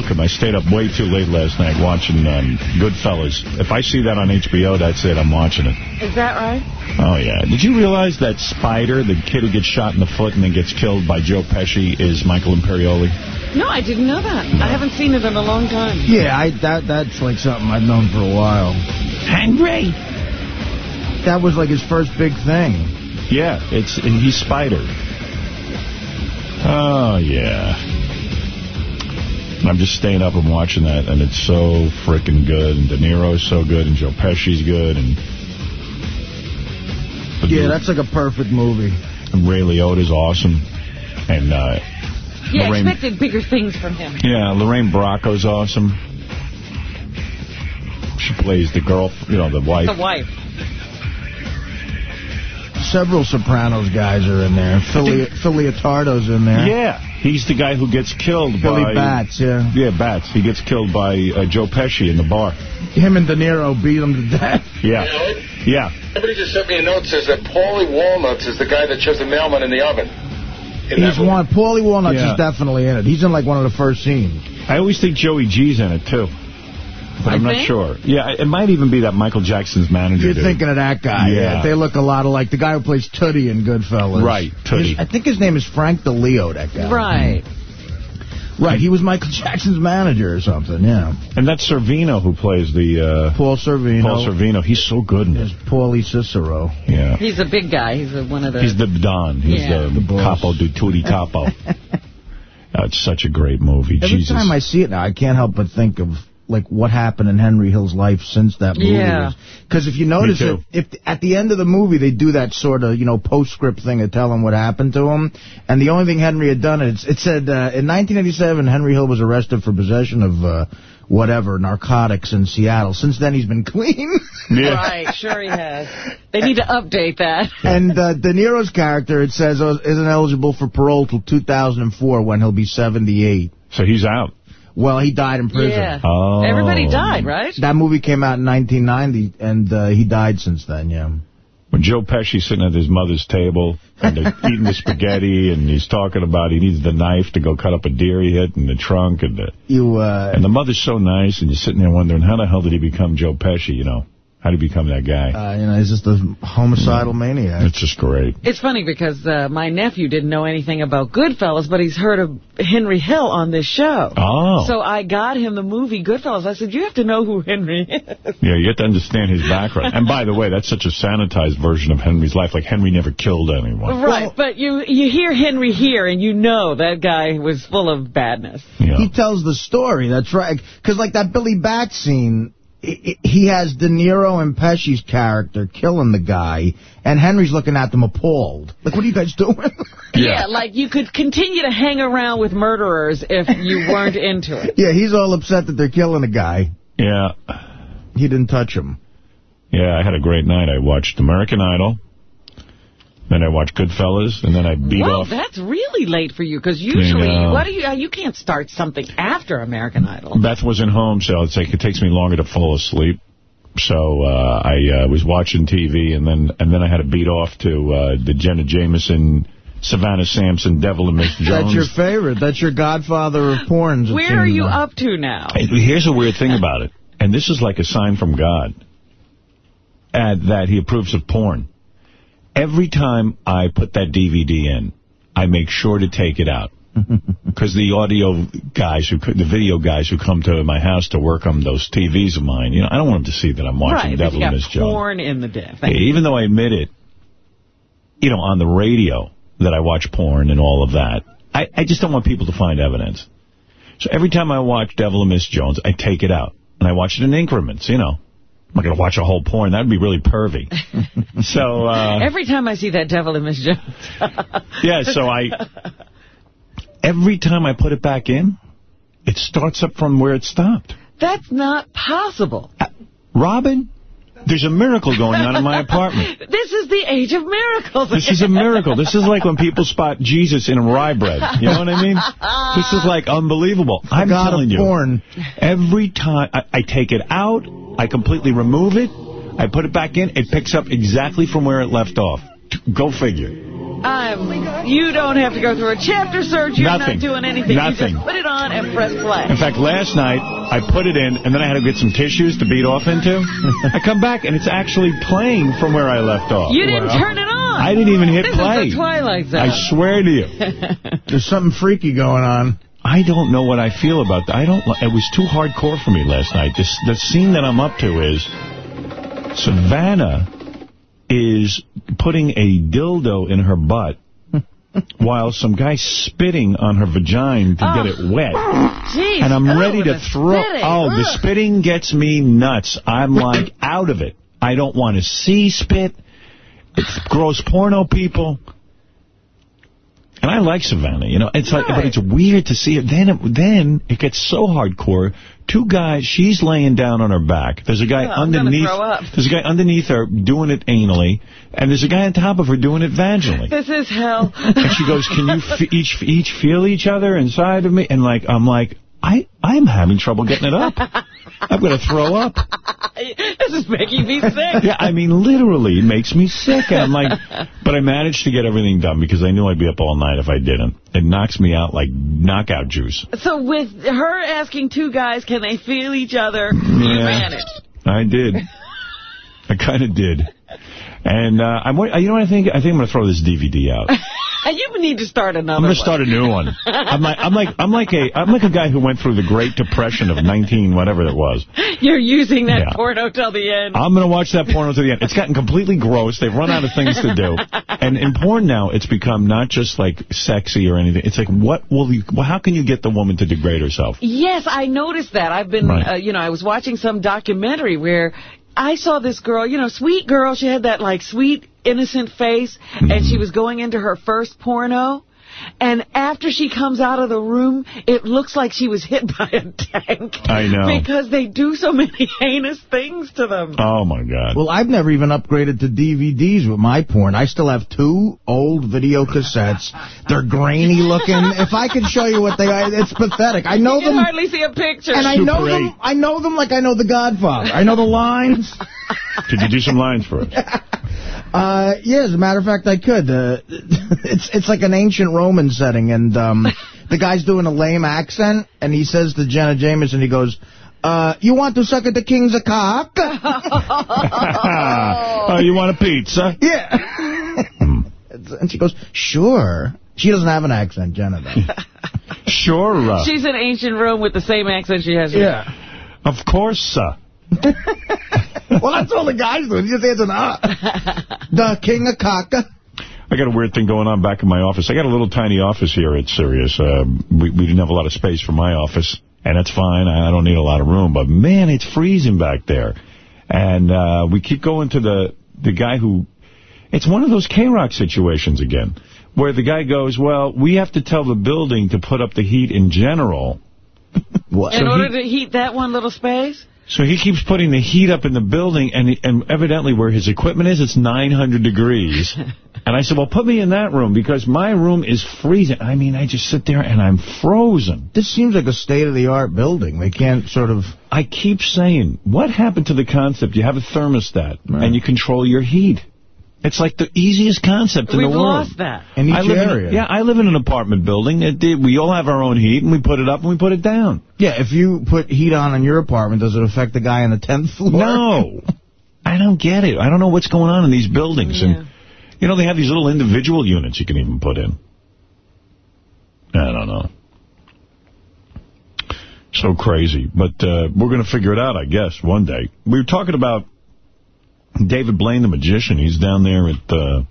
welcome. I stayed up way too late last night watching um, Goodfellas. If I see that on HBO, that's it. I'm watching it. Is that right? Oh, yeah. Did you realize that Spider, the kid who gets shot in the foot and then gets killed by Joe Pesci, is Michael Imperioli? No, I didn't know that. I haven't seen it in a long time. Yeah, I that that's like something I've known for a while. Henry! That was like his first big thing. Yeah, it's he's Spider. Oh, yeah. I'm just staying up and watching that, and it's so freaking good. And De Niro's so good, and Joe Pesci's good, and... Yeah, that's like a perfect movie. And Ray Liotta's awesome. And, uh... Yeah, Lorraine, expected bigger things from him. Yeah, Lorraine Bracco's awesome. She plays the girl, you know, the wife. The wife. Several Sopranos guys are in there. Philly, Phil Leotardo's in there. Yeah, he's the guy who gets killed Billy by... Batts, yeah. Yeah, Batts. He gets killed by uh, Joe Pesci in the bar. Him and De Niro beat him to death. Yeah. Yeah. Somebody just sent me a note says that Paulie Walnuts is the guy that shoves the mailman in the oven. In He's one. Paulie Walnuts Yeah. is definitely in it. He's in like one of the first scenes. I always think Joey G's in it, too. But I I'm not sure. Yeah, it might even be that Michael Jackson's manager You're dude. thinking of that guy. Yeah. They look a lot alike. The guy who plays Tootie in Goodfellas. Right, Tootie. His- I think his name is Frank DiLeo, that guy. Right. Right, he was Michael Jackson's manager or something, yeah. And that's Sorvino who plays the... Uh, Paul Sorvino. Paul Sorvino. He's so good in it. Is Paulie Cicero. Yeah. He's a big guy. He's a, one of the... He's the Don. He's Yeah. the, The capo di tutti capo. Oh, it's such a great movie. Every Jesus. time I see it now, I can't help but think of like what happened in Henry Hill's life since that movie. Yeah. Because if you notice it, if at the end of the movie they do that sort of you know postscript thing of telling what happened to him, and the only thing Henry had done it it said uh, in 1987 Henry Hill was arrested for possession of. Uh, Whatever, narcotics in Seattle. Since then, he's been clean. Yeah. Right, sure he has. They need to update that. and uh, De Niro's character, it says, uh, isn't eligible for parole till 2004 when he'll be 78. So he's out. Well, he died in prison. Yeah. Oh. Everybody died, right? That movie came out in 1990, and uh, he died since then, yeah. When Joe Pesci's sitting at his mother's table, and they're eating the spaghetti, and he's talking about he needs the knife to go cut up a deer he hit in the trunk, and the, You, uh, and the mother's so nice, and you're sitting there wondering, how the hell did he become Joe Pesci, you know? How did he become that guy? uh, you know, he's just a homicidal maniac. It's just great. It's funny because uh, my nephew didn't know anything about Goodfellas, but he's heard of Henry Hill on this show. Oh. So I got him the movie Goodfellas. I said, you have to know who Henry is. Yeah, you have to understand his background. and by the way, that's such a sanitized version of Henry's life. Like, Henry never killed anyone. Right, but you you hear Henry here, and you know that guy was full of badness. You know. He tells the story, that's right. Because, like, that Billy Bat scene, i- i- he has De Niro and Pesci's character killing the guy, and Henry's looking at them appalled. Like, what are you guys doing? Yeah. like you could continue to hang around with murderers if you weren't into it. yeah, he's all upset that they're killing a guy. Yeah. He didn't touch him. Yeah, I had a great night. I watched American Idol. Then I watched Goodfellas, and then I beat Whoa, off. that's really late for you, because usually, know. what do you, uh, you can't start something after American Idol. Beth wasn't home, so it's like it takes me longer to fall asleep. So uh, I uh, was watching TV, and then and then I had to beat off to uh, the Jenna Jameson, Savanna Samson, Devil and Miss Jones. That's your favorite. That's your godfather of porns. it Where are you now. up to now? Hey, Here's a weird thing about it, and this is like a sign from God, uh, that he approves of porn. Every time I put that DVD in, I make sure to take it out. Because the audio guys, who the video guys who come to my house to work on those TVs of mine, you know, I don't want them to see that I'm watching right, Devil got Miss Jones. porn in the diff. Hey, even though I admit it, you know, on the radio that I watch porn and all of that, I, I just don't want people to find evidence. So every time I watch Devil and Miss Jones, I take it out. And I watch it in increments, you know. I'm not going to watch a whole porn. That would be really pervy. so, uh, Every time I see that devil in Miss Jones. yeah, so I, every time I put it back in, it starts up from where it stopped. That's not possible. Robin, there's a miracle going on in my apartment. This is the age of miracles. This is a miracle. This is like when people spot Jesus in a rye bread. You know what I mean? This is like unbelievable. I'm God of telling you. porn. Every time I, I take it out, I completely remove it, I put it back in, it picks up exactly from where it left off. Go figure. I'm, you don't have to go through a chapter search. You're Nothing. not doing anything. Nothing. You just put it on and press play. In fact, last night, I put it in, and then I had to get some tissues to beat off into. I come back, and it's actually playing from where I left off. You didn't turn it on. I didn't even hit this play. is the Twilight Zone. I swear to you. There's something freaky going on. I don't know what I feel about that. I don't. li- It was too hardcore for me last night. This the scene that I'm up to is Savannah is putting a dildo in her butt while some guy spitting on her vagina to get it oh, wet. Jeez. And I'm Oh, ready to throw. spitting. Oh, the spitting gets me nuts. I'm like out of it. I don't want to see spit. It's gross porno people. And I like Savannah, you know. It's like, but it's weird to see it. Then, it, then it gets so hardcore. Two guys, she's laying down on her back. There's a guy oh, I'm underneath. There's a guy underneath her doing it anally, and there's a guy on top of her doing it vaginally. This is hell. And she goes, "Can you f each each feel each other inside of me?" And like, I'm like, I I'm having trouble getting it up. I'm going to throw up. this is making me sick. Yeah, I mean, literally, it makes me sick. And I'm like, but I managed to get everything done because I knew I'd be up all night if I didn't. It knocks me out like knockout juice. So with her asking two guys, can they feel each other, you Yeah. managed. I did. I kind of did. And uh, I'm, you know what I think? I think I'm going to throw this DVD out. And you need to start another I'm going to start a new one. I'm like, I'm like, I'm like a, I'm like a guy who went through the Great Depression of 19, whatever it was. You're using that Yeah. porno till the end. I'm going to watch that porno to the end. It's gotten completely gross. They've run out of things to do. And in porn now, it's become not just like sexy or anything. It's like, what will you, well, how can you get the woman to degrade herself? Yes, I noticed that. I've been, Right. uh, you know, I was watching some documentary where I saw this girl, you know, sweet girl. She had that, like, sweet, innocent face, and Mm-hmm. she was going into her first porno. And after she comes out of the room, it looks like she was hit by a tank. I know. Because they do so many heinous things to them. Oh, my God. Well, I've never even upgraded to DVDs with my porn. I still have two old video cassettes. They're grainy looking. if I could show you what they are, it's pathetic. I know you can them, hardly see a picture. and I know eight. them. I know them like I know The Godfather. I know the lines. Could you do some lines for us? Uh, yeah, as a matter of fact, I could. Uh, it's it's like an ancient Roman setting, and um, the guy's doing a lame accent, and he says to Jenna Jameson, he goes, uh, you want to suck at the king's a cock? oh, you want a pizza? yeah. and she goes, sure. She doesn't have an accent, Jenna, though. Sure. uh, She's in ancient Rome with the same accent she has. here. Of course, uh. well, that's all the guys do. He just answers, uh. The king of cock. I got a weird thing going on back in my office. I got a little tiny office here at Sirius. Uh, we, we didn't have a lot of space for my office, and that's fine. I I don't need a lot of room. But, man, it's freezing back there. And uh, we keep going to the, the guy who... It's one of those K-Rock situations again, where the guy goes, well, we have to tell the building to put up the heat in general. What? In So order he- to heat that one little space? So he keeps putting the heat up in the building, and and evidently where his equipment is, it's 900 degrees. and I said, well, put me in that room, because my room is freezing. I mean, I just sit there, and I'm frozen. This seems like a state-of-the-art building. They can't sort of... I keep saying, what happened to the concept? You have a thermostat, Right. and you control your heat. It's like the easiest concept in We've the world. We lost that. In each I live area. In, yeah, I live in an apartment building. It, it- we all have our own heat, and we put it up and we put it down. Yeah, if you put heat on in your apartment, does it affect the guy on the 10th floor? No. I don't get it. I don't know what's going on in these buildings. Yeah. And You know, they have these little individual units you can even put in. I don't know. So crazy. But uh, we're going to figure it out, I guess, one day. We were talking about David Blaine, the magician. He's down there at, uh,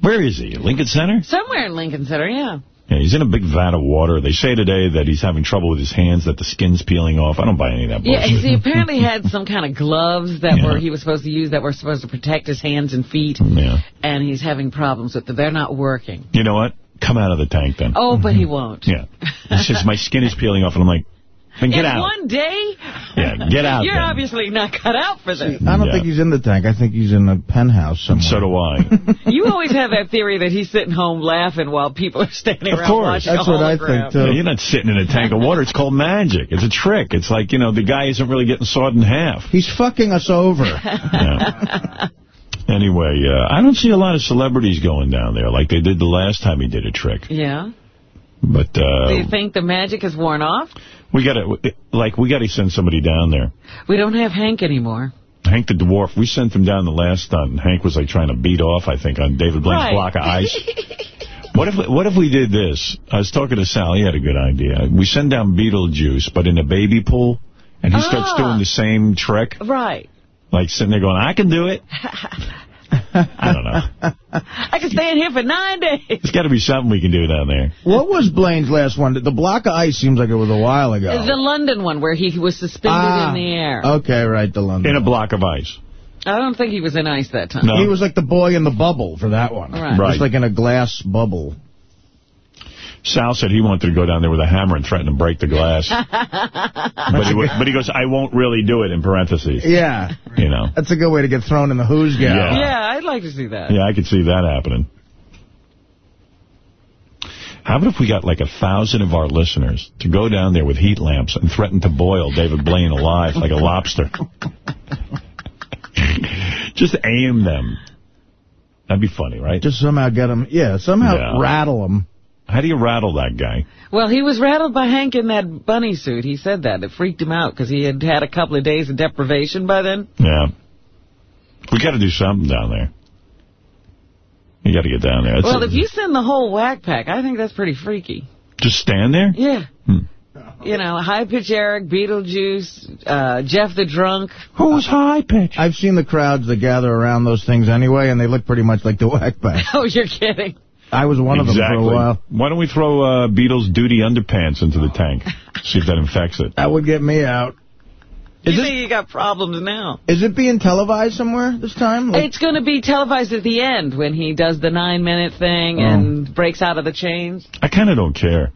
where is he? Lincoln Center? Somewhere in Lincoln Center, yeah. Yeah, he's in a big vat of water. They say today that he's having trouble with his hands, that the skin's peeling off. I don't buy any of that bullshit. Yeah, he apparently had some kind of gloves that Yeah. were he was supposed to use that were supposed to protect his hands and feet, Yeah. and he's having problems with them. They're not working. You know what? Come out of the tank then. Oh, but he won't. Yeah. He says, my skin is peeling off, and I'm like, then get in out. one day? Yeah, get out You're then. obviously not cut out for this. I don't Yeah. think he's in the tank. I think he's in a penthouse somewhere. So do I. You always have that theory that he's sitting home laughing while people are standing around. Of around course. watching That's a what I think, too. Yeah, you're not sitting in a tank of water. It's called magic. It's a trick. It's like, you know, the guy isn't really getting sawed in half. He's fucking us over. Yeah. Anyway, uh, I don't see a lot of celebrities going down there like they did the last time he did a trick. Yeah. But uh, Do you think the magic has worn off? We got to like we got to send somebody down there. We don't have Hank anymore. Hank the Dwarf, we sent him down the last stunt, and Hank was like trying to beat off, I think, on David Blaine's Right. block of ice. what if what if we did this? I was talking to Sal, he had a good idea. We send down Beetlejuice, but in a baby pool, and he starts Ah. doing the same trick, Right. like sitting there going, I can do it. I don't know. I can stay in here for nine days. There's got to be something we can do down there. What was Blaine's last one? The block of ice seems like it was a while ago. The London one where he was suspended Ah, in the air. Okay, right, the London. In a block of ice. I don't think he was in ice that time. No. He was like the boy in the bubble for that one. Right. Right. Just like in a glass bubble. Sal said he wanted to go down there with a hammer and threaten to break the glass. but, he, but he goes, I won't really do it, in parentheses. Yeah. You know. That's a good way to get thrown in the who's gal. Yeah. Yeah, I'd like to see that. Yeah, I could see that happening. How about if we got like a thousand of our listeners to go down there with heat lamps and threaten to boil David Blaine alive like a lobster? Just aim them. That'd be funny, right? Just somehow get them, yeah, somehow Yeah. rattle him. How do you rattle that guy? Well, he was rattled by Hank in that bunny suit. He said that. It freaked him out because he had had a couple of days of deprivation by then. Yeah. We got to do something down there. You got to get down there. That's well, a- if you send the whole whack pack, I think that's pretty freaky. Just stand there? Yeah. Hmm. You know, High Pitch Eric, Beetlejuice, uh, Jeff the Drunk. Who's high pitch? I've seen the crowds that gather around those things anyway, and they look pretty much like the whack pack. Oh, you're kidding. I was one exactly. of them for a while. Why don't we throw uh, Beatles' duty underpants into the tank? See if that infects it. That would get me out. Is you it- think you got problems now? Is it being televised somewhere this time? Like- It's going to be televised at the end when he does the nine-minute thing Oh. and breaks out of the chains. I kind of don't care.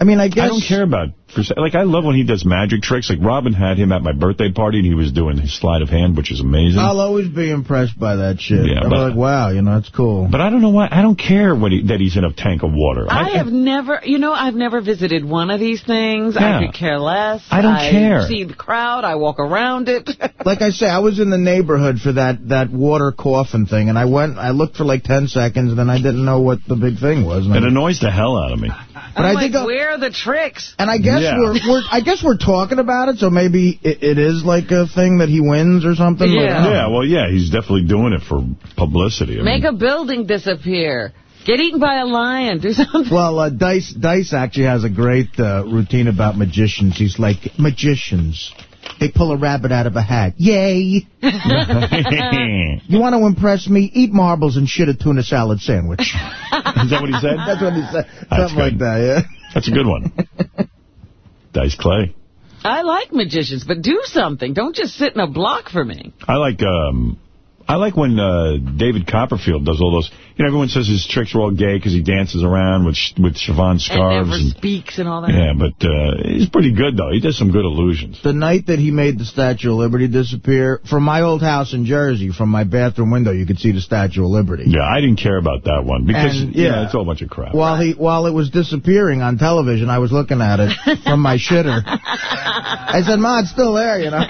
I mean, I guess... I don't care about... Like, I love when he does magic tricks. Like, Robin had him at my birthday party, and he was doing his sleight of hand, which is amazing. I'll always be impressed by that shit. Yeah, I'm but- like, wow, you know, that's cool. but I don't know why. I don't care what he, that he's in a tank of water. I have never, you know, I've never visited one of these things. Yeah. I could care less. I don't I care. see the crowd. I walk around it. like I say, I was in the neighborhood for that, that water coffin thing, and I went, I looked for like 10 seconds, and then I didn't know what the big thing was. And, It I, annoys the hell out of me. But I'm I think, like, where are the tricks? and I guess Yeah. we're, we're, I guess we're talking about it, so maybe it, it is like a thing that he wins or something. Yeah. I don't Yeah, well, yeah, he's definitely doing it for publicity. I Make mean, a building disappear. Get eaten by a lion. Do something. Well, uh, Dice Dice actually has a great uh, routine about magicians. He's like, magicians. They pull a rabbit out of a hat. Yay! You want to impress me? Eat marbles and shit a tuna salad sandwich. Is that what he said? That's what he said. That's Something like that, yeah. That's a good one. Dice Clay. I like magicians, but do something. Don't just sit in a block for me. I like um, I like when uh, David Copperfield does all those. You know, everyone says his tricks are all gay because he dances around with sh- with chiffon And scarves. never and- speaks and all that. yeah, but uh, he's pretty good though. He does some good illusions. The night that he made the Statue of Liberty disappear, from my old house in Jersey, from my bathroom window, you could see the Statue of Liberty. Yeah, I didn't care about that one because And, yeah, yeah. it's all a bunch of crap. While he while it was disappearing on television, I was looking at it from my shitter. I said, "Ma, it's still there, you know."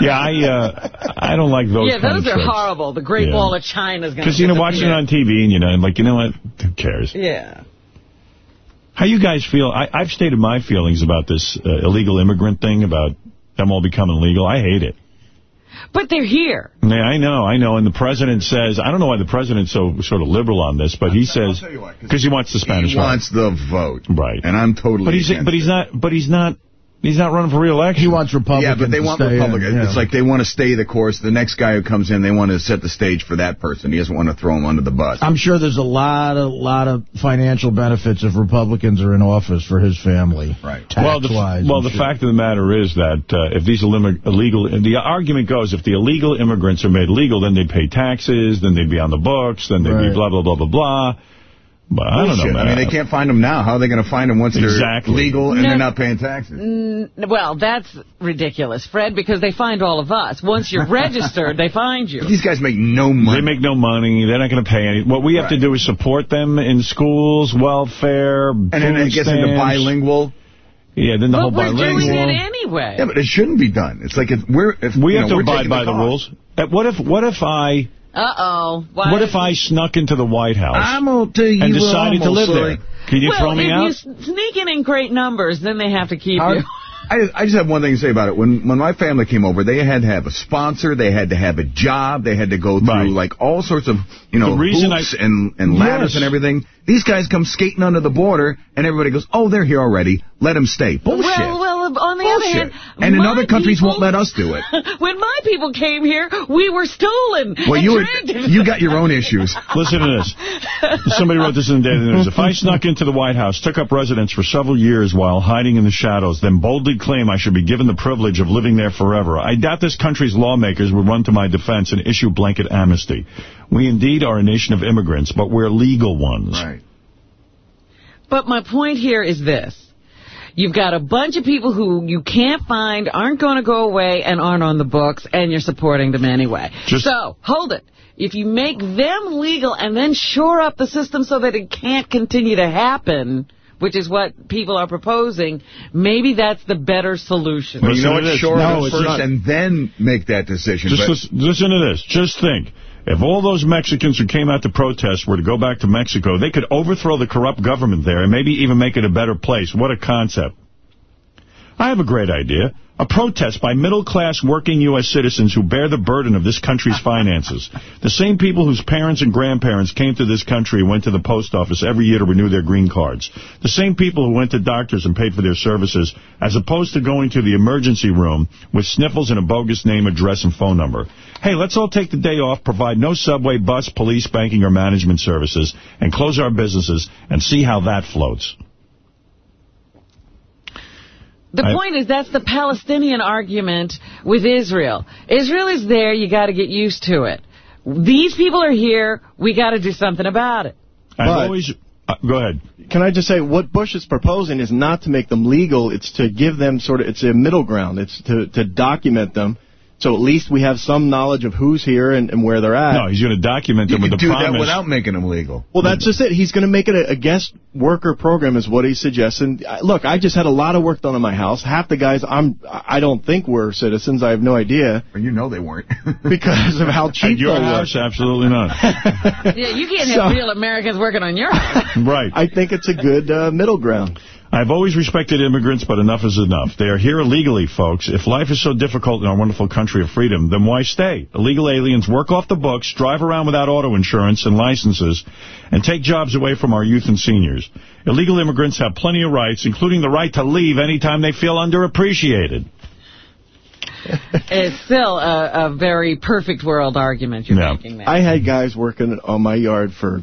yeah, I uh, I don't like those. Yeah, kind those of are tricks. horrible. The Great Yeah. Wall of China's going to Because you know, watching it on TV and you know, and like you know what, who cares? Yeah. How you guys feel? I, I've stated my feelings about this uh, illegal immigrant thing, about them all becoming legal. I hate it. But they're here. Yeah, I know, I know. And the president says, I don't know why the president's so sort of liberal on this, but he says, tell you because he wants the Spanish He right. wants the vote. Right. And I'm totally But he's against but he's it. not but he's not he's not running for re-election. He wants Republicans. Yeah, but they to want Republicans. yeah. It's like they want to stay the course. The next guy who comes in, they want to set the stage for that person. He doesn't want to throw him under the bus. I'm sure there's a lot of lot of financial benefits if Republicans are in office for his family. Right. well, the, Tax-wise well, the shit. fact of the matter is that uh, if these illegal, and the argument goes, if the illegal immigrants are made legal, then they'd pay taxes, then they'd be on the books, then they'd be blah, blah, blah, blah, blah. But I don't know, man. I mean, they can't find them now. How are they going to find them once Exactly. they're legal and No. they're not paying taxes? Well, that's ridiculous, Fred, because they find all of us. Once you're registered, they find you. These guys make no money. They make no money. They're not going to pay any. What we have Right. to do is support them in schools, welfare, and then it food gets into bilingual. Yeah, then the but whole we're doing it anyway. Yeah, but it shouldn't be done. It's like if we're if We you have know, to we're abide taking by the, cost. rules. Uh, What if what if I Uh-oh. what if I snuck into the White House gonna tell you and decided to live almost there? Can you well, throw me out? if you s- sneak in in great numbers, then they have to keep I, you. I, I just have one thing to say about it. When when my family came over, they had to have a sponsor, they had to have a job, they had to go through Right. like all sorts of you know The reason hoops I- and and ladders Yes. and everything. These guys come skating under the border, and everybody goes, "Oh, they're here already. Let them stay." Bullshit. Well, well, on the other hand, And in other countries people- won't let us do it. when my people came here, we were stolen. Well, you were, you got your own issues. Listen to this. Somebody wrote this in the Daily News. If I snuck into the White House, took up residence for several years while hiding in the shadows, then boldly claim I should be given the privilege of living there forever, I doubt this country's lawmakers would run to my defense and issue blanket amnesty. We indeed are a nation of immigrants, but we're legal ones. Right. But my point here is this. You've got a bunch of people who you can't find, aren't going to go away, and aren't on the books, and you're supporting them anyway. Just- so, hold it. If you make them legal and then shore up the system so that it can't continue to happen, which is what people are proposing, maybe that's the better solution. Well, you know what? this. Shore No, first not. and then make that decision. Just But- listen, listen to this. Just think. If all those Mexicans who came out to protest were to go back to Mexico, they could overthrow the corrupt government there and maybe even make it a better place. What a concept. I have a great idea. A protest by middle-class working U.S. citizens who bear the burden of this country's finances. The same people whose parents and grandparents came to this country and went to the post office every year to renew their green cards. The same people who went to doctors and paid for their services, as opposed to going to the emergency room with sniffles and a bogus name, address, and phone number. Hey, let's all take the day off, provide no subway, bus, police, banking, or management services, and close our businesses, and see how that floats. The I- point is that's the Palestinian argument with Israel. Israel is there, you got to get used to it. These people are here, we got to do something about it. I've But- always... Uh, go ahead. Can I just say, what Bush is proposing is not to make them legal. It's to give them sort of, it's a middle ground. It's to, to document them. So at least we have some knowledge of who's here and, and where they're at. No, he's going to document them can with the do promise. that without making them legal. Well, that's just it. He's going to make it a, a guest worker program, is what he's suggesting. I- Look, I just had a lot of work done on my house. Half the guys, I'm, I don't think were citizens. I have no idea Well, you know they weren't. because of how At cheap your they were. house, absolutely not. Yeah, you can't So- have real Americans working on your house. right. I think it's a good uh, middle ground. I've always respected immigrants, but enough is enough. They are here illegally, folks. If life is so difficult in our wonderful country of freedom, then why stay? Illegal aliens work off the books, drive around without auto insurance and licenses, and take jobs away from our youth and seniors. Illegal immigrants have plenty of rights, including the right to leave anytime they feel underappreciated. It's still a, a very perfect world argument you're Yeah. making there. I had guys working on my yard for,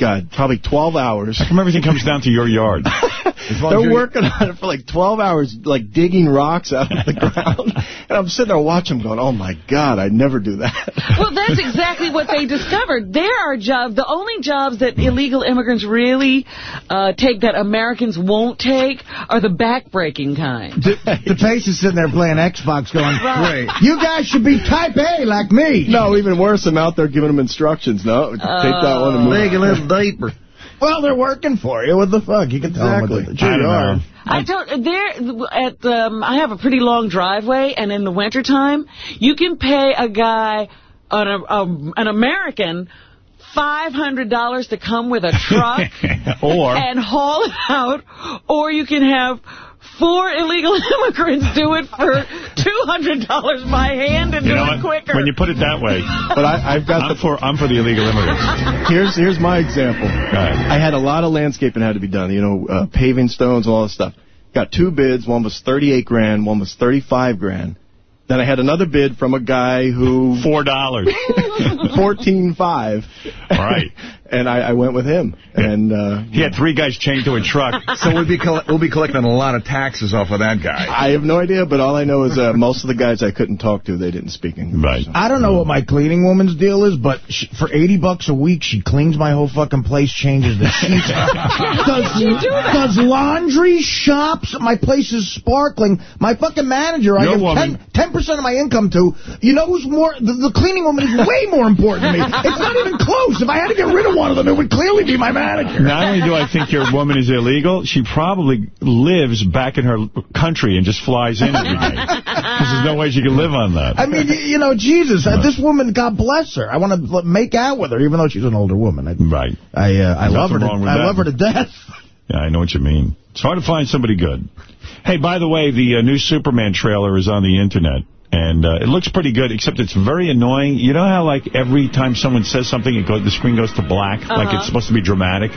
God, probably 12 hours. From everything comes down to your yard. As long as They're working on it for like 12 hours, like digging rocks out of the ground. And I'm sitting there watching them going, oh, my God, I'd never do that. Well, that's exactly what they discovered. There are jobs, the only jobs that illegal immigrants really uh, take that Americans won't take are the backbreaking kind. The face is sitting there playing Xbox going, Right. you guys should be type A like me. no, even worse, I'm out there giving them instructions. No, take that one and move. Make a little diaper. Well, they're working for you. What the fuck? You can tell Exactly. them what to I don't know. I don't. There at um, I have a pretty long driveway, and in the wintertime, you can pay a guy, an, a, an American, five hundred dollars to come with a truck or and haul it out, or you can have four illegal immigrants do it for two hundred dollars by hand and you do know it what? quicker. When you put it that way, But I, I've got I'm the. for I'm for the illegal immigrants. Here's here's my example. I had a lot of landscaping had to be done. You know, uh, paving stones and all this stuff. Got two bids. One was 38 grand. One was 35 grand. Then I had another bid from a guy who Four dollars. 14.5. Right. and I, I went with him. And uh, He had three guys chained to a truck. So we'll be we'll be collecting a lot of taxes off of that guy. I have no idea, but all I know is uh, most of the guys I couldn't talk to, they didn't speak English. Right. so. I don't know what my cleaning woman's deal is, but she, for 80 bucks a week, she cleans my whole fucking place, changes the sheets, does, do does laundry, shops. My place is sparkling. My fucking manager, I give woman. 10 percent of my income to. You know who's more? The, the cleaning woman is way more important to me. It's not even close. If I had to get rid of one of them. It would clearly be my manager. Not only do I think your woman is illegal, she probably lives back in her country and just flies in every day. Because there's no way she can live on that. I mean, you know, Jesus, uh, this woman, God bless her. I want to make out with her, even though she's an older woman. I, right. I, uh, I love her. To, I that. love her to death. Yeah, I know what you mean. It's hard to find somebody good. Hey, by the way, the uh, new Superman trailer is on the Internet. And uh, it looks pretty good, except it's very annoying. You know how, like, every time someone says something, it go, the screen goes to black? Uh-huh. Like it's supposed to be dramatic?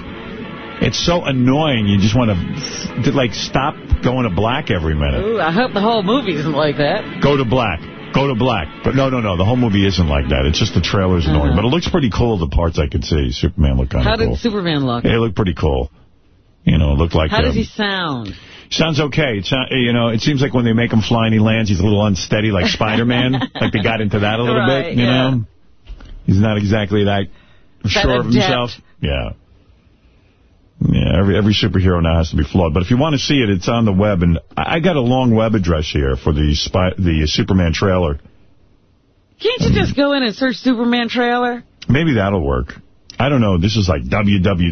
It's so annoying. You just want to, like, stop going to black every minute. Ooh, I hope the whole movie isn't like that. Go to black. Go to black. But no, no, no. The whole movie isn't like that. It's just the trailer's annoying. Uh-huh. But it looks pretty cool, the parts I could see. Superman looked kind of cool. How did. Superman look? It looked pretty cool. You know, it looked like... How does um, he sound? Sounds okay. It sound, you know, it seems like when they make him fly and he lands, he's a little unsteady, like Spider-Man. like they got into that a little Right, bit, you yeah. know? He's not exactly that sure of himself. Yeah. Yeah, every every superhero now has to be flawed. But if you want to see it, it's on the web. And I I got a long web address here for the spy, the Superman trailer. Can't you just go in and search Superman trailer? Maybe that'll work. I don't know. This is like www.apple.com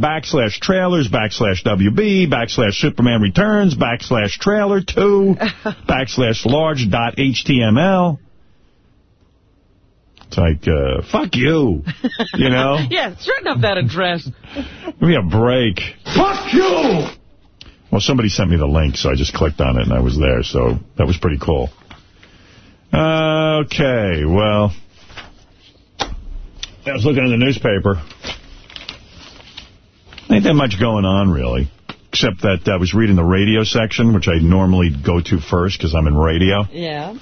backslash trailers backslash WB backslash Superman returns backslash trailer 2 backslash large dot HTML. It's like, uh, fuck you. You know? Yeah, straighten up that address. Give me a break. Fuck you! Well, somebody sent me the link, so I just clicked on it and I was there, so that was pretty cool. Okay, well, I was looking in the newspaper. Ain't that much going on, really. Except that I was reading the radio section, which I normally go to first because I'm in radio. Yeah.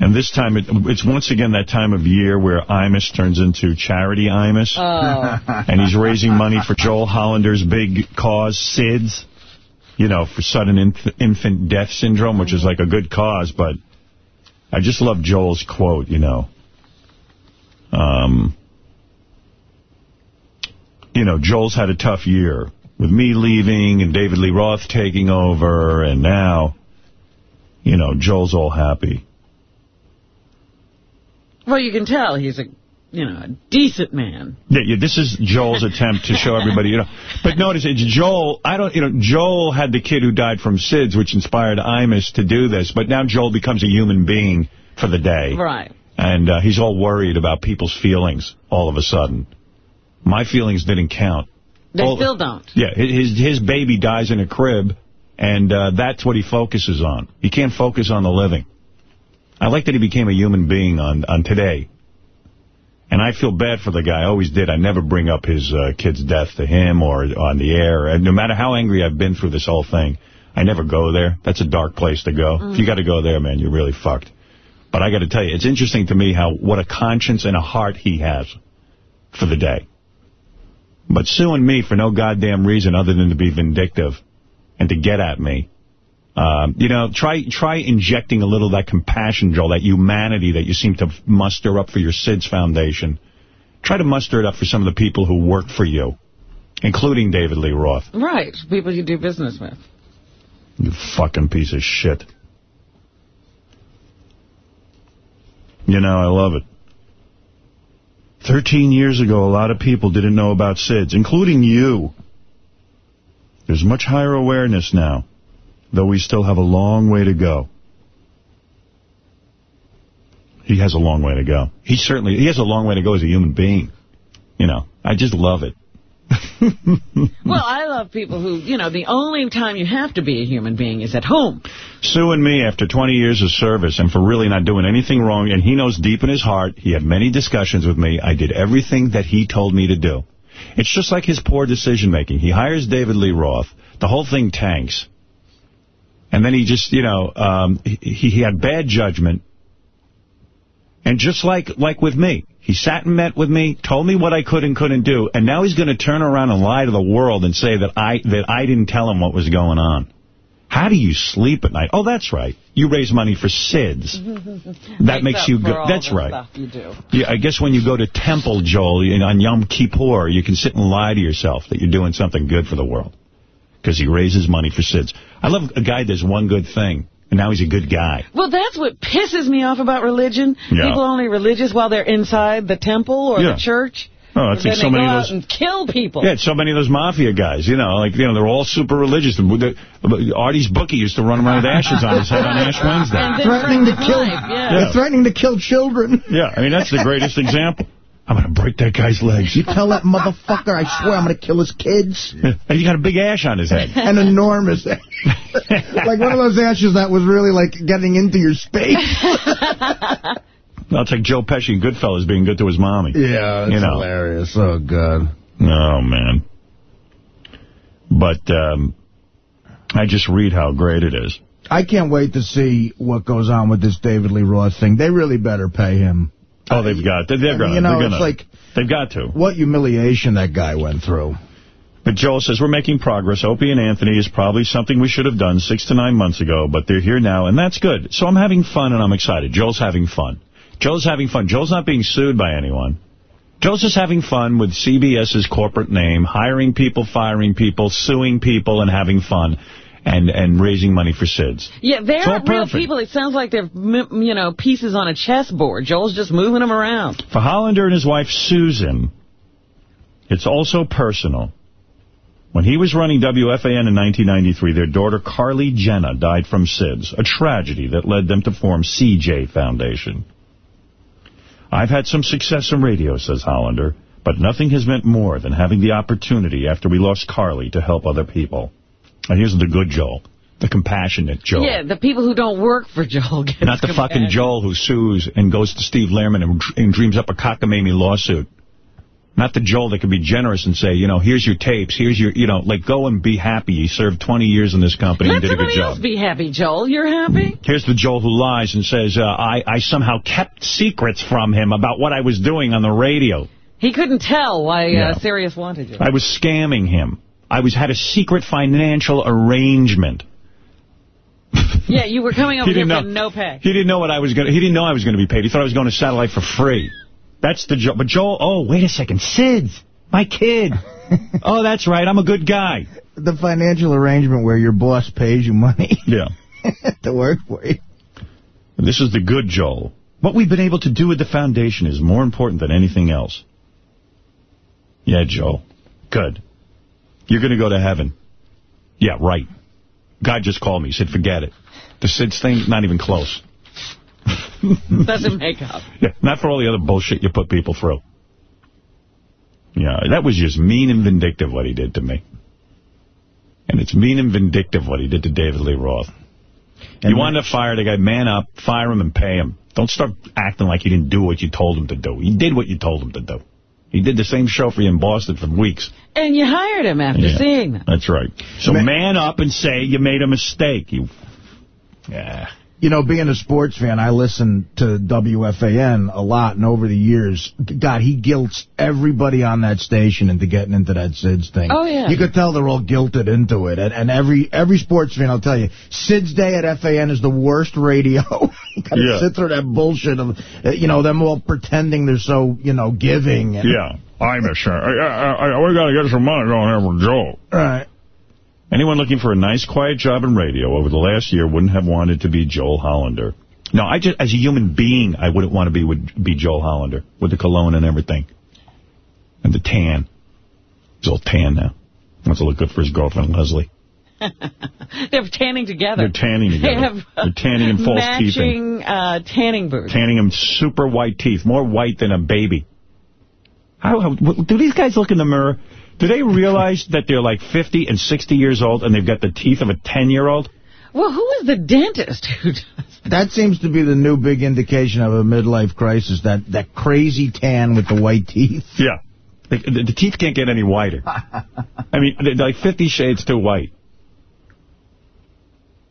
And this time, it, it's once again that time of year where Imus turns into charity Imus. Oh. and he's raising money for Joel Hollander's big cause, SIDS, you know, for sudden inf infant death syndrome, which is like a good cause, but I just love Joel's quote, you know. Um, you know, Joel's had a tough year with me leaving and David Lee Roth taking over, and now, you know, Joel's all happy. Well, you can tell he's a, you know, a decent man. Yeah, yeah, this is Joel's attempt to show everybody, you know. But notice, it's Joel, I don't, you know, Joel had the kid who died from SIDS, which inspired Imus to do this, but now Joel becomes a human being for the day. Right. And uh, he's all worried about people's feelings all of a sudden. My feelings didn't count. They still don't. Yeah, his his baby dies in a crib, and uh, that's what he focuses on. He can't focus on the living. I like that he became a human being on, on today. And I feel bad for the guy. I always did. I never bring up his uh, kid's death to him or on the air. And no matter how angry I've been through this whole thing, I never go there. That's a dark place to go. If you got to go there, man, you're really fucked. But I got to tell you, it's interesting to me how what a conscience and a heart he has for the day. But suing me for no goddamn reason other than to be vindictive and to get at me. Um, you know, try try injecting a little of that compassion, Joel, that humanity that you seem to muster up for your SIDS Foundation. Try to muster it up for some of the people who work for you, including David Lee Roth. Right. People you do business with. You fucking piece of shit. You know, I love it. Thirteen years ago, a lot of people didn't know about SIDS, including you. There's much higher awareness now, though we still have a long way to go. He has a long way to go. He certainly, he has a long way to go as a human being. You know, I just love it. Well, I love people who, you know, the only time you have to be a human being is at home. Sue and me after 20 years of service and for really not doing anything wrong. And he knows deep in his heart, he had many discussions with me. I did everything that he told me to do. It's just like his poor decision-making. He hires David Lee Roth. The whole thing tanks. And then he just, you know, um, he, he had bad judgment. And just like like with me, he sat and met with me, told me what I could and couldn't do, and now he's going to turn around and lie to the world and say that I that I didn't tell him what was going on. How do you sleep at night? Oh, that's right. You raise money for SIDS. That makes you good. That's right. Stuff you do. Yeah, I guess when you go to temple, Joel, you know, on Yom Kippur, you can sit and lie to yourself that you're doing something good for the world. Because he raises money for SIDS. I love a guy does one good thing. And now he's a good guy. Well, that's what pisses me off about religion. Yeah. People are only religious while they're inside the temple or Yeah. the church. Oh, it's then like so they many go of those... and kill people. Yeah, so many of those mafia guys, you know, like, you know, they're all super religious. The- the- Artie's bookie used to run around with ashes on his head on Ash Wednesday. Threatening to kill, life, yeah. They're threatening to kill children. Yeah, I mean, that's the greatest example. I'm going to break that guy's legs. You tell that motherfucker, I swear I'm going to kill his kids. And he got a big ash on his head. An enormous ash. like one of those ashes that was really like getting into your space. Well, it's like Joe Pesci in Goodfellas being good to his mommy. Yeah, it's You know. hilarious. Oh, God. Oh, man. But um, I just read how great it is. I can't wait to see what goes on with this David Lee Roth thing. They really better pay him. Oh, they've got. They're, they're I gonna. you know, it's gonna, like- they've got to. What humiliation that guy went through. But Joel says, we're making progress. Opie and Anthony is probably something we should have done six to nine months ago, but they're here now, and that's good. So I'm having fun, and I'm excited. Joel's having fun. Joel's having fun. Joel's not being sued by anyone. Joel's just having fun with CBS's corporate name, hiring people, firing people, suing people, and having fun, and, and raising money for SIDS. Yeah, they're real perfect. people. It sounds like they're, you know, pieces on a chessboard. Joel's just moving them around. For Hollander and his wife, Susan, it's also personal. When he was running WFAN in 1993, their daughter Carly Jenna died from SIDS, a tragedy that led them to form CJ Foundation. I've had some success in radio, says Hollander, but nothing has meant more than having the opportunity after we lost Carly to help other people. And here's the good Joel, the compassionate Joel. Yeah, the people who don't work for Joel get Not the fucking. Joel who sues and goes to Steve Lehrman and, and dreams up a cockamamie lawsuit. Not the Joel that can be generous and say, you know, here's your tapes, here's your, you know, like, go and be happy. You served 20 years in this company Let and did a good job. be happy, Joel. You're happy? Here's the Joel who lies and says, uh, I, I somehow kept secrets from him about what I was doing on the radio. He couldn't tell why uh, Sirius wanted you. I was scamming him. I was had a secret financial arrangement. Yeah, you were coming over He here didn't for know. no pay. He didn't know what I was going to, he didn't know I was going to be paid. He thought I was going to satellite for free. That's the Joel. But Joel, oh, wait a second. Sid's my kid. oh, that's right. I'm a good guy. The financial arrangement where your boss pays you money Yeah. to work for you. This is the good Joel. What we've been able to do with the foundation is more important than anything else. Yeah, Joel. Good. You're going to go to heaven. Yeah, right. God just called me. He said, forget it. The SIDS thing, not even close. Doesn't make up. Yeah, not for all the other bullshit you put people through. Yeah, that was just mean and vindictive what he did to me. And it's mean and vindictive what he did to David Lee Roth. you wanted to fire the guy, man up, fire him and pay him. Don't start acting like he didn't do what you told him to do. He did what you told him to do. He did the same show for you in Boston for weeks. And you hired him after Yeah, seeing that. That's right. So Man- man up and say you made a mistake. You, yeah. You know, being a sports fan, I listen to WFAN a lot, and over the years, God, he guilts everybody on that station into getting into that SIDS thing. Oh, yeah. You could tell they're all guilted into it, and, and every every sports fan I'll tell you, SIDS Day at FAN is the worst radio. you gotta Yeah. sit through that bullshit of, uh, you know, them all pretending they're so, you know, giving. And, Yeah. I miss her. I, I, I, we got to get some money going here for Joe. Right. Anyone looking for a nice, quiet job in radio over the last year wouldn't have wanted to be Joel Hollander. No, I just, as a human being, I wouldn't want to be with, be Joel Hollander with the cologne and everything. And the tan. He's all tan now. Wants to look good for his girlfriend, Leslie. They're tanning together. They're tanning together. They have They're tanning and false teeth matching uh, tanning boots. Tanning him super white teeth, more white than a baby. How, how, do these guys look in the mirror? Do they realize that they're like 50 and 60 years old and they've got the teeth of a 10-year-old? Well, who is the dentist who does That seems to be the new big indication of a midlife crisis, that, that crazy tan with the white teeth. Yeah. The, the, the teeth can't get any whiter. I mean, they're like 50 shades too white.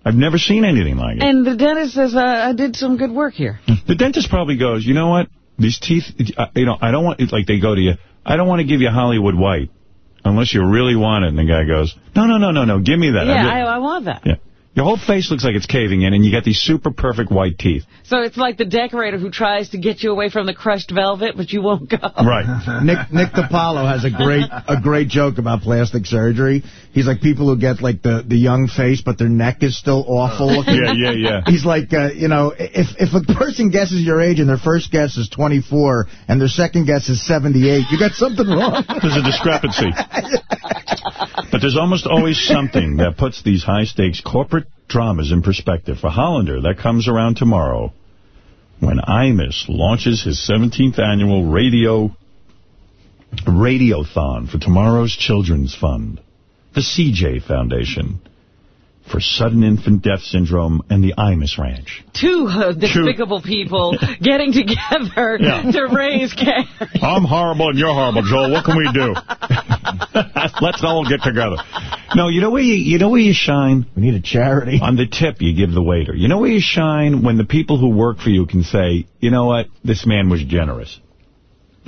I've never seen anything like it. And the dentist says, uh, I did some good work here. The dentist probably goes, you know what? These teeth, uh, you know, I don't want, it's like they go to you, I don't want to give you Hollywood white unless you really want it. And the guy goes, no, no, no, no, no, give me that. yeah, I, I want that. yeah. Your whole face looks like it's caving in, and you got these super perfect white teeth. So it's like the decorator who tries to get you away from the crushed velvet, but you won't go. Right. Nick Nick DiPaolo has a great a great joke about plastic surgery. He's like people who get like the, the young face, but their neck is still awful looking. Yeah, yeah, yeah. He's like, uh, you know, if if a person guesses your age and their first guess is 24 and their second guess is 78, you got something wrong. There's a discrepancy. but there's almost always something that puts these high-stakes corporate dramas in perspective. For Hollander, that comes around tomorrow when Imus launches his 17th annual radio radiothon for tomorrow's Children's Fund, the CJ Foundation, for sudden infant death syndrome and the Imus Ranch. Two uh, despicable people getting together Yeah. to raise cash. I'm horrible and you're horrible, Joel. What can we do? Let's all get together. No, you know where you, you know where you shine? We need a charity. On the tip you give the waiter. You know where you shine? When the people who work for you can say, you know what, this man was generous.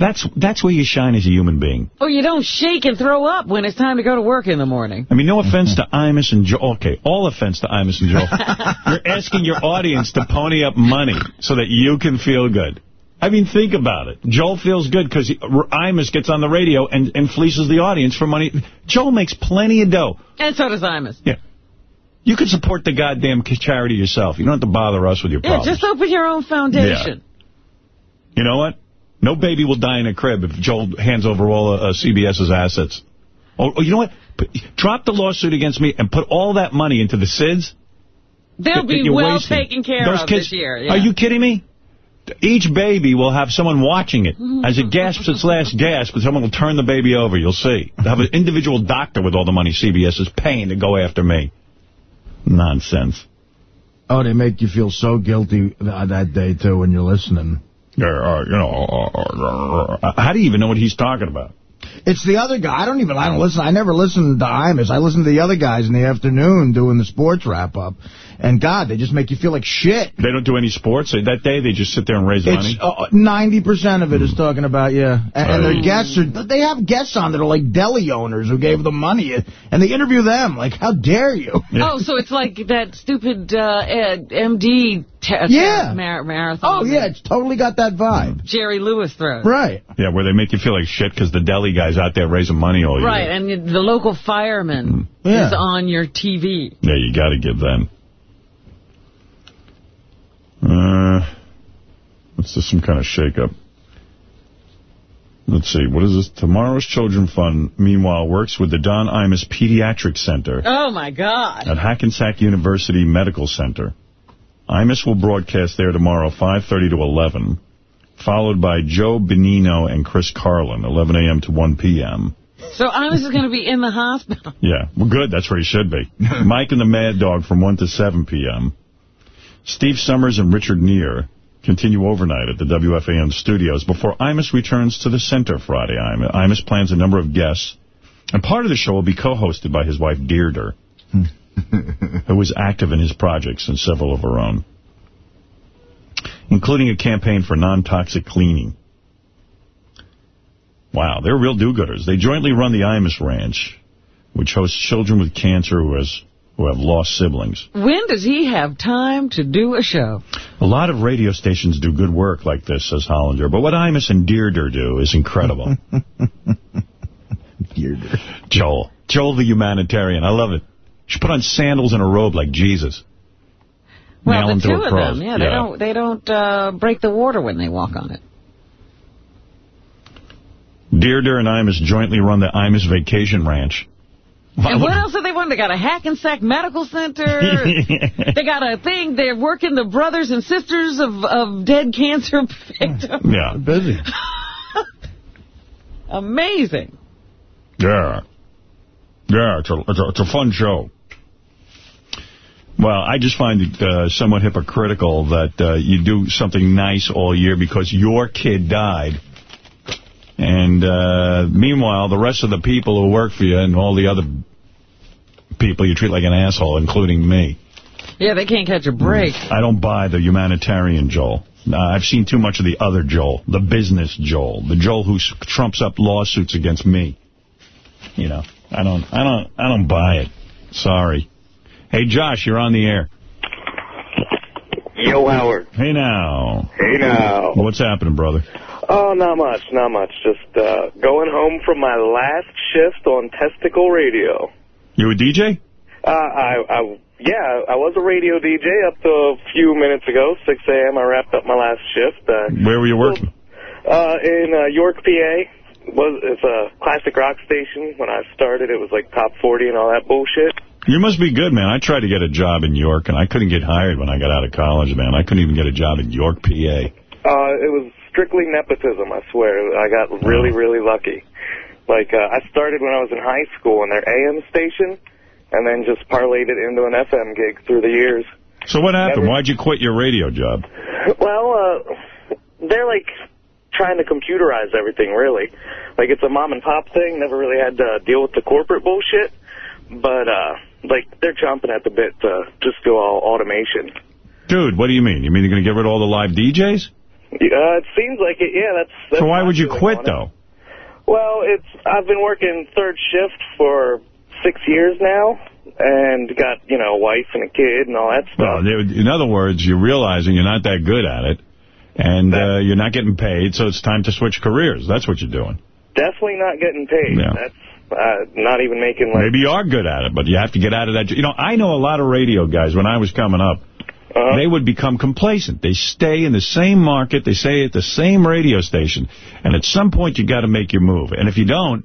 That's that's where you shine as a human being. Oh, you don't shake and throw up when it's time to go to work in the morning. I mean, no offense to Imus and Joel. Okay, all offense to Imus and Joel. You're asking your audience to pony up money so that you can feel good. I mean, think about it. Joel feels good because Imus gets on the radio and, and fleeces the audience for money. Joel makes plenty of dough. And so does Imus. Yeah. You can support the goddamn charity yourself. You don't have to bother us with your problems. Yeah, just open your own foundation. Yeah. You know what? No baby will die in a crib if Joel hands over all uh, CBS's assets. Oh, oh, you know what? P drop the lawsuit against me and put all that money into the SIDS. They'll be well wasting. taken care Those of kids, this year. Yeah. Are you kidding me? Each baby will have someone watching it. As it gasps its last gasp, someone will turn the baby over. You'll see. They'll have an individual doctor with all the money CBS is paying to go after me. Nonsense. Oh, they make you feel so guilty that day, too, when you're listening. Yeah, uh, you know, uh, uh, how do you even know what he's talking about? It's the other guy. I don't even, I don't listen. I never listen to Imus. I listen to the other guys in the afternoon doing the sports wrap-up. And, God, they just make you feel like shit. They don't do any sports? That day they just sit there and raise It's money? uh, 90% of it is talking about, yeah. And, and their guests are, they have guests on that are like deli owners who gave them money. And they interview them. Like, how dare you? Oh, so it's like that stupid uh, MD te- Yeah. mar- marathon. Oh, yeah, it's totally got that vibe. Jerry Lewis throws. Right. Yeah, where they make you feel like shit because the deli guy's out there raising money all year. Right, and the local fireman Yeah. is on your TV. Yeah, you got to give them. Uh, let's do some kind of shake-up. Let's see, what is this? Tomorrow's Children Fund, meanwhile, works with the Don Imus Pediatric Center Oh, my God. at Hackensack University Medical Center. Imus will broadcast there tomorrow, 5.30 to 11, followed by Joe Benigno and Chris Carlin, 11 a.m. to 1 p.m. So Imus is going to be in the hospital. Yeah, well, good. That's where he should be. Mike and the Mad Dog from 1 to 7 p.m. Steve Somers and Richard Neer continue overnight at the WFAN studios before Imus returns to the center Friday. Im- Imus plans a number of guests, and part of the show will be co-hosted by his wife, Deirdre, who is active in his projects and several of her own, including a campaign for non-toxic cleaning. Wow, they're real do-gooders. They jointly run the Imus Ranch, which hosts children with cancer who, has, who have lost siblings. When does he have time to do a show? A lot of radio stations do good work like this, says Hollander, but what Imus and Deirdre do is incredible. Deirdre. Joel. Joel the humanitarian. I love it. She put on sandals and a robe like Jesus. Well, Nail the two of cross. them, yeah, they don't they don't uh, break the water when they walk on it. Deirdre and Imus jointly run the Imus Vacation Ranch. And what else do they want? They got a Hackensack Medical Center. they got a thing. They're working the brothers and sisters of, of dead cancer victims. Yeah. Busy. Amazing. Yeah. Yeah, it's a, it's a, it's a fun show. Well, I just find it uh, somewhat hypocritical that uh, you do something nice all year because your kid died. And uh, meanwhile, the rest of the people who work for you and all the other people you treat like an asshole, including me. Yeah, they can't catch a break. I don't buy the humanitarian Joel. Uh, I've seen too much of the other Joel, the business Joel, the Joel who trumps up lawsuits against me. You know, I don't, I don't, I don't buy it. Sorry. Hey, Josh, you're on the air. Yo, Howard. Hey, now. Hey, now. What's happening, brother? Oh, not much, not much. Just uh, going home from my last shift on Testicle Radio. You a DJ? Uh, I, I, yeah, I was a radio DJ up to a few minutes ago, 6 a.m. I wrapped up my last shift. Uh, Where were you working? Uh, in uh, York, PA. Was It's a classic rock station. When I started, it was like top 40 and all that bullshit. You must be good, man. I tried to get a job in York, and I couldn't get hired when I got out of college, man. I couldn't even get a job in York, PA. Uh, it was strictly nepotism, I swear. I got really, really lucky. Like, uh, I started when I was in high school in their AM station, and then just parlayed it into an FM gig through the years. So what happened? Why'd you quit your radio job? Well, uh, they're like trying to computerize everything, really. Like, it's a mom and pop thing. Never really had to deal with the corporate bullshit. But, uh, like, they're chomping at the bit to just go all automation. Dude, what do you mean? You mean you're going to get rid of all the live DJs? Uh, it seems like it, yeah, that's... that's So why would you quit, though? Well, it's I've been working third shift for six years now, and got, you know, a wife and a kid and all that stuff. they- in other words, you're realizing you're not that good at it, and uh, you're not getting paid, so it's time to switch careers. That's what you're doing. Definitely not getting paid. Yeah. That's uh, not even making, like... Maybe you are good at it, but you have to get out of that. You know, I know a lot of radio guys, when I was coming up, Uh-huh. they would become complacent. They stay in the same market, they stay at the same radio station, and at some point you got to make your move. And if you don't,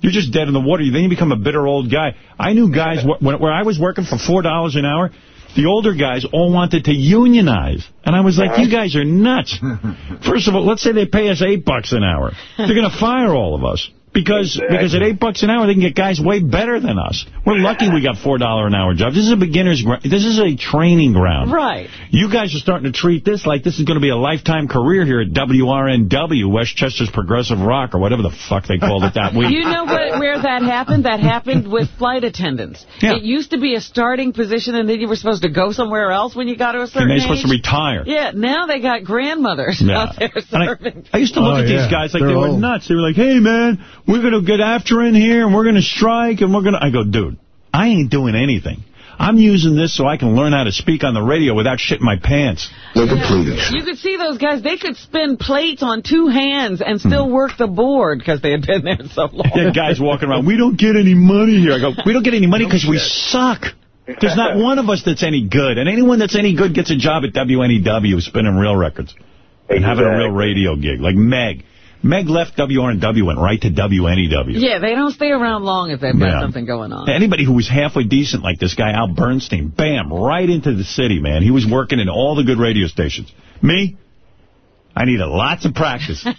you're just dead in the water. Then you become a bitter old guy. I knew guys, wh- when, where I was working for $4 an hour, the older guys all wanted to unionize. And I was like, you guys are nuts. First of all, let's say they pay us 8 bucks an hour. They're going to fire all of us. Because because at 8 bucks an hour, they can get guys way better than us. We're lucky we got $4 an hour jobs. This is a beginner's. This is a training ground. Right. You guys are starting to treat this like this is going to be a lifetime career here at WRNW, Westchester's Progressive Rock, or whatever the fuck they called it that week. You know what, where that happened? That happened with flight attendants. Yeah. It used to be a starting position, and then you were supposed to go somewhere else when you got to a certain and they're age. supposed to retire. Yeah, now they got grandmothers Yeah. out there And I, serving. I used to look Oh, at yeah. these guys like They're they were old. nuts. They were like, hey, man, we're going to get after in here, and we're going to strike, and we're going to... I go, dude, I ain't doing anything. I'm using this so I can learn how to speak on the radio without shitting my pants. You could see those guys, they could spin plates on two hands and Hmm. still work the board because they had been there so long. Yeah, guys walking around, we don't get any money here. I go, we don't get any money because we suck. There's not one of us that's any good. And anyone that's any good gets a job at WNEW spinning real records and having a real radio gig, like Meg. Meg left WRNW, and went right to WNEW. Yeah, they don't stay around long if they've got Yeah. something going on. Anybody who was halfway decent like this guy, Al Bernstein, bam, right into the city, man. He was working in all the good radio stations. Me, I needed lots of practice.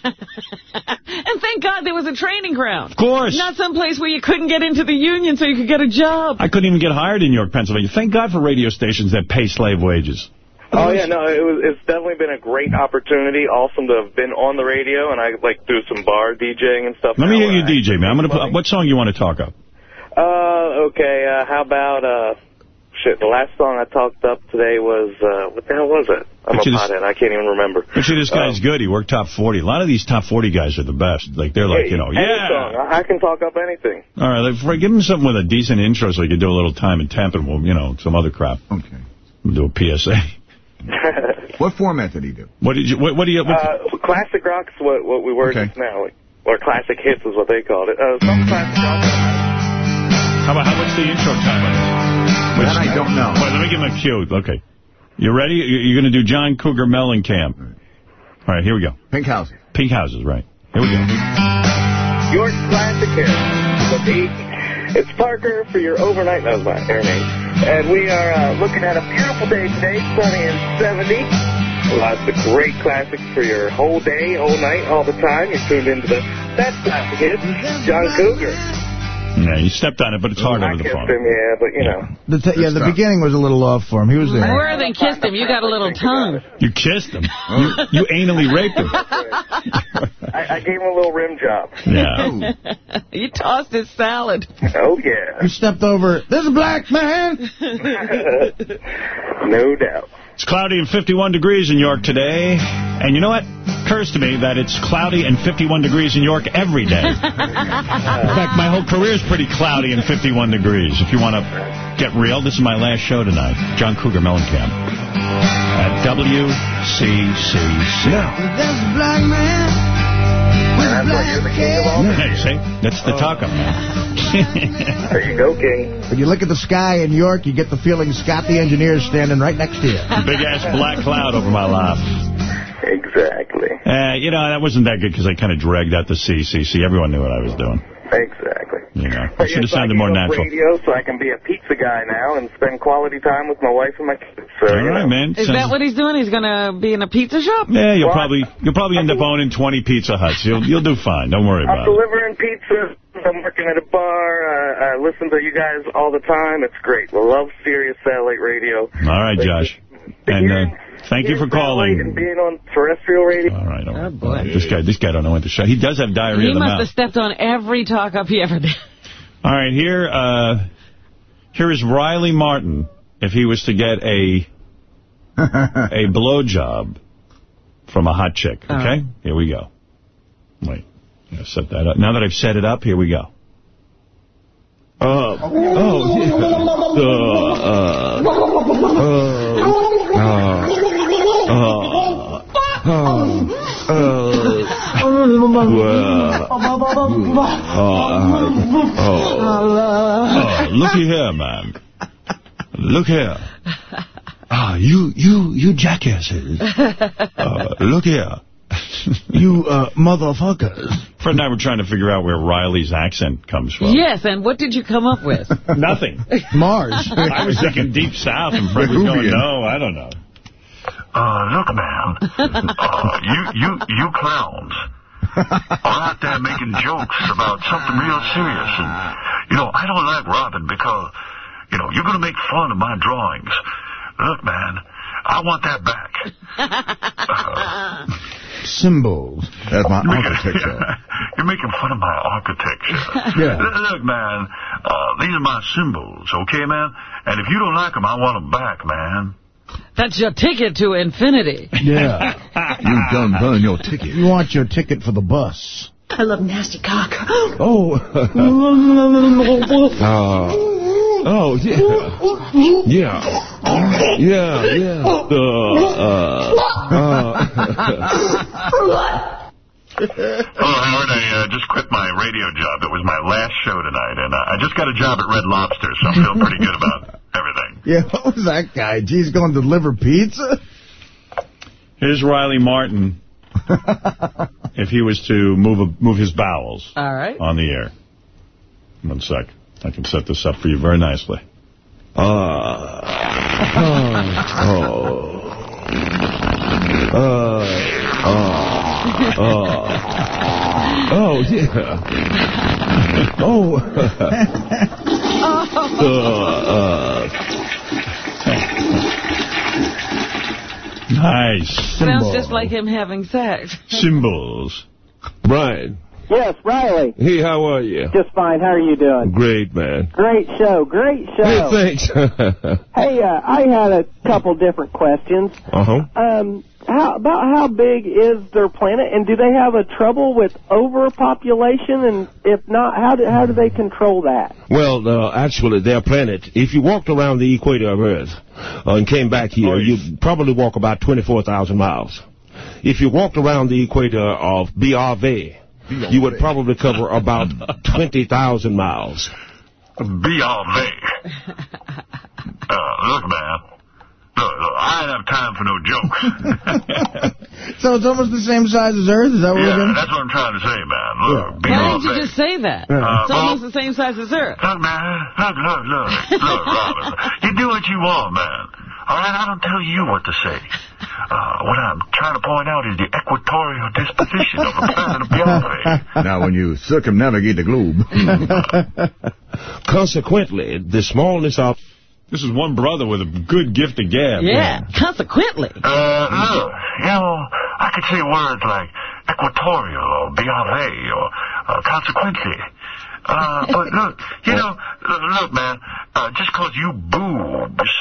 And thank God there was a training ground. Of course. Not some place where you couldn't get into the union so you could get a job. I couldn't even get hired in York, Pennsylvania. Thank God for radio stations that pay slave wages. Oh, yeah, no, it was, it's definitely been a great opportunity. Awesome to have been on the radio, and I, like, do some bar DJing and stuff. Let me hear you I DJ, man. I'm gonna put, what song you want to talk up? Uh, okay, uh, how about, uh, shit, the last song I talked up today was, uh, what the hell was it? I'm Actually, a this- pothead, I can't even remember. Actually, this guy's Um, good. He worked top 40. A lot of these top 40 guys are the best. Like, they're like, hey, you know, any yeah. song. I, I can talk up anything. All right, like, give him something with a decent intro so he can do a little time and temp and we'll, you know, some other crap. Okay. We'll do a PSA. What format did he do? What did you, what, what do you, what, Uh, classic rock's what, what we were Okay. just now. Or classic hits is what they called it. Uh, some classic rock. how about, how, what's the intro time on this? That I don't know. Wait, let me give him a cue. Okay. You ready? You- You're going to do John Cougar Mellencamp. All right, here we go. Pink houses. Pink Houses, right. Here we go. York classic hits. The beat. It's Parker for your overnight. That was my air name. And we are uh, looking at a beautiful day today, sunny and 70. Lots of great classics for your whole day, whole night, all the time. You're tuned into the best classic hits. John Cougar. Yeah, you stepped on it, but it's hard I over the kissed phone. him, yeah, but you know. The t- yeah, the tough. beginning was a little off for him. He was there. More than kissed him, you got a little tongue. You kissed him. You, you anally raped him. I, I gave him a little rim job. Yeah. You tossed his salad. Oh, yeah. You stepped over. This a black man. no doubt. It's cloudy and 51 degrees in York today. And you know what? occurs to me that it's cloudy and 51 degrees in York every day. in fact, my whole career is pretty cloudy and 51 degrees. If you want to get real, this is my last show tonight. John Cougar Mellencamp at WCCC. There's a black man with a black Hey, see? That's the talk-up man. There you go, King. When you look at the sky in York, you get the feeling Scott the engineer is standing right next to you. Big-ass black cloud over my lap. Exactly. Uh, you know, that wasn't that good because I kind of dragged out the CCC. Everyone knew what I was doing. Exactly. You know, I should have yes, sounded more natural. radio so I can be a pizza guy now and spend quality time with my wife and my kids. So, All you right, know. man. Is Sounds- that what he's doing? He's going to be in a pizza shop? Yeah, you'll Well, probably you'll probably end up owning 20 Pizza Huts. You'll you'll do fine. Don't worry I'm about it. delivering pizzas. I'm working at a bar. Uh, I listen to you guys all the time. It's great. We love Sirius Satellite Radio. All right, Josh. And uh, thank you for Hearing satellite And calling. being on terrestrial radio. All right. Oh, boy. all right. This guy this guy don't know what to shut. He does have diarrhea He of the must mouth. have stepped on every talk-up he ever did. All right, here uh, here is Riley Martin if he was to get a a blowjob from a hot chick. Oh. Okay, here we go. Wait, I'm gonna set that up. Now that I've set it up, here we go. Uh, oh, yeah. Uh, uh, uh, uh, uh, Oh, looky here, man. Look here. Ah, you, you, you jackasses. Uh, look here. You uh, motherfuckers. Fred and I were trying to figure out where Riley's accent comes from. Yes, and what did you come up with? Nothing. Mars. I was thinking deep south, and Fred was going, no, I don't know. Uh, look, man. Uh, you, you, you clowns are out there making jokes about something real serious. And, you know, I don't like Robin because, you know, you're going to make fun of my drawings. Look, man, I want that back. Symbols. That's my architecture. You're making fun of my architecture. Yeah. Look, look, man, uh, these are my symbols, okay, man? And if you don't like them, I want them back, man. That's your ticket to infinity. Yeah. You done run your ticket. You want your ticket for the bus. I love nasty cock. Oh. uh, oh, yeah. Yeah. Yeah, yeah. Uh, uh, uh. Oh, Howard, I uh, just quit my radio job. It was my last show tonight, and uh, I just got a job at Red Lobster, so I'm feeling pretty good about everything. Yeah, what was that guy? Geez, going to deliver pizza? Here's Riley Martin if he was to move a, move his bowels All right. on the air. One sec. I can set this up for you very nicely. Uh, oh. Uh, uh, uh, oh, yeah. Oh. Nice. Sounds just like him having sex. Symbols. Brian. Yes, Riley. Hey, how are you? Just fine. How are you doing? Great, man. Great show. Great show. Hey, thanks. Hey, uh, I had a couple different questions. uh-huh. Um, how about how big is their planet, and do they have a trouble with overpopulation? And if not, how do how do they control that? Well, uh, actually, their planet, if you walked around the equator of Earth uh, and came back here, you'd probably walk about 24,000 miles. If you walked around the equator of BRV, you would probably cover about 20,000 miles. Be all day. Uh, look, man. Look, look, I ain't have time for no jokes. so it's almost the same size as Earth? Is that what we're yeah, doing? that's what I'm trying to say, man. Look, be Why all didn't you just say that? Uh, it's well- almost the same size as Earth. Look, man. Look, look, look. Look, Robin. You do what you want, man. All right, I don't tell you what to say. Uh, what I'm trying to point out is the equatorial disposition of the planet of Beyonce. Now, when you circumnavigate the globe. Consequently, the smallness of... This is one brother with a good gift of gab. Yeah, consequently. Uh, look, you know, I could say words like equatorial or Beyonce or uh, consequently. Uh, but look, you know, look, look man, uh, just 'cause you boobs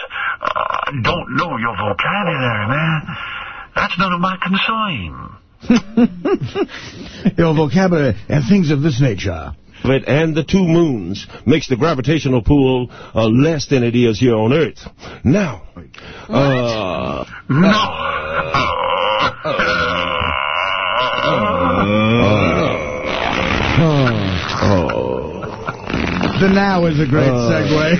uh, don't know your vocabulary, man, that's none of my concern. Your vocabulary and things of this nature. But and the two moons makes the gravitational pull uh, less than it is here on Earth. Now, uh, The now is a great segue.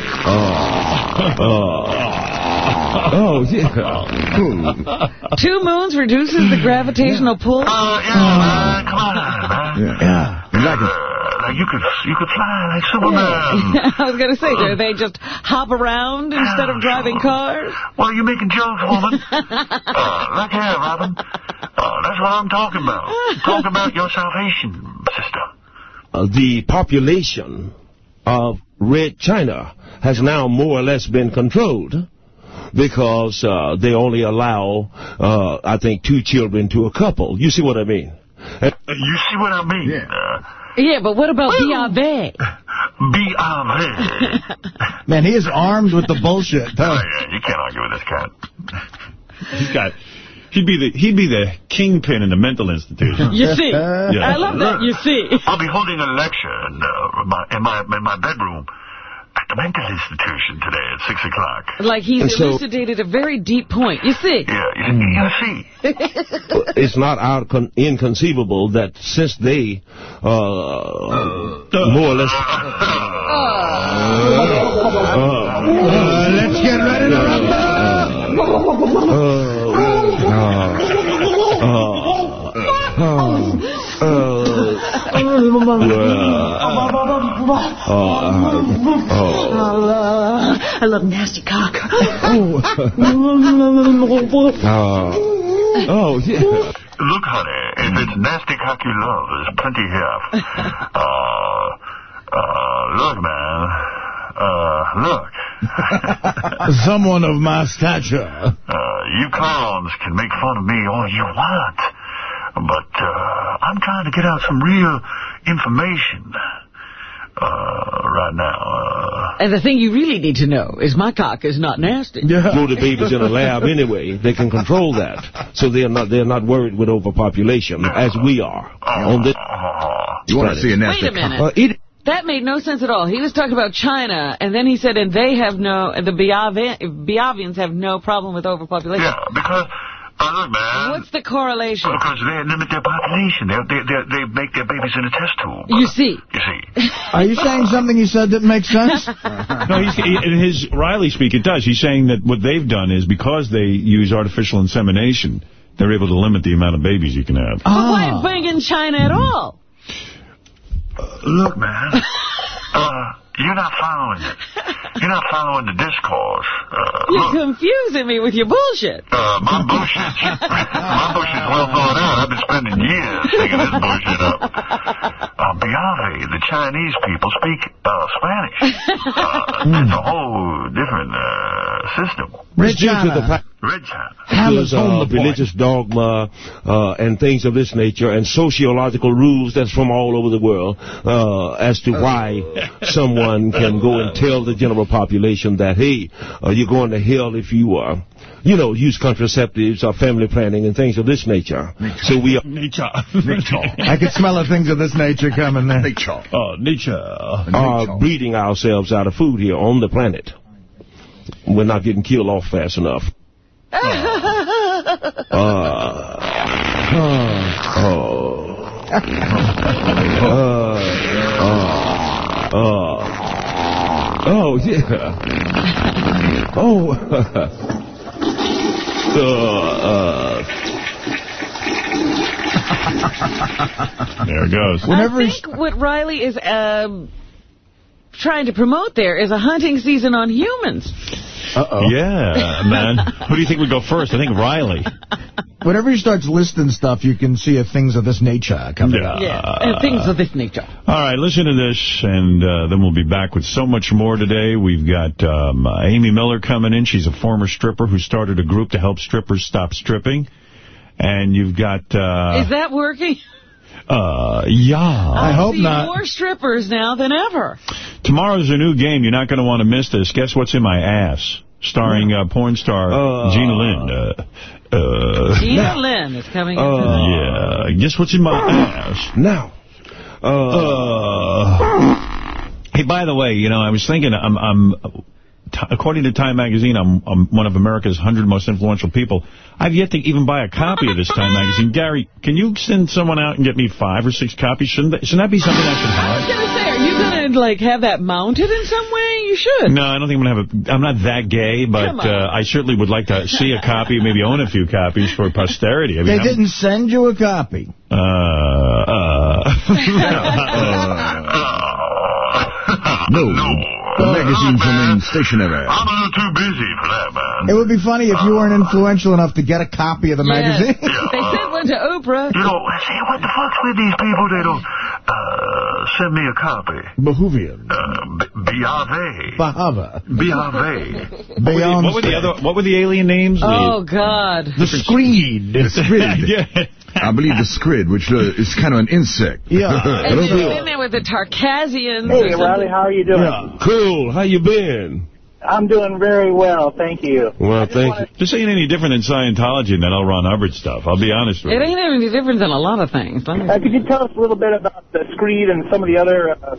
oh, yeah. Two moons reduces the gravitational pull? Uh, yeah, man, come on, man. Yeah. Exactly. Uh, like you could, you could fly like Superman. I was going to say, do they just hop around instead of driving cars? Well, you making jokes, woman? uh, look here, Robin. Uh, that's what I'm talking about. Talking about your salvation, sister. Uh, the population of Red China has now more or less been controlled because uh, they only allow, uh, I think, two children to a couple. You see what I mean? And Uh, you see what I mean? Yeah. Uh, Yeah, but what about Biave? B.I.V. Man, he is armed with the bullshit. Oh, yeah, you can't argue with this cat. He's got... He'd be the he'd be the kingpin in the mental institution. You see. I love that, you see. I'll be holding a lecture in, uh, my, in, my, in my bedroom at the mental institution today at 6 o'clock. Like he's so- elucidated a very deep point. You see. Yeah, you, you see. it's not out con- inconceivable that since they uh, more or less Uh, let's get ready to rumble. I love nasty cock. oh yeah Look, honey, if it's nasty cock you love, there's plenty here. Uh, uh, look, man. Uh, look. Someone of my stature. Uh, you clowns can make fun of me all you want, but uh, I'm trying to get out some real information uh, right now. Uh, And the thing you really need to know is my cock is not nasty. grow the babies in a lab anyway. They can control that, so they're not they're not worried with overpopulation as we are on this. You want to see a nasty Wait nasty a minute. Uh, it, That made no sense at all. He was talking about China, and then he said, and they have no, the Biavi- Biavians have no problem with overpopulation. yeah, because, uh, man. What's the correlation? Because they limit their population. They, they, they, they make their babies in a test tube. You see. You see. Are you saying something you said didn't make sense? No, he's, he, in his Riley speak, it does. He's saying that what they've done is because they use artificial insemination, they're able to limit the amount of babies you can have. But why bring in China at all? Look, man. Uh, you're not following it. You're not following the discourse. Uh, You're look, confusing me with your bullshit. uh, my bullshit, my bullshit's well thought out. I've been spending years thinking this bullshit up. Uh, Biave, the Chinese people speak uh, Spanish. Uh, it's a whole different uh, system. Rich due to the China. fact Red China. Hammer's there's, home uh, the point. religious dogma uh, and things of this nature and sociological rules that's from all over the world uh, as to why someone can go and tell the general population that, hey, uh, you're going to hell if you uh, you know, use contraceptives or family planning and things of this nature. So we are... Nature. I could smell the things of this nature coming there. Nature. Oh, nature. are breeding ourselves out of food here on the planet. We're not getting killed off fast enough. Uh, oh. Uh, uh, oh, yeah. Oh. uh, There it goes. Whenever I he's- think what Riley is um, trying to promote there is a hunting season on humans. Uh-oh. Yeah, man. Who do you think would go first? I think Riley. Whenever he starts listing stuff, you can see a things of this nature coming Yeah. up. Yeah, and things of this nature. All right, listen to this, and uh, then we'll be back with so much more today. We've got um, uh, Amy Miller coming in. She's a former stripper who started a group to help strippers stop stripping. And you've got... Uh, is that working? uh, yeah. I hope not. more strippers now than ever. Tomorrow's a new game. You're not going to want to miss this. Guess what's in my ass? Starring uh, porn star Uh. Gina Lynn. Uh, Uh, Gina Lynn is coming in. yeah, guess what's in my ass? Now, Uh, hey, by the way, you know, I was thinking, I'm, I'm t according to Time Magazine, I'm, I'm one of America's 100 most influential people. I've yet to even buy a copy of this Time Magazine. Gary, can you send someone out and get me five or six copies? Shouldn't that, shouldn't that be something I should have? I have? was going to say, are you going to, like, have that mounted in some way? You should. No, I don't think I'm going to have a... I'm not that gay, but uh, I certainly would like to see a copy, maybe own a few copies for posterity. I mean, They I'm- didn't send you a copy. Uh, uh, No. The uh, magazines remain stationary. I'm a little too busy for that, man. It would be funny if you weren't uh, influential enough to get a copy of the Yes. magazine. They uh, sent to Oprah. You know, say, what the fuck's with these people? They don't uh, send me a copy. Behovian. Uh, Biave. Bahava. Biave. Beyond. what were the other? What were the alien names? Oh, God. The screed. The squid. yeah. I believe the squid, which uh, is kind of an insect. Yeah. And you've been there with the Tarkazians. Hey. Riley, how are you doing? Yeah. cool. How you been? I'm doing very well, thank you. Well, thank you. This ain't any different than Scientology and that L. Ron Hubbard stuff. I'll be honest with It you. It ain't any different than a lot of things. Uh, could you tell us a little bit about the screed and some of the other uh,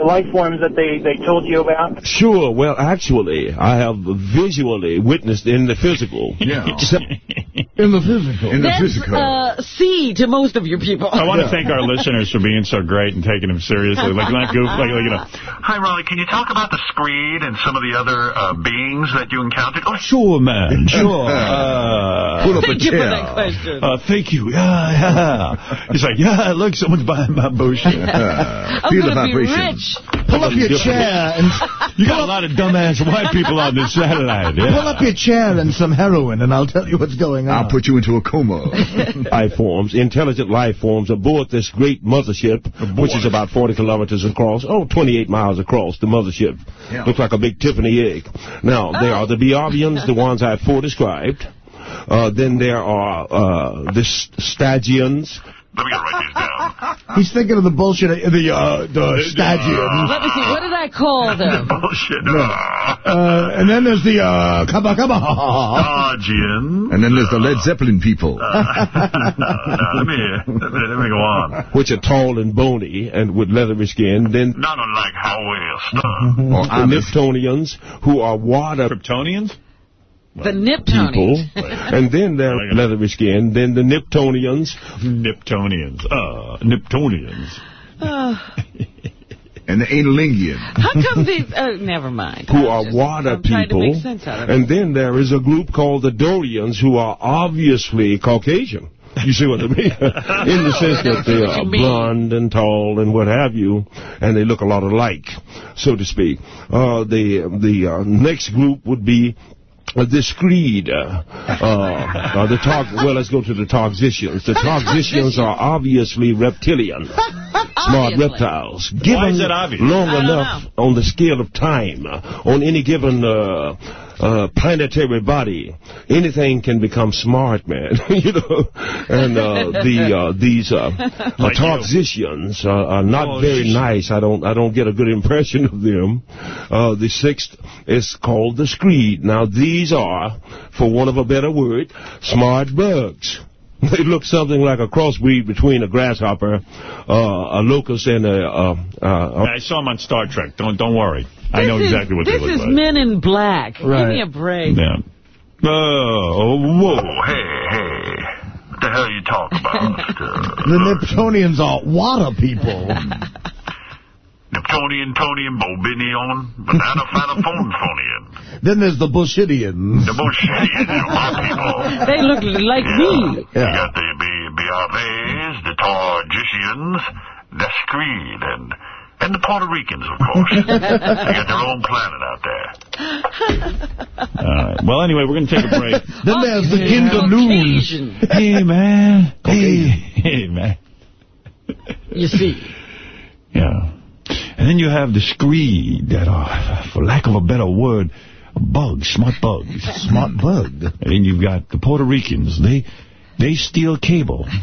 uh, life forms that they, they told you about? Sure. Well, actually, I have visually witnessed in the physical. Yeah. In the physical. In the That's physical. uh, C to most of your people. I want to thank our listeners for being so great and taking them seriously. Like, not goof, like, like, you know. Hi, Raleigh. Can you talk about the screed and some of the other uh, beings that you encountered? Oh, Sure, man. Sure. Uh, Pull up a Thank you for chair. that question. uh, thank you. Yeah, yeah. He's like, yeah, look, someone's buying my bullshit. Uh, I'm feel the going to be vibration. rich. Pull up your chair and You got a lot of dumbass white people on this satellite. Yeah. pull up your chair and some heroin, and I'll tell you what's going on. I'll put you into a coma. life forms, intelligent life forms aboard this great mothership, which is about 40 kilometers across, oh, 28 miles across, the mothership. Yeah. Looks like a big Tiffany Now, there are the Biavians, the ones I four described. Uh, then there are uh, the St- Stagians. Let me go write these down. He's thinking of the bullshit, of the, uh, the Stagians. Let me see. What did I call them? Bullshit. Uh, Uh, and then there's the, uh, Kaba Kaba. Argian. and then there's the Led Zeppelin people. Uh, no, let, me, let, me, let me go on. which are tall and bony and with leathery skin. Then Not unlike how we or the Amish. Who are water Kryptonians? The people. And then there are leathery skin. Then the Niptonians, Niptonians. Uh, Niptonians. And the Analingian. How come these... Oh, never mind. who I'm are just- water I'm trying to people. make sense out of it. And then there is a group called the Dorians, who are obviously Caucasian. You see what I mean? In the sense that they are you mean. blonde and tall and what have you, and they look a lot alike, so to speak. Uh, the the uh, next group would be uh, the screed, uh, uh, uh, the talk, Well, let's go to the toxicians. The toxicians are obviously reptilian, smart Obviously. reptiles. Why Given is that obvious? long I don't enough on the scale of time, uh, on any given uh, planetary body, anything can become smart, man. you know, and uh, the uh, these uh, Like are, are not Oh, very nice. I don't I don't get a good impression of them. Uh, the sixth is called the screed. Now these are, for want of a better word, smart bugs. They look something like a crossbreed between a grasshopper, uh, a locust, and a, uh, uh, I saw him on Star Trek. Don't don't worry. I know is- exactly what they This look is like. Men in Black. Give me a break. Yeah. Oh, whoa. Oh, hey, hey. What the hell you talking about? Uh, The Niptonians are water people. Neptunian, Tonian, Bobinian, Banana Phanophonian. then there's the Bullshitians. The bullshit, you know, my people. They look like me. Yeah. You got the B- Biaves, the Targicians, the Screed, and and the Puerto Ricans, of course. they got their own planet out there. All right. Well, anyway, we're going to take a break. Then there's the Yeah. Gindaloons. Caucasian, hey, man. Hey, hey, man. You see. Yeah. And then you have the screed that are, for lack of a better word, bugs, smart bugs. Smart bug. And then you've got the Puerto Ricans. They they steal cable.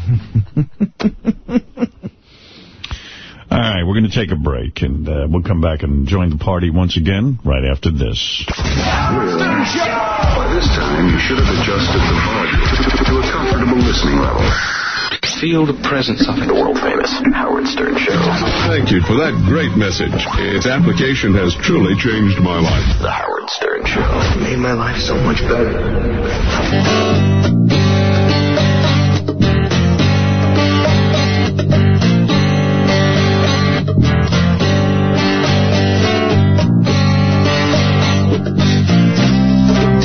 All right, we're going to take a break, and uh, we'll come back and join the party once again right after this. By this time, you should have adjusted the volume to a comfortable listening level. Feel the presence of it. The world-famous Howard Stern Show. Thank you for that great message. Its application has truly changed my life. The Howard Stern Show. Made my life so much better.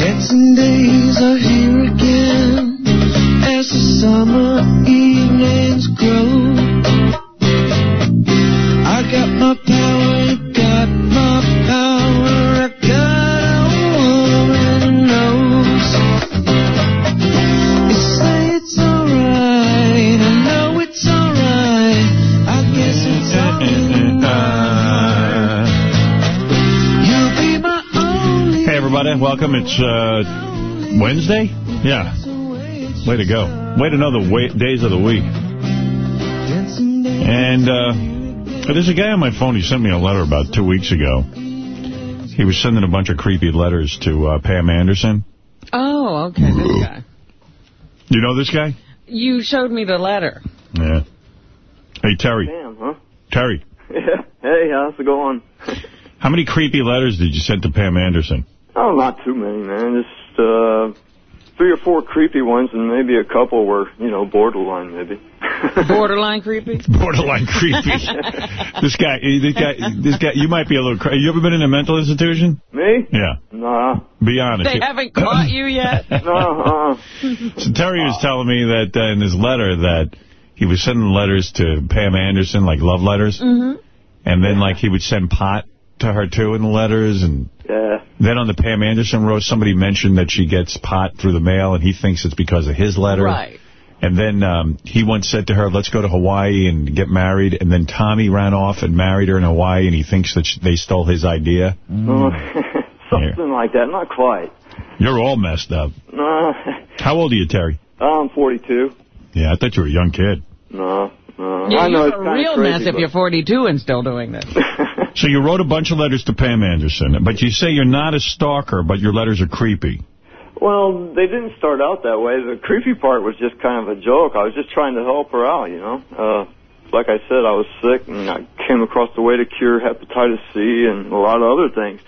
Dancing days are here again as the summer evenings grow. I got my power, got my power, I got a woman knows. You say it's alright, I know it's alright, I guess it's my only Hey, everybody. Welcome. It's uh, Wednesday? Yeah. Way to go. Way another know the way, days of the week. And uh, there's a guy on my phone. He sent me a letter about two weeks ago. He was sending a bunch of creepy letters to uh, Pam Anderson. Oh, okay, this guy. You know this guy? You showed me the letter. Yeah. Hey, Terry. Damn, huh? Terry, Yeah. Hey, how's it going? how many creepy letters did you send to Pam Anderson? Oh, not too many, man. Just uh, three or four creepy ones, and maybe a couple were, you know, borderline, maybe. Borderline creepy? Borderline creepy. this guy, this guy, this guy, you might be a little crazy. You ever been in a mental institution? Me? Yeah. Nah. Be honest. They haven't caught you yet? No, uh. So Terry was telling me that uh, in his letter that he was sending letters to Pam Anderson, like love letters, Mm-hmm. and then like he would send pot to her too in the letters, and Yeah. then on the Pam Anderson roast, somebody mentioned that she gets pot through the mail, and he thinks it's because of his letter. Right. And then um, he once said to her, let's go to Hawaii and get married. And then Tommy ran off and married her in Hawaii, and he thinks that sh they stole his idea. Uh, something like that. Not quite. You're all messed up. No. How old are you, Terry? I'm 42. Yeah, I thought you were a young kid. No. No. Yeah, I know you're it's a real crazy, mess if you're 42 and still doing this. So you wrote a bunch of letters to Pam Anderson, but you say you're not a stalker, but your letters are creepy. Well, they didn't start out that way. The creepy part was just kind of a joke. I was just trying to help her out, you know. Uh, like I said, I was sick, and I came across the way to cure hepatitis C and a lot of other things.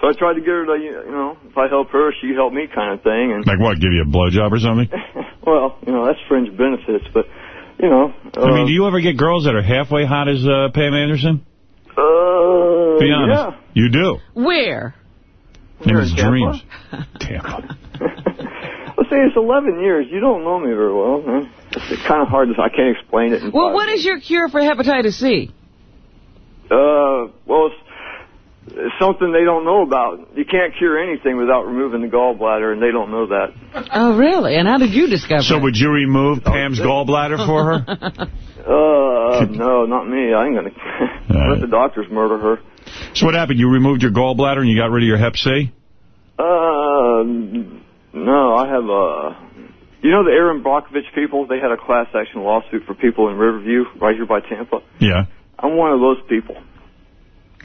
So I tried to get her to, you know, if I help her, she help me kind of thing. And Like what, give you a blowjob or something? well, you know, that's fringe benefits, but you know. Uh, I mean, do you ever get girls that are halfway hot as uh, Pam Anderson? Uh, Be honest. yeah. You do. Where? In Where, his in Tampa? dreams. Tampa. Well, see, it's 11 years. You don't know me very well. Man. It's kind of hard to. I can't explain it. In Well, five what is your cure for hepatitis C? Uh, well, it's, it's something they don't know about. You can't cure anything without removing the gallbladder, and they don't know that. Oh, really? And how did you discover So it? would you remove Pam's gallbladder for her? Uh, no, not me. I ain't gonna let the doctors murder her. So what happened? You removed your gallbladder and you got rid of your hep C? Uh, no, I have uh You know the Erin Brockovich people? They had a class action lawsuit for people in Riverview, right here by Tampa. Yeah. I'm one of those people.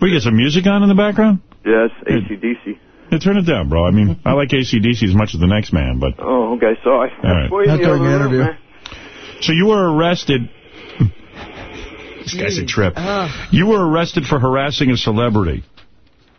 We get some music on in the background? Yes, ACDC. Yeah, turn it down, bro. I mean, I like ACDC as much as the next man, but... Oh, okay, sorry. All right. Wait in the other room, man. So you were arrested... This guy's a trip. Ah. You were arrested for harassing a celebrity.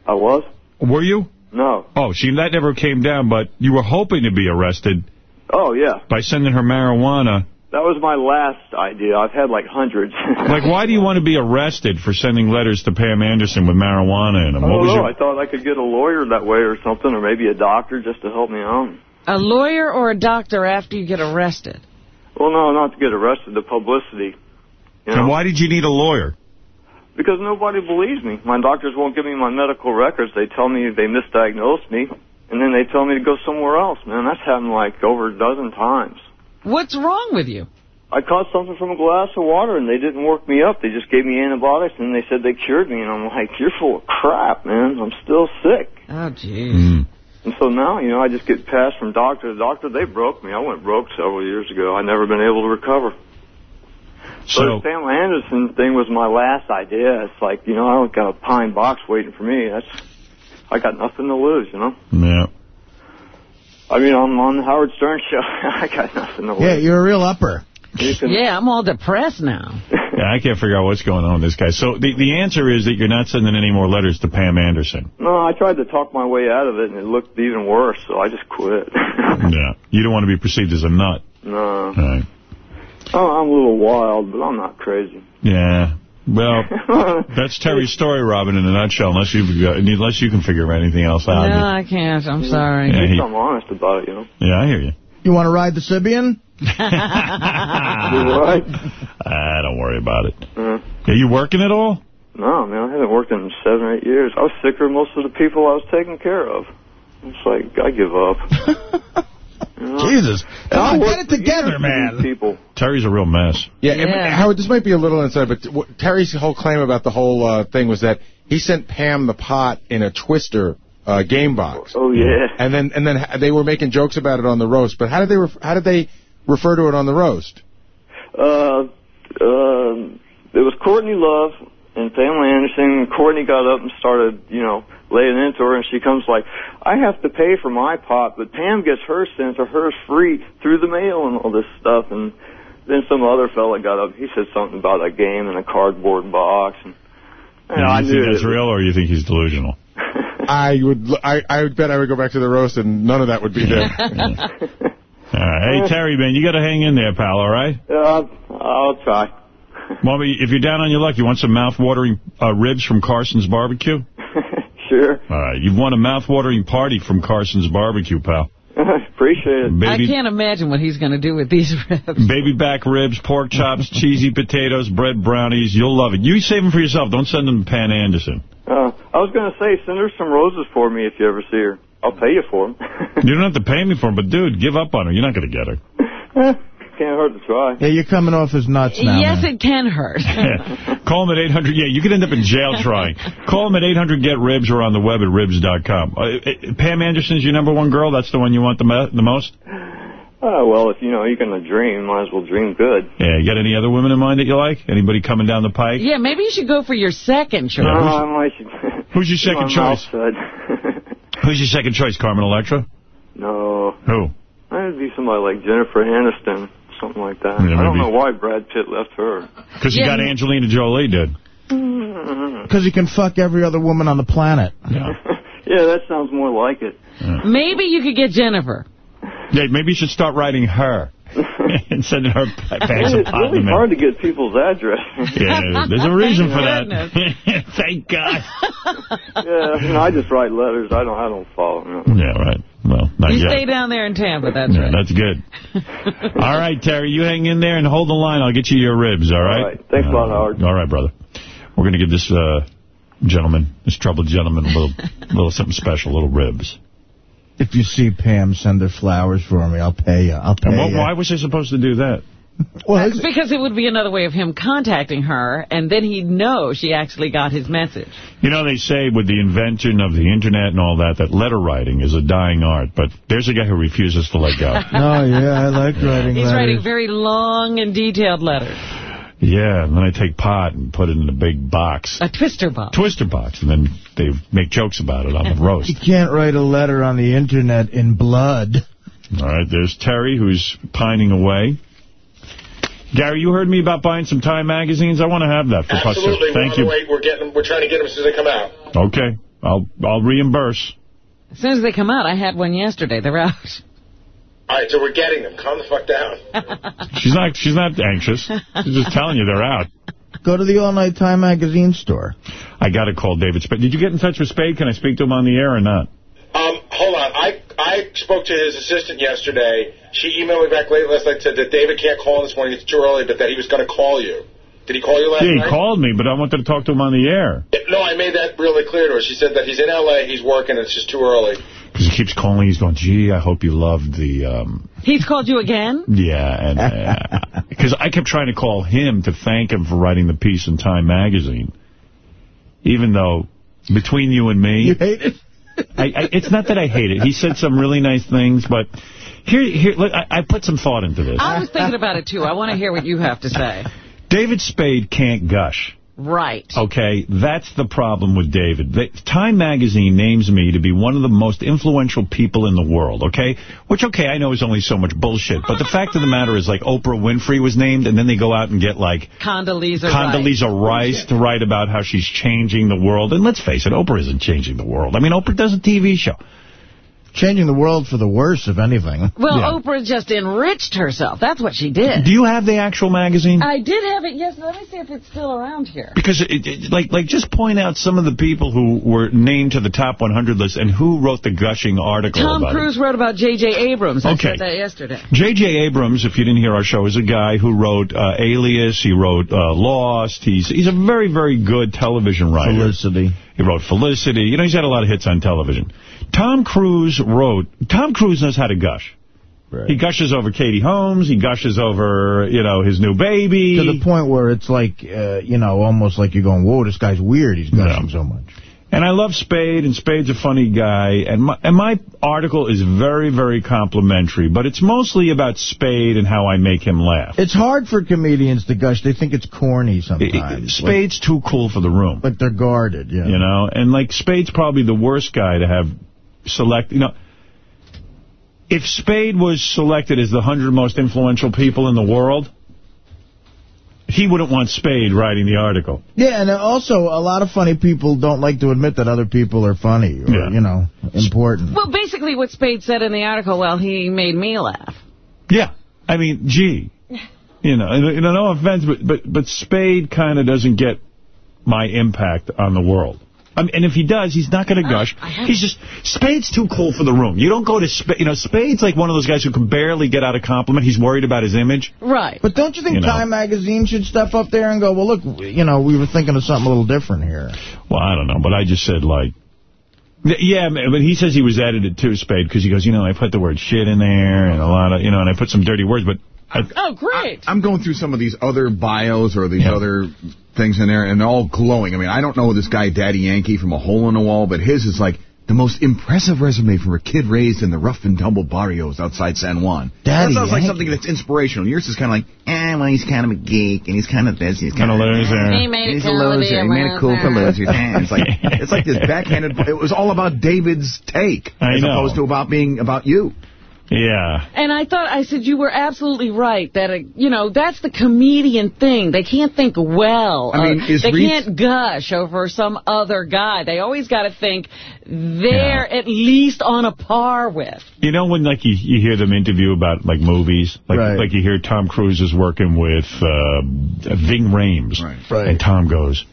I was? Were you? No. Oh, see, that never came down, but you were hoping to be arrested Oh, yeah. by sending her marijuana. That was my last idea. I've had like hundreds. Like, why do you want to be arrested for sending letters to Pam Anderson with marijuana in them? I What don't was know. your... I thought I could get a lawyer that way or something, or maybe a doctor just to help me out. A lawyer or a doctor after you get arrested? Well, no, not to get arrested, the publicity. You And know? why did you need a lawyer? Because nobody believes me. My doctors won't give me my medical records. They tell me they misdiagnosed me, and then they tell me to go somewhere else. Man, that's happened like over a dozen times. What's wrong with you? I caught something from a glass of water, and they didn't work me up. They just gave me antibiotics, and they said they cured me. And I'm like, you're full of crap, man. I'm still sick. Oh, jeez. Hmm. And so now, you know, I just get passed from doctor to doctor. They broke me. I went broke several years ago. I've never been able to recover. So So, the Pamela Anderson thing was my last idea. It's like, you know, I don't got a pine box waiting for me. That's, I got nothing to lose, you know? yeah. I mean, I'm on the Howard Stern show. I got nothing to lose. Yeah, you're a real upper. Yeah, I'm all depressed now. Yeah, I can't figure out what's going on with this guy. So the, the answer is that you're not sending any more letters to Pam Anderson. No, I tried to talk my way out of it, and it looked even worse, so I just quit. yeah. You don't want to be perceived as a nut. no. Right. Oh, I'm a little wild, but I'm not crazy. Yeah. Well, that's Terry's story, Robin, in a nutshell, unless, you've unless you can figure anything else out. No. I can't. I'm sorry. Yeah, At he- least I'm honest about it, you know? Yeah, I hear you. You want to ride the Sybian? right? Ah, don't worry about it. Uh, Are you working at all? no, man, I haven't worked in seven or eight years. I was sicker than most of the people I was taking care of. It's like, I give up. You know? Jesus. I worked get it together, man. People. Terry's a real mess. Yeah, and Yeah. Howard, this might be a little inside, but w- Terry's whole claim about the whole uh, thing was that he sent Pam the pot in a Twister uh, game box, Oh, yeah. and then and then they were making jokes about it on the roast. But how did they ref- how did they refer to it on the roast? Uh, um, it was Courtney Love and Pamela Anderson. Courtney got up and started, you know, laying into her, and she comes like, I have to pay for my pot, but Pam gets her sent or hers free through the mail and all this stuff. And then some other fella got up. He said something about a game in a cardboard box. And, you know, you I think knew that's it. real, or you think he's delusional? I would I would bet I would go back to the roast, and none of that would be there. All right. Hey, Terry, man, you got to hang in there, pal, all right? Yeah, I'll, I'll try. Want me, if you're down on your luck, you want some mouth-watering uh, ribs from Carson's Barbecue? Sure. All right. You've won a mouth-watering party from Carson's Barbecue, pal. Appreciate it. I can't imagine what he's going to do with these ribs. baby back ribs, pork chops, cheesy potatoes, bread brownies. You'll love it. You save them for yourself. Don't send them to Pam Anderson. Uh, I was going to say, send her some roses for me if you ever see her. I'll pay you for them. You don't have to pay me for them, but, dude, give up on her. You're not going to get her. Can't hurt to try. Yeah, you're coming off as nuts now, yes, man. it can hurt. Call them at 800. Yeah, you could end up in jail trying. Call them at 800-GET-RIBS or on the web at ribs.com. Uh, uh, Pam Anderson's your number one girl? That's the one you want the, mo- the most? Oh, well, if you know you're going to dream, might as well dream good. Yeah, you got any other women in mind that you like? Anybody coming down the pike? yeah, maybe you should go for your second choice. No, who's- I might should. Who's your second keep my mouth choice? Who's your second choice, Carmen Electra? no, Who? I'd be somebody like Jennifer Aniston, something like that. Yeah, I don't know why Brad Pitt left her. Because you Yeah. got Angelina Jolie, dude. Because he can fuck every other woman on the planet. Yeah. Yeah, that sounds more like it. Maybe you could get Jennifer. Yeah, maybe you should start writing her and sending her bags of it's really in the mail. hard to get people's address. Yeah, there's a reason for Thank that. Thank God. yeah, you know, I just write letters. I don't. I don't follow. No. Yeah, right. Well, not You yet. stay down there in Tampa, that's Yeah, right. that's good. all right, Terry, you hang in there and hold the line. I'll get you your ribs, all right? All right. Thanks a lot, Uh, Howard. All right, brother. We're going to give this uh, gentleman, this troubled gentleman, a little, little something special, little ribs. If you see Pam, send her flowers for me. I'll pay you. I'll pay what, you. why was I supposed to do that? Well, it's- Because it would be another way of him contacting her, and then he'd know she actually got his message. You know, they say with the invention of the Internet and all that, that letter writing is a dying art. But there's a guy who refuses to let go. no, oh, yeah, I like writing He's letters. writing very long and detailed letters. yeah, and then I take pot and put it in a big box. A twister box. Twister box, and then they make jokes about it on the roast. You can't write a letter on the Internet in blood. All right, there's Terry, who's pining away. Gary, you heard me about buying some Time magazines. I want to have that for Absolutely. Puster. We're Thank you. the way. We're getting. We're trying to get them as soon as they come out. Okay, I'll I'll reimburse. As soon as they come out, I had one yesterday. They're out. All right, so we're getting them. Calm the fuck down. She's not she's not anxious. She's just telling you they're out. Go to the All Night Time magazine store. I got to call David Spade. Did you get in touch with Spade? Can I speak to him on the air or not? Um, hold on. I I spoke to his assistant yesterday. She emailed me back late last night said that David can't call this morning. It's too early, but that he was going to call you. Did he call you last Yeah, he night? called me, but I wanted to talk to him on the air. No, I made that really clear to her. She said that he's in L.A., he's working, it's just too early. Because he keeps calling. He's going, gee, I hope you loved the... Um, He's called you again? yeah, and because I kept trying to call him to thank him for writing the piece in Time magazine, even though between you and me, You hate it? I, I, it's not that I hate it. He said some really nice things, but here, here, look, I, I put some thought into this. I was thinking about it, too. I want to hear what you have to say. David Spade can't gush. Right. Okay, that's the problem with David. The- Time magazine names me to be one of the most influential people in the world, okay? Which, okay, I know is only so much bullshit, but the fact of the matter is, like, Oprah Winfrey was named, and then they go out and get, like, Condoleezza Rice. Condoleezza Rice to write about how she's changing the world. And let's face it, Oprah isn't changing the world. I mean, Oprah does a TV show. Changing the world for the worse, if anything. Well, Yeah. Oprah just enriched herself. That's what she did. Do you have the actual magazine? I did have it, yes. Let me see if it's still around here. Because, it, it, like, like just point out some of the people who were named to the top 100 list and who wrote the gushing article Tom about it. Cruise wrote about J.J. Abrams. I Okay. said that yesterday. J.J. Abrams, if you didn't hear our show, is a guy who wrote uh, Alias. He wrote uh, Lost. He's he's a very, very good television writer. Felicity. He wrote Felicity. You know, he's had a lot of hits on television. Tom Cruise wrote... Tom Cruise knows how to gush. He gushes over Katie Holmes. He gushes over, you know, his new baby. To the point where it's like, uh, you know, almost like you're going, whoa, this guy's weird. He's gushing so much. And I love Spade, and Spade's a funny guy. And my, and my article is very, very complimentary, but it's mostly about Spade and how I make him laugh. It's hard for comedians to gush. They think it's corny sometimes. Spade's too cool for the room. Like they're guarded, yeah. You know, and like Spade's probably the worst guy to have select. You know, if Spade was selected as the 100 most influential people in the world, he wouldn't want Spade writing the article. Yeah, and also a lot of funny people don't like to admit that other people are funny or, Yeah. you know, important. Well, basically what Spade said in the article, well, he made me laugh. Yeah. I mean, gee. You know, and, and no offense, but, but, but Spade kind of doesn't get my impact on the world. I mean, and if he does, he's not going to oh, gush. He's just, Spade's too cool for the room. You don't go to, Spade, you know, Spade's like one of those guys who can barely get out a compliment. He's worried about his image. Right. But don't you think You know. Time Magazine should step up there and go, well, look, you know, we were thinking of something a little different here. Well, I don't know, but I just said, like, yeah, but he says he was edited too, Spade, because he goes, you know, I put the word shit in there and a lot of, you know, and I put some dirty words, but I, Oh, great. I'm going through some of these other bios or these other things in there, and they're all glowing. I mean, I don't know this guy, Daddy Yankee, from a hole in the wall, but his is like the most impressive resume for a kid raised in the rough and tumble barrios outside San Juan. Daddy that sounds like Yankee. something that's inspirational. Yours is kind of like, eh, well, he's kind of a geek, and he's kind of this, he's kind Kinda of loser. He made it He's a cool to be loser. a He made it cool for loser. losers. It's like it's like this backhanded. It was all about David's take, I as know. opposed to about being about you. Yeah. And I thought, I said, you were absolutely right, that, uh, you know, that's the comedian thing. They can't think well. I mean, Uh, is they Reese- can't gush over some other guy. They always got to think they're at least on a par with. You know when, like, you, you hear them interview about, like, movies? Like, Right. like you hear Tom Cruise is working with uh, Ving Rhames. Right. And Tom goes,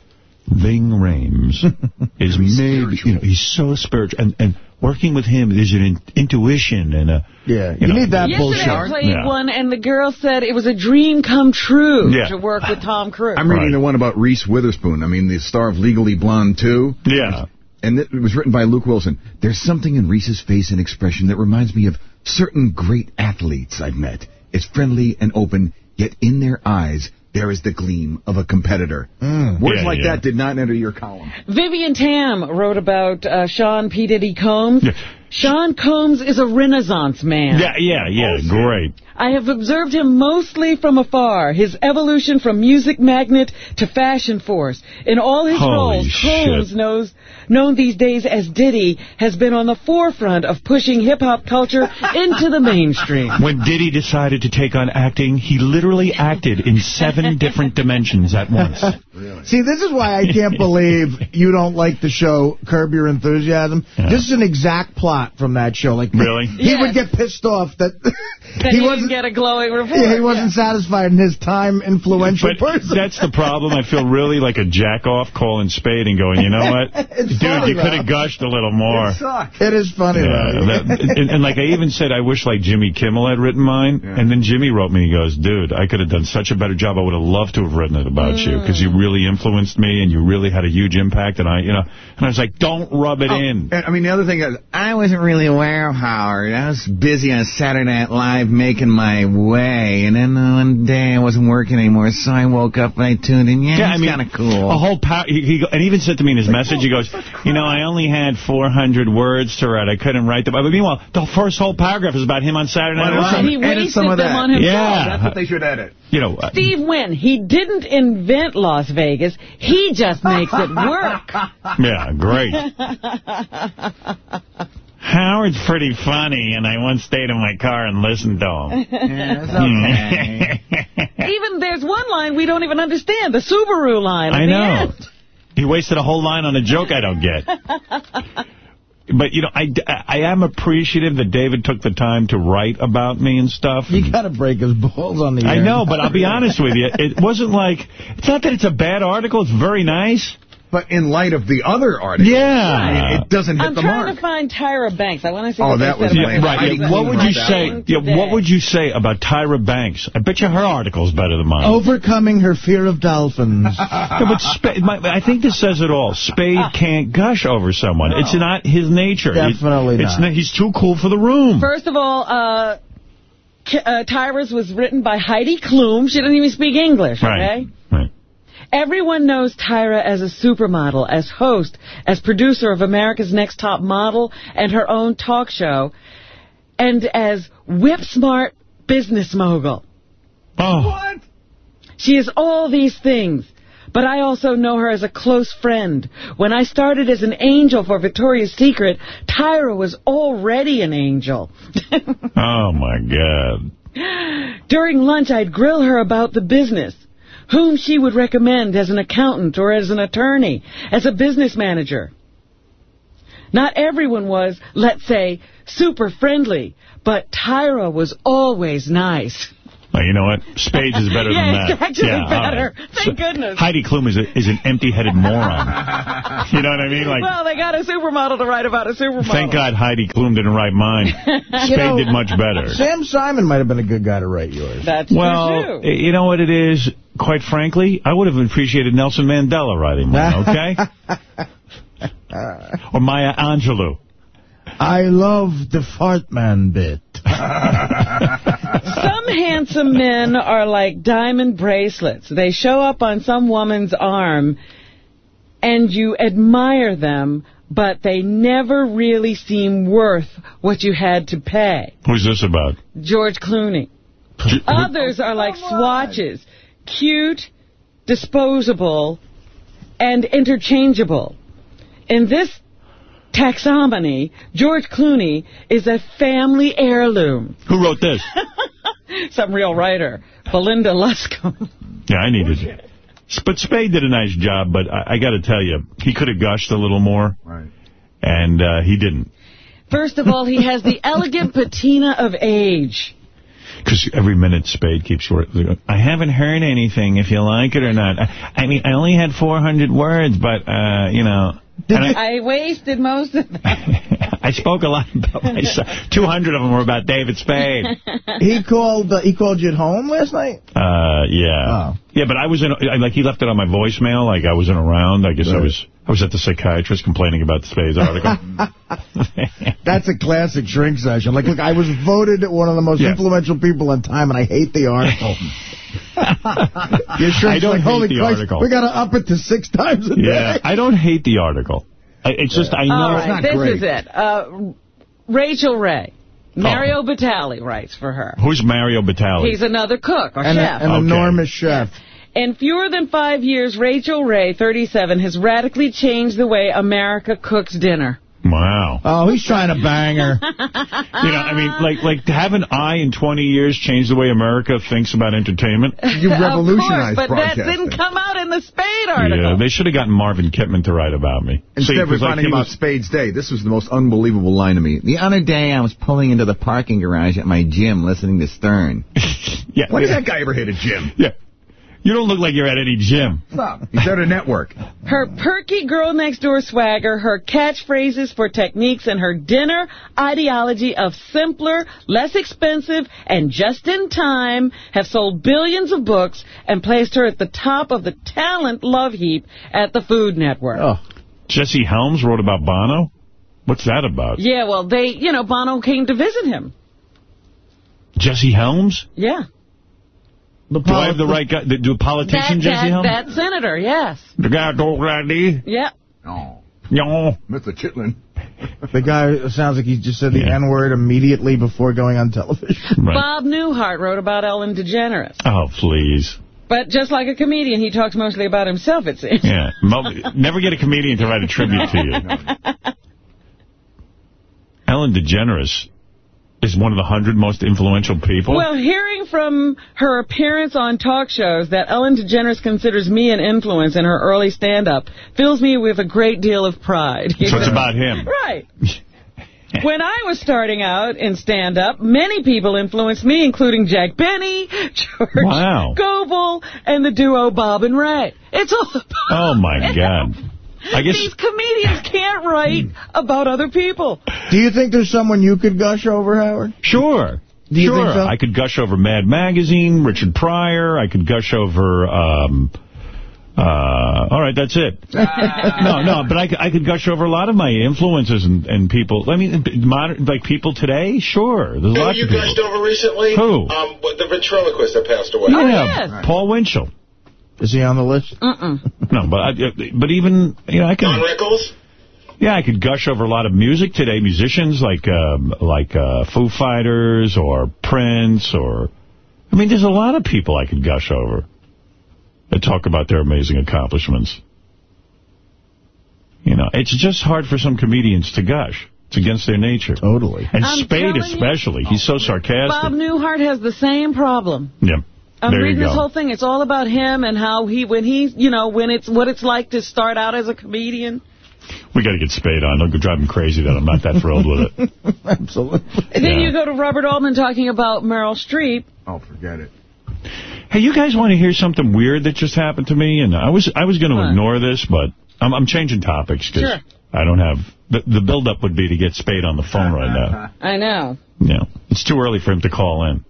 Ving Rhames is made, you know, he's so spiritual. And, and working with him, there's an in, intuition and a... Yeah, you, You know, need that bullshit. Yesterday I played Yeah. one, and the girl said it was a dream come true Yeah. to work with Tom Cruise. I'm reading Right. the one about Reese Witherspoon. I mean, the star of Legally Blonde 2. Yeah. And it was written by Luke Wilson. There's something in Reese's face and expression that reminds me of certain great athletes I've met. It's friendly and open, yet in their eyes there is the gleam of a competitor. Words Yeah, like yeah. that did not enter your column. Vivienne Tam wrote about uh, Sean P. Diddy Combs. Yeah. Sean Combs is a renaissance man. Yeah, yeah, yeah, oh, great. I have observed him mostly from afar, his evolution from music magnet to fashion force. In all his Holy roles, shit. Combs, knows, known these days as Diddy, has been on the forefront of pushing hip-hop culture into the mainstream. When Diddy decided to take on acting, he literally acted in seven different dimensions at once. See, this is why I can't believe you don't like the show Curb Your Enthusiasm. Yeah. This is an exact plot from that show. Like, Really? He Yes. would get pissed off that That he, didn't get a glowing report. yeah, he wasn't satisfied in his time influential But person. that's the problem. I feel really like a jack-off calling Spade and going, you know what? It's Dude, funny, you could have gushed a little more. It is funny, Yeah, though. that- and, and like I even said, I wish like Jimmy Kimmel had written mine. And then Jimmy wrote me. He goes, "Dude, I could have done such a better job. I would have loved to have written it about you mm. because you really influenced me and you really had a huge impact." And I, you know, and I was like, "Don't rub it oh, in." And, I mean, the other thing is, I wasn't really aware of Howard. I was busy on Saturday Night Live making my way, and then one day I wasn't working anymore, so I woke up and I tuned in. Yeah, Yeah, I it's mean, kind of cool. A whole pow he, he, and he even said to me in his message, he goes, you know, I only had 400 words to write. I couldn't write them. But meanwhile, the first whole paragraph is about him on Saturday Night Why don't Live. He Edit wasted some of them that. on himself. Yeah. That's what they should edit. You know, uh, Steve Wynn, he didn't invent Las Vegas. He just makes it work. yeah, great. Howard's pretty funny, and I once stayed in my car and listened to him. Yeah, okay. even there's one line we don't even understand, the Subaru line. I know. end. He wasted a whole line on a joke I don't get. But, you know, I, I am appreciative that David took the time to write about me and stuff. You got to break his balls on the I know, but I'll be honest with you. It wasn't like, it's not that it's a bad article. It's very nice. But in light of the other article, Yeah. it, it doesn't hit the mark. I'm trying to find Tyra Banks. I want to see Oh, what that they was said lame. about Right, yeah, what would you say? Yeah, what would you say about Tyra Banks? I bet you her article's better than mine. Overcoming her fear of dolphins. Yeah, but Spade, my, I think this says it all. Spade can't gush over someone. It's not his nature. It- Definitely it's not. He's too cool for the room. First of all, uh, uh, Tyra's was written by Heidi Klum. She doesn't even speak English, Right. okay? Right. Everyone knows Tyra as a supermodel, as host, as producer of America's Next Top Model and her own talk show, and as whip-smart business mogul. Oh. She is all these things. But I also know her as a close friend. When I started as an angel for Victoria's Secret, Tyra was already an angel. Oh, my God. During lunch, I'd grill her about the business, whom she would recommend as an accountant or as an attorney, as a business manager. Not everyone was, let's say, super friendly, but Tyra was always nice. Oh, you know what? Spades is better yeah, than that. it's actually yeah, all better. right. Thank goodness. Heidi Klum is, a, is an empty-headed moron. you know what I mean? Like, well, they got a supermodel to write about a supermodel. thank God Heidi Klum didn't write mine. Spade know, did much better. Sam Simon might have been a good guy to write yours. That's Well, true. you know what it is? Quite frankly, I would have appreciated Nelson Mandela writing mine, okay? or Maya Angelou. I love the fart man bit. Some handsome men are like diamond bracelets. They show up on some woman's arm, and you admire them, but they never really seem worth what you had to pay. Who's this about? George Clooney. J- Others are like swatches. Cute, disposable, and interchangeable. In this taxonomy, George Clooney is a family heirloom. Who wrote this? Some real writer, Belinda Luscombe. Yeah, I needed it. But Spade did a nice job, but I, I got to tell you, he could have gushed a little more. Right. And uh, he didn't. First of all, he has the elegant patina of age. Because every minute Spade keeps working. I haven't heard anything, if you like it or not. I, I mean, I only had 400 words, but, uh, you know... And I, I wasted most of them. I spoke a lot about myself. 200 of them were about David Spade. he called uh, he called you at home last night? Uh, yeah. Oh. Yeah, but I was in, like, he left it on my voicemail, like I wasn't around. I guess I was, I was at the psychiatrist complaining about Spade's article. That's a classic shrink session. Like, look, I was voted one of the most Yeah. influential people in time, and I hate the article. Your shrink's I don't like, hate holy the Christ, article. we got to up it to six times a yeah, day. I don't hate the article. I, it's just, I know. All right, this is it. Uh, Rachael Ray. Mario Batali writes for her. Who's Mario Batali? He's another cook or And a- chef. an Okay. enormous chef. In fewer than five years, Rachael Ray, 37, has radically changed the way America cooks dinner. Wow. Oh, he's trying to bang her. You know, I mean, like, like haven't I in 20 years changed the way America thinks about entertainment? You revolutionized course, but that didn't come out in the Spade article. Yeah, they should have gotten Marvin Kitman to write about me. Instead, See, we're 'cause, like, finding he about was- Spade's Day. This was the most unbelievable line to me. The other day, I was pulling into the parking garage at my gym listening to Stern. Yeah. When did that guy ever hit a gym? Yeah. You don't look like you're at any gym. Stop. He's at a network. Her perky girl next door swagger, her catchphrases for techniques, and her dinner ideology of simpler, less expensive, and just in time have sold billions of books and placed her at the top of the talent love heap at the Food Network. Oh. Jesse Helms wrote about Bono? What's that about? Yeah, well, they, you know, Bono came to visit him. Jesse Helms? Yeah. The Do I have the right guy? Do a politician That, Jesse that, Helms? that senator, yes. The guy talk like this? Yeah. No. No. Mr. Chitlin. The guy sounds like he just said the N-word immediately before going on television. Bob Newhart wrote about Ellen DeGeneres. Oh, please. But just like a comedian, he talks mostly about himself, it seems. Yeah. Never get a comedian to write a tribute to you. Ellen DeGeneres is one of the hundred most influential people. Well, hearing from her appearance on talk shows that Ellen DeGeneres considers me an influence in her early stand-up fills me with a great deal of pride. so it's about him. Right. When I was starting out in stand-up, many people influenced me, including Jack Benny, George Wow. Gobel, and the duo Bob and Ray. It's all Oh, my God. I guess These comedians can't write about other people. Do you think there's someone you could gush over, Howard? Sure. Do you sure. think so? I could gush over Mad Magazine, Richard Pryor. I could gush over... Um, uh, all right, that's it. no, no, but I, could- I could gush over a lot of my influences and, and people. I mean, modern, like people today, sure. There's a Who lot you of people. gushed over recently? Who? Um, the ventriloquist that passed away. yeah, Paul Winchell. Is he on the list? Mm-mm. No, but I, but even you know I can. Don Rickles? Yeah, I could gush over a lot of music today. Musicians like um, like uh, Foo Fighters or Prince or I mean, there's a lot of people I could gush over that talk about their amazing accomplishments. You know, it's just hard for some comedians to gush. It's against their nature. Totally. And I'm Spade telling you. especially. He's so sarcastic. Bob Newhart has the same problem. yeah. I'm there reading this whole thing. It's all about him and how he, when he, you know, when it's what it's like to start out as a comedian. We got to get Spade on. It'll drive him crazy that I'm not that thrilled with it. Absolutely. And then Yeah. you go to Robert Altman talking about Meryl Streep. Oh, forget it. Hey, you guys want to hear something weird that just happened to me? And I was I was going to What? ignore this, but I'm, I'm changing topics because Sure. I don't have... The, the build-up would be to get Spade on the phone right now. I know. Yeah. It's too early for him to call in.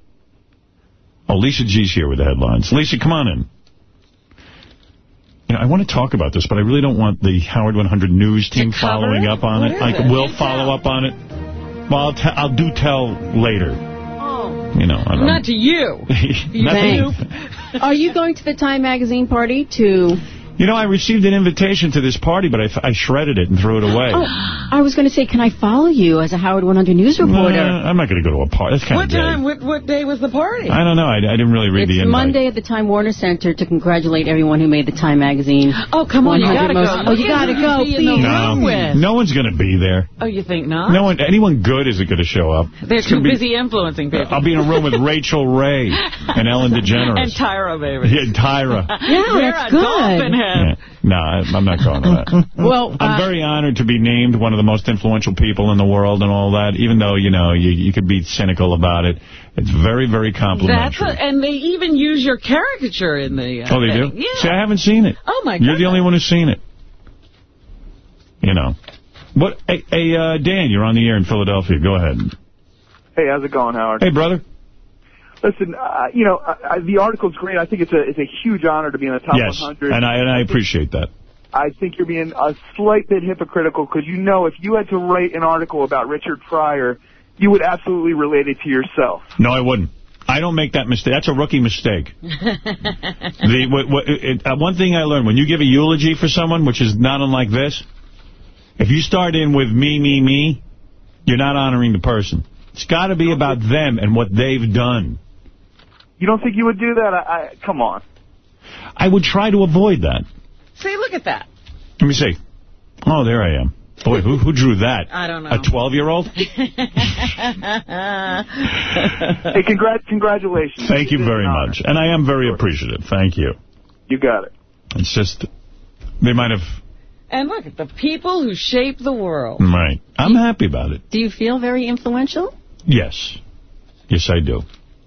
Oh, Lisa G's here with the headlines. Lisa, come on in. You know, I want to talk about this, but I really don't want the Howard 100 News team following it? up on What it. is Like, it? we'll follow up on it. Well, I'll, I'll do tell later. Oh. You know, I don't Not to you. Not to you. Are you going to the Time Magazine party to... You know, I received an invitation to this party, but I shredded it and threw it away. Oh, I was going to say, can I follow you as a Howard 100 News reporter? Nah, I'm not going to go to a party. That's kind What of gay. time, what, what day was the party? I don't know. I, I didn't really read it's the invite. It's Monday at the Time Warner Center to congratulate everyone who made the Time Magazine. Oh, come on, you gotta go. Oh, you gotta go, you'd be in the please. room with. No one's going to be there. Oh, you think not? No one, anyone good isn't going to show up. They're It's gonna too be- busy influencing people. I'll be in a room with Rachael Ray and Ellen DeGeneres. And Tyra, baby. Yeah, Tyra. Yeah, We're that's a good. Dolphin head. Yeah. No, I, I'm not going to that. Well, I'm uh, very honored to be named one of the most influential people in the world and all that, even though, you know, you, you could be cynical about it. It's very, very That's complimentary. a, and they even use your caricature in the. Uh, oh, they do? thing. Yeah. See, I haven't seen it. Oh my God. You're the only one who's seen it. You know. What? Hey, hey uh, Dan, you're on the air in Philadelphia. Go ahead. Hey, how's it going, Howard? Hey, brother. Listen, uh, you know, I, I, the article's great. I think it's a it's a huge honor to be in the top yes, 100. and I and I appreciate that. I think you're being a slight bit hypocritical because you know if you had to write an article about Richard Pryor, you would absolutely relate it to yourself. No, I wouldn't. I don't make that mistake. That's a rookie mistake. the what, what, it, uh, One thing I learned, when you give a eulogy for someone, which is not unlike this, if you start in with me, me, me, you're not honoring the person. It's got to be about them and what they've done. You don't think you would do that? I, I come on. I would try to avoid that. See, look at that. Let me see. Oh, there I am. Boy, who, who drew that? I don't know. A 12-year-old? Hey, congrat congratulations. Thank you It's very an much. And I am very appreciative. Thank you. You got it. It's just, they might have, and look at the people who shape the world. right. I'm happy about it. do you feel very influential? Yes. Yes, I do.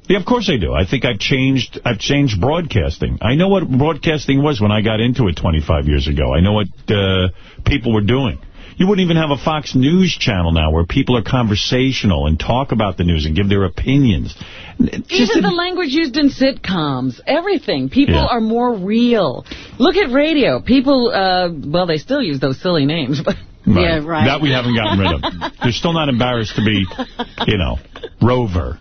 Yeah, of course I do. I think I've changed I've changed broadcasting. I know what broadcasting was when I got into it 25 years ago. I know what uh, people were doing. You wouldn't even have a Fox News channel now where people are conversational and talk about the news and give their opinions. Just Even the language used in sitcoms, everything. People Yeah. are more real. Look at radio. People, uh, well, they still use those silly names, but Right. That we haven't gotten rid of. They're still not embarrassed to be, you know, Rover.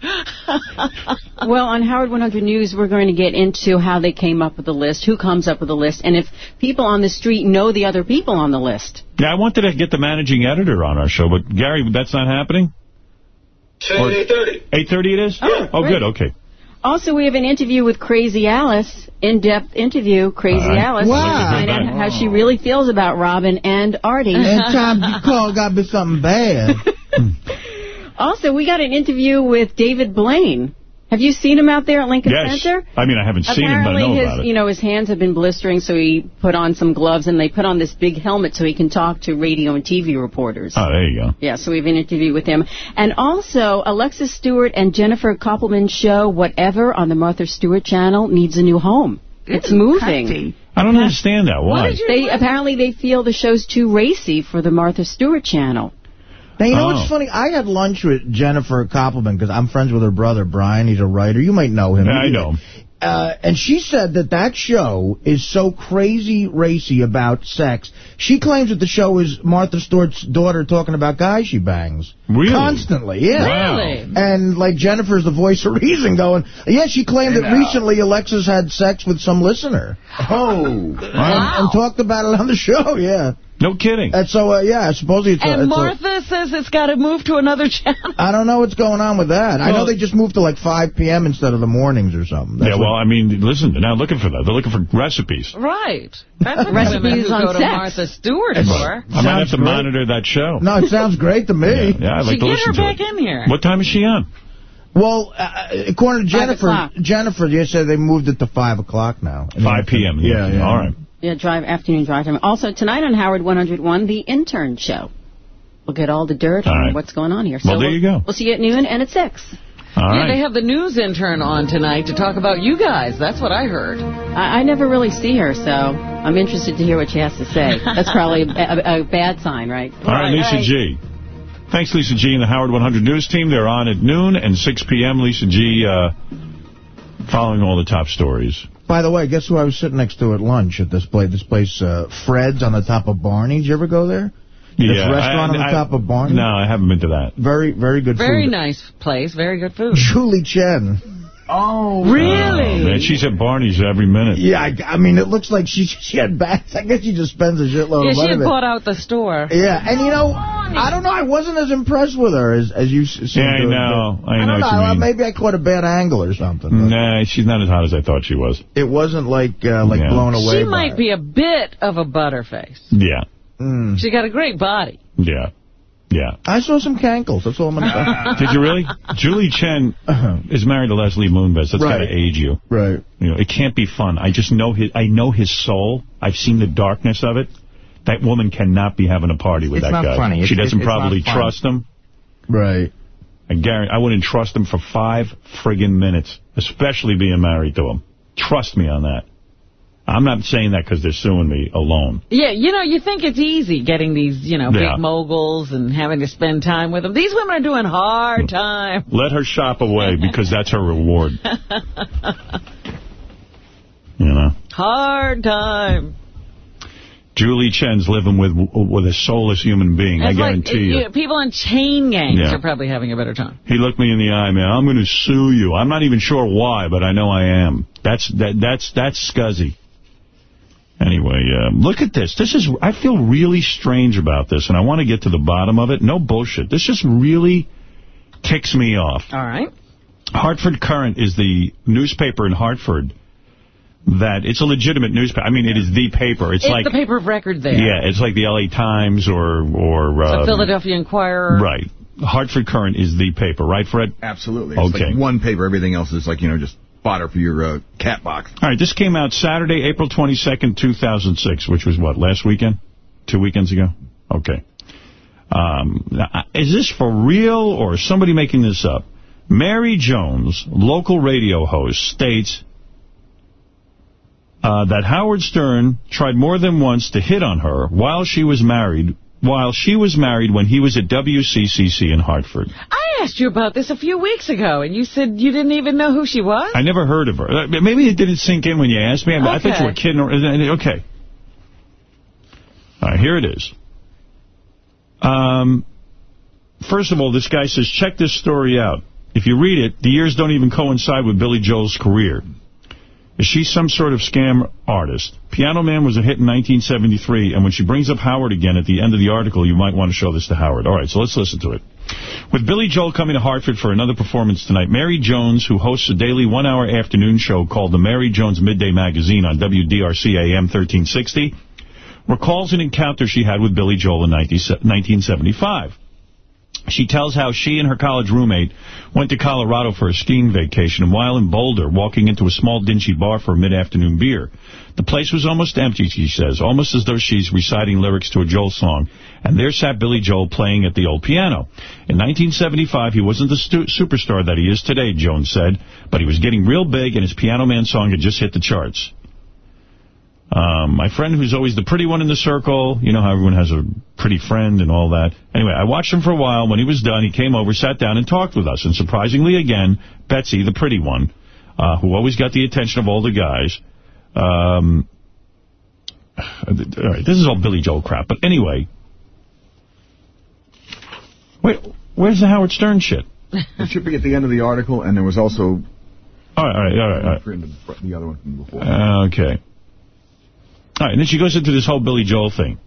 Well, on Howard 100 News, we're going to get into how they came up with the list, who comes up with the list, and if people on the street know the other people on the list. Yeah, I wanted to get the managing editor on our show, but Gary, that's not happening? Say 8.30. 8.30 it is? Oh, oh great. good, okay. Also, we have an interview with Crazy Alice, in-depth interview, Crazy All right. Alice, Wow. to find out how she really feels about Robin and Artie. And time you call got to be something bad. Also, we got an interview with David Blaine. Have you seen him out there at Lincoln Yes. Center? I mean, I haven't seen him, but I Apparently, know his, about it. you know, his hands have been blistering, so he put on some gloves, and they put on this big helmet so he can talk to radio and TV reporters. Oh, there you go. Yeah, so we have an interview with him. And also, Alexis Stewart and Jennifer Koppelman's show, Whatever, on the Martha Stewart channel, needs a new home. It's moving. I don't understand that. Why? They Apparently, they feel the show's too racy for the Martha Stewart channel. Now, you know Oh. what's funny? I had lunch with Jennifer Koppelman because I'm friends with her brother, Brian. He's a writer. You might know him. Yeah, I know him. Uh, and she said that that show is so crazy racy about sex. She claims that the show is Martha Stewart's daughter talking about guys she bangs. Really? Constantly, yeah. Really? And, like, Jennifer's the voice of reason going, yeah, she claimed that recently Alexis had sex with some listener. Oh. And, and talked about it on the show, yeah. No kidding. And so, uh, yeah, supposedly it's a... And it's a- Martha says it's got to move to another channel. I don't know what's going on with that. I know they just moved to like 5 p.m. instead of the mornings or something. That's yeah, well, I mean, listen, they're not looking for that. They're looking for recipes. Right. That's what Recipes women who on go to. Martha Stewart It's- for. I might have to great. monitor that show. no, it sounds great to me. Yeah, yeah, I'd like She to get her back in here. What time is she on? Well, uh, according to Jennifer. Jennifer, you said they moved it to 5 o'clock now. 5 p.m. in Yeah, yeah. All right. Yeah, drive afternoon drive time. Also, tonight on Howard 101, The Intern Show. We'll get all the dirt All on what's going on here. Well, so there we'll, you go. We'll see you at noon and at 6. All yeah, right. they have the news intern on tonight to talk about you guys. That's what I heard. I, I never really see her, so I'm interested to hear what she has to say. That's probably a, a, a bad sign, right? All right, Lisa G. Thanks, Lisa G. and the Howard 100 News team. They're on at noon and 6 p.m. Lisa G. Uh, following all the top stories. By the way, guess who I was sitting next to at lunch at this place? This place, uh, Fred's on the top of Barney. Did you ever go there? This yeah, restaurant I- on the I- top of Barney? No, I haven't been to that. Very, very good Very food. nice place. Very good food. Julie Chen. Oh. Oh, Really? man, she's at Barney's every minute. Yeah, I, I mean, it looks like she she had bags. I guess she just spends a shitload yeah, of she money. had there. bought out the store. Yeah, and you know, I don't know. I wasn't as impressed with her as as you s- seemed Yeah, I to have know. been. I know don't what you know. mean. Maybe I caught a bad angle or something. but Nah, she's not as hot as I thought she was. It wasn't like uh, like Yeah. blown away. She by might it. be a bit of a butterface. Yeah, Mm. She got a great body. yeah, yeah. I saw some cankles. That's all I'm gonna say. Did you really? Julie Chen uh-huh. is married to Leslie Moonves. That's got to age you. right. You know, it can't be fun. I just know his. I know his soul. I've seen the darkness of it. That woman cannot be having a party with It's that not guy. funny. She It's- doesn't it's probably trust him. Right. I guarantee I wouldn't trust him for five friggin' minutes, especially being married to him. Trust me on that. I'm not saying that because they're suing me alone. Yeah, you know, you think it's easy getting these, you know, Yeah. big moguls and having to spend time with them. These women are doing hard mm. time. Let her shop away because that's her reward. You know. hard time. Julie Chen's living with with a soulless human being. I It's like, guarantee you. you people in chain gangs Yeah. are probably having a better time. He looked me in the eye, man. I'm going to sue you. I'm not even sure why, but I know I am. That's that that's that's scuzzy. Anyway, um, look at this. This is I feel really strange about this, and I want to get to the bottom of it. No bullshit. This just really ticks me off. All right. Hartford Courant is the newspaper in Hartford that it's a legitimate newspaper. I mean, it is the paper. It's, It's, like the paper of record there. yeah, it's like the L.A. Times or or The um, Philadelphia Inquirer. right. Hartford Courant is the paper, right, Fred? Absolutely. It's Okay. like one paper. Everything else is like, you know, just fodder for your uh, cat box. All right, this came out Saturday, April 22nd, 2006, which was what, last weekend? Two weekends ago? Okay. Um, is this for real or is somebody making this up? Mary Jones, local radio host, states uh, that Howard Stern tried more than once to hit on her while she was married, while she was married when he was at WCCC in Hartford. I asked you about this a few weeks ago, and you said you didn't even know who she was? I never heard of her. Uh, Maybe it didn't sink in when you asked me. I, I thought you were kidding. uh, Okay. All right, here it is. Um, first of all, this guy says, check this story out. If you read it, the years don't even coincide with Billy Joel's career. Is she some sort of scam artist? Piano Man was a hit in 1973, and when she brings up Howard again at the end of the article, you might want to show this to Howard. All right, so let's listen to it. With Billy Joel coming to Hartford for another performance tonight, Mary Jones, who hosts a daily one-hour afternoon show called the Mary Jones Midday Magazine on WDRC AM 1360, recalls an encounter she had with Billy Joel in 19, 1975. She tells how she and her college roommate went to Colorado for a skiing vacation, and while in Boulder, walking into a small dingy bar for a mid-afternoon beer. The place was almost empty, she says, almost as though she's reciting lyrics to a Joel song. And there sat Billy Joel playing at the old piano. In 1975, he wasn't the superstar that he is today, Jones said, but he was getting real big, and his Piano Man song had just hit the charts. Um, my friend who's always the pretty one in the circle, you know how everyone has a pretty friend and all that. Anyway, I watched him for a while. When he was done, he came over, sat down, and talked with us. And surprisingly, again, Betsy, the pretty one, uh, who always got the attention of all the guys. Um, all right, this is all Billy Joel crap. But anyway, wait, where's the Howard Stern shit? It should be at the end of the article, and there was also... All right, all right, all right. All right. The other one from before. Uh, okay. All right, and then she goes into this whole Billy Joel thing.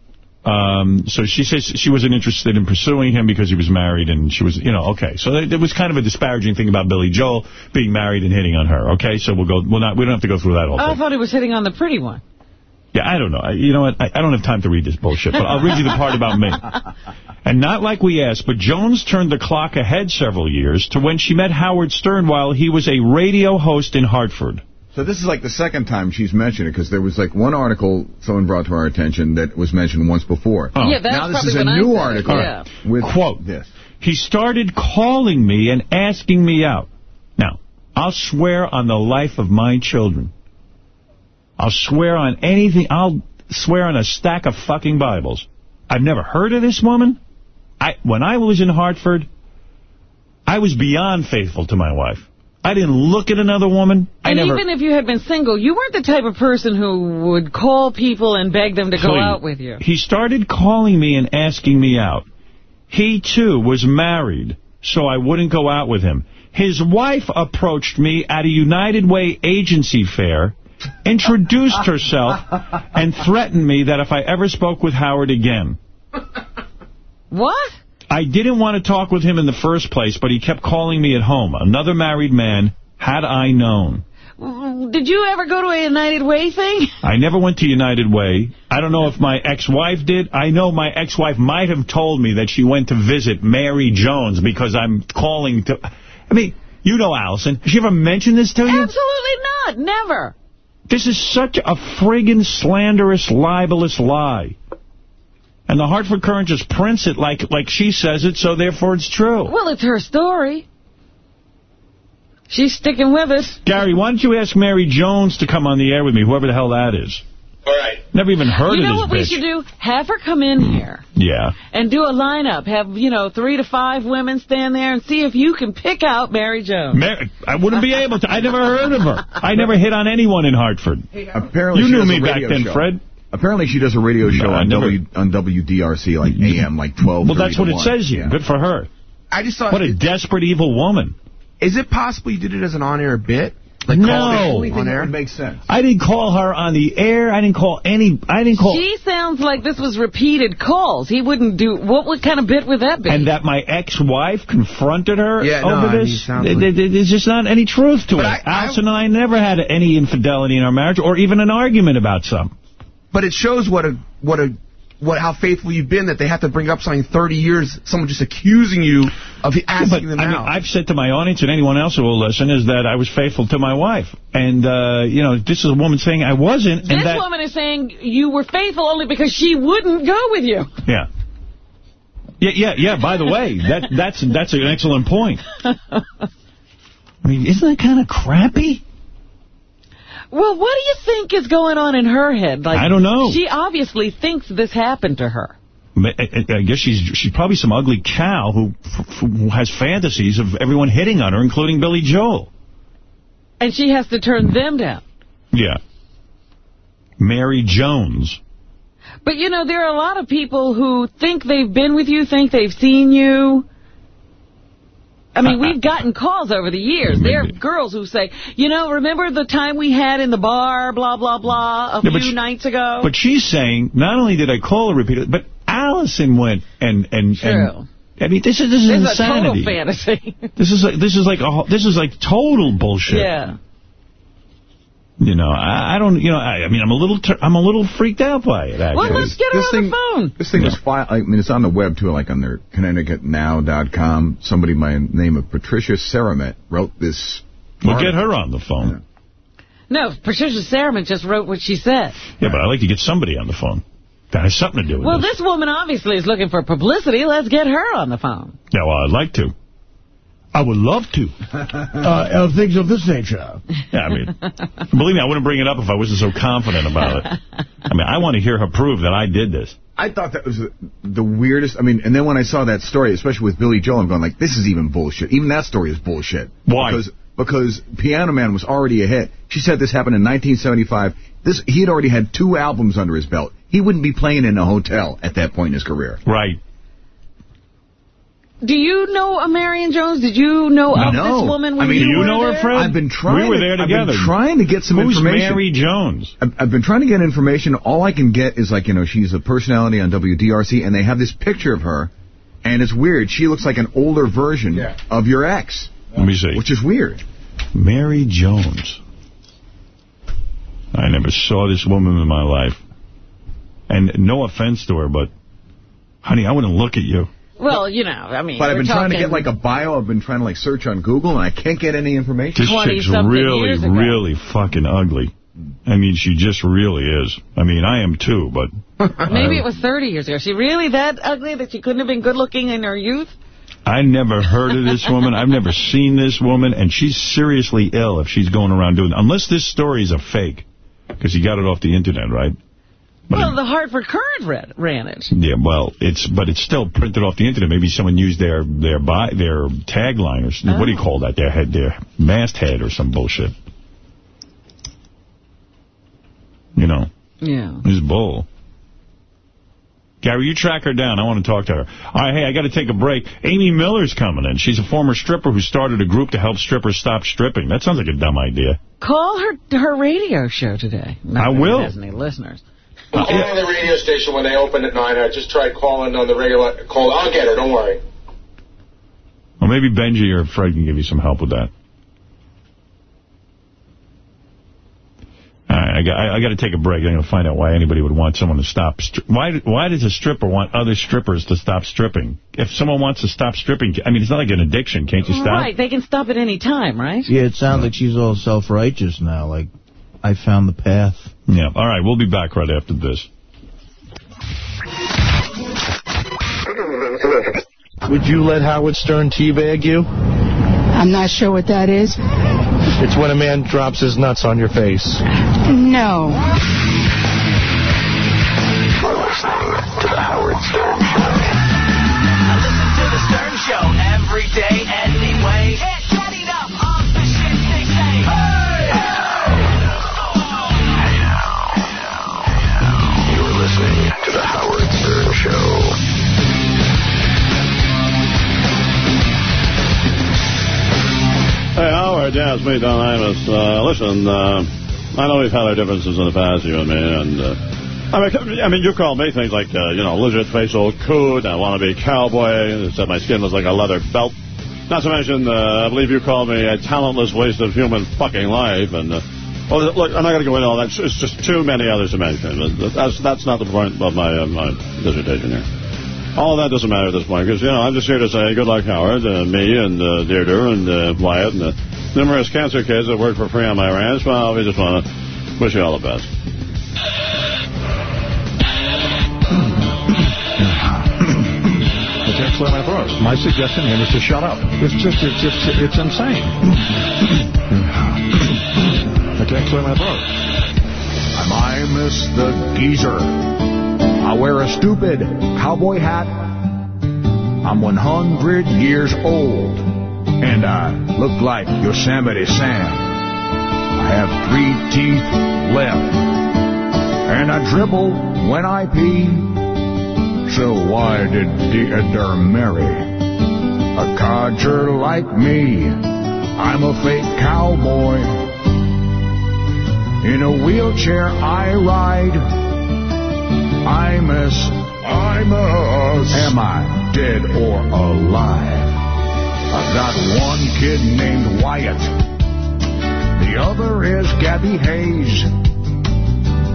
Um, so she says she wasn't interested in pursuing him because he was married and she was, you know, okay. So there was kind of a disparaging thing about Billy Joel being married and hitting on her, okay? So we'll go, we'll not, we don't have to go through that whole I thing. thought he was hitting on the pretty one. Yeah, I don't know. I, you know what? I, I don't have time to read this bullshit, but I'll read you the part about me. And not like we asked, but Jones turned the clock ahead several years to when she met Howard Stern while he was a radio host in Hartford. So this is like the second time she's mentioned it, because there was like one article someone brought to our attention that was mentioned once before. Oh. Yeah, that's now this is a new article yeah. with Quote, this. He started calling me and asking me out. Now, I'll swear on the life of my children. I'll swear on anything. I'll swear on a stack of fucking Bibles. I've never heard of this woman. I When I was in Hartford, I was beyond faithful to my wife. I didn't look at another woman. I And even if you had been single, you weren't the type of person who would call people and beg them to go out with you. He started calling me and asking me out. He, too, was married, so I wouldn't go out with him. His wife approached me at a United Way agency fair, introduced herself, and threatened me that if I ever spoke with Howard again. What? I didn't want to talk with him in the first place, but he kept calling me at home. Another married man, had I known. Did you ever go to a United Way thing? I never went to United Way. I don't know if my ex-wife did. I know my ex-wife might have told me that she went to visit Mary Jones because I'm calling to... I mean, you know Allison. Has she ever mentioned this to you? Absolutely not. Never. This is such a friggin' slanderous, libelous lie. And the Hartford Courant just prints it like like she says it, so therefore it's true. Well, it's her story. She's sticking with us. Gary, why don't you ask Mary Jones to come on the air with me, whoever the hell that is? All right. Never even heard of her. you know what this we should do? Have her come in hmm. here Yeah. and do a lineup. Have, you know, three to five women stand there and see if you can pick out Mary Jones. Mary, I wouldn't be able to. I never heard of her. I never hit on anyone in Hartford. Apparently You knew me back then, show. Fred. Apparently she does a radio show No, on, never- w, on WDRC, like AM, like 12. Well, that's what it says here. Good for her. I just thought, What a desperate, evil woman. is it possible you did it as an on-air bit? Like No. it on air? makes sense. I didn't call her on the air. I didn't call any. I didn't call. She sounds like this was repeated calls. He wouldn't do... What, what kind of bit would that be? and that my ex-wife confronted her Yeah, no, over I mean, this. it sounds like- There's just not any truth to But it. I- I- and I never had any infidelity in our marriage or even an argument about something. But it shows what a what a what how faithful you've been that they have to bring up something 30 years, someone just accusing you of asking but, them I mean, out. I've said to my audience and anyone else who will listen is that I was faithful to my wife. And, uh, you know, this is a woman saying I wasn't. this and that, woman is saying you were faithful only because she wouldn't go with you. Yeah. Yeah, yeah, yeah. By the way, that that's that's an excellent point. I mean, isn't that kind of crappy? Well, what do you think is going on in her head? Like I don't know. She obviously thinks this happened to her. I guess she's she's probably some ugly cow who, who has fantasies of everyone hitting on her, including Billy Joel. And she has to turn them down. Yeah. Mary Jones. But, you know, there are a lot of people who think they've been with you, think they've seen you, I mean, we've gotten calls over the years. There are girls who say, you know, remember the time we had in the bar, blah, blah, blah, a Yeah, few she- nights ago? But she's saying, not only did I call her repeatedly, but Allison went and... and, True. and I mean, this is this is It's insanity. a total fantasy. This is like this is like a, this is like total bullshit. yeah. You know, I, I don't. You know, I, I mean, I'm a little tur- I'm a little freaked out by it. Actually. Well, let's get her This on thing- the phone. This thing was filed. I mean, it's on the web too, like on their ConnecticutNow.com. Somebody by the name of Patricia Saramet wrote this. We'll get her on the phone. No, Patricia Sarman just wrote what she said. Yeah, but I'd like to get somebody on the phone. That has something to do with Well, this. this woman obviously is looking for publicity. Let's get her on the phone. Yeah, well, I'd like to. I would love to. Uh, of things of this nature. Yeah, I mean, believe me, I wouldn't bring it up if I wasn't so confident about it. I mean, I want to hear her prove that I did this. I thought that was the, the weirdest. I mean, and then when I saw that story, especially with Billy Joel, I'm going like, this is even bullshit. Even that story is bullshit. Why? Because because Piano Man was already a hit. She said this happened in 1975. This he had already had two albums under his belt. He wouldn't be playing in a hotel at that point in his career. Right. Do you know a Marion Jones? Did you know of this woman when I mean, you do you were know her, there? Fred? I've been trying. We were to- there I've together. been trying to get some Who's information. Mary Jones? I've, I've been trying to get information. All I can get is like you know she's a personality on WDRC, and they have this picture of her, and it's weird. She looks like an older version of your ex. Let me see. Which is weird. Mary Jones. I never saw this woman in my life. And no offense to her, but, honey, I wouldn't look at you. Well, you know, I mean, But I've been trying to get like a bio. I've been trying to like search on Google, and I can't get any information. This chick's really, really fucking ugly. I mean, she just really is. I mean, I am too, but... Maybe I- it was 30 years ago. Is she really that ugly that she couldn't have been good looking in her youth? I never heard of this woman. I've never seen this woman, and she's seriously ill if she's going around doing... Unless this story is a fake, because you got it off the internet, right? Well, the Hartford Courant read, ran it. Yeah, well, it's but it's still printed off the internet. Maybe someone used their their buy, their tagline or s- what do you oh. call that? Their head, their masthead or some bullshit. You know, Yeah. this bull. Gary, you track her down. I want to talk to her. All right, hey, I got to take a break. Amy Miller's coming in. She's a former stripper who started a group to help strippers stop stripping. That sounds like a dumb idea. Call her her radio show today. Not I will. has any listeners. Call on the radio station when they open at 9. I just tried calling on the regular call. I'll get her, don't worry. Well, maybe Benji or Fred can give you some help with that. All right, I got, I, I got to take a break. I'm going to find out why anybody would want someone to stop. Stri- why Why does a stripper want other strippers to stop stripping? If someone wants to stop stripping, I mean, it's not like an addiction. Can't you stop? Right, they can stop at any time, right? Yeah, it sounds like she's all self-righteous now. Like, I found the path. Yeah. All right, we'll be back right after this. Would you let Howard Stern teabag you? I'm not sure what that is. It's when a man drops his nuts on your face. No. To the Howard Stern I listen to the Stern Show every day, Me, Don Imus. Uh, listen, uh, I know we've had our differences in the past, you and me, and, uh, I mean, I mean, you call me things like, uh, you know, lizard face old coot, I want to be a cowboy, said my skin was like a leather belt. Not to mention, uh, I believe you called me a talentless waste of human fucking life, and, uh, well, look, I'm not going to go into all that. It's just too many others to mention. But That's, that's not the point of my, uh, my dissertation here. All of that doesn't matter at this point, because, you know, I'm just here to say good luck, Howard, uh, me and uh, Deirdre and uh, Wyatt and the numerous cancer kids that work for free on my ranch. Well, we just want to wish you all the best. I can't clear my throat. My suggestion here is to shut up. It's just, it's just, it's insane. I can't clear my throat. I'm I miss the geezer. I wear a stupid cowboy hat. I'm 100 years old. And I look like Yosemite Sam. I have three teeth left. And I dribble when I pee. So why did Deirdre marry a codger like me. I'm a fake cowboy. In a wheelchair I ride. I'm a, I'm a, am I dead or alive? I've got one kid named Wyatt. The other is Gabby Hayes.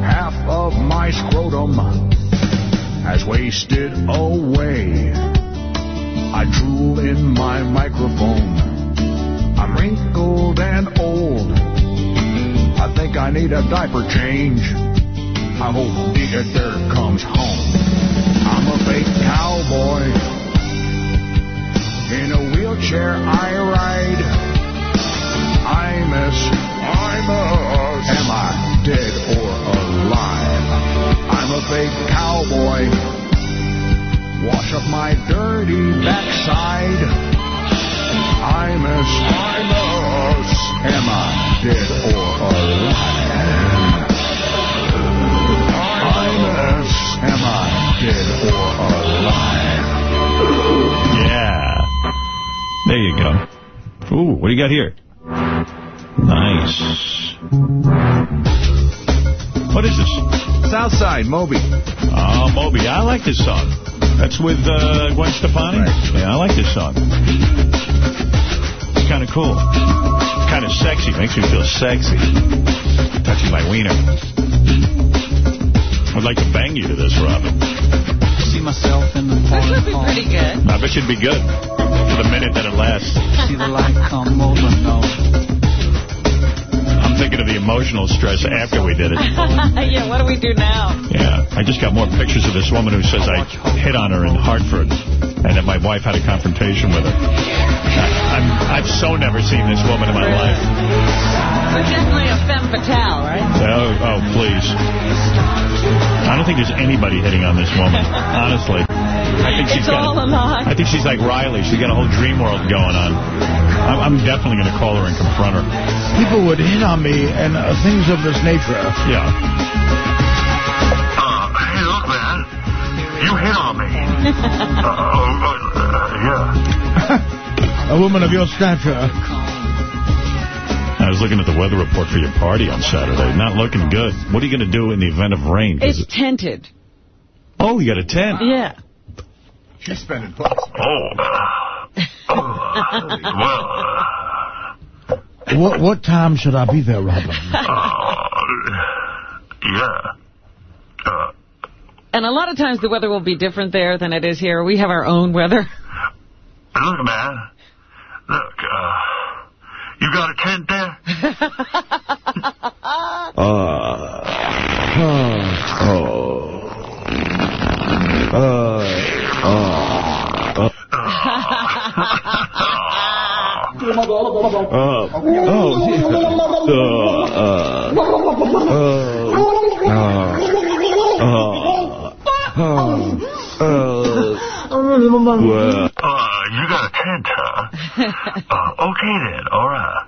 Half of my scrotum has wasted away. I drool in my microphone. I'm wrinkled and old. I think I need a diaper change. I hope Deirdre comes home. I'm a fake cowboy. In a wheelchair I ride. I'm a, I'm a, am I dead or alive? I'm a fake cowboy. Wash up my dirty backside. I'm a, I'm a, am I dead or alive? I'm a, am I dead or alive? There you go. Ooh, what do you got here? Nice. What is this? Southside, Moby. Oh, Moby. I like this song. That's with uh, Gwen Stefani? Yeah, I like this song. It's kind of cool. Kind of sexy. Makes me feel sexy. Touching my wiener. I'd like to bang you to this, Robin. See myself in the That porn would be pretty good. I bet you'd be good for the minute that it lasts. See the light come over, no. I'm thinking of the emotional stress after we did it. yeah, what do we do now? Yeah, I just got more pictures of this woman who says I hit on her in Hartford and that my wife had a confrontation with her. I, I'm, I've so never seen this woman in my life. So definitely a femme fatale, right? Oh, oh, please. I don't think there's anybody hitting on this woman, honestly. I think she's It's got. all a lie. I think she's like Riley. She's got a whole dream world going on. I'm, I'm definitely going to call her and confront her. People would hit on me and uh, things of this nature. Yeah. Uh, hey, look, man. You hit on me. Uh, uh, uh, yeah. A woman of your stature. I was looking at the weather report for your party on Saturday. Not looking good. What are you going to do in the event of rain? 'Cause It's tented. oh, you got a tent. Yeah. She's spending bucks. Oh. well, What what time should I be there, Robin? yeah. Uh, And a lot of times the weather will be different there than it is here. We have our own weather. look, man. Look, uh, you got a tent there? Uh, oh. Uh, uh, uh, oh, yeah. Uh, uh, uh, uh, uh, well, Uh, you got a tent, huh? Uh, okay then, alright.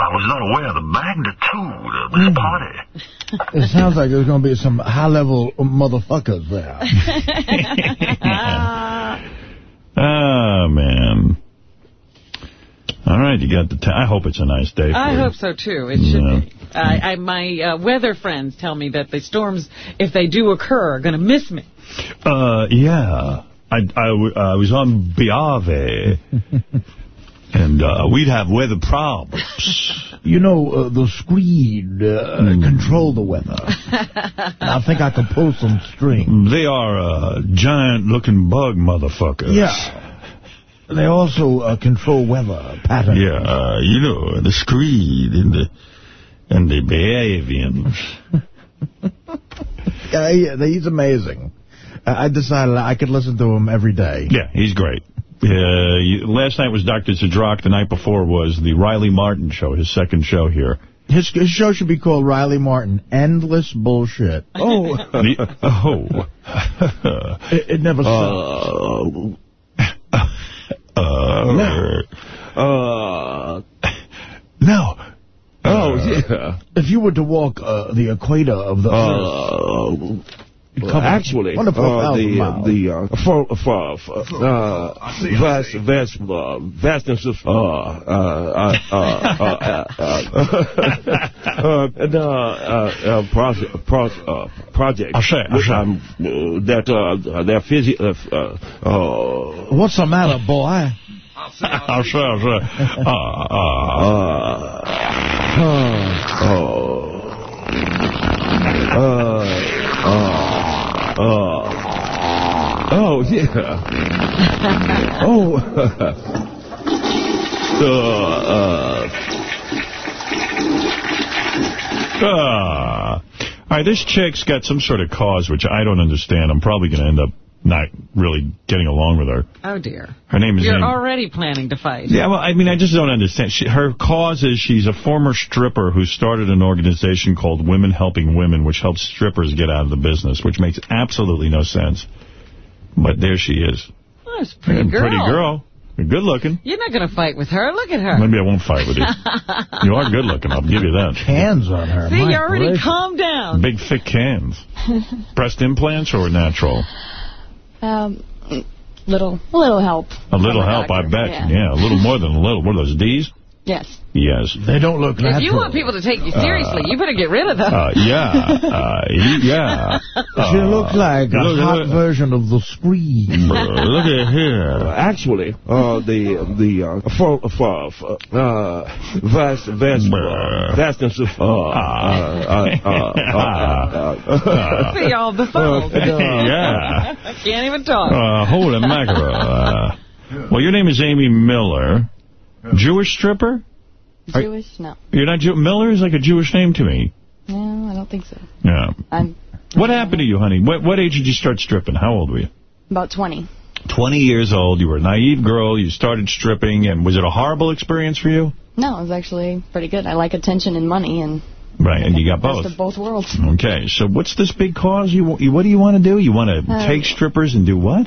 I was not aware of the magnitude of this party. It sounds like there's going to be some high-level motherfuckers there. Oh, man. All right, you got the tent. I hope it's a nice day for I you. hope so, too. It should Yeah. be. I, I, my uh, weather friends tell me that the storms, if they do occur, are going to miss me. Uh, yeah. I, I, w- I was on Biave, and uh, we'd have weather problems. You know, uh, the screed uh, control the weather. I think I can pull some strings. They are uh, giant-looking bug motherfuckers. Yeah. They also uh, control weather patterns. Yeah, uh, you know, the screed and the and the Bavarians. Yeah, he- he's amazing. I I decided I could listen to him every day. Yeah, he's great. Uh, you, last night was Dr. Zadrock. The night before was the Riley Martin show, his second show here. His, his show should be called Riley Martin. Endless bullshit. Oh. The- oh. it, it never stops. Uh, uh, no. Oh, yeah. If you were to walk uh, the equator of the Uh, earth, Well, actually, One to four uh, the the uh, for, for, for uh, vast vast uh, vastness of uh uh uh uh uh, uh, uh, the, uh, uh, project pro, uh, project I'll say, I'll say. I'm, uh, that uh, they're uh, uh, uh, What's the matter, boy? I'll say, I'll say. Uh, uh, uh, uh, uh, uh, oh, yeah. oh. uh, Ah. All right, this chick's got some sort of cause, which I don't understand. I'm probably going to end up not really getting along with her. Oh, dear. Her name is You're Amy. already planning to fight. Yeah, well, I mean, I just don't understand. She, her cause is she's a former stripper who started an organization called Women Helping Women, which helps strippers get out of the business, which makes absolutely no sense. But there she is. Oh, that's a pretty girl. Pretty girl. Good looking. You're not going to fight with her. Look at her. Maybe I won't fight with you. you are good looking, I'll give you that. Cans on her. See, you already calmed down. Big, thick cans. Breast implants or natural? Um, little, a little help. A little help, I bet. Yeah. Yeah. a little more than a little. What are those, D's? Yes. Yes. They don't look like. If you want people to take you seriously, you better get rid of them. Uh, yeah. Uh, yeah. She looks like a look at hot her. version of the scream. Look at here. actually, uh, the the uh, for, for, for uh, vast vast uh, vastness of uh, uh, uh, uh, uh, See, all befuddled. yeah. I can't even talk. Uh, holy mackerel. Uh, well, your name is Amy Miller. Jewish stripper? Are- Jewish? No. You're not Jew Miller is like a Jewish name to me. No, I don't think so. Yeah. I'm What happened to you, honey? What, what age did you start stripping? How old were you? about 20. 20 years old. You were a naive girl. You started stripping. And was it a horrible experience for you? No, it was actually pretty good. I like attention and money and Right, and you got best both. of both worlds. Okay, so what's this big cause? You, you What do you want to do? You want to Uh, take strippers and do what?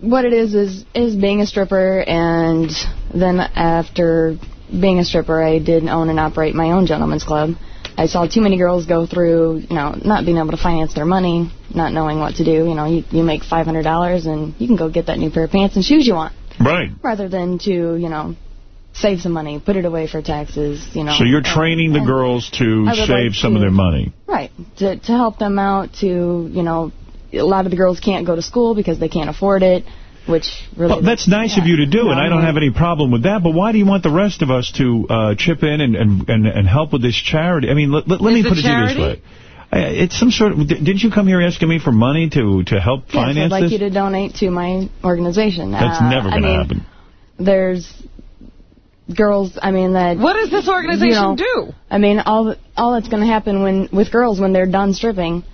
What it is is is being a stripper, and then after being a stripper, I did own and operate my own gentleman's club. I saw too many girls go through, you know, not being able to finance their money, not knowing what to do. You know, you, you make $500 and you can go get that new pair of pants and shoes you want, Right. rather than to, you know, save some money, put it away for taxes, you know. So you're and- training the girls to save like some of their money. Right. To to help them out to, you know, a lot of the girls can't go to school because they can't afford it, which really Well, that's nice of you to do, and I don't have any problem with that. But why do you want the rest of us to uh, chip in and, and, and, and help with this charity? I mean, let, let, let Is me put it to you this way. Uh, It's some sort of. Didn't you come here asking me for money to to help Yes, I'd like this? you to donate to my organization. That's Uh, never I going to mean, happen. There's girls, I mean, that... What does this organization you know, do? I mean, all all that's going to happen when with girls when they're done stripping,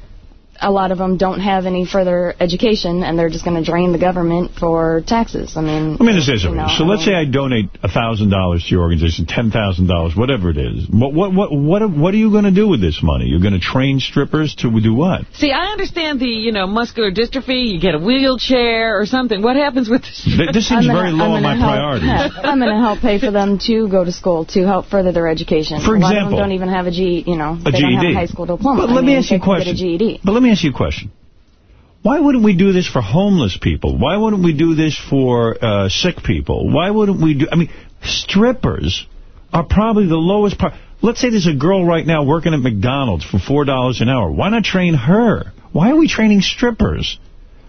a lot of them don't have any further education, and they're just going to drain the government for taxes. I mean... Let me just say you something. know, so let's say I donate $1,000 to your organization, $10,000, whatever it is. What, what, what, what, what are you going to do with this money? You're going to train strippers to do what? See, I understand the, you know, muscular dystrophy. You get a wheelchair or something. What happens with this? Th- This seems I'm gonna- very low I'm on my gonna help- priorities. yeah, I'm going to help pay for them to go to school to help further their education. For a lot of example, them don't even have a G, you know, A they don't have a high school diploma. But I let me ask you a they get question. a GED. But let me ask you a question. Why wouldn't we do this for homeless people? Why wouldn't we do this for uh, sick people? Why wouldn't we do... I mean, strippers are probably the lowest part. Let's say there's a girl right now working at McDonald's for $4 an hour. Why not train her? Why are we training strippers?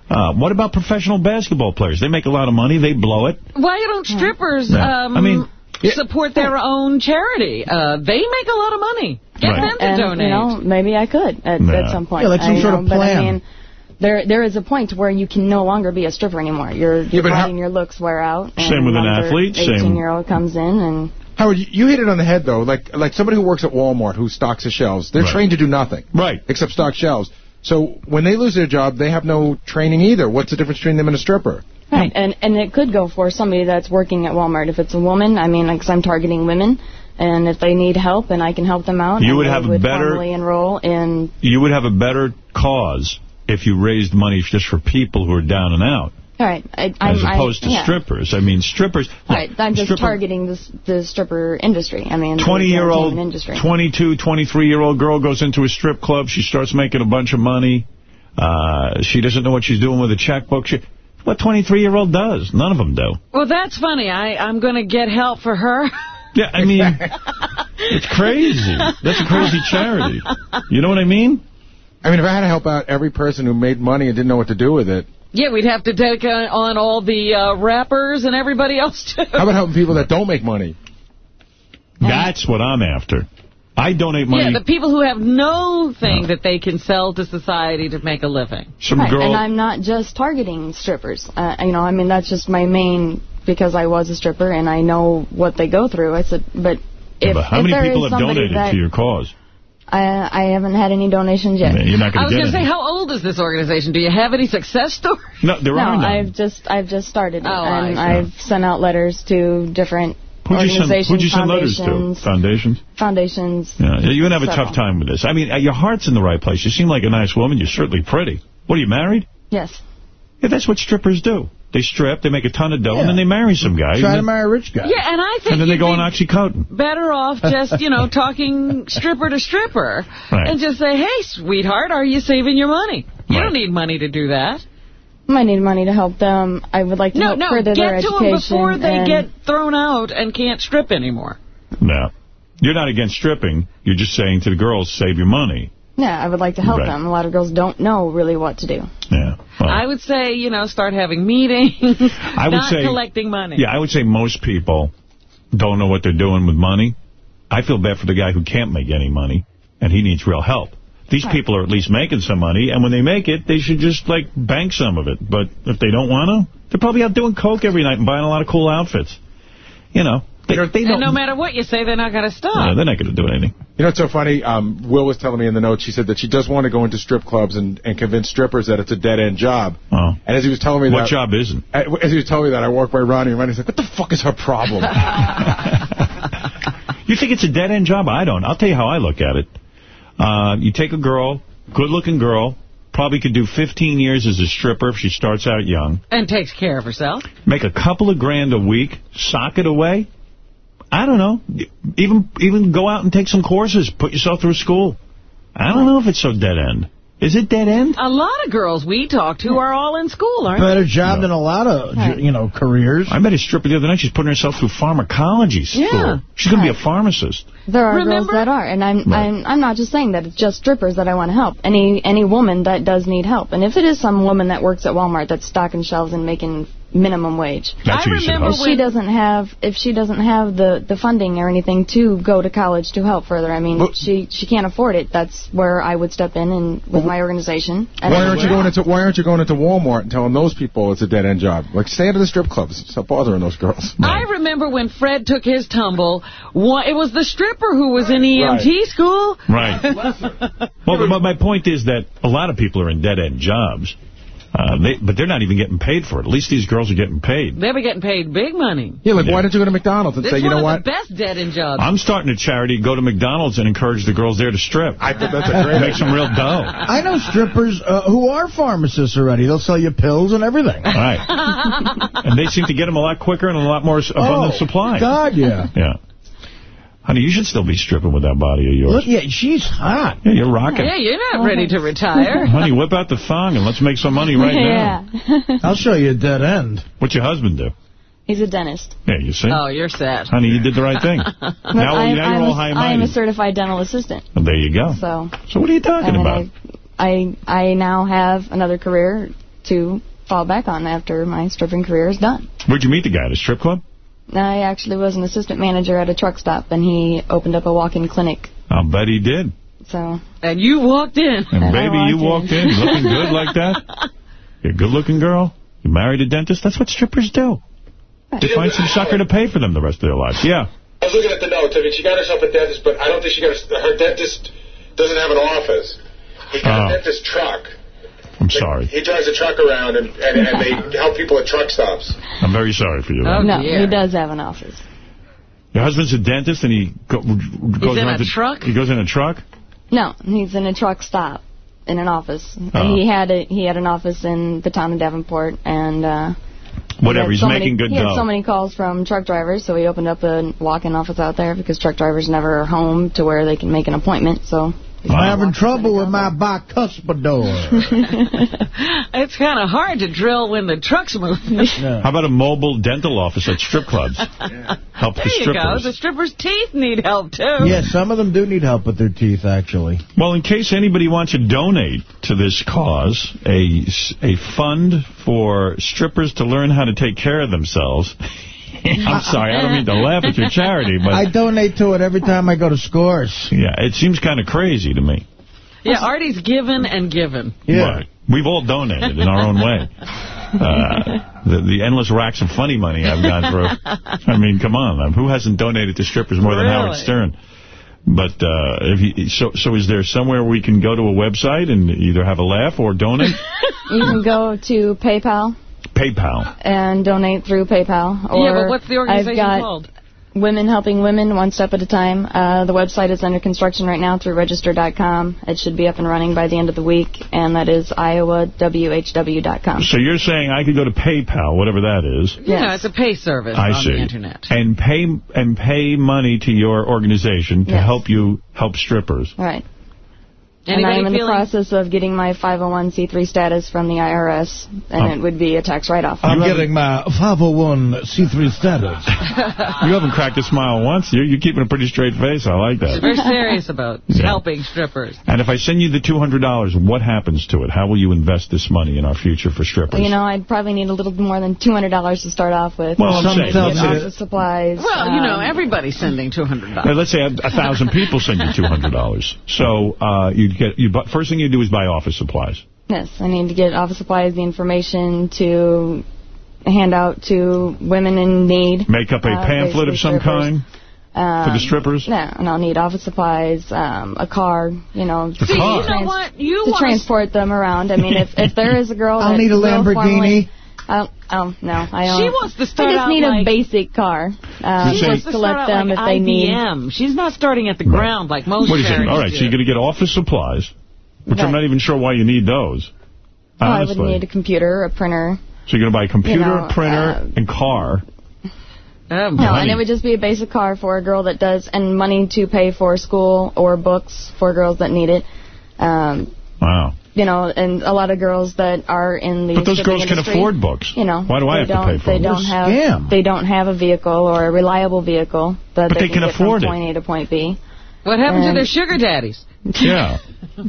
Uh, what about professional basketball players? They make a lot of money. They blow it. Why don't strippers Yeah. um, I mean, support their own charity? Uh, they make a lot of money. Get Right. them to and, donate. You know, maybe I could at, Yeah. at some point. Yeah, like some I, you sort know, of um, but plan. I mean, there there is a point where you can no longer be a stripper anymore. Your your but how- body and your looks wear out. And Same with an athlete, same- 18 year old comes in and Howard, you- you hit it on the head, though. Like like somebody who works at Walmart who stocks the shelves, they're Right. trained to do nothing. Right. Except stock shelves. So when they lose their job, they have no training either. What's the difference between them and a stripper? Right, and and it could go for somebody that's working at Walmart. If it's a woman, I mean, because I'm targeting women, and if they need help and I can help them out, You would they have a better- enroll in. You would have a better cause if you raised money just for people who are down and out. All right, I, I'm, as opposed I, to yeah. strippers. I mean, strippers... All right, I'm just stripper- targeting this the stripper industry. I mean, 20-year-old, entertainment industry. 22, 23-year-old girl goes into a strip club. She starts making a bunch of money. Uh, she doesn't know what she's doing with a checkbook. She, what 23-year-old does? None of them do. Well, that's funny. I, I'm going to get help for her. Yeah, I mean, it's crazy. That's a crazy charity. You know what I mean? I mean, if I had to help out every person who made money and didn't know what to do with it, Yeah, we'd have to take on on all the uh, rappers and everybody else, too. how about helping people that don't make money? That's what I'm after. I donate money. Yeah, the people who have no thing that they can sell to society to make a living. Some right, girl. and I'm not just targeting strippers. Uh, you know, I mean, that's just my main, because I was a stripper and I know what they go through. I said, but if, but how if many there people have donated that, to your cause? I, I haven't had any donations yet. Man, you're not I was going to say, how old is this organization? Do you have any success stories? No, there no, are none. I've just I've just started it, Oh, and I I've sent out letters to different Who'd you send, organizations, who'd you send letters to? foundations, Foundations? foundations. Yeah, you're going to have a several. tough time with this. I mean, uh, your heart's in the right place. You seem like a nice woman. You're certainly pretty. What, are you married? Yes. Yeah, that's what strippers do. They strip, they make a ton of dough, and then they marry some guy. Try to marry a rich guy. Yeah, and I think And then they go be on Oxycontin. better off just, you know, talking stripper to stripper Right. and just say, hey, sweetheart, are you saving your money? You Right. don't need money to do that. I need money to help them. I would like to No, help no, further their get to education. them before they get thrown out and can't strip anymore. No. You're not against stripping. You're just saying to the girls, save your money. Yeah, I would like to help Right. them. A lot of girls don't know really what to do. Yeah. Well, I would say, you know, start having meetings, I would not say- collecting money. Yeah, I would say most people don't know what they're doing with money. I feel bad for the guy who can't make any money, and he needs real help. These people are at least making some money, and when they make it, they should just, like, bank some of it. But if they don't want to, they're probably out doing coke every night and buying a lot of cool outfits. You know, they, they and don't... no matter what you say, they're not going to stop. Yeah, they're not going to do anything. You know what's so funny? Um, Will was telling me in the notes, she said that she does want to go into strip clubs and, and convince strippers that it's a dead-end job. Oh. And as he was telling me What that... job isn't? As he was telling me that, I walked by Ronnie, and Ronnie's like, what the fuck is her problem? You think it's a dead-end job? I don't. I'll tell you how I look at it. Uh, you take a girl, good-looking girl, probably could do 15 years as a stripper if she starts out young, And takes care of herself. make a couple of grand a week, sock it away. I don't know. Even even go out and take some courses. Put yourself through school. I don't know if it's so dead-end. Is it dead-end? A lot of girls we talk to are all in school, aren't Better they? job than a lot of, Right. you know, careers. I met a stripper the other night. She's putting herself through pharmacology school. Yeah. She's going to be a pharmacist. There are Remember- girls that are, and I'm Right. I'm I'm not just saying that it's just strippers that I want to help. Any any woman that does need help, and if it is some woman that works at Walmart that's stocking shelves and making minimum wage, That's I who you should remember help. if she doesn't have if she doesn't have the the funding or anything to go to college to help further, I mean But- she she can't afford it. That's where I would step in and with my organization. And why aren't you going into Why aren't you going into Walmart and telling those people it's a dead-end job? Like, stay out of the strip clubs. Stop bothering those girls. I remember when Fred took his tumble, one, it was the stripper who was in EMT school. Right. Well, but my point is that a lot of people are in dead-end jobs, uh, they, but they're not even getting paid for it. At least these girls are getting paid. They were getting paid big money. Yeah, like, why don't you go to McDonald's and This say, is you one know of what? the best dead-end jobs. I'm starting a charity, go to McDonald's and encourage the girls there to strip. I think that's a great Make some real dough. I know strippers uh, who are pharmacists already. They'll sell you pills and everything. Right. and they seem to get them a lot quicker and a lot more s- abundant Oh, supply. God, yeah. Yeah. Honey, you should still be stripping with that body of yours. Look, yeah, she's hot. Yeah, you're rocking. yeah, you're not oh, ready to retire. Honey, whip out the thong and let's make some money right now. yeah. I'll show you a dead end. What's your husband do? He's a dentist. Yeah, you see? Oh, you're sad. Honey, you did the right thing. Now, I'm, now you're I'm all a, high and I am a certified dental assistant. Well, there you go. So So what are you talking about? I, I I now have another career to fall back on after my stripping career is done. Where'd you meet the guy? At a strip club? I actually was an assistant manager at a truck stop, and he opened up a walk-in clinic. I'll bet he did. So And you walked in. And, And I baby, you walked walked in. in looking good like that? You're a good-looking girl? You married a dentist? That's what strippers do. They find some sucker to pay for them the rest of their lives. Yeah. I was looking at the notes. I mean, she got herself a dentist, but I don't think she got a, her dentist doesn't have an office. He got Oh. a dentist truck. I'm sorry. He drives a truck around and, and, and they help people at truck stops. I'm very sorry for you. Oh, no, dear. he does have an office. Your husband's a dentist and he go, goes in a to- truck? He goes in a truck? No, he's in a truck stop in an office. Oh. He had a, he had an office in the town of Davenport, and uh, Whatever, had he's so making many, good He had so many calls from truck drivers, so he opened up a walk-in office out there because truck drivers never are home to where they can make an appointment. So I'm having trouble with my bicuspidor. It's kind of hard to drill when the truck's moving. How about a mobile dental office at strip clubs? Help There the you go. strippers. The strippers' teeth need help, too. Yeah, some of them do need help with their teeth, actually. Well, in case anybody wants to donate to this cause, a, a fund for strippers to learn how to take care of themselves. I'm sorry, I don't mean to laugh at your charity, but I donate to it every time I go to Scores. yeah, it seems kind of crazy to me. Yeah, Artie's given and given. Right. We've all donated in our own way. Uh, the, the endless racks of funny money I've gone through. I mean, come on. Who hasn't donated to strippers more than Howard Stern? But uh, if you, so, so is there somewhere we can go to a website and either have a laugh or donate? You can go to PayPal PayPal. and donate through PayPal. Or yeah, but what's the organization I've got called? Women Helping Women, one step at a time. Uh, the website is under construction right now through register.com. It should be up and running by the end of the week, and that is iowawhw.com. So you're saying I could go to PayPal, whatever that is. You know, it's a pay service I on see. the Internet. And pay and pay money to your organization to Yes. help you help strippers. Right. And I am in the process of getting my 501c3 status from the IRS, and Oh. it would be a tax write-off. I'm getting my 501c3 status. You haven't cracked a smile once. You're, you're keeping a pretty straight face. I like She's that. very serious about Yeah. helping strippers. And if I send you the $200, what happens to it? How will you invest this money in our future for strippers? You know, I'd probably need a little more than $200 to start off with. Well, I'm Um, saying, get let's office supplies. Well, you know, um, everybody's sending $200. Let's say a, a thousand people send you $200. So uh, you get you bu- first thing you do is buy office supplies. Yes, I need to get office supplies, the information to hand out to women in need. Make up a uh, pamphlet of some strippers. kind. Um, For the strippers? Yeah, and I'll need office supplies, um, a car, you know, The to, car? You know what? You to transport them around. I mean, if if there is a girl I'll need a will Lamborghini. formally- Oh, oh, no, I don't. She wants to start I just out need like- a basic car. Um, She wants to to let start them like if they need. IBM. She's not starting at the ground like most What is it? charities All right, so you're going to get office supplies, which I'm not even sure why you need those. Oh, I would need a computer, a printer. so you're going to buy a computer, you know, printer, uh, and car. Oh, No, Honey. and it would just be a basic car for a girl that does, and money to pay for school or books for girls that need it. Um, Wow. you know, and a lot of girls that are in the But those shipping girls can afford books. You know, Why do I they have to don't, pay for They them? don't have Scam. they don't have a vehicle or a reliable vehicle that But they, they can get afford from it. point A to point B. What happened to their sugar daddies? Yeah. Yeah,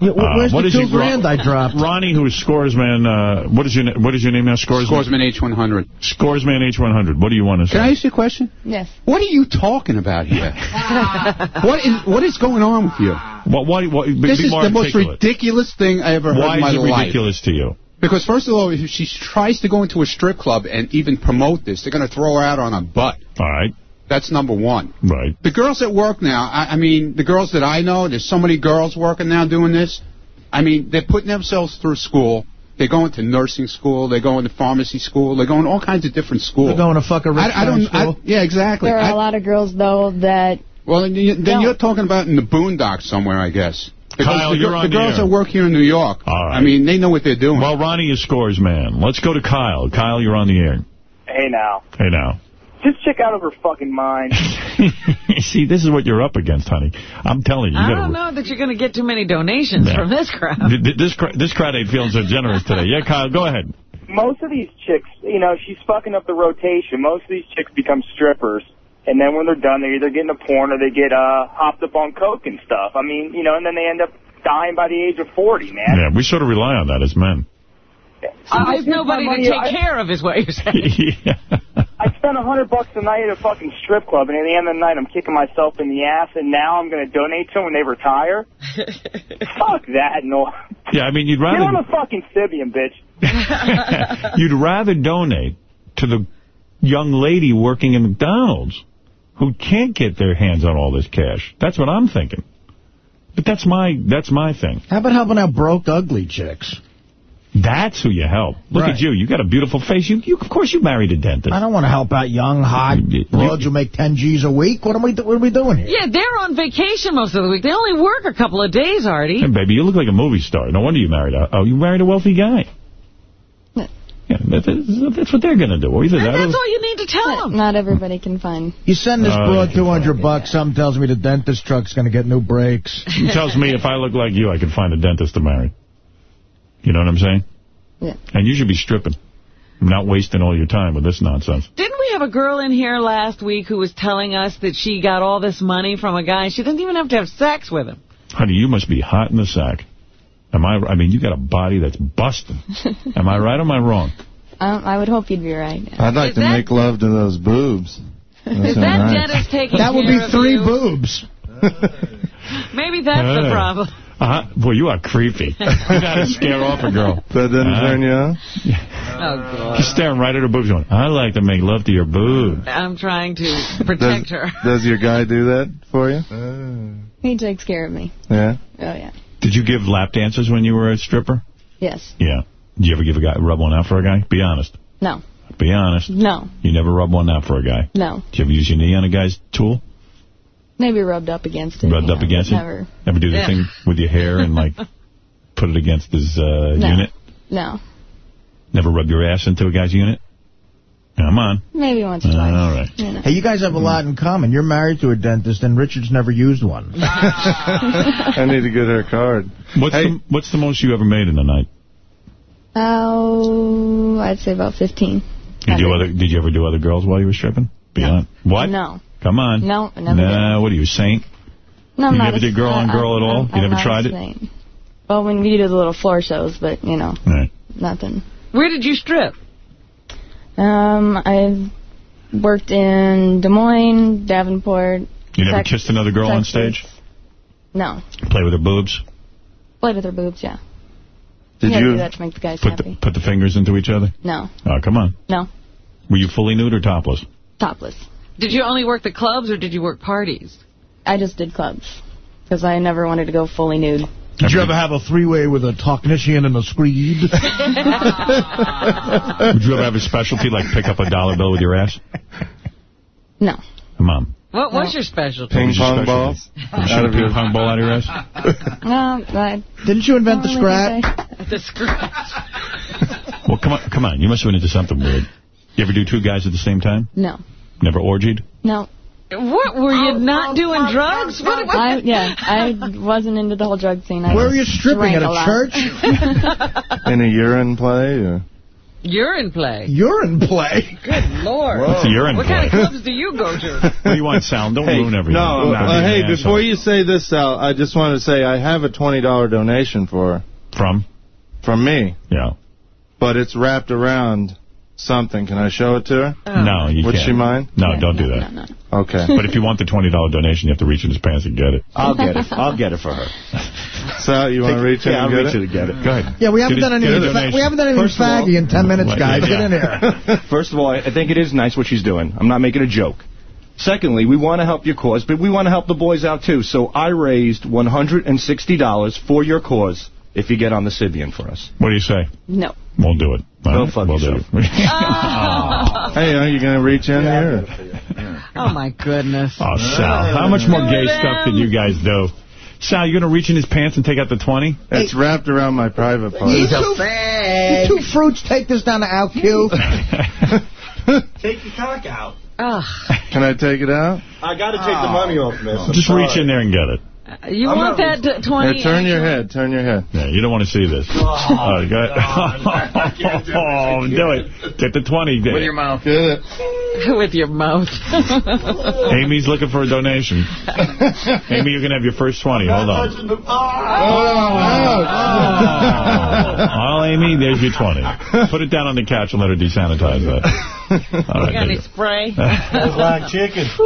wh- Uh, where's what the is two your- grand I dropped? Ronnie, who is Scoresman, uh, what is your what is your name now? Scores Scoresman H100. Scoresman H100. What do you want to say? Can I ask you a question? Yes. What are you talking about here? what is what is going on with you? What, why, why, This be is more the most ridiculous thing I ever heard Why in my life. Why is it ridiculous to you? Because first of all, if she tries to go into a strip club and even promote this, they're going to throw her out on a butt. All right. That's number one. Right. The girls that work now, I, I mean, the girls that I know, there's so many girls working now doing this. I mean, they're putting themselves through school. They're going to nursing school. They're going to pharmacy school. They're going to all kinds of different schools. They're going to fuck a rich I, I don't. guy's I, yeah, exactly. There are I- a lot of girls though that well, then, you, then you're talking about in the boondocks somewhere, I guess. Because Kyle, the, you're the on the girls air. that work here in New York, All right. I mean, they know what they're doing. Well, Ronnie is Scores man. Let's go to Kyle. Kyle, you're on the air. Hey now, Hey, now. Just check out of her fucking mind. See, this is what you're up against, honey. I'm telling you. you I gotta- don't know that you're going to get too many donations Yeah. from this crowd. Th- th- This, this crowd ain't feeling so generous today. Yeah, Kyle, go ahead. Most of these chicks, you know, she's fucking up the rotation. Most of these chicks become strippers. And then when they're done, they're either getting a porn or they get uh, hopped up on coke and stuff. I mean, you know, and then they end up dying by the age of 40, man. Yeah, we sort of rely on that as men. Uh, There's nobody to take I- care of, is what you're saying. I spent a hundred bucks a night at a fucking strip club, and at the end of the night, I'm kicking myself in the ass, and now I'm going to donate to them when they retire. Fuck that, no. Yeah, I mean, you'd rather Get on a fucking Sybian, bitch. you'd rather donate to the young lady working in McDonald's who can't get their hands on all this cash. That's what I'm thinking. But that's my that's my thing. How about helping out broke, ugly chicks? That's who you help. Look Right. at you. You got a beautiful face. You, you of course you married a dentist. I don't want to help out young, hot broads who make 10 G's a week. What are we, what are we doing here? Yeah, they're on vacation most of the week. They only work a couple of days, Artie. Hey, baby, you look like a movie star. No wonder you married a oh, you married a wealthy guy. Yeah, that- that's what they're going to do. Either that. That's all you need to tell them. Not everybody can find. You send this Oh, broad 200 bucks, something tells me the dentist truck's going to get new brakes. It tells me if I look like you, I can find a dentist to marry. You know what I'm saying? Yeah. And you should be stripping. I'm Not wasting all your time with this nonsense. Didn't we have a girl in here last week who was telling us that she got all this money from a guy and she didn't even have to have sex with him? Honey, you must be hot in the sack. Am I? I mean, you got a body that's busting. Am I right or am I wrong? Um, I would hope you'd be right. I'd like Is to that- make love to those boobs. That Is sound that nice. dentist taking That would care be three you? boobs. Maybe that's the Hey. Problem. Uh-huh. Boy, you are creepy. You got to scare off a girl. That doesn't Uh-huh. turn you on? Oh, God. She's staring right at her boobs going, I like to make love to your boob. I'm trying to protect Does, her. does your guy do that for you? He takes care of me. Yeah. Oh, yeah. Did you give lap dances when you were a stripper? Yes. Yeah. Did you ever give a guy, rub one out for a guy? Be honest. No. Be honest. No. You never rub one out for a guy. No. Did you ever use your knee on a guy's tool? Maybe rubbed up against it. Rubbed you up know, against it? Never. Ever do the Yeah. thing with your hair and, like, put it against his uh, No. unit? No. Never rub your ass into a guy's unit? Come on. Maybe once or Uh, all right. You know. Hey, you guys have a lot in common. You're married to a dentist, and Richard's never used one. I need to get her card. What's, the, what's the most you ever made in a night? Oh, I'd say about 15. Did you, other, did you ever do other girls while you were stripping? Beyond? honest. What? No. Come on. No, I never Nah, what are you, a saint? No, I'm You not never a- did girl on I- girl at I'm- all? I'm- You never I'm not tried it? saint. Well, when we do the little floor shows, but, you know, Right. nothing. Where did you strip? Um, I've worked in Des Moines, Davenport. You never Tex- kissed another girl on stage? No. Play with her boobs? Play with her boobs, yeah. Did you? you do that to make the guys Put happy. the, put the fingers into each other? No. Oh, come on. No. Were you fully nude or topless? Topless. Did you only work the clubs or did you work parties? I just did clubs. Because I never wanted to go fully nude. Did you ever have a three-way with a technician and a screed? Would you ever have a specialty like pick up a dollar bill with your ass? No. Come on. What was your specialty? Ping pong ball. specialty? Would you ping pong ball out of your ass? No, I... Didn't you invent the scratch? The scratch. Well, come on, come on. You must have been into something weird. You ever do two guys at the same time? No. Never orgied? No. What, were you not doing drugs? What, what? I, yeah, I wasn't into the whole drug scene. I Where were you stripping? At a lot. church? In a urine play? Or? Urine play. Urine play? Good Lord. What's a urine What play? kind of clubs do you go to? What do you want, Sal? Don't Hey, ruin everything. No, I'm not uh, hey, before you say this, Sal, I just want to say I have a $20 donation for. From? From me. Yeah. But it's wrapped around something. Can I show it to her? Oh. No, you Would can't. she mind? No, don't do that. Okay. But if you want the $20 donation, you have to reach in his pants and get it. I'll get it. I'll get it for her. so you want to reach in yeah, I'll get reach it? in and get it. Go ahead. Yeah, we haven't Get done it- anything. get a fa- donation. we haven't done anything First of all- faggy in ten minutes, Well, guys. yeah. Get in here. First of all, I think it is nice what she's doing. I'm not making a joke. Secondly, we want to help your cause, but we want to help the boys out too. So I raised $160 for your cause if you get on the Sybian for us. What do you say? No. We'll do it. All Go right, fuck we'll do yourself. it. Oh. Hey, are you going to reach in here? Oh, my goodness. Oh, Sal, how much more gay stuff did you guys do? Sal, you going to reach in his pants and take out the 20? It's wrapped around my private part. You two, you two fruits take this down to OutQ. Take your cock out. Ugh. Can I take it out? I got to take the money off, miss. Just reach in there and get it. Uh, you I'm want that 20? Here, turn your head. Turn your head. Yeah, you don't want to see this. Oh, go ahead. oh, do it. Get the 20. With your mouth. Get it. With your mouth. Amy's looking for a donation. Amy, you're going to have your first 20. Hold on. Oh, oh, oh, oh. Amy, there's your 20. Put it down on the couch and let her desanitize that. All You right, got any you spray? It's like chicken.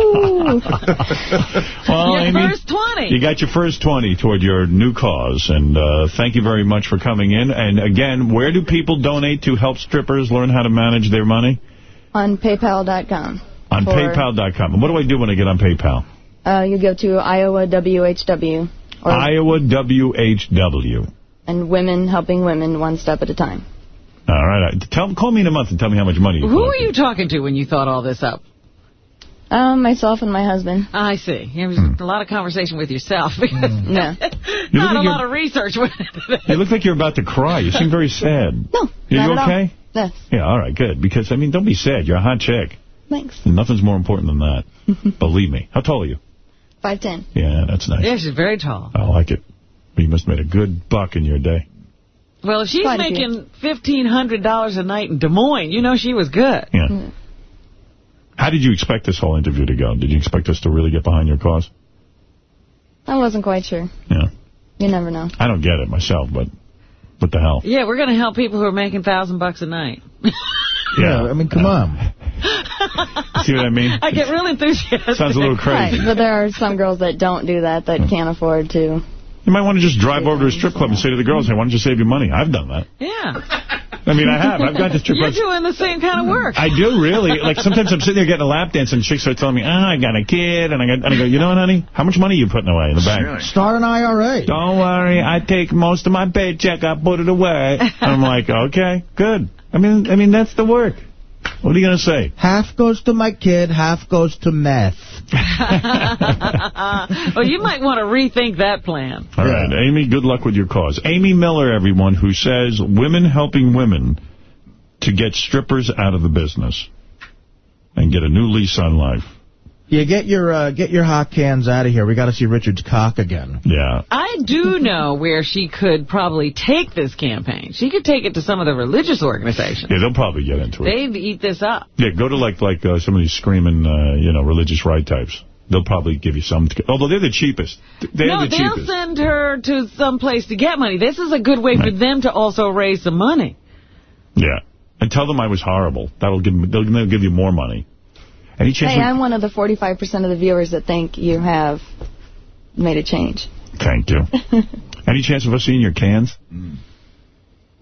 Well, Your Amy, first 20. you got your first 20 toward your new cause, and uh, thank you very much for coming in. And again, where do people donate to help strippers learn how to manage their money? On PayPal.com. On For- PayPal.com. And what do I do when I get on PayPal? Uh, you go to Iowa WHW. Or, Iowa WHW. and Women Helping Women One Step at a Time. All right. uh, Tell, call me in a month and tell me how much money you Who collected. were you talking to when you thought all this up? Um, myself and my husband. I see. It was a lot of conversation with yourself. No. You look Not like a lot of research it. You look like you're about to cry. You seem very sad. No, Are you not at all. okay? Yes. Yeah, all right, good. Because, I mean, don't be sad. You're a hot chick. Thanks. Nothing's more important than that. Believe me. How tall are you? 5'10". Yeah, that's nice. Yeah, she's very tall. I like it. You must have made a good buck in your day. Well, if she's Quite making $1,500 a night in Des Moines, you know she was good. Yeah. How did you expect this whole interview to go? Did you expect us to really get behind your cause? I wasn't quite sure. Yeah. You never know. I don't get it myself, but what the hell? Yeah, we're going to help people who are making 1000 bucks a night. Yeah. I mean, come on. See what I mean? I get real enthusiastic. Sounds a little Right, crazy. but there are some girls that don't do that, that can't afford to. You might want to just drive over to a strip club and say to the girls, hey, why don't you save your money? I've done that. Yeah. I mean, I have. I've got to strip You're clubs. doing the same kind of work. I do, really. Like, sometimes I'm sitting there getting a lap dance, and chicks are telling me, ah, I got a kid, and I, got, and I go, you know what, honey? How much money are you putting away in the bank? Start an IRA. Don't worry, I take most of my paycheck, I put it away. And I'm like, okay, good. I mean, I mean, that's the work. What are you going to say? Half goes to my kid, half goes to meth. well, you might want to rethink that plan. All right, Amy, good luck with your cause. Amy Miller, everyone, who says women helping women to get strippers out of the business and get a new lease on life. Yeah, get your uh, get your hot cans out of here. We got to see Richard's cock again. Yeah. I do know where she could probably take this campaign. She could take it to some of the religious organizations. Yeah, they'll probably get into it. They'd eat this up. Yeah, go to like like uh, some of these screaming, uh, you know, religious right types. They'll probably give you some. although they're the cheapest. They're no, the they'll cheapest. send her to some place to get money. This is a good way for them to also raise some money. Yeah. And tell them I was horrible. That'll give they'll, they'll give you more money. Any chance? Hey, we- I'm one of the 45% of the viewers that think you have made a change. Thank you. Any chance of us seeing your cans?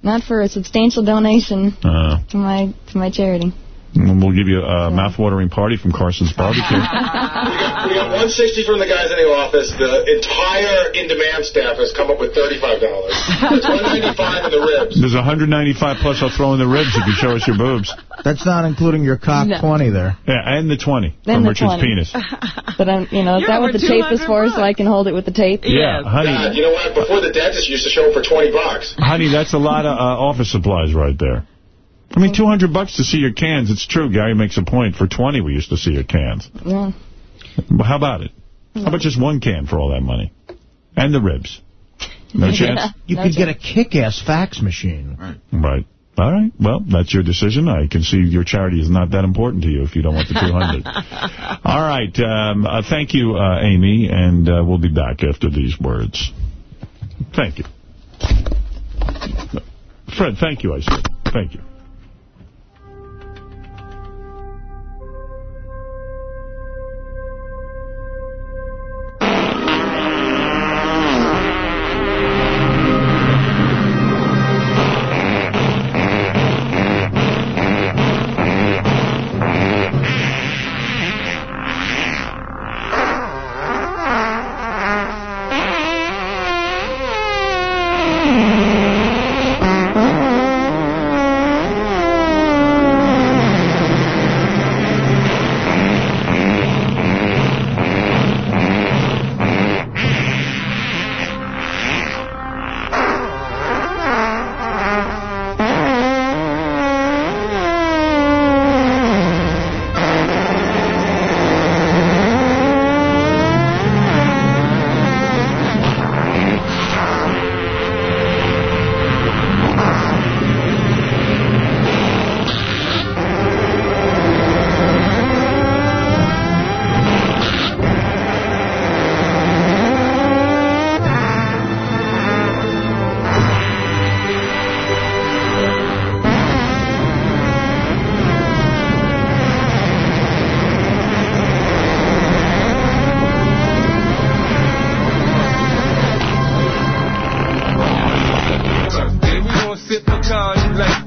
Not for a substantial donation Uh, to my to my charity. And we'll give you a mouth-watering party from Carson's Barbecue. We got 160 from the guys in the office. The entire in-demand staff has come up with $35. It's 195 in the ribs. There's 195 plus I'll throw in the ribs if you show us your boobs. That's not including your cock No. 20 there. Yeah, and the 20 Then from the Richard's 20. penis. But I'm, you know, is that what the tape is 200 for, so I can hold it with the tape? Yeah, honey. God, you know what? Before the dentist used to show them for 20 bucks. Honey, that's a lot of uh, office supplies right there. I mean, 200 bucks to see your cans. It's true. Gary makes a point. For 20, we used to see your cans. Yeah. Well, how about it? How about just one can for all that money? And the ribs. No chance? You No could get a kick-ass fax machine. Right. All right. Well, that's your decision. I can see your charity is not that important to you if you don't want the 200. All right. Um, uh, thank you, uh, Amy, and uh, we'll be back after these words. Thank you. Fred, thank you, I said. Thank you.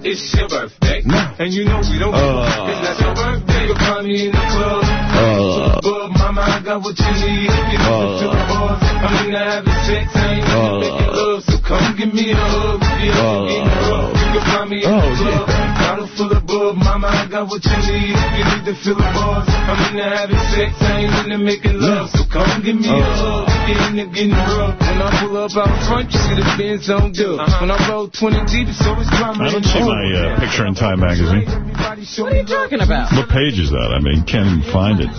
It's your birthday. And you know we don't give a fuck, 'cause that's your birthday. You'll find me in the club. Uh. Above mama, I got what you need. You listen to the boys, I'm in the having sex. I ain't into making love, so come give me a hug. If you ever get in the rough, you can find me in the club. Bottle full of bub, mama, I got what you need. If you need to fill the bars, I'm in the having sex. I ain't into making love, so come give me a hug. If in the getting rough. When I pull up out front, you see the Benz on dub. When I roll 20 deep, it's always drama. I don't see my uh, picture in Time Magazine. What are you talking about? What page is that? I mean, can't even find it.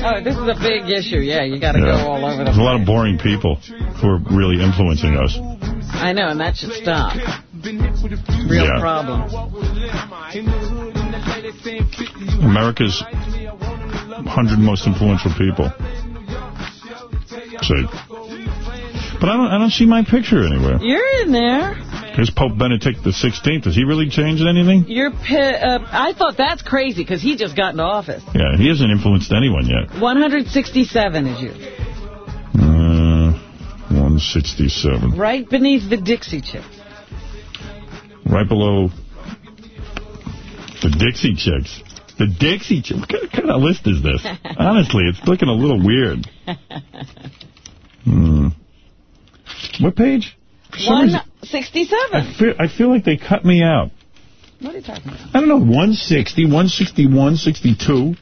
Oh, this is a big issue. Yeah, you got to Yeah. go all over the There's a lot of boring people who are really influencing us. I know, and that should stop. Real Yeah. problem. America's 100 most influential people. See. But I don't, I don't see my picture anywhere. You're in there. Here's Pope Benedict the 16th. Has he really changed anything? You're. Pi- uh, I thought that's crazy because he just got into office. Yeah, he hasn't influenced anyone yet. 167 is you, Uh, 167. right beneath the Dixie Chicks. Right below the Dixie Chicks. The Dixie Chicks. What kind of- list is this? Honestly, it's looking a little weird. Hmm. What page? Some 167. I feel, I feel like they cut me out. What are you talking about? I don't know, 160, 161, 62.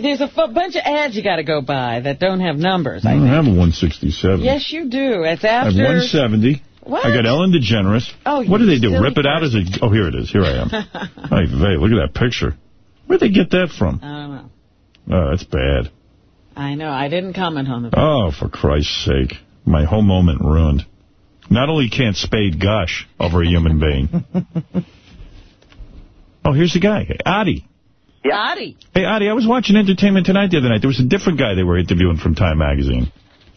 There's a f- bunch of ads you got to go by that don't have numbers. I I don't think. have a 167. Yes, you do. It's I have 170. What? I got Ellen DeGeneres. Oh, what do they do? silly Rip it out as a... Oh, here it is. Here I am. hey, vey, look at that picture. Where'd they get that from? I don't know. Oh, that's bad. I know. I didn't comment on the. Oh, for Christ's sake. My whole moment ruined. Not only can't Spade gush over a human being. oh, here's the guy. Hey, Adi. Yeah. Adi. Hey, Adi, I was watching Entertainment Tonight the other night. There was a different guy they were interviewing from Time Magazine.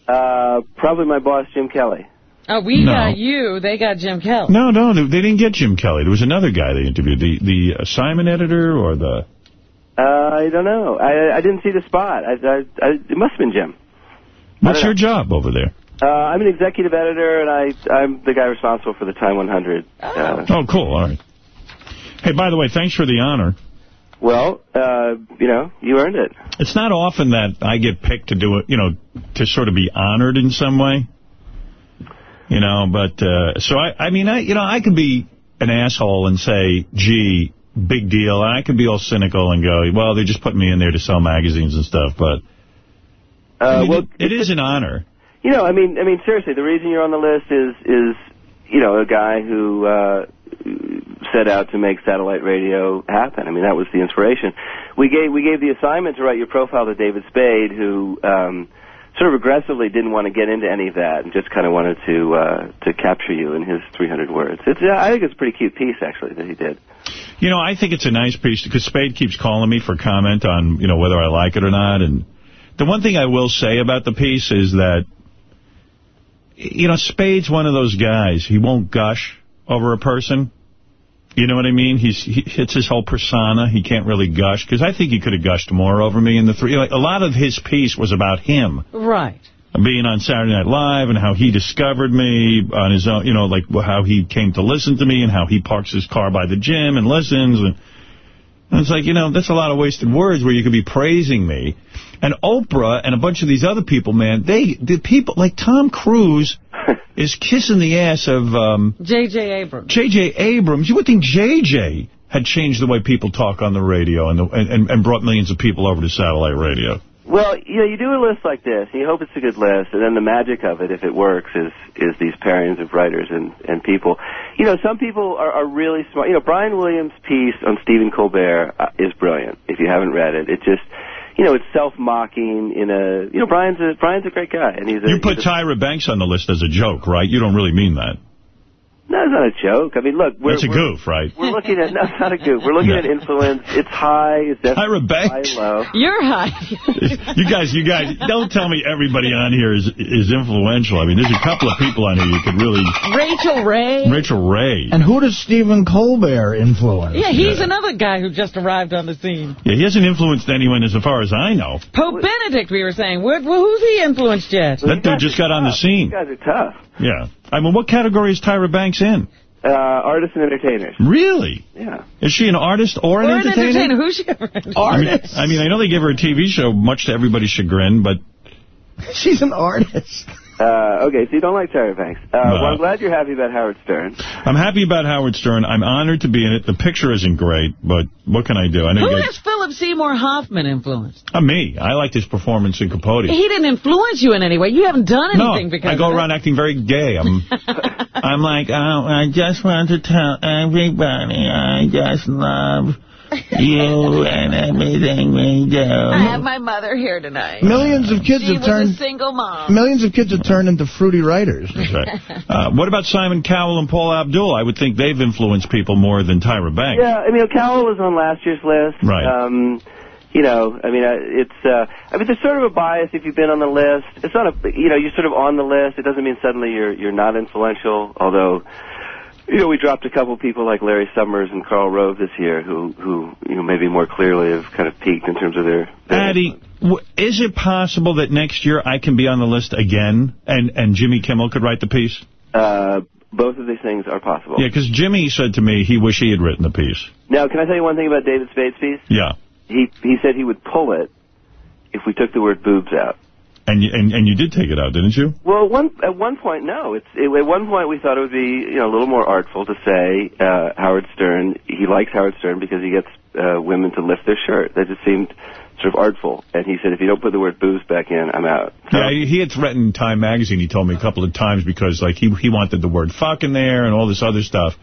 Uh, probably my boss, Jim Kelly. Oh, we No. got you. They got Jim Kelly. No, no, they they didn't get Jim Kelly. There was another guy they interviewed. The the uh, Simon editor or the... Uh, I don't know. I I didn't see the spot. I, I, I it must have been Jim. What's don't your job over there? Uh, I'm an executive editor, and I I'm the guy responsible for the Time 100. Uh, Oh, cool. All right. Hey, by the way, thanks for the honor. well, uh, you know, you earned it. It's not often that I get picked to do it, you know, to sort of be honored in some way. You know, but, uh, so I, I mean, I, you know, I could be an asshole and say, gee, big deal. And I could be all cynical and go, well, they're just putting me in there to sell magazines and stuff. But, I Uh, mean, well, it, it is an honor. You know, I mean, I mean, seriously, the reason you're on the list is is you know a guy who uh, set out to make satellite radio happen. I mean, that was the inspiration. We gave we gave the assignment to write your profile to David Spade, who um, sort of aggressively didn't want to get into any of that and just kind of wanted to uh, to capture you in his 300 words. It's I think it's a pretty cute piece actually that he did. You know, I think it's a nice piece because Spade keeps calling me for comment on, you know, whether I like it or not. And the one thing I will say about the piece is that, you know, Spade's one of those guys. He won't gush over a person. You know what I mean? He's he, it's his whole persona. He can't really gush because I think he could have gushed more over me in the three. Like, a lot of his piece was about him Right. being on Saturday Night Live and how he discovered me on his own, you know, like how he came to listen to me and how he parks his car by the gym and listens. And, and it's like, you know, that's a lot of wasted words where you could be praising me. And Oprah and a bunch of these other people, man, they, the people, like Tom Cruise is kissing the ass of um, J.J. Abrams. J.J. Abrams. You would think J.J. had changed the way people talk on the radio and, the, and, and brought millions of people over to satellite radio. Well, you know, you do a list like this, and you hope it's a good list, and then the magic of it, if it works, is is these pairings of writers and and people. You know, some people are, are really smart. You know, Brian Williams' piece on Stephen Colbert uh, is brilliant. If you haven't read it, it just, you know, it's self-mocking in a. You know, Brian's a Brian's a great guy, and he's a. You put a- Tyra Banks on the list as a joke, right? You don't really mean that. No, it's not a joke. I mean, look, we're That's a we're, goof, right? We're looking at no, it's not a goof. We're looking No. at influence. It's high. It's definitely Tyra Banks. high low. You're high. You guys, you guys, don't tell me everybody on here is is influential. I mean, there's a couple of people on here you could really... Rachael Ray. Rachael Ray. And who does Stephen Colbert influence? Yeah, he's another guy who just arrived on the scene. Yeah, he hasn't influenced anyone as far as I know. Pope Benedict, we were saying. Where, well, who's he influenced yet? That dude just got on the scene. You guys are tough. Yeah. I mean, what category is Tyra Banks in? Uh, artists and entertainers. Really? Yeah. Is she an artist or an Or an entertainer? entertainer. Who's she ever I mean, I mean, I know they give her a TV show, much to everybody's chagrin, but She's an artist. Uh, okay, so you don't like Tyra Banks. Uh, No. Well, I'm glad you're happy about Howard Stern. I'm happy about Howard Stern. I'm honored to be in it. The picture isn't great, but what can I do? I know Who you guys... has Philip Seymour Hoffman influenced? Uh, me. I liked his performance in Capote. He didn't influence you in any way. You haven't done No, anything because I go of around acting very gay. I'm, I'm like, oh, I just want to tell everybody I just love you and everything we do. I have my mother here tonight. Millions of kids she have was turned- a single mom. Millions of kids have turned into fruity writers. That's right. Uh, what about Simon Cowell and Paula Abdul? I would think they've influenced people more than Tyra Banks. Yeah, I mean, Cowell was on last year's list. Right. Um, you know, I mean, uh, it's, uh, I mean, there's sort of a bias if you've been on the list. It's not a, you know, you're sort of on the list. It doesn't mean suddenly you're, you're not influential, although, you know, we dropped a couple people like Larry Summers and Karl Rove this year who, who, you know, maybe more clearly have kind of peaked in terms of their, Adi, w- is it possible that next year I can be on the list again and, and Jimmy Kimmel could write the piece? uh, both of these things are possible. Yeah, because Jimmy said to me he wish he had written the piece. Now, can I tell you one thing about David Spade's piece? Yeah. He, he said he would pull it if we took the word boobs out. And you, and, and you did take it out, didn't you? Well, one at one point, no. It's it, at one point we thought it would be you know a little more artful to say uh, Howard Stern. He likes Howard Stern because he gets uh, women to lift their shirt. That just seemed sort of artful. And he said, if you don't put the word booze back in, I'm out. Yeah, he he had threatened Time Magazine, he told me a couple of times, because like he he wanted the word fuck in there and all this other stuff.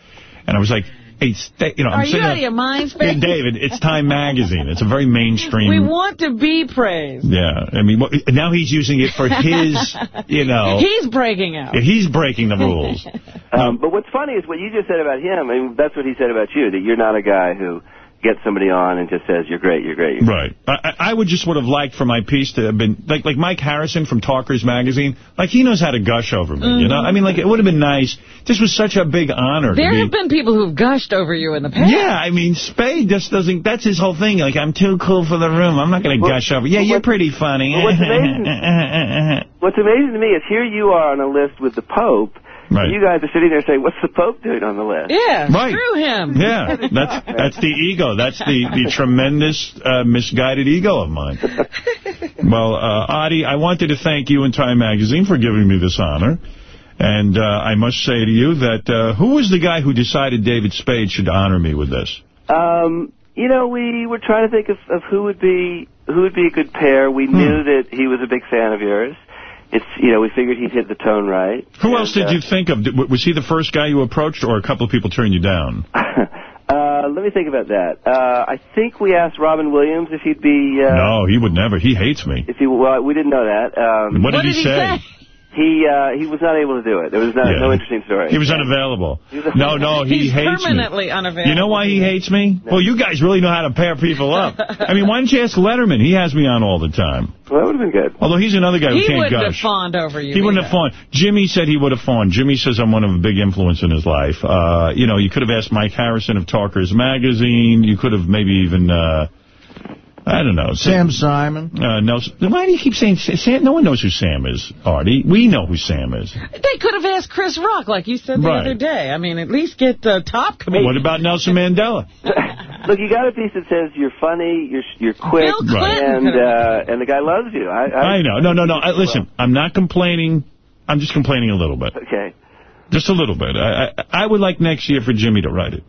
And I was like, hey, stay, you know, Are I'm you sitting out there- of your mind, Hey, Spade? David, it's Time Magazine. It's a very mainstream. We want to be praised. Yeah, I mean, what, now he's using it for his, you know. He's breaking out. Yeah, he's breaking the rules. Um, but what's funny is what you just said about him. I mean, that's what he said about you. That you're not a guy who gets somebody on and just says you're great, you're great. You're Right. I, I I would just would have liked for my piece to have been, like like Mike Harrison from Talkers Magazine, like he knows how to gush over me, you know? Mm-hmm. I mean, like, it would have been nice. This was such a big honor There to have be... been people who've gushed over you in the past. Yeah, I mean, Spade just doesn't, that's his whole thing. Like, I'm too cool for the room. I'm not going to gush over. Yeah, you're pretty funny. Well, what's amazing- What's amazing to me is here you are on a list with the Pope. Right. You guys are sitting there saying, "What's the Pope doing on the list?" Yeah, Right. screw him. Yeah, that's that's the ego. That's the, the tremendous uh, misguided ego of mine. Well, uh, Adi, I wanted to thank you and Time Magazine for giving me this honor. And uh, I must say to you that uh, who was the guy who decided David Spade should honor me with this? Um, you know, we were trying to think of, of who would be who would be a good pair. We Hmm. knew that he was a big fan of yours. It's you know, we figured he'd hit the tone right. Who else did uh, you think of? Did- Was he the first guy you approached, or a couple of people turned you down? Uh, let me think about that. Uh, I think we asked Robin Williams if he'd be. Uh, no, he would never. He hates me. If he well, we didn't know that. Um, What did What he he say? say? He uh, he was not able to do it. There was no, Yeah. no interesting story. He was unavailable. He was- No, no, he He's hates me. permanently unavailable. You know why he hates me? Well, you guys really know how to pair people up. I mean, why don't you ask Letterman? He has me on all the time. Well, that would have been good. Although he's another guy who He can't wouldn't have gush. fawned over you. He wouldn't either. have fawned. Jimmy said he would have fawned. Jimmy says I'm one of a big influence in his life. Uh, you know, you could have asked Mike Harrison of Talkers Magazine. You could have maybe even, uh, I don't know. Sam Simon. Uh, Nelson. Why do you keep saying Sam? No one knows who Sam is, Artie. We know who Sam is. They could have asked Chris Rock, like you said the Right. other day. I mean, at least get the top comedian. What about Nelson Mandela? Look, you got a piece that says you're funny, you're you're quick, Bill and uh, and the guy loves you. I, I, I know. No, no, no. I, listen, I'm not complaining. I'm just complaining a little bit. Okay. Just a little bit. I, I, I would like next year for Jimmy to write it.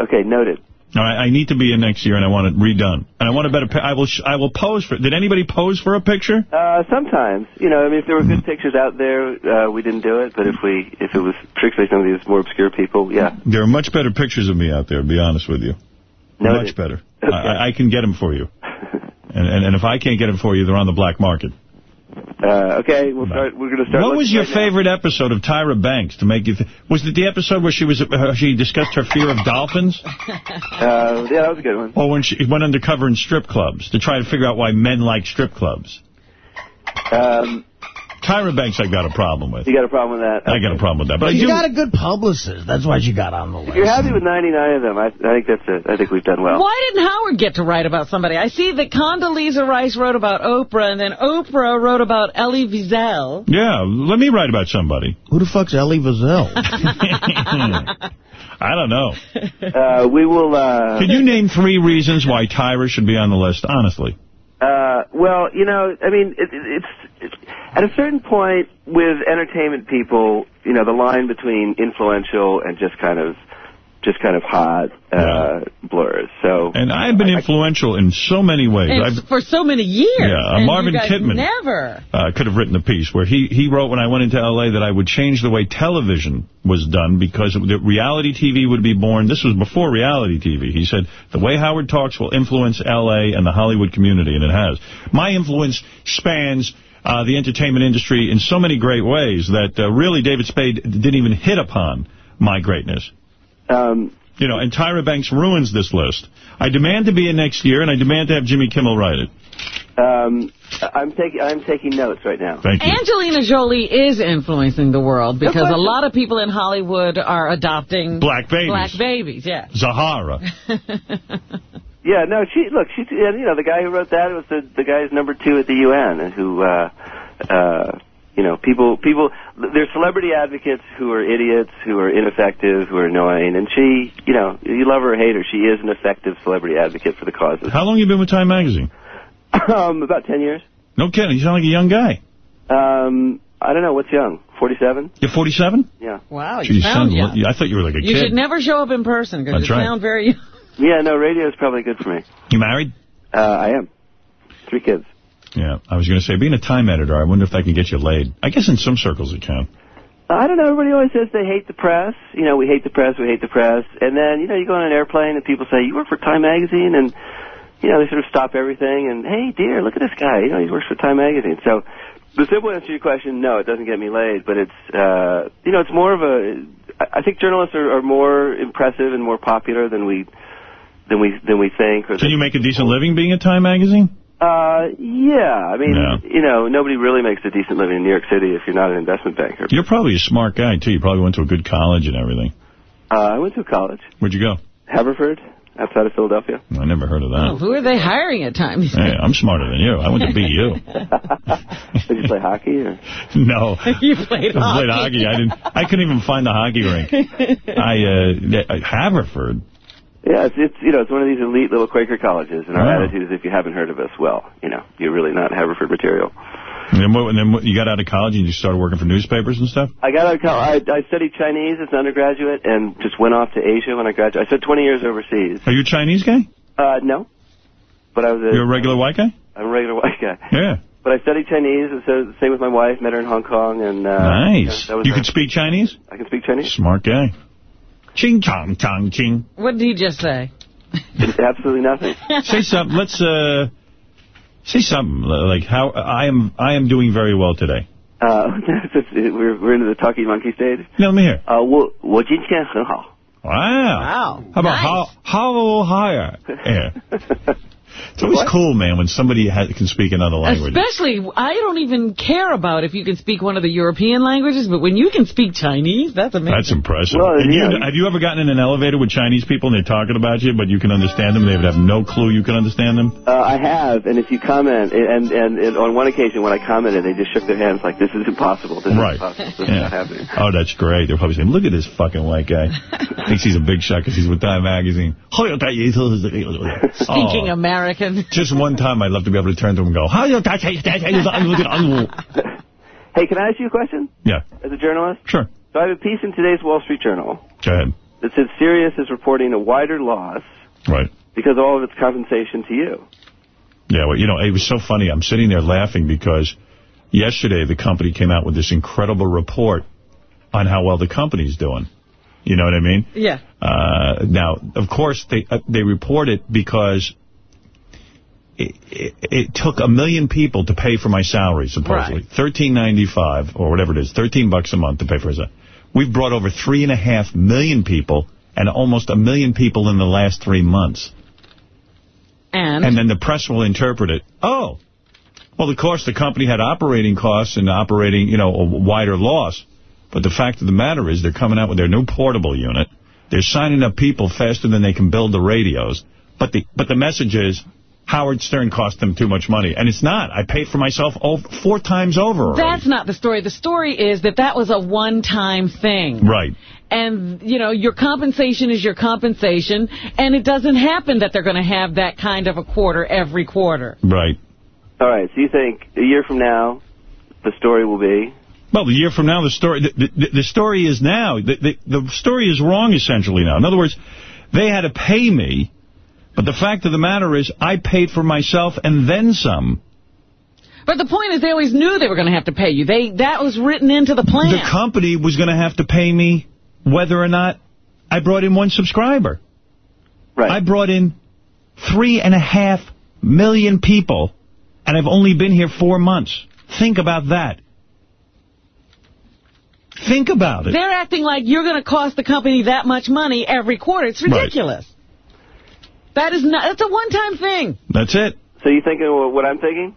Okay, noted. Right, I need to be in next year, and I want it redone. And I want a better. I will. Sh I will pose for. Did anybody pose for a picture? Uh, sometimes, you know, I mean, if there were good pictures out there, uh, we didn't do it. But if we, if it was particularly some of these more obscure people, yeah. There are much better pictures of me out there. To be honest with you, Noted. much better. I, I- I can get them for you. And, and and if I can't get them for you, they're on the black market. Uh, okay, we'll start. We're going to start. What was your right now. favorite episode of Tyra Banks to make you? Th was it the episode where she was uh, she discussed her fear of dolphins? Uh, yeah, that was a good one. Or when she went undercover in strip clubs to try to figure out why men like strip clubs. Um, Tyra Banks, I got a problem with. you got a problem with that? I got a problem with that. But I you do. got a good publicist. That's why she got on the If list. you're happy with 99 of them, I, I think that's it. I think we've done well. Why didn't Howard get to write about somebody? I see that Condoleezza Rice wrote about Oprah, and then Oprah wrote about Elie Wiesel. Yeah, let me write about somebody. Who the fuck's Elie Wiesel? I don't know. Uh, we will. Uh, Could you name three reasons why Tyra should be on the list? Honestly. Uh, well, you know, I mean, it, it, it's, it's at a certain point with entertainment people, you know, the line between influential and just kind of, just kind of hot uh, blurs. So, And I've been influential in so many ways. And I've, for so many years. Yeah, uh, and Marvin you guys Kitman. never. uh, could have written a piece where he, he wrote when I went into L.A. that I would change the way television was done because the reality TV would be born. This was before reality TV. He said, the way Howard talks will influence L.A. and the Hollywood community, and it has. My influence spans uh, the entertainment industry in so many great ways that uh, really David Spade didn't even hit upon my greatness. Um, you know, and Tyra Banks ruins this list. I demand to be in next year, and I demand to have Jimmy Kimmel write it. um, I'm taking I'm taking notes right now. Thank you. Angelina Jolie is influencing the world because a lot of people in Hollywood are adopting Black babies. Black babies, yeah. Zahara. Yeah, no, she look, she and, you know the guy who wrote that was the the guy's number two at the UN, who uh, uh, you know people people there's celebrity advocates who are idiots, who are ineffective, who are annoying, and she, you know, you love her or hate her, she is an effective celebrity advocate for the causes. How long you been with Time Magazine? um, about ten years. No kidding. You sound like a young guy. Um, I don't know what's young, forty-seven. You're 47? Yeah. Wow, Gee, you sound- sound young. I thought you were like a You kid. should never show up in person because That's you right. sound very Yeah, no, radio is probably good for me. You married? Uh, I am. Three kids. Yeah. I was going to say, being a Time editor, I wonder if that can get you laid. I guess in some circles it can. I don't know. Everybody always says they hate the press. You know, we hate the press, we hate the press. And then, you know, you go on an airplane and people say, you work for Time Magazine? And, you know, they sort of stop everything and, hey, dear, look at this guy. You know, he works for Time Magazine. So the simple answer to your question, no, it doesn't get me laid. But it's, uh, you know, it's more of a, I think journalists are, are more impressive and more popular than we, than we, than we think. Or Can you make a decent living being at Time Magazine? Uh, yeah. I mean, Yeah. you know, nobody really makes a decent living in New York City if you're not an investment banker. You're probably a smart guy, too. You probably went to a good college and everything. Uh, I went to college. Where'd you go? Haverford, outside of Philadelphia. I never heard of that. Oh, who are they hiring at times? Hey, I'm smarter than you. I went to BU. Did you play hockey? Or? No. you played I hockey. played hockey. I didn't. I couldn't even find the hockey rink. I uh, Haverford. Yeah, it's, it's you know it's one of these elite little Quaker colleges, and our Wow. attitude is if you haven't heard of us, well, you know, you're really not Haverford material. And then, what, and then what, you got out of college and you started working for newspapers and stuff. I got out of college. I, I studied Chinese as an undergraduate, and just went off to Asia when I graduated. I spent 20 years overseas. Are you a Chinese guy? Uh, no, but I was a, You're a regular white guy. I'm a regular white guy. Yeah. But I studied Chinese, and so same with my wife. Met her in Hong Kong, and uh, nice. that was You can speak Chinese. I can speak Chinese. Smart guy. Ching chong chong ching. What did he just say? Absolutely nothing. say something. Let's uh, say something like how I am. I am doing very well today. Uh, we're we're into the talking monkey stage. No, let me hear. 啊、我我今天很好。 Wow. Wow. How about how how higher? Yeah. It's always cool, man, when somebody ha can speak another language. Especially, I don't even care about if you can speak one of the European languages, but when you can speak Chinese, that's amazing. That's impressive. Well, And you, have you ever gotten in an elevator with Chinese people and they're talking about you, but you can understand them? They would have no clue you can understand them? Uh, I have, and if you comment, and, and and on one occasion when I commented, they just shook their hands like, "This is impossible. This Right. is impossible. This is not happening." Oh, that's great. They're probably saying, look at this fucking white guy. Thinks he's a big shot because he's with Time Magazine. Speaking Oh. American. Just one time I'd love to be able to turn to him and go, Hey, can I ask you a question yeah, as a journalist? sure. So I have a piece in today's Wall Street Journal Go ahead. that says Sirius is reporting a wider loss Right. because of all of its compensation to you. Yeah, well, you know, it was so funny. I'm sitting there laughing because yesterday the company came out with this incredible report on how well the company's doing. You know what I mean? Yeah. Uh, now, of course, they uh, they report it because it, it, it took a million people to pay for my salary, supposedly. Thirteen ninety five or whatever it is, 13 bucks a month to pay for it. We've brought over three and a half million people and almost a million people in the last three months. And? And then the press will interpret it. Oh, well, of course, the company had operating costs and operating, you know, a wider loss. But the fact of the matter is they're coming out with their new portable unit. They're signing up people faster than they can build the radios. But the but the message is Howard Stern cost them too much money. And it's not. I paid for myself over, four times over already. That's not the story. The story is that that was a one-time thing. Right. And, you know, your compensation is your compensation, and it doesn't happen that they're going to have that kind of a quarter every quarter. Right. All right, so you think a year from now, the story will be... Well, the year from now, the story the, the, the story is now. The, the, the story is wrong, essentially, now. In other words, they had to pay me, but the fact of the matter is I paid for myself and then some. But the point is they always knew they were going to have to pay you. They That was written into the plan. The company was going to have to pay me whether or not I brought in one subscriber. Right. I brought in three and a half million people, and I've only been here four months. Think about that. Think about it. They're acting like you're going to cost the company that much money every quarter. It's Right. Ridiculous. That is not, it's a one-time thing. That's it. So you thinking what I'm thinking?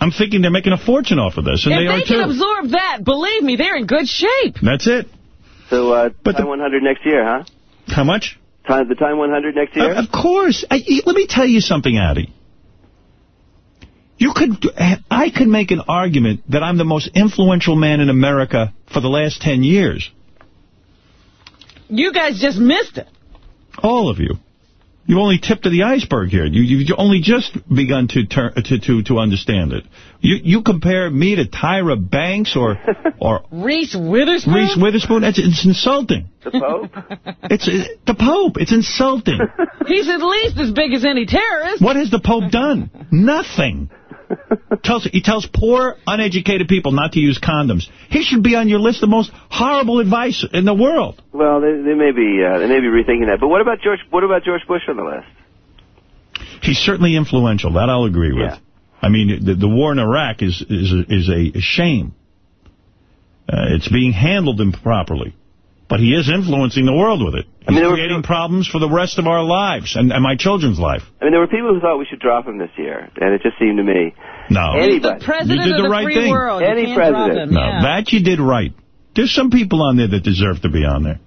I'm thinking they're making a fortune off of this, and they are. if they they are can too. absorb that, believe me, they're in good shape. That's it. So uh, Time 100 next year, huh? How much? Time, the Time 100 next year? Of course. I, let me tell you something, Adi. You could, I could make an argument that I'm the most influential man in America for the last 10 years. You guys just missed it. All of you. You've only tipped to the iceberg here. You, you've only just begun to turn to, to to understand it. You you compare me to Tyra Banks or or Reese Witherspoon? Reese Witherspoon. It's, it's insulting. The Pope? It's it, the Pope. It's insulting. He's at least as big as any terrorist. What has the Pope done? Nothing. Tells He tells poor, uneducated people not to use condoms. He should be on your list of most horrible advice in the world. Well, they, they may be uh, they may be rethinking that. But what about George? What about George Bush on the list? He's certainly influential. That I'll agree with. I mean, the, the war in Iraq is is a, is a shame. Uh, it's being handled improperly. But he is influencing the world with it. He's creating problems for the rest of our lives and, and my children's life. I mean, there were people who thought we should drop him this year, and it just seemed to me. No. Anybody. you did the, right thing. Any president. No, that you did right. There's some people on there that deserve to be on there.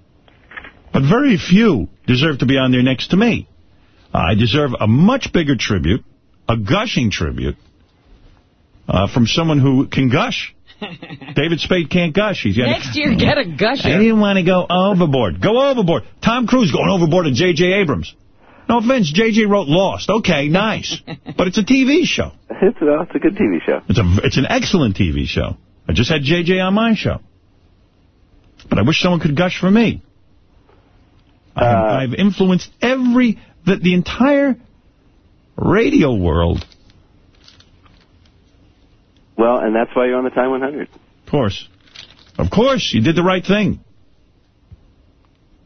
But very few deserve to be on there next to me. I deserve a much bigger tribute, a gushing tribute, uh, from someone who can gush. David Spade can't gush. He's got Next year, get a gusher. I didn't want to go overboard. Go overboard. Tom Cruise going overboard to J.J. Abrams. No offense, J.J. wrote Lost. Okay, nice. but it's a TV show. It's, well, it's a good TV show. It's a it's an excellent TV show. I just had J.J. on my show. But I wish someone could gush for me. Uh, I've, I've influenced every, the, the entire radio world. Well, and that's why you're on the Time 100. Of course. Of course, you did the right thing.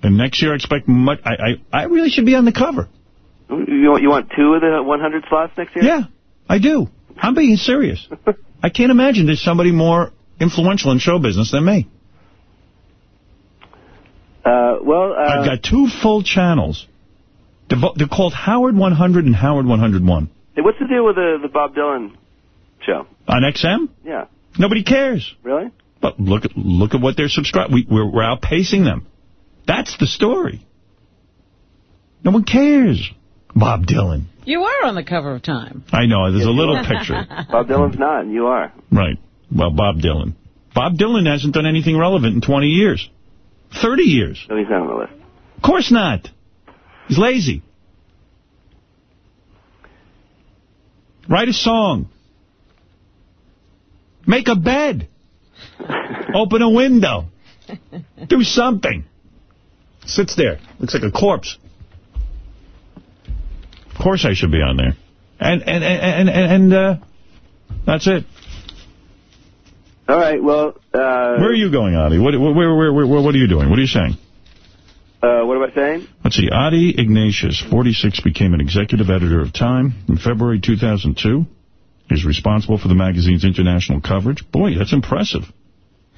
And next year I expect much, I, I, I really should be on the cover. You want, you want two of the 100 slots next year? Yeah, I do. I'm being serious. I can't imagine there's somebody more influential in show business than me. Uh, well, uh, I've got two full channels. They're, they're called Howard 100 and Howard 101. hey, what's the deal with the, the Bob Dylan show? On XM? Yeah. Nobody cares. Really? But look at look at what they're subscribing. We, we're, we're outpacing them. That's the story. No one cares. Bob Dylan. You are on the cover of Time. I know. There's a little picture. Bob Dylan's not, and you are. Right. Well, Bob Dylan. Bob Dylan hasn't done anything relevant in 20 years. 30 years. No, he's not on the list. Of course not. He's lazy. Write a song. Make a bed. Open a window. Do something. Sits there. Looks like a corpse. Of course I should be on there. And, and, and, and, and uh, that's it. All right, well... Uh, Where are you going, Adi? What, where, where, where, what are you doing? What are you saying? Uh, what am I saying? Let's see. Adi Ignatius, 46, became an executive editor of Time in February 2002. He's responsible for the magazine's international coverage. Boy, that's impressive.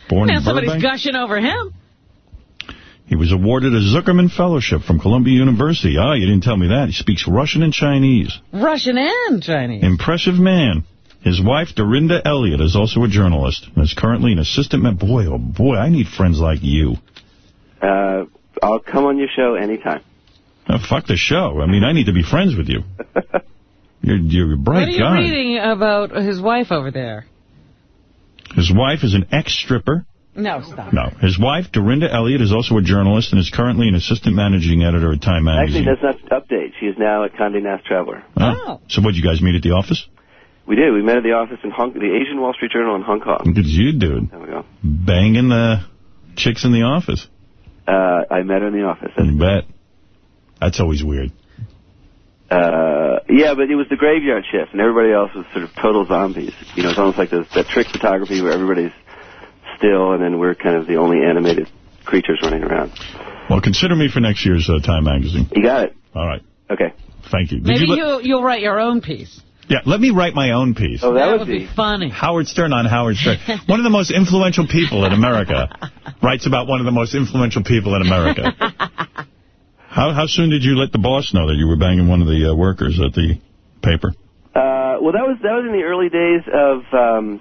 Born Now in somebody's Burbank, gushing over him. he was awarded a Zuckerman Fellowship from Columbia University. Ah, you didn't tell me that. He speaks Russian and Chinese. Russian and Chinese. Impressive man. His wife, Dorinda Elliott, is also a journalist and is currently an assistant. Man, boy, oh boy, I need friends like you. Uh, I'll come on your show anytime. Oh, fuck the show. I mean, I need to be friends with you. You're, you're a bright what are you guy. reading about his wife over there? His wife is an ex-stripper. No, stop. No. His wife, Dorinda Elliott, is also a journalist and is currently an assistant managing editor at Time Magazine. Actually, Magazine. that's not update. She is now at Condé Nast Traveler. Oh. So what, did you guys meet at the office? We did. We met at the office in Hong the Asian Wall Street Journal in Hong Kong. Look at you, dude. There we go. Banging the chicks in the office. Uh, I met her in the office. You bet. That's always weird. Uh, yeah, but it was the graveyard shift, and everybody else was sort of total zombies. You know, it's almost like those, that trick photography where everybody's still, and then we're kind of the only animated creatures running around. Well, consider me for next year's uh, Time magazine. You got it. All right. Okay. Thank you. Did Maybe you you'll, you'll write your own piece. yeah, let me write my own piece. Oh, that, would be funny. Howard Stern on Howard Stern. One of the most influential people in America writes about one of the most influential people in America. How how soon did you let the boss know that you were banging one of the uh, workers at the paper? Uh, well, that was that was in the early days of um,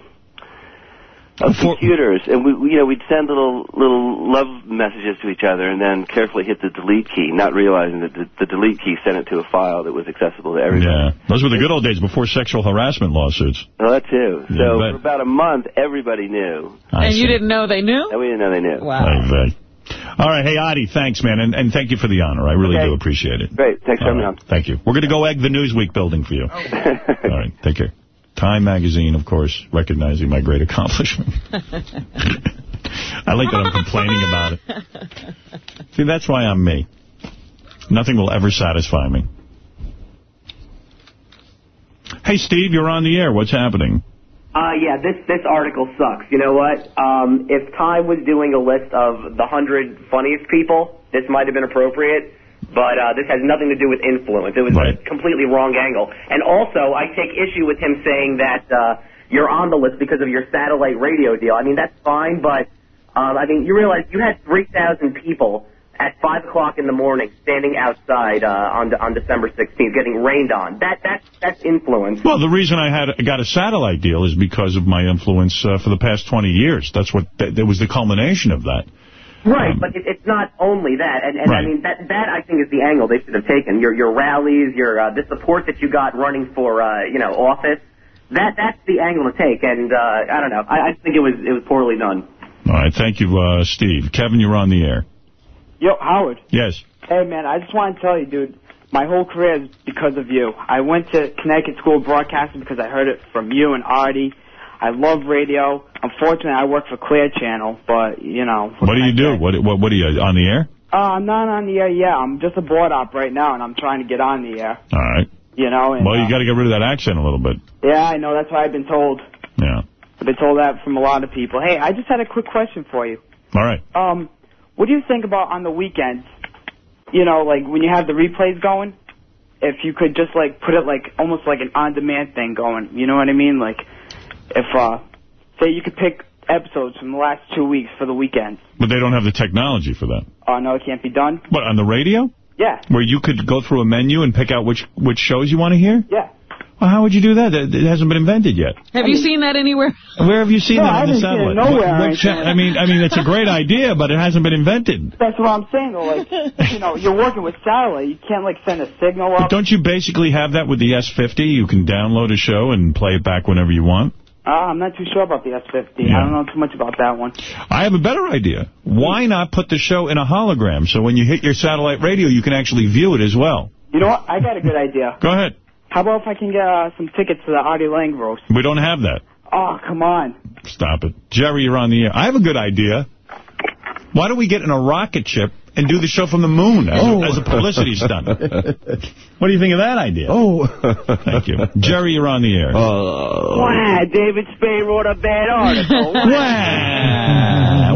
of computers, and we, we you know we'd send little little love messages to each other, and then carefully hit the delete key, not realizing that the, the delete key sent it to a file that was accessible to everybody. Yeah, those were the good old days before sexual harassment lawsuits. Well, that too. Yeah, so for about a month, everybody knew. I and see. you didn't know they knew? And we didn't know they knew. Wow. All right, hey, Adi, thanks, man, and, and thank you for the honor. I really Okay. do appreciate it. Great. Thanks for having me Thank you. We're going to go egg the Newsweek building for you. All right, take care. Time magazine, of course, recognizing my great accomplishment. I like that I'm complaining about it. See, that's why I'm me. Nothing will ever satisfy me. Hey, Steve, you're on the air. What's happening? Uh, yeah, this this article sucks. You know what? Um, if Time was doing a list of the hundred funniest people, this might have been appropriate. But uh, this has nothing to do with influence. It was a completely wrong angle. And also, I take issue with him saying that uh, you're on the list because of your satellite radio deal. I mean, that's fine, but um, I mean, you realize you had 3,000 people at 5 o'clock in the morning standing outside uh, on on December 16th getting rained on. That that's that's influence. Well, the reason I had got a satellite deal is because of my influence uh, for the past 20 years. That's what that, that was the culmination of that. Right, but it, it's not only that, and, and I mean that that I think is the angle they should have taken. Your your rallies, your uh, the support that you got running for uh, you know office. That that's the angle to take, and uh, I don't know. I, I think it was it was poorly done. All right, thank you, uh, Steve. Kevin, you're on the air. Yo, Howard. Yes. Hey, man, I just want to tell you, dude, my whole career is because of you. I went to Connecticut School of Broadcasting because I heard it from you and Artie. I love radio. Unfortunately, I work for Clear Channel, but, you know. What do you do? What, what what are you, on the air? Uh, I'm not on the air yet. I'm just a board op right now, and I'm trying to get on the air, All right. you know. And, Well, you uh, got to get rid of that accent a little bit. Yeah, I know. That's what I've been told. Yeah. I've been told that from a lot of people. Hey, I just had a quick question for you. All right. Um, what do you think about on the weekends? You know, like when you have the replays going, if you could just like put it like almost like an on-demand thing going. You know what I mean? Like if uh, say you could pick episodes from the last two weeks for the weekend. But they don't have the technology for that. Oh no, it can't be done. What, on the radio? Yeah, Where you could go through a menu and pick out which which shows you want to hear? yeah. Well, how would you do that? It it hasn't been invented yet. Have you seen that anywhere? Where have you seen No, that I on the haven't seen it satellite? nowhere What- what cha- anything. I mean, I mean, it's a great idea, but it hasn't been invented. That's what I'm saying though. Like you know, you're working with satellite. You can't like send a signal up. But don't you basically have that with the S50? You can download a show and play it back whenever you want. Uh, I'm not too sure about the S50. Yeah. I don't know too much about that one. I have a better idea. Why not put the show in a hologram so when you hit your satellite radio, you can actually view it as well? You know what? I got a good idea. Go ahead. How about if I can get uh, some tickets to the Artie Lang roast? We don't have that. Oh, come on. Stop it. Jerry, you're on the air. I have a good idea. Why don't we get in a rocket ship and do the show from the moon as, Oh. a, as a publicity stunt? what do you think of that idea? Oh. Thank you. Jerry, you're on the air. Wow, David Spade wrote a bad article.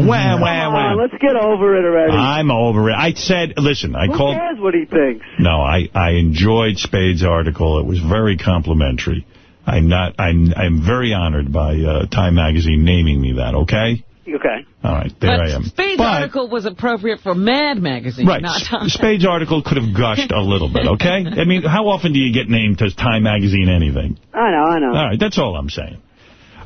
Wah, wah, Come wah, on, let's get over it already. I'm over it. I said, listen, I Who called... cares what he thinks? No, I, I enjoyed Spade's article. It was very complimentary. I'm not. I'm. I'm very honored by uh, Time Magazine naming me that. Okay. Okay. All right. There but I am. Spade's But- article was appropriate for Mad Magazine, Right. not S- Time. Spade's article could have gushed a little bit. Okay. I mean, how often do you get named as Time Magazine anything? I know, I know. All right. That's all I'm saying.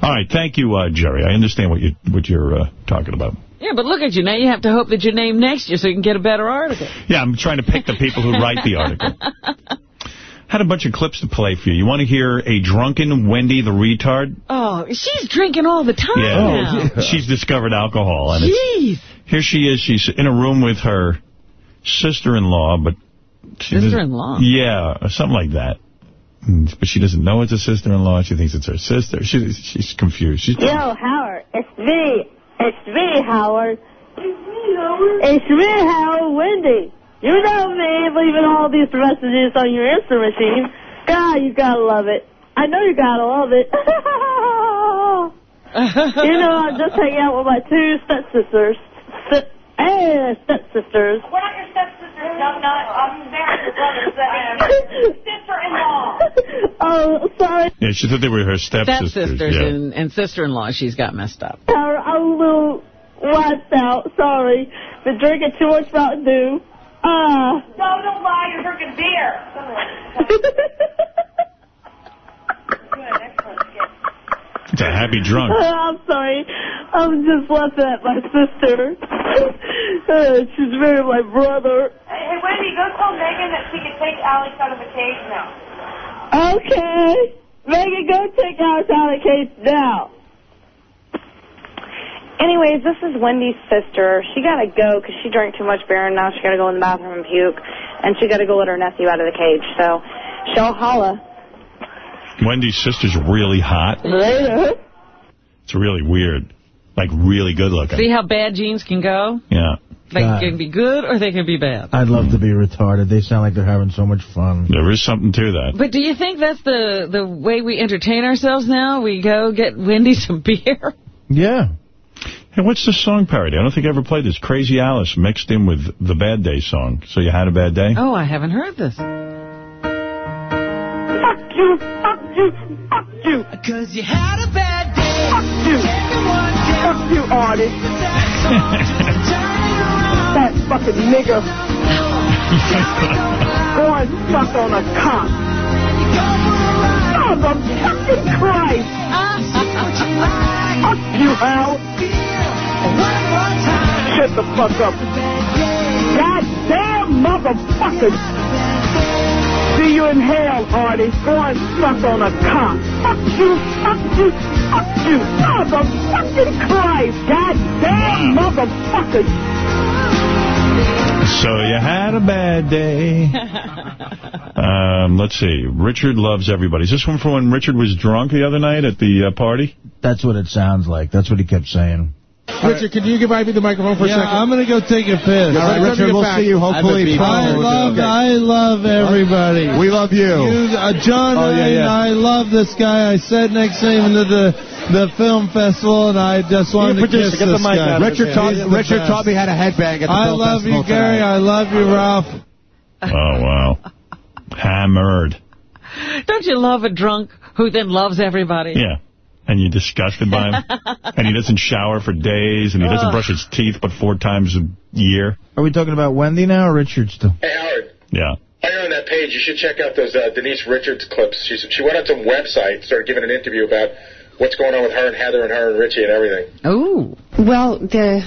All right. Thank you, uh, Jerry. I understand what you what you're uh, talking about. Yeah, but look at you. Now you have to hope that you're named next year so you can get a better article. Yeah, I'm trying to pick the people who write the article. Had a bunch of clips to play for you. You want to hear a drunken Wendy the retard? Oh, she's drinking all the time now. Oh, she's discovered alcohol. and Jeez. Here she is. She's in a room with her sister-in-law, but... she Sister-in-law? Yeah, or something like that. But she doesn't know it's a sister-in-law. She thinks it's her sister. She, she's confused. She's Yo, Howard, it's me. It's me, Howard. It's me, Howard. It's me, Howard Wendy. You know me, leaving all these messages on your instant machine. God, you gotta love it. I know you gotta love it. you know, I'm just hanging out with my two stepsisters. Si- Hey, eh, stepsisters. We're not your stepsisters. No, I'm not. I'm married to brothers. I am sister-in-law. Oh, sorry. Yeah, she thought they were her stepsisters. Stepsisters yeah. and, and sister-in-law she's got messed up. Howard, I'm a little waxed out. Sorry. Been drinking too much Mountain Dew. Ah. No, don't lie. You're drinking beer. It's a happy drunk. I'm sorry. I'm just laughing at my sister. Uh, she's married my brother. Hey, hey, Wendy, go tell Megan that she can take Alex out of the cage now. Okay. Megan, go take Alex out of the cage now. Anyways, this is Wendy's sister. She got to go because she drank too much beer and now she got to go in the bathroom and puke. And she got to go let her nephew out of the cage. So she'll holla. Wendy's sister's really hot. Later. It's really weird. Like, really good looking. See how bad genes can go? Yeah. They God. can be good or they can be bad. I'd love to be retarded. They sound like they're having so much fun. There is something to that. But do you think that's the, the way we entertain ourselves now? We go get Wendy some beer? Yeah. Hey, what's the song parody? I don't think I ever played this. Crazy Alice mixed in with the Bad Day song. So you had a bad day? Oh, I haven't heard this. Fuck you, fuck you, fuck you. Cause you had a bad day. Fuck you. Fuck you, artist. that fucking nigger. Go and fuck on a cop. Oh, the fucking Christ. fuck you, Hal. Shut the fuck up. Goddamn motherfuckers. See you in hell, Artie. Go and suck on a cock. Fuck you, fuck you, fuck you. Motherfucking Christ. Goddamn motherfuckers. So you had a bad day. um, let's see. Richard loves everybody. Is this one from when Richard was drunk the other night at the uh, party? That's what it sounds like. That's what he kept saying. Richard, can you give Ivy the microphone for yeah, a second? I'm going to go take a piss. All right, Richard, we'll see you hopefully I love, I love everybody. We love you. you uh, John, Oh, yeah, I, yeah. I love this guy. I sat next to him at the the film festival, and I just wanted to kiss get the this guy. out of his Richard hand. taught, He's the Richard best. taught me how to headbang at the I film love you, Gary. tonight. I love you, Ralph. Oh, wow. Hammered. Don't you love a drunk who then loves everybody? Yeah. And you're disgusted by him. and he doesn't shower for days, and he doesn't brush his teeth but four times a year. Are we talking about Wendy now or Richard still? Hey, Howard. Yeah. While you're on that page, you should check out those uh, Denise Richards clips. She, she went on some website, started giving an interview about what's going on with her and Heather and her and Richie and everything. Oh. Well, the,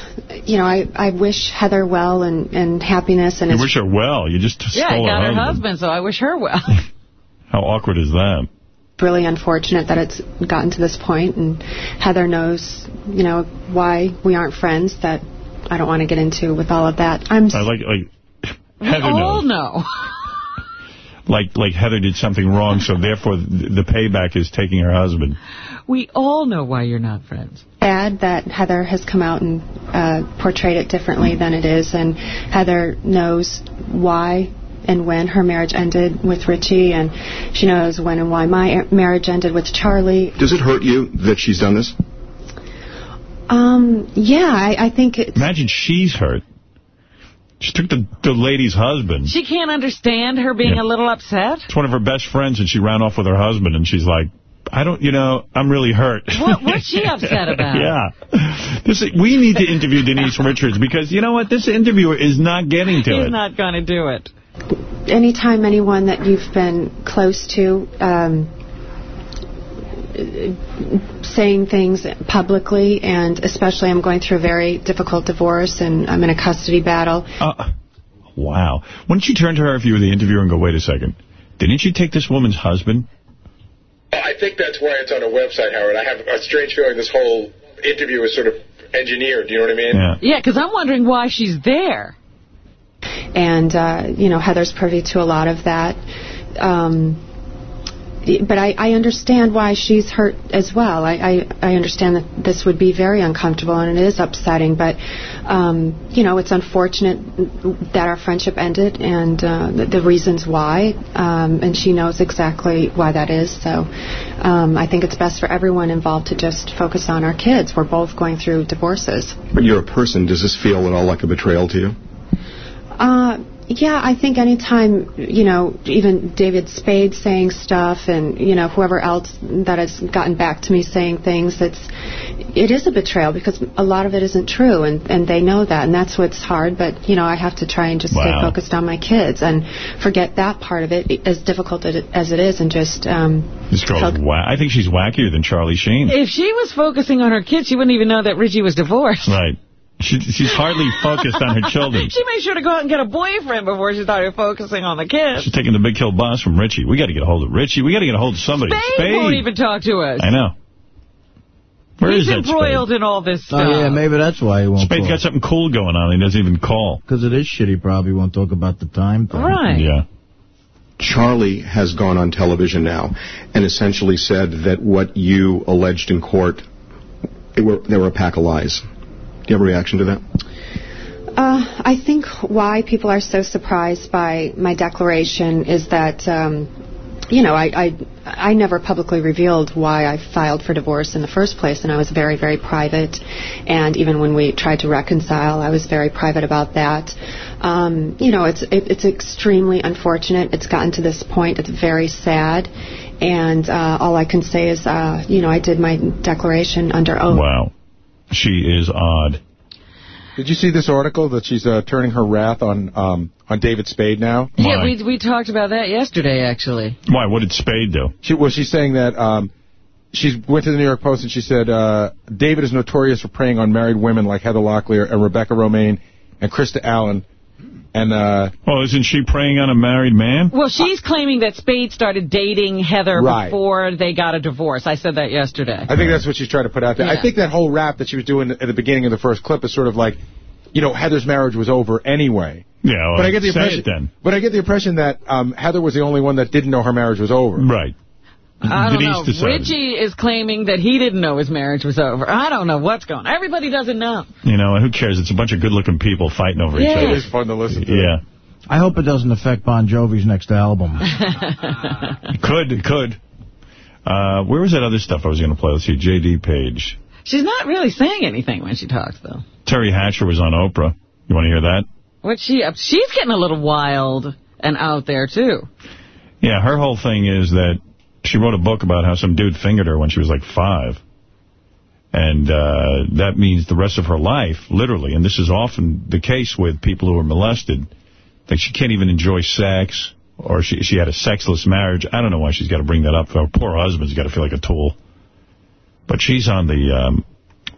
you know, I, I wish Heather well and, and happiness. And You it's wish her well. You just Yeah, I got her her husband. husband, so I wish her well. How awkward is that? Really unfortunate that it's gotten to this point, and Heather knows, you know, why we aren't friends. That I don't want to get into with all of that. I'm. I like, like, we Heather all knows. know. Like, like Heather did something wrong, so therefore the, the payback is taking her husband. We all know why you're not friends. sad that Heather has come out and uh, portrayed it differently than it is, and Heather knows why and when her marriage ended with Richie, and she knows when and why my marriage ended with Charlie. Does it hurt you that she's done this? Um, yeah, I, I think it's Imagine she's hurt. She took the, the lady's husband. She can't understand her being Yeah. a little upset. It's one of her best friends, and she ran off with her husband, and she's like, I don't, you know, I'm really hurt. What, what's she upset about? yeah. This, we need to interview Denise Richards, because you know what? This interviewer is not getting to He's it. not going to do it. Anytime anyone that you've been close to um, saying things publicly, and especially I'm going through a very difficult divorce and I'm in a custody battle. Uh, wow. Wouldn't you turn to her if you were the interviewer and go, wait a second, didn't you take this woman's husband? I think that's why it's on a website, Howard. I have a strange feeling this whole interview is sort of engineered. Do you know what I mean? Yeah. Yeah, because I'm wondering why she's there. And uh, you know Heather's privy to a lot of that. Um, but I, I understand why she's hurt as well. I, I, I understand that this would be very uncomfortable and it is upsetting, but, um, you know, it's unfortunate that our friendship ended and uh, the, the reasons why, um, and she knows exactly why that is. So um, I think it's best for everyone involved to just focus on our kids. We're both going through divorces. But you're a person. Does this feel at all like a betrayal to you? Uh, yeah, I think anytime, you know, even David Spade saying stuff and, you know, whoever else that has gotten back to me saying things, it's, it is a betrayal because a lot of it isn't true and, and they know that and that's what's hard, but, you know, I have to try and just stay focused on my kids and forget that part of it as difficult as it is and just, um, This girl's I think she's wackier than Charlie Sheen. If she was focusing on her kids, she wouldn't even know that Richie was divorced. Right. She, she's hardly focused on her children. She made sure to go out and get a boyfriend before she started focusing on the kids. She's taking the big kill boss from Richie. We got to get a hold of Richie. We got to get a hold of somebody. Spade, won't even talk to us. I know. Where He's is that Spade? embroiled in all this stuff. Oh, yeah, maybe that's why he won't Spade's got something cool going on. He doesn't even call. Because it is shit. He probably won't talk about the time thing. Right. Yeah. Charlie has gone on television now and essentially said that what you alleged in court, they were, they were a pack of lies. Do you have a reaction to that? Uh, I think why people are so surprised by my declaration is that, um, you know, I, I I never publicly revealed why I filed for divorce in the first place, and I was very, very private. And even when we tried to reconcile, I was very private about that. Um, you know, it's it, it's extremely unfortunate. It's gotten to this point. It's very sad. And uh, all I can say is, uh, you know, I did my declaration under oath. Wow. She is odd. Did you see this article that she's uh, turning her wrath on um, on David Spade now? Yeah, we we talked about that yesterday, actually. Why? What did Spade do? She well, she's saying that um, she went to the New York Post and she said uh, David is notorious for preying on married women like Heather Locklear and Rebecca Romijn and Krista Allen. And uh, Well, isn't she preying on a married man? Well, she's claiming that Spade started dating Heather Right. before they got a divorce. I said that yesterday. I think that's what she's trying to put out there. Yeah. I think that whole rap that she was doing at the beginning of the first clip is sort of like, you know, Heather's marriage was over anyway. Yeah, well, but I get the say impression it then. But I get the impression that um, Heather was the only one that didn't know her marriage was over. Right. I don't Denise know. decided. Richie is claiming that he didn't know his marriage was over. I don't know what's going on. Everybody doesn't know. You know, who cares? It's a bunch of good-looking people fighting over each Yeah. other. It is fun to listen to. Yeah. I hope it doesn't affect Bon Jovi's next album. It could, it could. Uh, where was that other stuff I was going to play? Let's see, J.D. Page. She's not really saying anything when she talks, though. Teri Hatcher was on Oprah. You want to hear that? What she up? she's getting a little wild and out there too. Yeah, her whole thing is that she wrote a book about how some dude fingered her when she was like five. And uh, that means the rest of her life, literally, and this is often the case with people who are molested, that she can't even enjoy sex, or she she had a sexless marriage. I don't know why she's got to bring that up. Her poor husband's got to feel like a tool. But she's on the, um,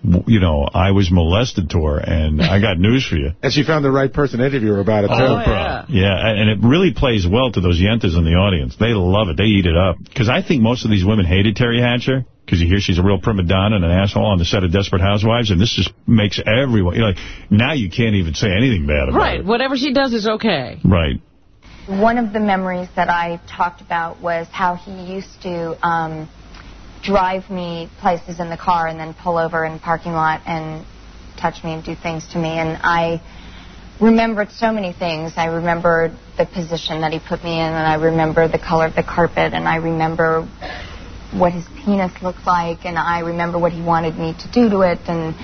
you know, I was molested tour, and I got news for you. And she found the right person to interview her about it, too. Oprah. Yeah, and it really plays well to those yentas in the audience. They love it. They eat it up. Because I think most of these women hated Teri Hatcher, because you hear she's a real prima donna and an asshole on the set of Desperate Housewives, and this just makes everyone, you know, like, now you can't even say anything bad about Right. it. Whatever she does is okay. Right. One of the memories that I talked about was how he used to um, drive me places in the car and then pull over in parking lot and touch me and do things to me. And I remembered so many things. I remembered the position that he put me in, and I remember the color of the carpet, and I remember what his penis looked like, and I remember what he wanted me to do to it, and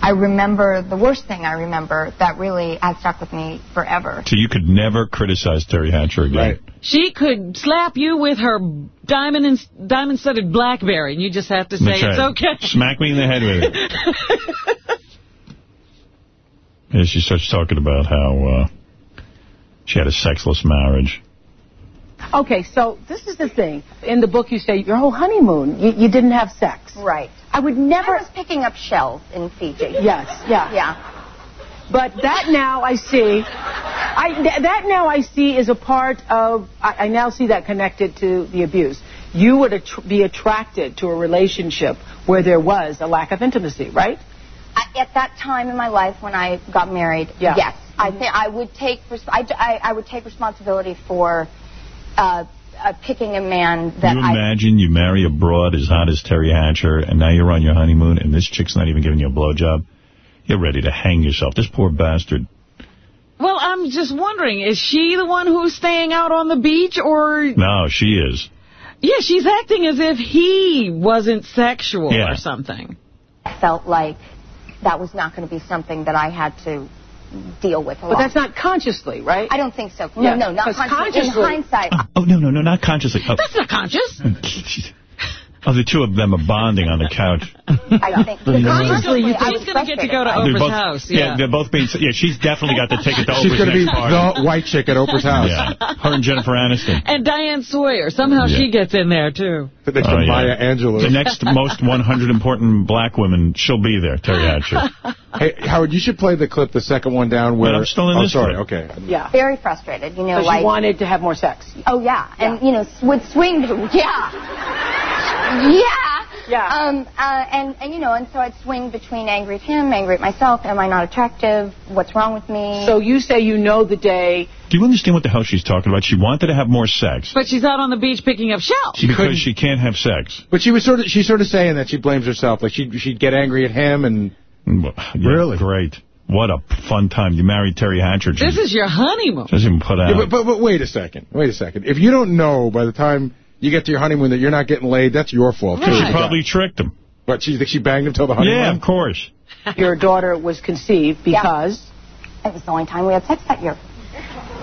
I remember the worst thing I remember that really has stuck with me forever. So you could never criticize Teri Hatcher again. Right. She could slap you with her diamond and diamond studded BlackBerry, and you just have to say That's it's okay. Smack me in the head with it. Yeah, she starts talking about how uh, she had a sexless marriage. Okay, so this is the thing. In the book, you say your whole honeymoon, you, you didn't have sex. Right. I would never. I was picking up shells in Fiji. Yes, yeah. Yeah. But that now I see, I th- that now I see is a part of. I, I now see that connected to the abuse. You would attr be attracted to a relationship where there was a lack of intimacy, right? At that time in my life when I got married, Yeah. yes, I mm-hmm. think I would take I, I, I would take responsibility for uh, uh, picking a man that you I imagine you marry a broad as hot as Teri Hatcher, and now you're on your honeymoon, and this chick's not even giving you a blowjob? You're ready to hang yourself. This poor bastard. Well, I'm just wondering, is she the one who's staying out on the beach, or... No, she is. Yeah, she's acting as if he wasn't sexual Yeah. or something. I felt like that was not going to be something that I had to deal with a But that's not consciously, right? I don't think so. No, Yeah, no, not consciously. In consciously- hindsight, Oh, no, no, no, not consciously. Oh, That's not conscious. oh, the two of them are bonding on the couch. I think Consciously, you think was she's going to get to go to Oprah's both- house. Yeah. Yeah. they're both being... Yeah, she's definitely got the ticket to Oprah's She's going to be next party. the white chick at Oprah's house. Yeah, her and Jennifer Aniston. And Diane Sawyer. Somehow Yeah. she gets in there, too. Next Oh, to yeah. Maya Angelou. The next most 100 important black women, she'll be there, Teri Hatcher. Hey, Howard, you should play the clip, the second one down. Where But I'm still in oh, this sorry. clip. Okay. Yeah. very frustrated. You know, Because like you wanted to have more sex. oh yeah, and you know, s- would swing. Yeah, yeah. Yeah. Um, uh, and, and, you know, and so I'd swing between angry at him, angry at myself. Am I not attractive? What's wrong with me? So you say you know the day. Do you understand what the hell she's talking about? She wanted to have more sex But she's out on the beach picking up shells. She because she can't have sex. But she was sort of she's sort of saying that she blames herself. Like she'd she'd get angry at him and really great. What a fun time. You married Teri Hatcher. This is your honeymoon. Doesn't even put out. Yeah, but, but but wait a second. Wait a second. If you don't know by the time you get to your honeymoon that you're not getting laid, that's your fault. too. She probably tricked him. But she she banged him till the honeymoon. Yeah, of course. Your daughter was conceived because it was the only time we had sex that year.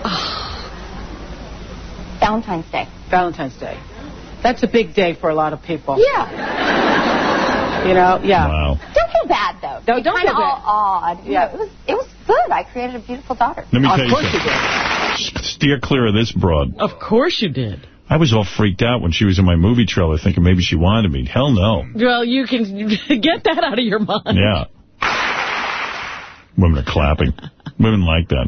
Valentine's Day. Valentine's Day. That's a big day for a lot of people. Yeah. You know, yeah. Wow. Don't feel bad though. No, You're don't kinda feel bad. all odd. You Yeah. know, it was it was good. I created a beautiful daughter. Let me Of tell you course you did. Steer clear of this broad. Of course you did. I was all freaked out when she was in my movie trailer thinking maybe she wanted me. Hell no. Well, you can get that out of your mind. Yeah. Women are clapping. Women like that.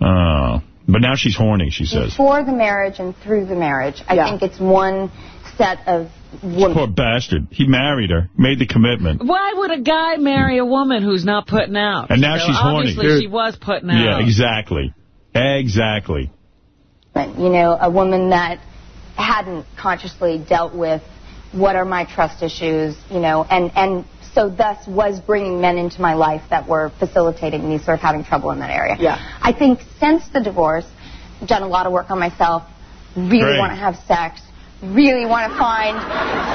Oh. But now she's horny, she says. Before the marriage and through the marriage, I Yeah. think it's one set of women. Poor bastard. He married her, made the commitment. Why would a guy marry a woman who's not putting out? And now You know, she's horny. Obviously, she was putting out. Yeah, exactly. Exactly. You know, a woman that hadn't consciously dealt with what are my trust issues, you know, and, and so thus was bringing men into my life that were facilitating me sort of having trouble in that area. Yeah. I think since the divorce, done a lot of work on myself, really Great. want to have sex, really want to find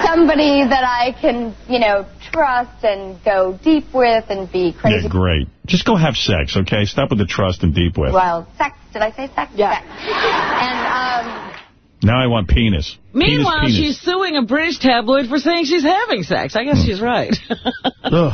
somebody that I can, you know, trust and go deep with and be crazy. Yeah, great. Just go have sex, okay? Stop with the trust and deep with. Well, sex, did I say sex? Yeah. Sex. And, um, Now I want penis. Meanwhile, penis, penis. she's suing a British tabloid for saying she's having sex. I guess she's right. Ugh.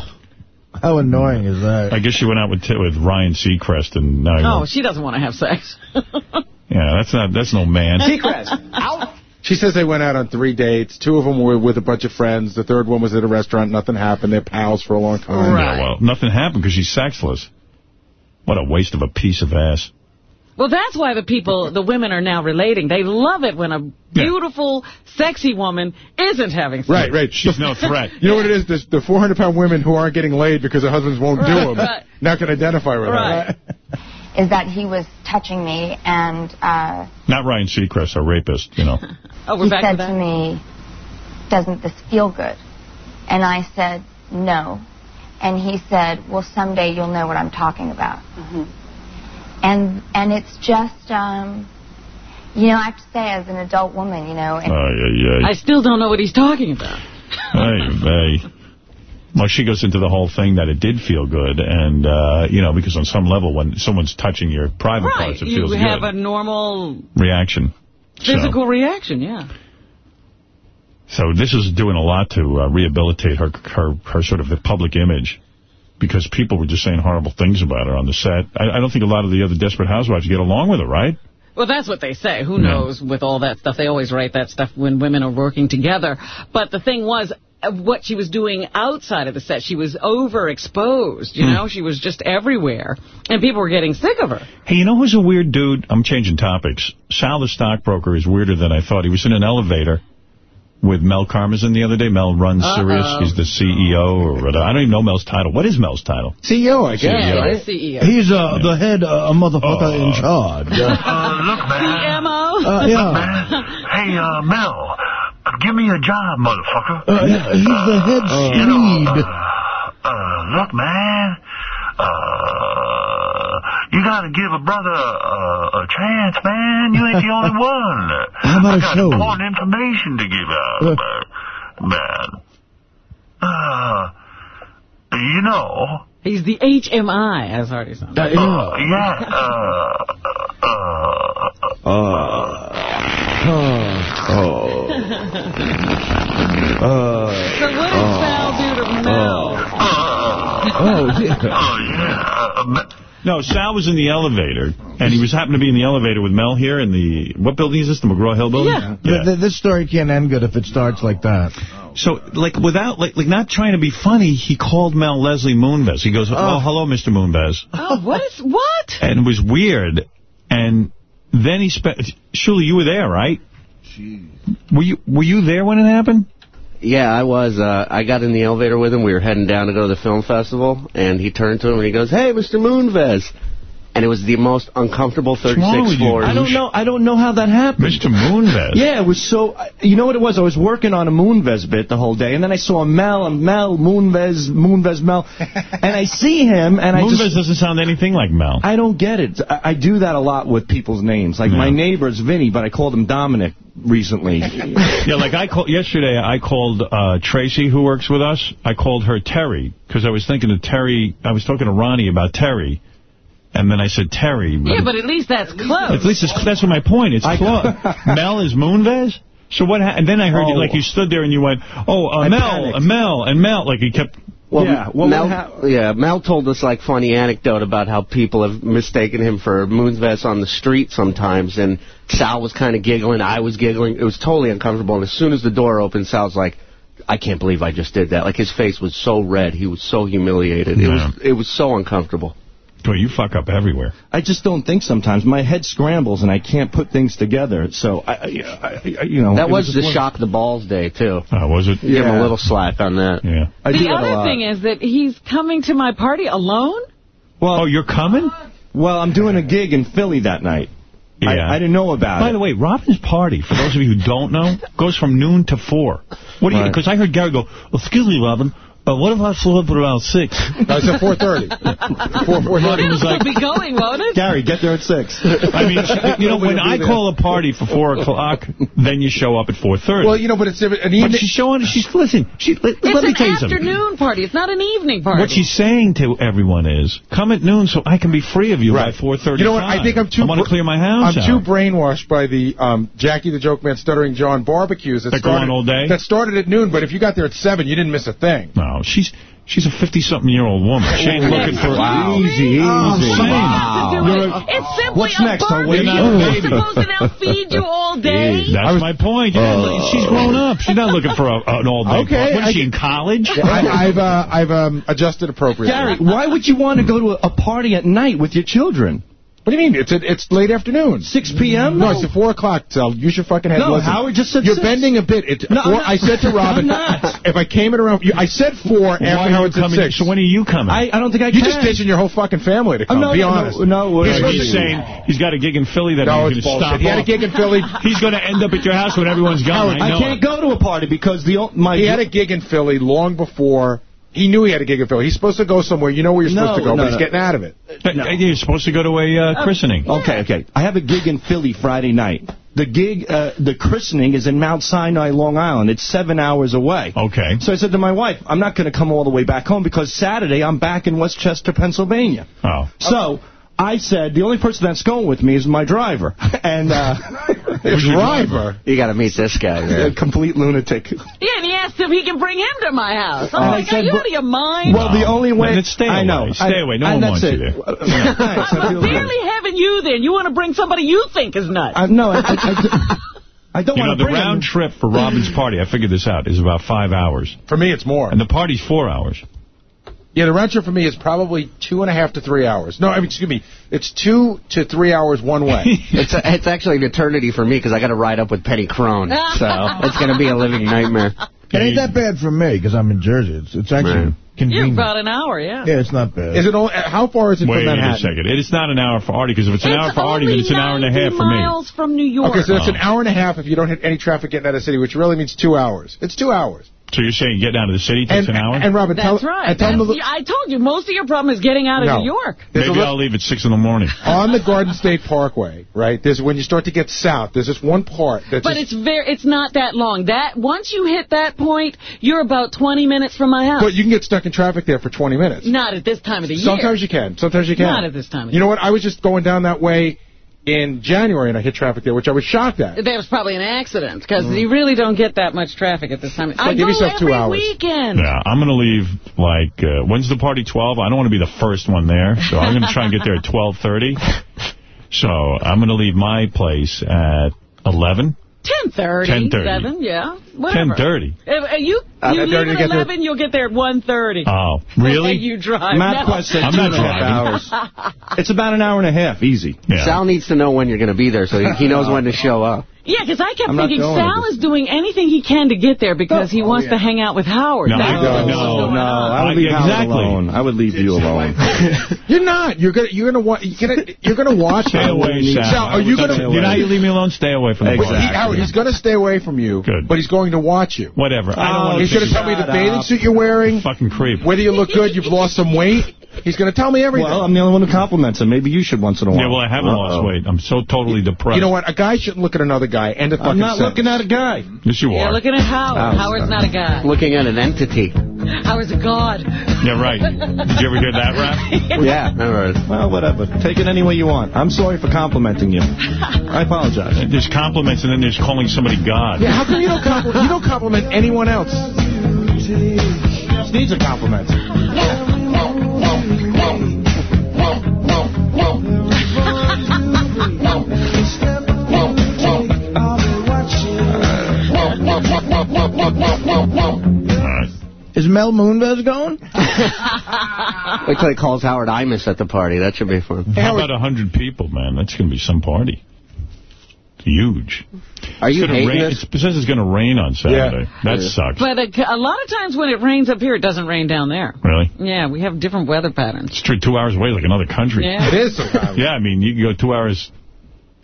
How annoying is that? I guess she went out with with Ryan Seacrest and now. he oh, won't- she doesn't want to have sex. yeah, that's not that's no man. Seacrest. Out. She says they went out on three dates. Two of them were with a bunch of friends. The third one was at a restaurant. Nothing happened. They're pals for a long time. Yeah, well, nothing happened because she's sexless. What a waste of a piece of ass. Well, that's why the people, the women are now relating. They love it when a beautiful, sexy woman isn't having sex. Right, right. She's no threat. You know what it is? There's the 400-pound women who aren't getting laid because their husbands won't do them. right. Now can identify with Right. her. is that he was touching me and uh, Not Ryan Seacrest, a rapist, you know. Oh, we're he back said to that? to me, doesn't this feel good? And I said, no. And he said, well, someday you'll know what I'm talking about. Mm -hmm. And and it's just, um, you know, I have to say, as an adult woman, you know, and Ay, ay, I still don't know what he's talking about. ay. Ay, ay. Well, she goes into the whole thing that it did feel good, and, uh, you know, because on some level, when someone's touching your private Right. parts, it feels You feels have good. a normal Reaction. So- physical reaction, yeah. So this is doing a lot to uh, rehabilitate her, her her sort of the public image because people were just saying horrible things about her on the set. I, I don't think a lot of the other Desperate Housewives get along with her, right? Well, that's what they say. Who Yeah. knows with all that stuff? They always write that stuff when women are working together. But the thing was, what she was doing outside of the set, she was overexposed, you Hmm. know? She was just everywhere. And people were getting sick of her. Hey, you know who's a weird dude? I'm changing topics. Sal the stockbroker is weirder than I thought. He was in an elevator, with Mel Karmazin the other day. Mel runs Uh-oh. Sirius. He's the CEO or whatever. I don't even know Mel's title. What is Mel's title? CEO, I guess. Yeah, it is CEO. He's uh, the head uh, motherfucker in charge. Uh, look, man. CMO? Uh, yeah. Man. Hey, uh, Mel, give me a job, motherfucker. Uh, yeah, he's the head You know, Swede. uh, uh, look, man. Uh, you gotta give a brother uh, a chance, man. You ain't the only one. How about I a got show? important information to give out, Uh. man. Uh, you know, He's the HMI, as Hardy said. uh, yeah, uh, uh, Oh. Uh, So what did Sal do to Mel? Oh, yeah. oh, yeah. No, Sal was in the elevator, and he was happened to be in the elevator with Mel here in the, what building is this, the McGraw-Hill building? Yeah. Th- th- this story can't end good if it starts like that. So, like, without, like, like, not trying to be funny, he called Mel Leslie Moonves. He goes, oh, hello, Mr. Moonves. Oh, what is, what? And it was weird. And then he spent, Shuli, you were there, right? Were you, were you there when it happened? Yeah, I was. Uh, I got in the elevator with him. We were heading down to go to the film festival, and he turned to him and he goes, "Hey, Mr. Moonves," and it was the most uncomfortable wrong 36 floors. I don't know. I don't know how that happened. Mr. Moonves. Yeah, it was so. You know what it was? I was working on a Moonves bit the whole day, and then I saw Mel and Mel Moonves Moonves Mel, and I see him, and I Moonves just doesn't sound anything like Mel. I don't get it. I, I do that a lot with people's names. Like my neighbor's Vinny, but I called him Dominic recently. yeah, like I called yesterday. I called uh, Tracy, who works with us. I called her Terry because I was thinking of Terry. I was talking to Ronnie about Terry, and then I said Terry. Yeah, but at least that's close. at least it's, that's what my point. It's close. Mel is Moonves. So what? Ha- and then I heard you Oh. like you stood there and you went, "Oh, uh, Mel, panicked. uh, Mel, and Mel." Like he kept. Well, Yeah, what would Mel, yeah, Mel told us like funny anecdote about how people have mistaken him for Moonves on the street sometimes, and Sal was kind of giggling, I was giggling. It was totally uncomfortable. And as soon as the door opened, Sal's like, "I can't believe I just did that." Like his face was so red, he was so humiliated. It was it was so uncomfortable. Boy, you fuck up everywhere. I just don't think sometimes. My head scrambles and I can't put things together. So I, I, I I- you know, That it was the one- shock the balls day too. Oh, was it? Give him a little slack on that. Yeah. I do the other thing is that he's coming to my party alone? Well, Oh, you're coming? well, I'm doing a gig in Philly that night. Yeah. I, I didn't know about By it. By the way, Robin's party, for those of you who don't know, goes from noon to four. What do you? Right. Because I heard Gary go, oh, "Excuse me, Robin, but what if I slew up at around six? No, it's at 4.30. 4, 4.30. Was like, be going, won't it? Gary, get there at six. I mean, you know, when I call a party for four o'clock, then you show up at four thirty. Well, you know, but it's an but she's showing. She's listen. She let, It's let me an tell you something. afternoon party. It's not an evening party. What she's saying to everyone is, come at noon so I can be free of you by Right. 4.35. You know what? I think I'm too. I want to clear my house I'm out. too brainwashed by the um, Jackie the Joke Man, Stuttering John barbecues that, That started all day? That started at noon, but if you got there at seven, you didn't miss a thing. No, she's she's a 50-something-year-old woman. She ain't looking for... Wow. Easy, easy. I'm saying. to do You're it. a- It's simply What's a next? I'll You're not You're a not baby. supposed to now feed you all day. That's my point. You're she's grown up. She's not looking for a, an all-day Okay, party. What is I she, in college? I, I've uh, I've um, adjusted appropriately. Gary, why would you want to go to a, a party at night with your children? What do you mean? It's a, it's late afternoon. 6 p.m.? No, it's at 4 o'clock, Sal. Use your fucking head. No, Listen. Howard just said You're six. bending a bit. It's No, four. I said to Robin, if I came at around, you, I said 4 after Why Howard said coming? 6. So when are you coming? I, I don't think I You're can. just ditching your whole fucking family to Oh, come. no, Be no, honest. No, no, He's He's, saying he's got a gig in Philly that No, he's going to stop He had a gig in Philly. He's going to end up at your house when everyone's gone. I, I can't it. go to a party because the my He had a gig in Philly long before. He knew he had a gig in Philly. He's supposed to go somewhere. You know where you're No, supposed to go, no, but he's no. getting out of it. But, uh, You're supposed to go to a uh, christening. Okay, okay. I have a gig in Philly Friday night. The gig, uh, the christening is in Mount Sinai, Long Island. It's seven hours away. Okay. So I said to my wife, I'm not going to come all the way back home because Saturday I'm back in West Chester, Pennsylvania. Oh. So I said, the only person that's going with me is my driver. And, uh, Who's driver? You got to meet this guy, a complete lunatic. Yeah, and he asked if he can bring him to my house. I'm And I like, are you out of your mind? Well, the only way... Then stay I know. away. Stay I- away. No and one that's wants you it. there. Uh, thanks, I I'm feel barely having you then. You want to bring somebody you think is nuts. I, no, I, I, I, I don't You know, the round him. trip for Robin's party, I figured this out, is about five hours. For me, it's more. And the party's four hours. Yeah, the round trip for me is probably two and a half to three hours. No, I mean, excuse me, it's two to three hours one way. it's a, it's actually an eternity for me because I got to ride up with Petty Crone. So it's going to be a living nightmare. It ain't that bad for me because I'm in Jersey. It's it's actually Man. You're about an hour, yeah. Yeah, it's not bad. Is it only, how far is it Wait from a Manhattan? second. It's not an hour for Artie, because if it's an It's hour for Artie, then it's an hour and a half for me. miles from New York. Okay, so that's Oh. an hour and a half if you don't hit any traffic getting out of the city, which really means two hours. It's two hours. So you're saying getting out of the city takes And, an hour? and Robert, tell, That's right. and tell That's- to I told you, most of your problem is getting out of No. New York. There's Maybe I'll leave at 6 in the morning. on the Garden State Parkway, right? There's when you start to get south. There's this one part that's But just, it's very, it's not that long. That Once you hit that point, you're about 20 minutes from my house. but you can get stuck in traffic there for 20 minutes. Not at this time of the year. Sometimes you can. Sometimes you can. Not at this time of You know what? I was just going down that way in January and I hit traffic there, which I was shocked at. That was probably an accident because Mm. you really don't get that much traffic at this time. I give go yourself two every hours. weekend. Yeah, I'm going to leave, like, uh, when's the party, 12? I don't want to be the first one there, so I'm going to try and get there at 12.30. So I'm going to leave my place at 11. 10.30. 10:30. 7, yeah. Whatever. 10:30. If, uh, you you 10:30 leave at get there- 11, you'll get there at 1.30. Oh, really? And you drive. Matt No. Quest said I'm not and a half driving. hours. It's about an hour and a half, easy. Sal needs to know when you're going to be there so he, he knows when to show up. Yeah, because I kept I'm thinking Sal is doing anything he can to get there because he wants to hang out with Howard. No, That's I- what's no, No. I would Uh, leave Howard alone. I would leave you alone. You're not. You're gonna. You're gonna. Wa- you're gonna. You're gonna watch Stay away, Sal. Sal, are you gonna? You know how you leave me alone? Stay away from the But bar. he, Howard, he's gonna stay away from you. Good. But he's going to watch you. Whatever. I don't Oh, want He's to gonna tell me the bathing suit you're wearing, Fucking creep. whether you look good, you've lost some weight. He's gonna tell me everything. Well, I'm the only one who compliments him. Maybe you should once in a while. Yeah, well, I haven't lost Uh-oh. weight. I'm so totally depressed. you know what? A guy shouldn't look at another guy. End of fucking I'm not sentence. looking at a guy. Yes, you Yeah, are. looking at Howard. Oh, Howard's Howard's not a guy. Looking at an entity. Howard's a god. Yeah, right. Did you ever hear that rap? Yeah, all right. Well, whatever. Take it any way you want. I'm sorry for complimenting you. I apologize. There's compliments and then there's calling somebody God. Yeah, how come you don't compliment? You don't compliment anyone else. This needs a compliment. All Is Mel Moonves going? Wait till he calls Howard Imus at the party. That should be fun. How about 100 people, man? That's going to be some party. It's huge. Are you It's gonna hating rain, this? It says it's going to rain on Saturday. That Yeah. sucks. But a, a lot of times when it rains up here, it doesn't rain down there. Really? Yeah, we have different weather patterns. It's true, two hours away, like another country. Yeah. It is sometimes. Yeah, I mean, you can go two hours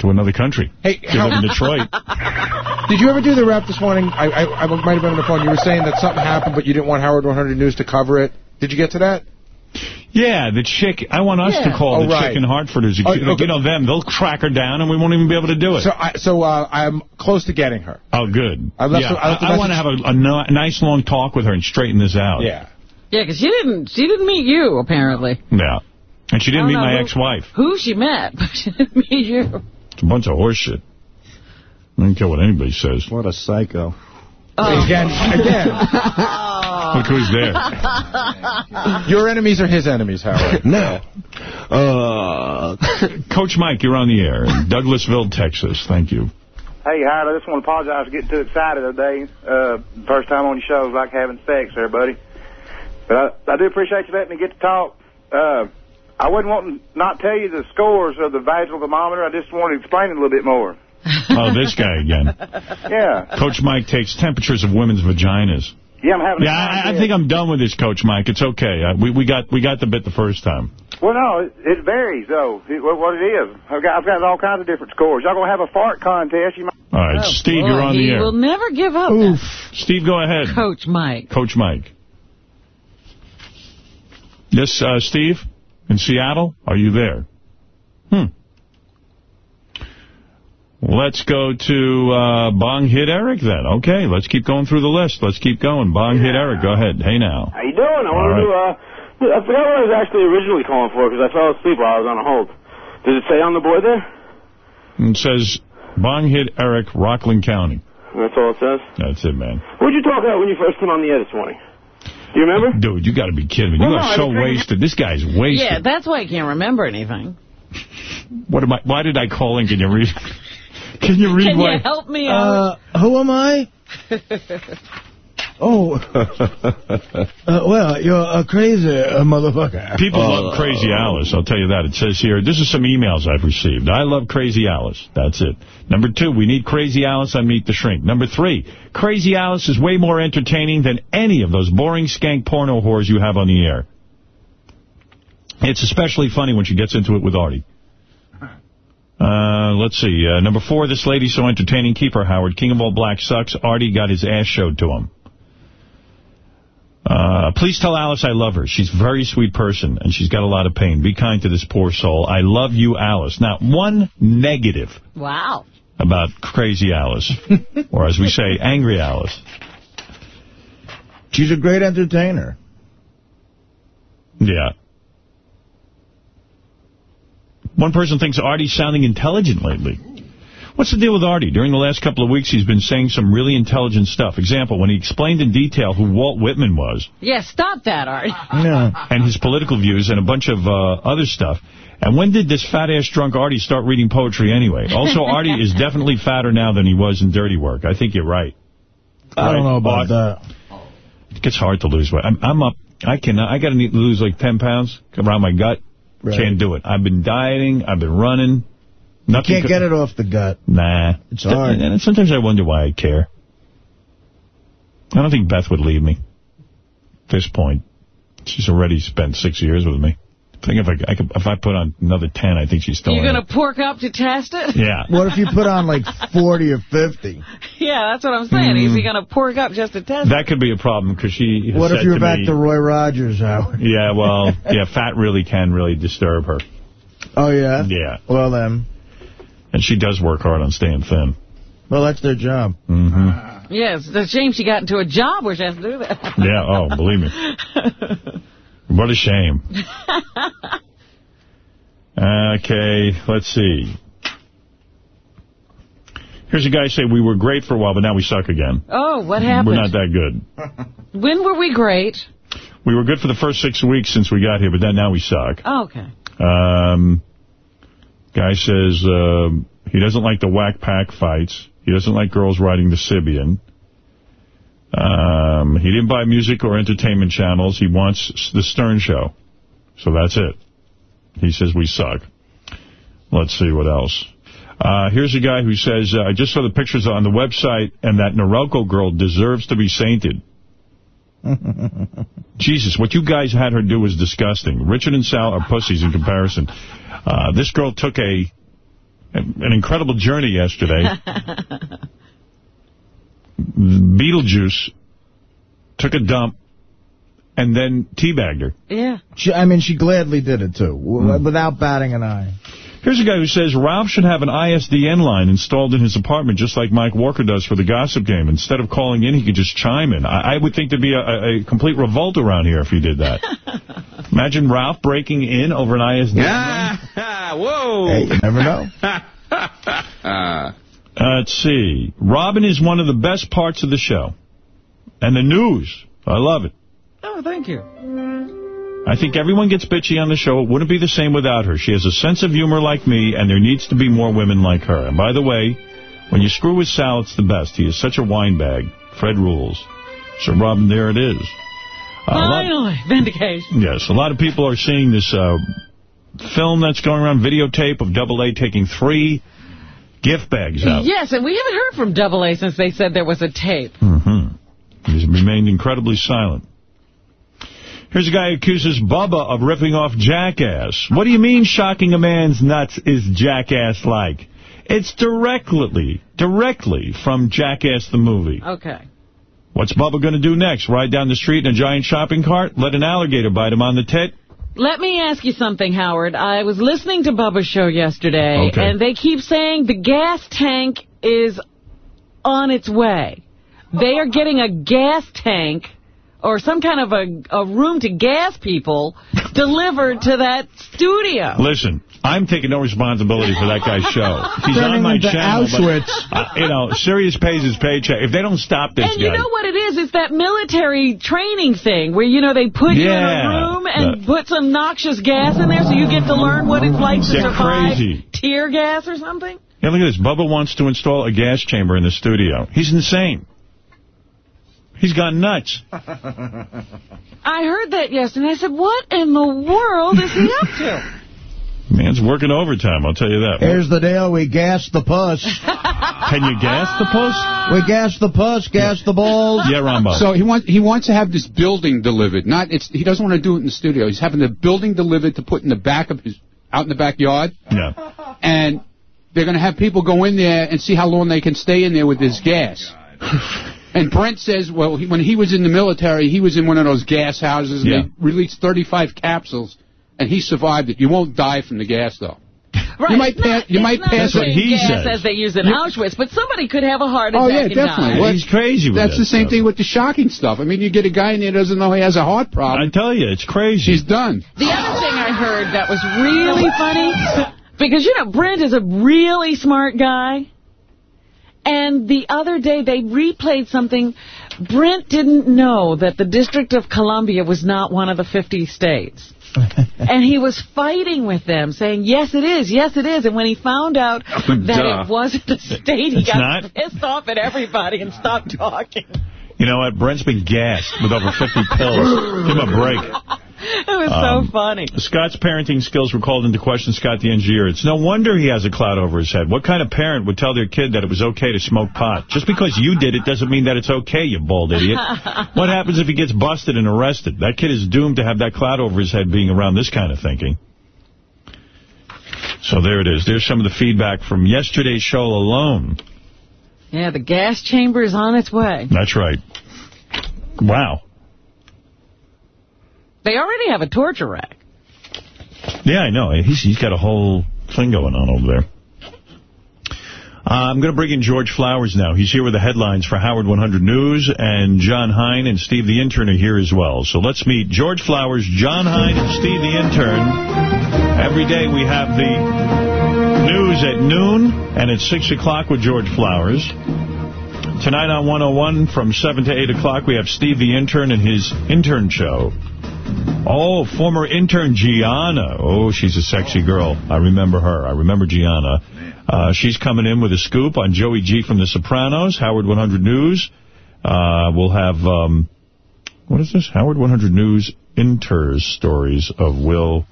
to another country. Hey, You live in Detroit. did you ever do the rap this morning? I, I, I might have been on the phone. You were saying that something happened, but you didn't want Howard 100 News to cover it. Did you get to that? Yeah, the chick, I want us Yeah. to call Oh, the right. chick in Hartford. Who's, Oh, you know them, they'll track her down and we won't even be able to do it. So, I, so uh, I'm close to getting her. oh, good. I left yeah, a- I left a I, want to have a, a no- nice long talk with her and straighten this out. Yeah. Yeah, because she didn't, she didn't meet you, apparently. Yeah. And she didn't meet my ex-wife. Who she met, but she didn't meet you. It's a bunch of horseshit. I don't care what anybody says. What a psycho. Oh. Again, again. Look who's there. Your enemies are his enemies, Howard. No. Uh, Coach Mike, you're on the air in Douglasville, Texas. Thank you. Hey, Howard, I just want to apologize for getting too excited today. Uh, first time on your show is like having sex there, buddy. But I, I do appreciate you letting me get to talk. Uh, I wouldn't want to not tell you the scores of the vaginal thermometer. I just wanted to explain it a little bit more. Oh, this guy again. Yeah. Coach Mike takes temperatures of women's vaginas. Yeah, I'm having Yeah, a I, I contest. think I'm done with this, Coach Mike. It's okay. Uh, we we got we got the bit the first time. Well, no, it, it varies, though, it, what what it is. I've got, I've got all kinds of different scores. Y'all going to have a fart contest. You might... All right, Steve, you're on he the air. will never give up. Oof. Steve, go ahead. Coach Mike. Coach Mike. Yes, uh, Steve, in Seattle, are you there? Hmm. Let's go to uh, Bong Hit Eric then. Okay, let's keep going through the list. Let's keep going. Bong Hit Eric, go ahead. Hey now. How you doing? I All wanted to, uh, I forgot what I was actually originally calling for because I fell asleep while I was on a hold. Does it say on the board there? It says Bong Hit Eric, Rockland County. That's all it says? That's it, man. What did you talk about when you first came on the air this morning? Do you remember? Dude, you got to be kidding me. You Well, no, are I so wasted. This guy's wasted. Yeah, that's why I can't remember anything. What am I? Why did I call in? Can you read? Can you read Can what? you help me out? Uh, who am I? Oh, uh, well, you're a crazy uh, motherfucker. People Oh. love Crazy Alice, I'll tell you that. It says here, this is some emails I've received. I love Crazy Alice. That's it. Number two, we need Crazy Alice on Meet the Shrink. Number three, Crazy Alice is way more entertaining than any of those boring skank porno whores you have on the air. It's especially funny when she gets into it with Artie. Uh, let's see. Uh, number four, this lady's so entertaining. Keep her, Howard. King of All Black sucks. Artie got his ass showed to him. Uh, please tell Alice I love her. She's a very sweet person, and she's got a lot of pain. Be kind to this poor soul. I love you, Alice. Now, one negative Wow. about Crazy Alice, or as we say, Angry Alice. She's a great entertainer. Yeah. One person thinks Artie's sounding intelligent lately. What's the deal with Artie? During the last couple of weeks, he's been saying some really intelligent stuff. Example, when he explained in detail who Walt Whitman was, Yeah, stop that, Artie. Art. and his political views and a bunch of uh, other stuff. And when did this fat-ass drunk Artie start reading poetry anyway? Also, Artie is definitely fatter now than he was in Dirty Work. I think you're right. I don't know about Art- that. It gets hard to lose weight. I'm, I'm up. I can. I got to lose like 10 pounds around my gut. Right. Can't do it. I've been dieting. I've been running. You can't get it off the gut. Nah. It's hard. And sometimes I wonder why I care. I don't think Beth would leave me at this point. She's already spent six years with me. I think if I, I could, if I put on another 10, I think she's still You're going to pork up to test it? it. Yeah. What if you put on like 40 or 50? Yeah, that's what I'm saying. Is hmm. he going to pork up just to test That could be a problem because she has What if you're to back me, to Roy Rogers, Howard? Yeah, well, yeah, fat really can really disturb her. Oh, yeah? Yeah. Well, then. And she does work hard on staying thin. Well, that's their job. Mm-hmm. Yes, it's a shame she got into a job where she has to do that. Yeah, oh, believe me. What a shame. Okay, let's see. Here's a guy say, we were great for a while, but now we suck again. Oh, what happened? We're not that good. When were we great? We were good for the first six weeks since we got here, but then now we suck. Oh, okay. Um, guy says um he doesn't like the whack pack fights. He doesn't like girls riding the Sybian. Um, he didn't buy music or entertainment channels. He wants the Stern Show. So that's it. He says we suck. Let's see what else. Uh, here's a guy who says, uh, I just saw the pictures on the website, and that Norelco girl deserves to be sainted. Jesus, what you guys had her do was disgusting. Richard and Sal are pussies in comparison. Uh, this girl took a an incredible journey yesterday. Beetlejuice took a dump and then teabagged her. Yeah. She, I mean, she gladly did it, too, w Hmm. without batting an eye. Here's a guy who says Ralph should have an ISDN line installed in his apartment just like Mike Walker does for the gossip game. Instead of calling in, he could just chime in. I, I would think there'd be a, a complete revolt around here if he did that. Imagine Ralph breaking in over an ISDN line. Whoa. Hey, you never know. Uh, let's see. Robin is one of the best parts of the show. And the news. I love it. Oh, thank you. I think everyone gets bitchy on the show. It wouldn't be the same without her. She has a sense of humor like me, and there needs to be more women like her. And by the way, when you screw with Sal, it's the best. He is such a wine bag. Fred rules. So, Robin, there it is. Uh, a lot- Finally, vindication. Yes, a lot of people are seeing this uh, film that's going around, videotape of Double A taking three gift bags out. Yes, and we haven't heard from Double A since they said there was a tape. Mm-hmm. He's remained incredibly silent. Here's a guy who accuses Bubba of ripping off Jackass. What do you mean shocking a man's nuts is Jackass-like? It's directly, directly from Jackass the movie. Okay. What's Bubba going to do next? Ride down the street in a giant shopping cart? Let an alligator bite him on the tit? Let me ask you something, Howard. I was listening to Bubba's show yesterday, Okay. and they keep saying the gas tank is on its way. They are getting a gas tank or some kind of a, a room to gas people delivered to that studio. Listen, I'm taking no responsibility for that guy's show. He's Turning on my into channel. but, Auschwitz. uh, you know, Sirius pays his paycheck. If they don't stop this And guy... you know what it is? It's that military training thing where, you know, they put you in a room and Yeah. put some noxious gas in there so you get to learn what it's like to They're survive crazy. tear gas or something. Yeah, look at this. Bubba wants to install a gas chamber in the studio. He's insane. He's gone nuts. I heard that yesterday. I said, what in the world is he up to? Man's working overtime, I'll tell you that. Here's the deal. We gas the puss. Can you gas the puss? We gas the puss, gas the balls. Yeah, Rambo. So he wants he wants to have this building delivered. Not it's he doesn't want to do it in the studio. He's having the building delivered to put in the back of his out in the backyard. Yeah. And they're going to have people go in there and see how long they can stay in there with this gas. And Brent says, well, he, when he was in the military, he was in one of those gas houses. And Yeah. They released 35 capsules, and he survived it. You won't die from the gas, though. Right. You might it's not, pass. You it's might pass. the same gas as they use in Auschwitz, but somebody could have a heart oh, attack Oh yeah, definitely. Well, He's crazy with That's the same stuff. thing with the shocking stuff. I mean, you get a guy in there doesn't know he has a heart problem. I tell you, it's crazy. He's done. The other thing I heard that was really funny, because, you know, Brent is a really smart guy. And the other day they replayed something. Brent didn't know that the District of Columbia was not one of the 50 states. and he was fighting with them, saying, yes, it is, yes, it is. And when he found out that it wasn't a state, he It's got not? pissed off at everybody and stopped talking. You know what? Brent's been gassed with over 50 pills. Give him a break. It was Um, so funny. Scott's parenting skills were called into question, Scott the engineer. It's no wonder he has a cloud over his head. What kind of parent would tell their kid that it was okay to smoke pot? Just because you did it doesn't mean that it's okay, you bald idiot. What happens if he gets busted and arrested? That kid is doomed to have that cloud over his head being around this kind of thinking. So there it is. There's some of the feedback from yesterday's show alone. Yeah, the gas chamber is on its way. That's right. Wow. They already have a torture rack. Yeah, I know. He's, he's got a whole thing going on over there. Uh, I'm going to bring in George Flowers now. He's here with the headlines for Howard 100 News, and John Hein and Steve the Intern are here as well. So let's meet George Flowers, John Hein, and Steve the Intern. Every day we have the news at noon and at 6 o'clock with George Flowers. Tonight on 101 from 7 to 8 o'clock, we have Steve the Intern and his intern show. Oh, former intern Gianna. Oh, she's a sexy girl. I remember her. I remember Gianna. Uh, she's coming in with a scoop on Joey G from The Sopranos, Howard 100 News. Uh, we'll have, um, what is this? Howard 100 News Inters stories of Will.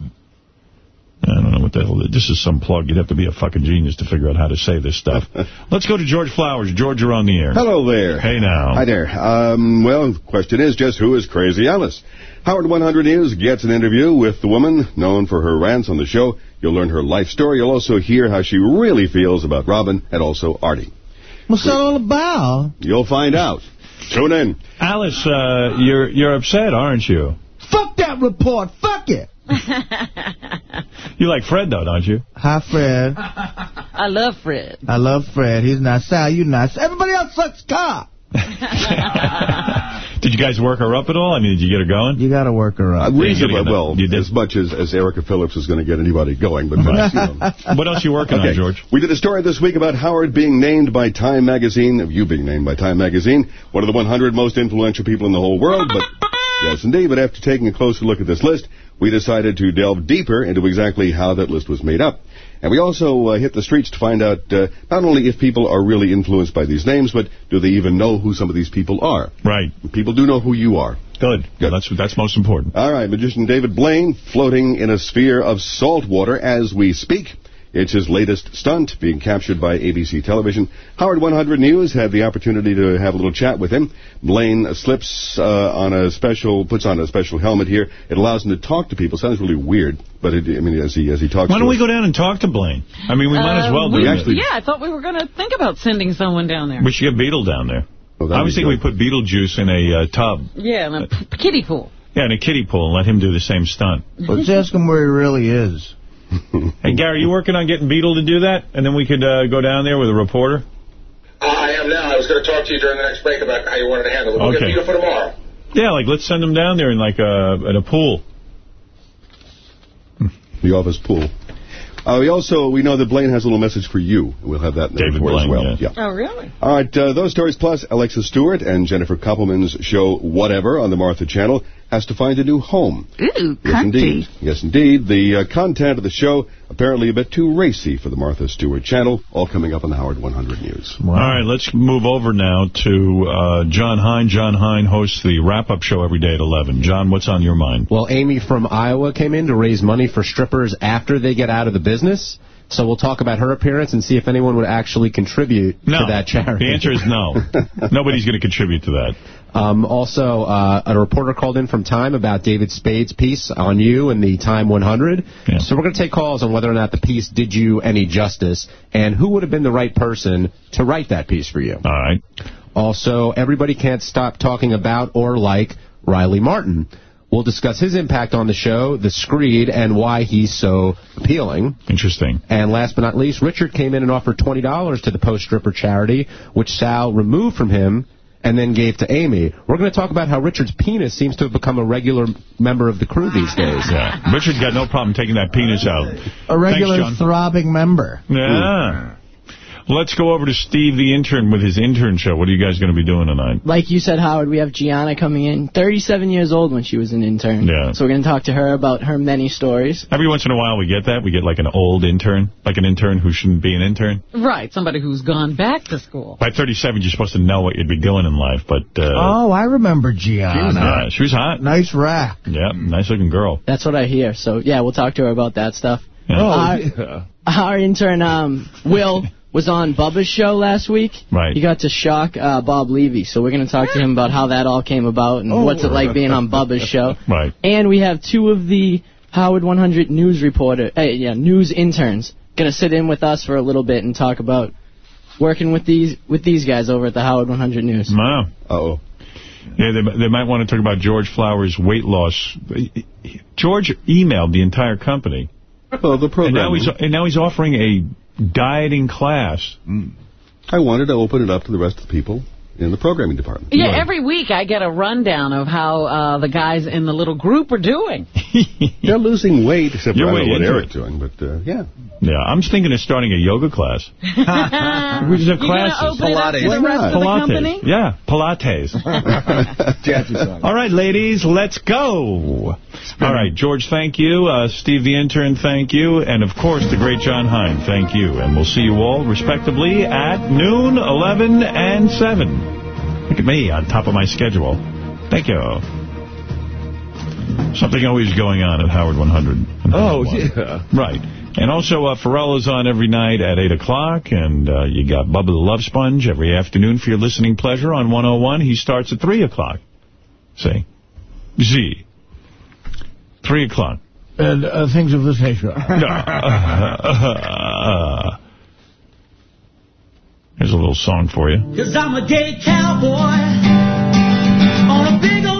I don't know what the hell. This is some plug. You'd have to be a fucking genius to figure out how to say this stuff. Let's go to George Flowers. George, you're on the air. Hello there. Hey now. Hi there. Um, well, the question is just who is Crazy Alice? Howard 100 News gets an interview with the woman known for her rants on the show. You'll learn her life story. You'll also hear how she really feels about Robin and also Artie. What's that all about? You'll find out. Tune in. Alice, uh, you're you're upset, aren't you? Fuck that report. Fuck it. You like Fred, though, don't you? Hi, Fred. I love Fred. I love Fred. He's not Sal. You're not. Everybody else sucks cock. Did you guys work her up at all? I mean, did you get her going? You got to work her Uh, up. reasonably, well, as much as, as Erica Phillips is going to get anybody going. But you know. What else you working Okay. on, George? We did a story this week about Howard being named by Time Magazine, of you being named by Time Magazine, one of the 100 most influential people in the whole world. But yes, indeed. But after taking a closer look at this list, we decided to delve deeper into exactly how that list was made up. And we also uh, hit the streets to find out uh, not only if people are really influenced by these names, but do they even know who some of these people are? Right. People do know who you are. Good. Good. That's that's most important. All right, magician David Blaine floating in a sphere of salt water as we speak. It's his latest stunt being captured by ABC television. Howard 100 News had the opportunity to have a little chat with him. Blaine slips uh, on a special, puts on a special helmet here. It allows him to talk to people. Sounds really weird, but it, I mean, as he as he talks. Why don't we us- go down and talk to Blaine? I mean, we might as Uh, well do we- it. Yeah, I thought we were going to think about sending someone down there. We should get Beetle down there. that'd I was thinking we put Beetlejuice in a uh, tub. Yeah, in a p- kiddie pool. Yeah, in a kiddie pool and let him do the same stunt. Let's ask him where he really is. Hey, Gary, are you working on getting Beetle to do that? And then we could uh, go down there with a reporter? I am now. I was going to talk to you during the next break about how you wanted to handle it. We'll Okay. get you for tomorrow. Yeah, like, let's send him down there in, like, a, in a pool. the office pool. Uh, we also we know that Blaine has a little message for you. We'll have that in the David report as well. yeah. Yeah. Oh, really? All right, uh, those stories plus Alexis Stewart and Jennifer Koppelman's show Whatever on the Martha Channel has to find a new home. Ooh, Yes, indeed. Yes, indeed. The uh, content of the show apparently a bit too racy for the Martha Stewart channel. All coming up on the Howard 100 News. All right, let's move over now to uh, John Hein. John Hein hosts the wrap-up show every day at 11. John, what's on your mind? Well, Amy from Iowa came in to raise money for strippers after they get out of the business. So we'll talk about her appearance and see if anyone would actually contribute No. to that charity. The answer is no. Nobody's going to contribute to that. Um, also, uh, a reporter called in from Time about David Spade's piece on you in the Time 100. So we're going to take calls on whether or not the piece did you any justice and who would have been the right person to write that piece for you. All right. Also, everybody can't stop talking about or like Riley Martin. We'll discuss his impact on the show, the screed, and why he's so appealing. Interesting. And last but not least, Richard came in and offered $20 to the Post Stripper charity, which Sal removed from him and then gave to Amy. We're going to talk about how Richard's penis seems to have become a regular member of the crew these days. Yeah. Richard's got no problem taking that penis out. A regular Thanks, throbbing member. Yeah. Let's go over to Steve the intern with his intern show. What are you guys going to be doing tonight? Like you said, Howard, we have Gianna coming in. 37 years old when she was an intern. Yeah. So we're going to talk to her about her many stories. Every once in a while we get that. We get like an old intern, like an intern who shouldn't be an intern. Right, somebody who's gone back to school. By 37, you're supposed to know what you'd be doing in life, but... Uh, Oh, I remember Gianna. she was, Gianna. yeah, she was hot. Nice rack. Yeah, nice-looking girl. That's what I hear. So, yeah, we'll talk to her about that stuff. Yeah. Our, our intern, um, Will, was on Bubba's show last week. Right. He got to shock uh, Bob Levy. So we're going to talk to him about how that all came about and Oh. what's it like being on Bubba's show. Right. And we have two of the Howard 100 news reporter, uh, yeah, news interns, going to sit in with us for a little bit and talk about working with these with these guys over at the Howard 100 News. Wow. Uh-oh. Yeah, they, they might want to talk about George Flowers' weight loss. George emailed the entire company. Oh, the program. And now he's, and now he's offering a dieting class. Mm. I wanted to open it up to the rest of the people in the programming department. Yeah, every week I get a rundown of how uh, the guys in the little group are doing. They're losing weight, except You're for I don't know what into Eric's doing, but uh, yeah. Yeah, I'm just thinking of starting a yoga class. we just have You're classes. open it up to the rest of the Pilates. company? Yeah, Pilates. All right, ladies, let's go. All right, George, thank you. Uh, Steve the intern, thank you. And, of course, the great John Hein, thank you. And we'll see you all, respectively, at noon, 11, and 7. At me, on top of my schedule. Thank you. Something always going on at Howard 100. Oh, yeah. Right. And also, uh, Pharrell is on every night at 8 o'clock, and uh, you got Bubba the Love Sponge every afternoon for your listening pleasure on 101. He starts at 3 o'clock. See? Z. 3 o'clock. And uh, things of this nature. Here's a little song for you. Cause I'm a gay cowboy on a big old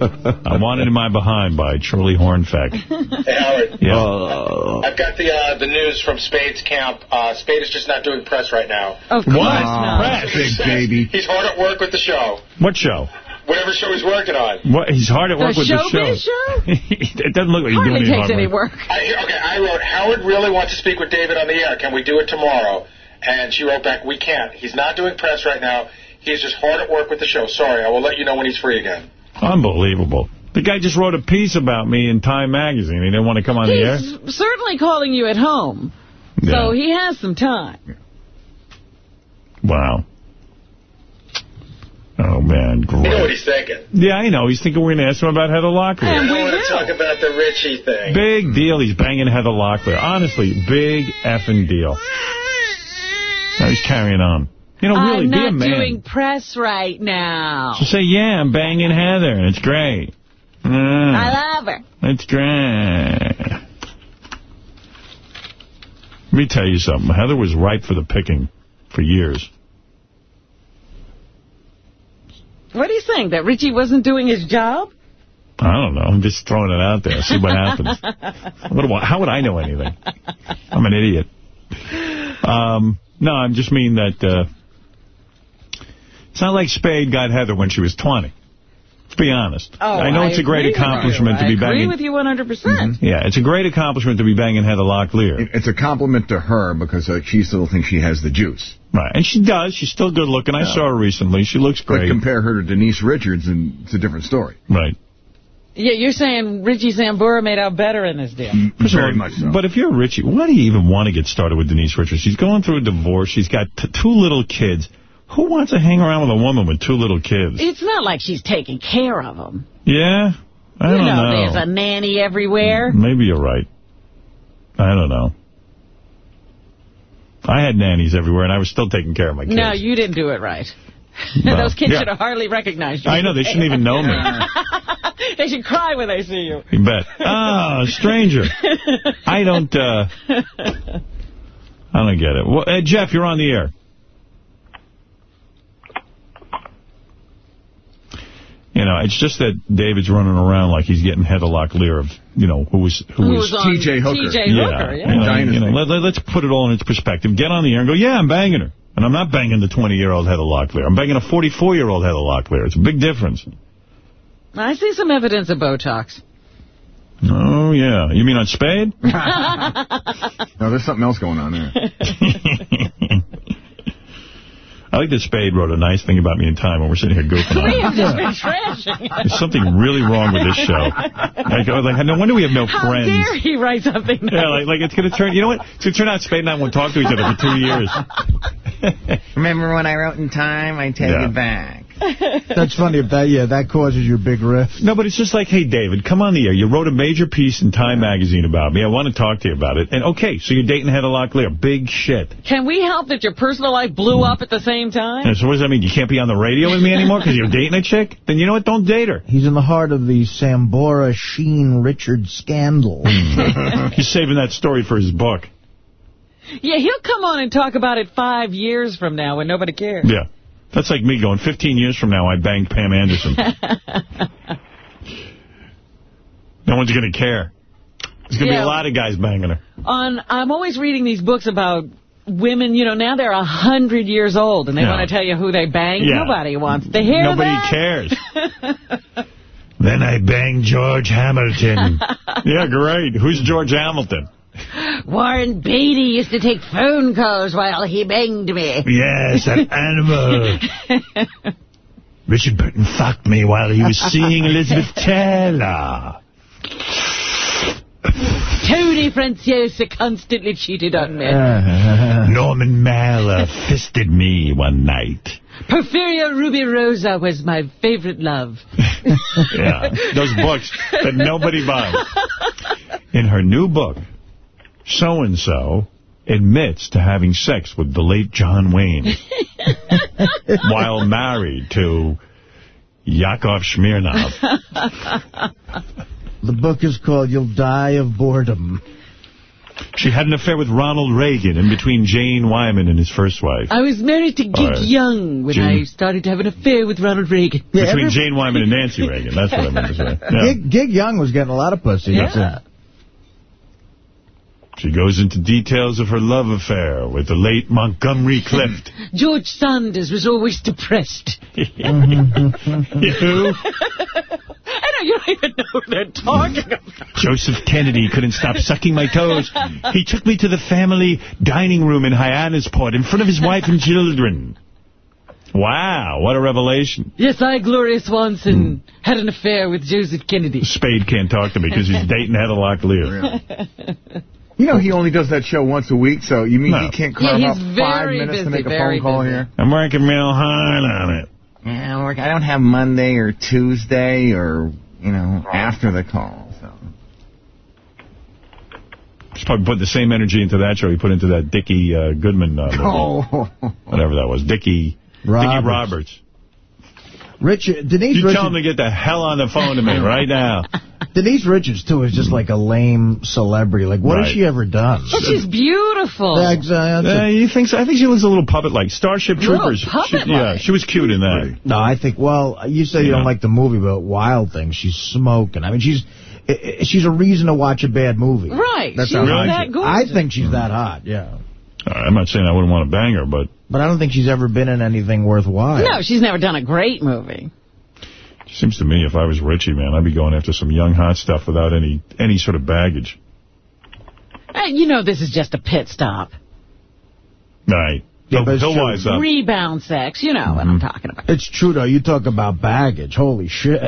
I Want It in My Behind by Charlie Hornfeck. Hey, Howard. Yeah. I've got the uh, the news from Spade's camp. Uh, Spade is just not doing press right now. Of course What? not. Press? Big baby. He's hard at work with the show. What show? Whatever show he's working on. What? He's hard at work The with the show. showbiz show? it doesn't look like he's doing any takes hard any work. work. I, okay, I wrote, Howard really wants to speak with David on the air. Can we do it tomorrow? And she wrote back, we can't. He's not doing press right now. He's just hard at work with the show. Sorry, I will let you know when he's free again. Unbelievable. The guy just wrote a piece about me in Time Magazine. He didn't want to come on the air? He's certainly calling you at home. So he has some time. Wow. Oh, man, great. You know what he's thinking. Yeah, I know. He's thinking we're going to ask him about Heather Locklear. I want to talk about the Richie thing. Big deal. He's banging Heather Locklear. Honestly, big effing deal. Now he's carrying on. You know, really, I'm be a not doing press right now. Just say, yeah, I'm banging Heather, it's great. Mm, I love her. it's great. Let me tell you something. Heather was ripe for the picking for years. What do you think? That Richie wasn't doing his job? I don't know. I'm just throwing it out there. See what happens. What do I, how would I know anything? I'm an idiot. Um, no, I just mean that uh, It's not like Spade got Heather when she was 20. Let's be honest. Oh, I know it's a great agree with you. accomplishment to be I agree with you 100%. Yeah, it's a great accomplishment to be banging Heather Locklear. It- It's a compliment to her because uh, she still thinks she has the juice. Right, and she does. She's still good looking. I saw her recently. She looks great. But great. compare her to Denise Richards, and it's a different story. Right. Yeah, you're saying Richie Sambora made out better in this deal. First of all, But if you're Richie, why do you even want to get started with Denise Richards? She's going through a divorce. She's got t two little kids. Who wants to hang around with a woman with two little kids? It's not like she's taking care of them. Yeah? I you don't know, know. there's a nanny everywhere. Maybe you're right. I don't know. I had nannies everywhere, and I was still taking care of my kids. No, you didn't do it right. No. Those kids Yeah. should have hardly recognized you. I know, they shouldn't even know me. they should cry when they see you. You bet. Ah, stranger. I don't, uh, I don't get it. Well, uh, Jeff, you're on the air. You know, it's just that David's running around like he's getting head Heather Locklear of, you know, who was... Who, Who was, was T.J. Hooker. T.J. Hooker, yeah. You know, you know, let, us put it all in its perspective. Get on the air and go, yeah, I'm banging her. And I'm not banging the 20-year-old head Heather Locklear. I'm banging a 44-year-old head Heather Locklear. It's a big difference. I see some evidence of Botox. Oh, yeah. You mean on Spade? No, there's something else going on there. I like that Spade wrote a nice thing about me in Time when we're sitting here goofing We on have just it. been trashing. There's something really wrong with this show. Like, I was like, no wonder we have no How friends. dare he write something Yeah, like, like it's going to turn, you know what? It's going to turn out Spade and I won't talk to each other for two years. Remember when I wrote in time? I take Yeah. it back. That's funny if that, yeah, that causes your big rift. No, but it's just like, hey, David, come on the air. You wrote a major piece in Time magazine about me. I want to talk to you about it. And, okay, so you're dating Heather Locklear. Big shit. Can we help that your personal life blew up at the same time? And so what does that mean? You can't be on the radio with me anymore because you're dating a chick? Then you know what? Don't date her. He's in the heart of the Sambora Sheen Richard scandal. Hmm. He's saving that story for his book. Yeah, he'll come on and talk about it five years from now when nobody cares. Yeah. That's like me going 15 years from now, I banged Pam Anderson. no one's going to care. There's going to be a lot of guys banging her. On, I'm always reading these books about women, you know, now they're a hundred years old and they Yeah. want to tell you who they banged. Yeah. Nobody wants to hear Nobody that. cares. then I banged George Hamilton. yeah, great. Who's George Hamilton? Warren Beatty used to take phone calls while he banged me. Yes, that animal. Richard Burton fucked me while he was seeing Elizabeth Taylor. Tony Franciosa constantly cheated on me. Norman Mailer fisted me one night. Porfirio Rubirosa was my favorite love. Yeah, those books that nobody buys. In her new book, so-and-so admits to having sex with the late John Wayne while married to Yakov Smirnoff. The book is called You'll Die of Boredom. She had an affair with Ronald Reagan in between Jane Wyman and his first wife. I was married to Gig All right. Young when Jane- I started to have an affair with Ronald Reagan. Between Jane Wyman and Nancy Reagan. That's what I meant to say. Yeah. Gig, Gig Young was getting a lot of pussy. Yeah. She goes into details of her love affair with the late Montgomery Clift. George Sanders was always depressed. you? I know, you don't even know who they're talking about. Joseph Kennedy couldn't stop sucking my toes. He took me to the family dining room in Hyannisport in front of his wife and children. Wow, what a revelation. Yes, I, Gloria Swanson, hmm. had an affair with Joseph Kennedy. Spade can't talk to me because he's dating Heather Locklear. You know he only does that show once a week, so you mean No. he can't Yeah, carve he's out five very minutes to make a phone call busy. here? I'm working real hard on it. Yeah, I work- I don't have Monday or Tuesday or, you know, after the call. So. He's probably put the same energy into that show he put into that Dickie uh, Goodman, uh, movie. Oh. whatever that was. Dickie Roberts. Dickie Roberts. Richard, Denise You Richards, tell him to get the hell on the phone to me right now. Denise Richards, too, is just like a lame celebrity. Like, what has she ever done? But she's beautiful. Yeah, exactly. Uh, you think so? I think she looks a little puppet-like. Starship Troopers. Puppet-like. yeah, she was cute in that. No, I think, well, you say you don't like the movie, but Wild Thing, she's smoking. I mean, she's i- i- she's a reason to watch a bad movie. Right. That's she's how Really? I that feel. gorgeous. I think she's that hot, yeah. Uh, I'm not saying I wouldn't want to bang her, but But I don't think she's ever been in anything worthwhile. No, she's never done a great movie. Seems to me if I was Richie, man, I'd be going after some young hot stuff without any any sort of baggage. Uh, you know this is just a pit stop. Right. Yeah, he'll he'll wise up. Rebound sex, you know what I'm talking about. It's true, though. You talk about baggage. Holy shit.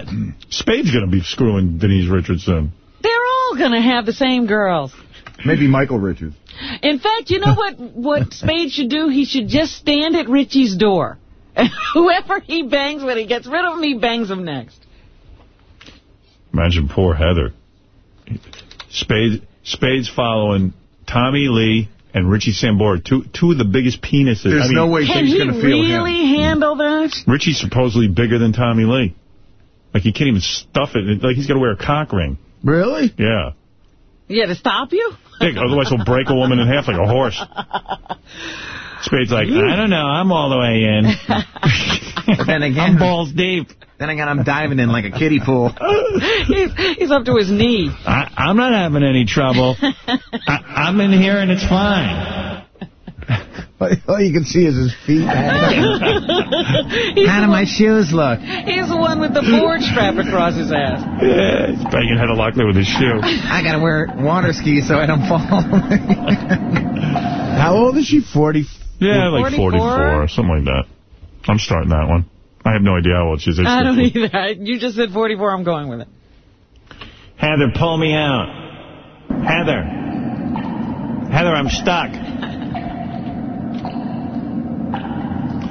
Spade's going to be screwing Denise Richards soon. They're all going to have the same girls. Maybe Michael Richards. In fact, you know what what Spade should do? He should just stand at Richie's door. And whoever he bangs when he gets rid of him, he bangs him next. Imagine poor Heather. Spade, Spade's following Tommy Lee and Richie Sambora, two two of the biggest penises. There's I mean, no way Can she's going to feel him. Can he really handle that? Richie's supposedly bigger than Tommy Lee. Like, he can't even stuff it. Like, he's got to wear a cock ring. Really? Yeah. Yeah, to stop you? Dick, otherwise he'll break a woman in half like a horse. Spade's like, I don't know, I'm all the way in. But then again, I'm balls deep. Then again, I'm diving in like a kiddie pool. he's, he's up to his knee. I, I'm not having any trouble. I, I'm in here and it's fine. All you can see is his feet. How do my shoes look? he's the one with the board strap across his ass. Yeah, he's banging Heather Locklear with his shoe. I gotta wear water skis so I don't fall. How old is she? 40? Yeah, like 44? 44, something like that. I'm starting that one. I have no idea how old she is. I don't the- either. You just said 44. I'm going with it. Heather, pull me out. Heather. Heather, I'm stuck.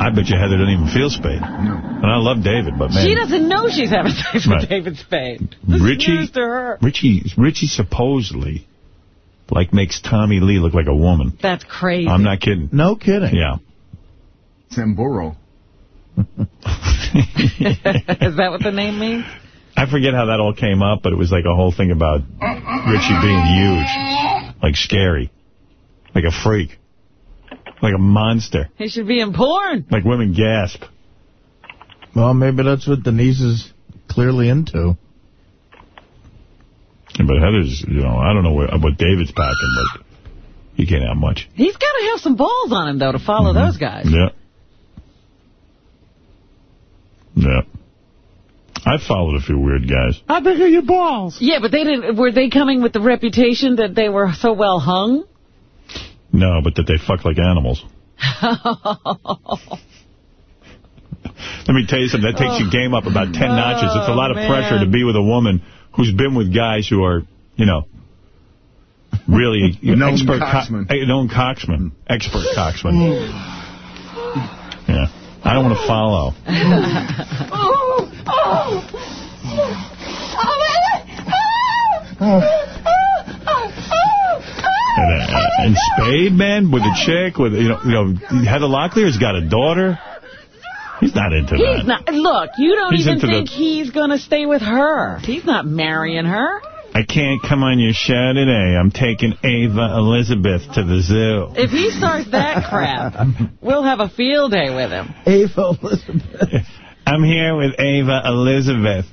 I bet you Heather doesn't even feel Spade. No. And I love David, but man. She doesn't know she's having sex Right. with David Spade. This is Richie, news to her. Richie, Richie supposedly, like, makes Tommy Lee look like a woman. That's crazy. I'm not kidding. No kidding. Yeah. Samboro. is that what the name means? I forget how that all came up, but it was like a whole thing about Richie being huge. Like scary. Like a freak. Like a monster. He should be in porn. Like women gasp. Well, maybe that's what Denise is clearly into. Yeah, but Heather's, you know, I don't know what, what David's packing, but he can't have much. He's got to have some balls on him, though, to follow Mm-hmm. those guys. Yeah. Yeah. I followed a few weird guys. How big are your balls? Yeah, but they didn't. Were they coming with the reputation that they were so well hung? No, but that they fuck like animals. Let me tell you something. That takes your game up about 10 notches. It's a lot of Oh, pressure to be with a woman who's been with guys who are, you know, really Known expert cocksman. Co- known cocksman. Expert cocksman. Yeah. I don't want to follow. And, uh, and Spade, man, with a chick, with, you know, you know, Heather Locklear's got a daughter. He's not into He's that. not. Look, you don't He's even into the- think he's going to stay with her. He's not marrying her. I can't come on your show today. I'm taking Ava Elizabeth to the zoo. If he starts that crap, we'll have a field day with him. Ava Elizabeth. I'm here with Ava Elizabeth.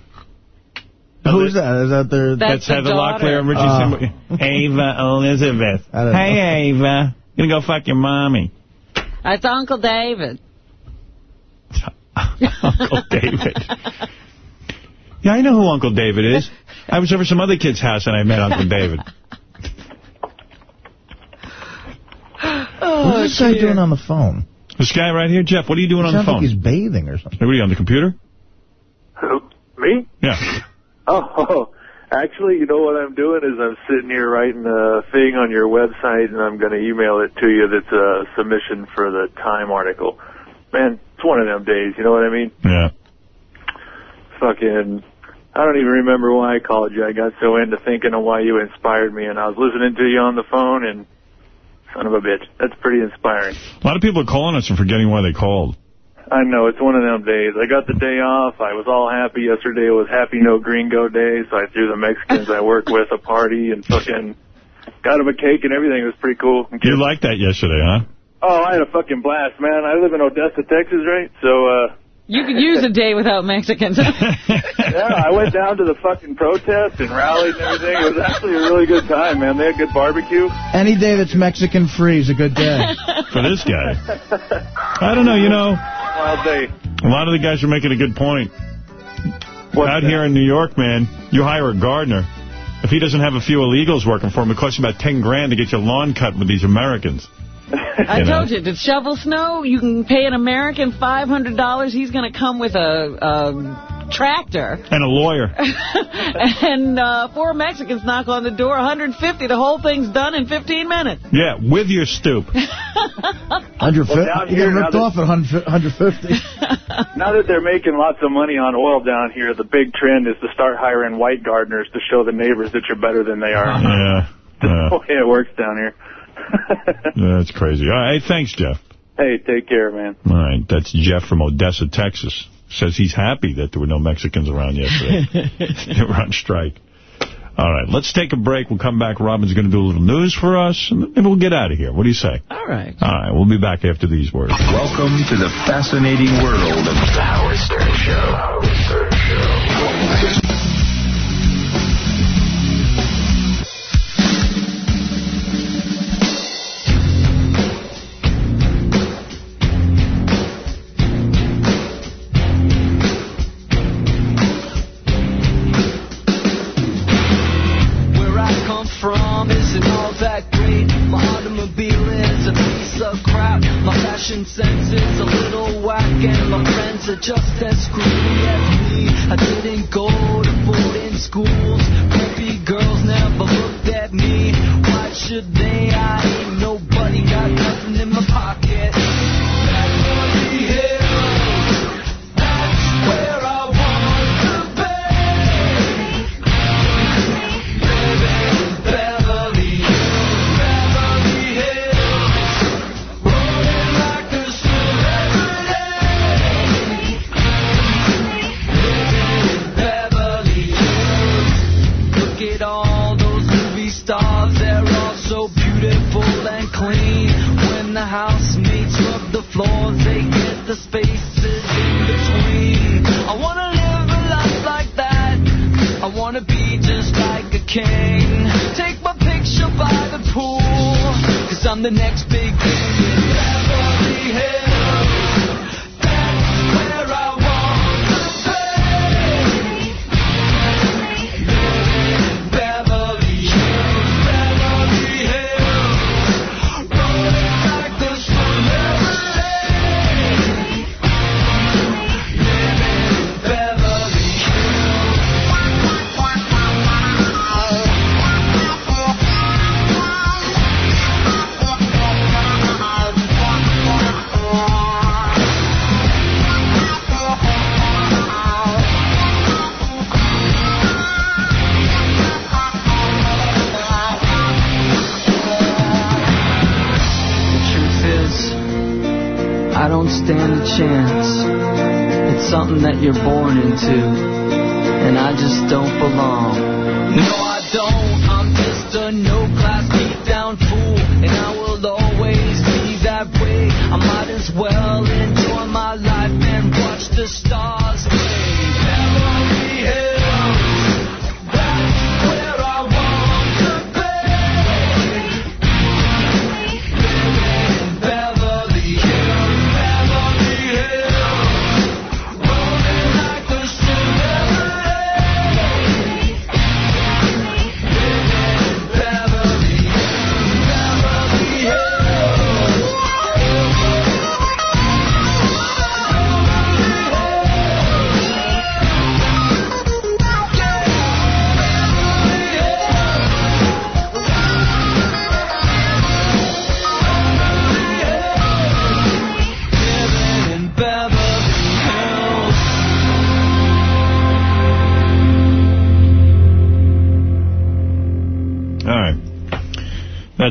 Who's that? Is that their... That's That's Heather. Locklear and Richie Oh. Sambora. Ava Elizabeth. I don't know. Hey, Ava. Gonna go fuck your mommy. That's Uncle David. Uncle David. Yeah, I know who Uncle David is. I was over some other kid's house and I met Uncle David. Oh, What's this guy doing on the phone? This guy right here, Jeff, what are you doing on the phone? like he's bathing or something. Are you on the computer? Who, Me? Yeah. Oh, actually, you know what I'm doing is I'm sitting here writing a thing on your website, and I'm going to email it to you. That's a submission for the Time article. Man, it's one of them days. You know what I mean? Yeah. Fucking. I don't even remember why I called you. I got so into thinking of why you inspired me, and I was listening to you on the phone, and son of a bitch, that's pretty inspiring. A lot of people are calling us and forgetting why they called. I know, it's one of them days. I got the day off. I was all happy. Yesterday It was Happy No Gringo Day, so I threw the Mexicans I work with a party and fucking got them a cake and everything. It was pretty cool. You liked that yesterday, huh? Oh, I had a fucking blast, man. I live in Odessa, Texas, right? So, uh, You could use a day without Mexicans. Yeah, I went down to the fucking protest and rallied and everything. It was actually a really good time, man. They had good barbecue. Any day that's Mexican free is a good day. For this guy. I don't know, you know, Wild day. a lot of the guys are making a good point. Out here in New York, man, you hire a gardener. If he doesn't have a few illegals working for him, it costs you about 10 grand to get your lawn cut with these Americans. I know? told you, to shovel snow, you can pay an American $500. He's going to come with a, a tractor. And a lawyer. and uh, four Mexicans knock on the door, 150 The whole thing's done in 15 minutes. Yeah, with your stoop. 150. Well, down you here, get now ripped off at 100 150. Now that they're making lots of money on oil down here, the big trend is to start hiring white gardeners to show the neighbors that you're better than they are. Yeah. yeah. the way it works down here. That's crazy. All right, thanks, Jeff. Hey, take care, man. All right, that's Jeff from Odessa, Texas. Says he's happy that there were no Mexicans around yesterday. they were on strike. All right, let's take a break. We'll come back. Robin's going to do a little news for us, and maybe we'll get out of here. What do you say? All right. All right, we'll be back after these words. Welcome to the fascinating world of the Howard Stern Show. Fashion sense is a little whack, and my friends are just as screwy as me. I didn't go to boarding schools. Preppy girls never looked at me. Why should they? I ain't nobody, got the spaces in between. I wanna live a life like that. I wanna be just like a king. Take my picture by the pool. Cause I'm the next big thing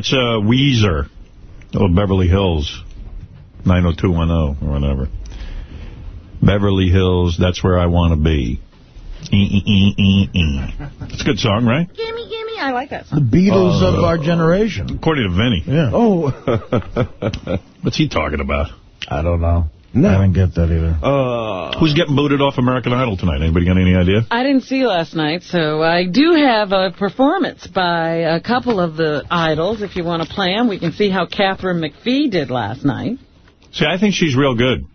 That's uh, Weezer. Oh, Beverly Hills. 90210 or whatever. Beverly Hills, that's where I want to be. It's a good song, right? Gimme, gimme. I like that song. The. Beatles Uh, of our generation. According to Vinny. Yeah. Oh. What's he talking about? I don't know. No. I didn't get that either. Uh, Who's getting booted off American Idol tonight? Anybody got any idea? I didn't see last night, so I do have a performance by a couple of the idols. If you want to play them, we can see how Katharine McPhee did last night. See, I think she's real good.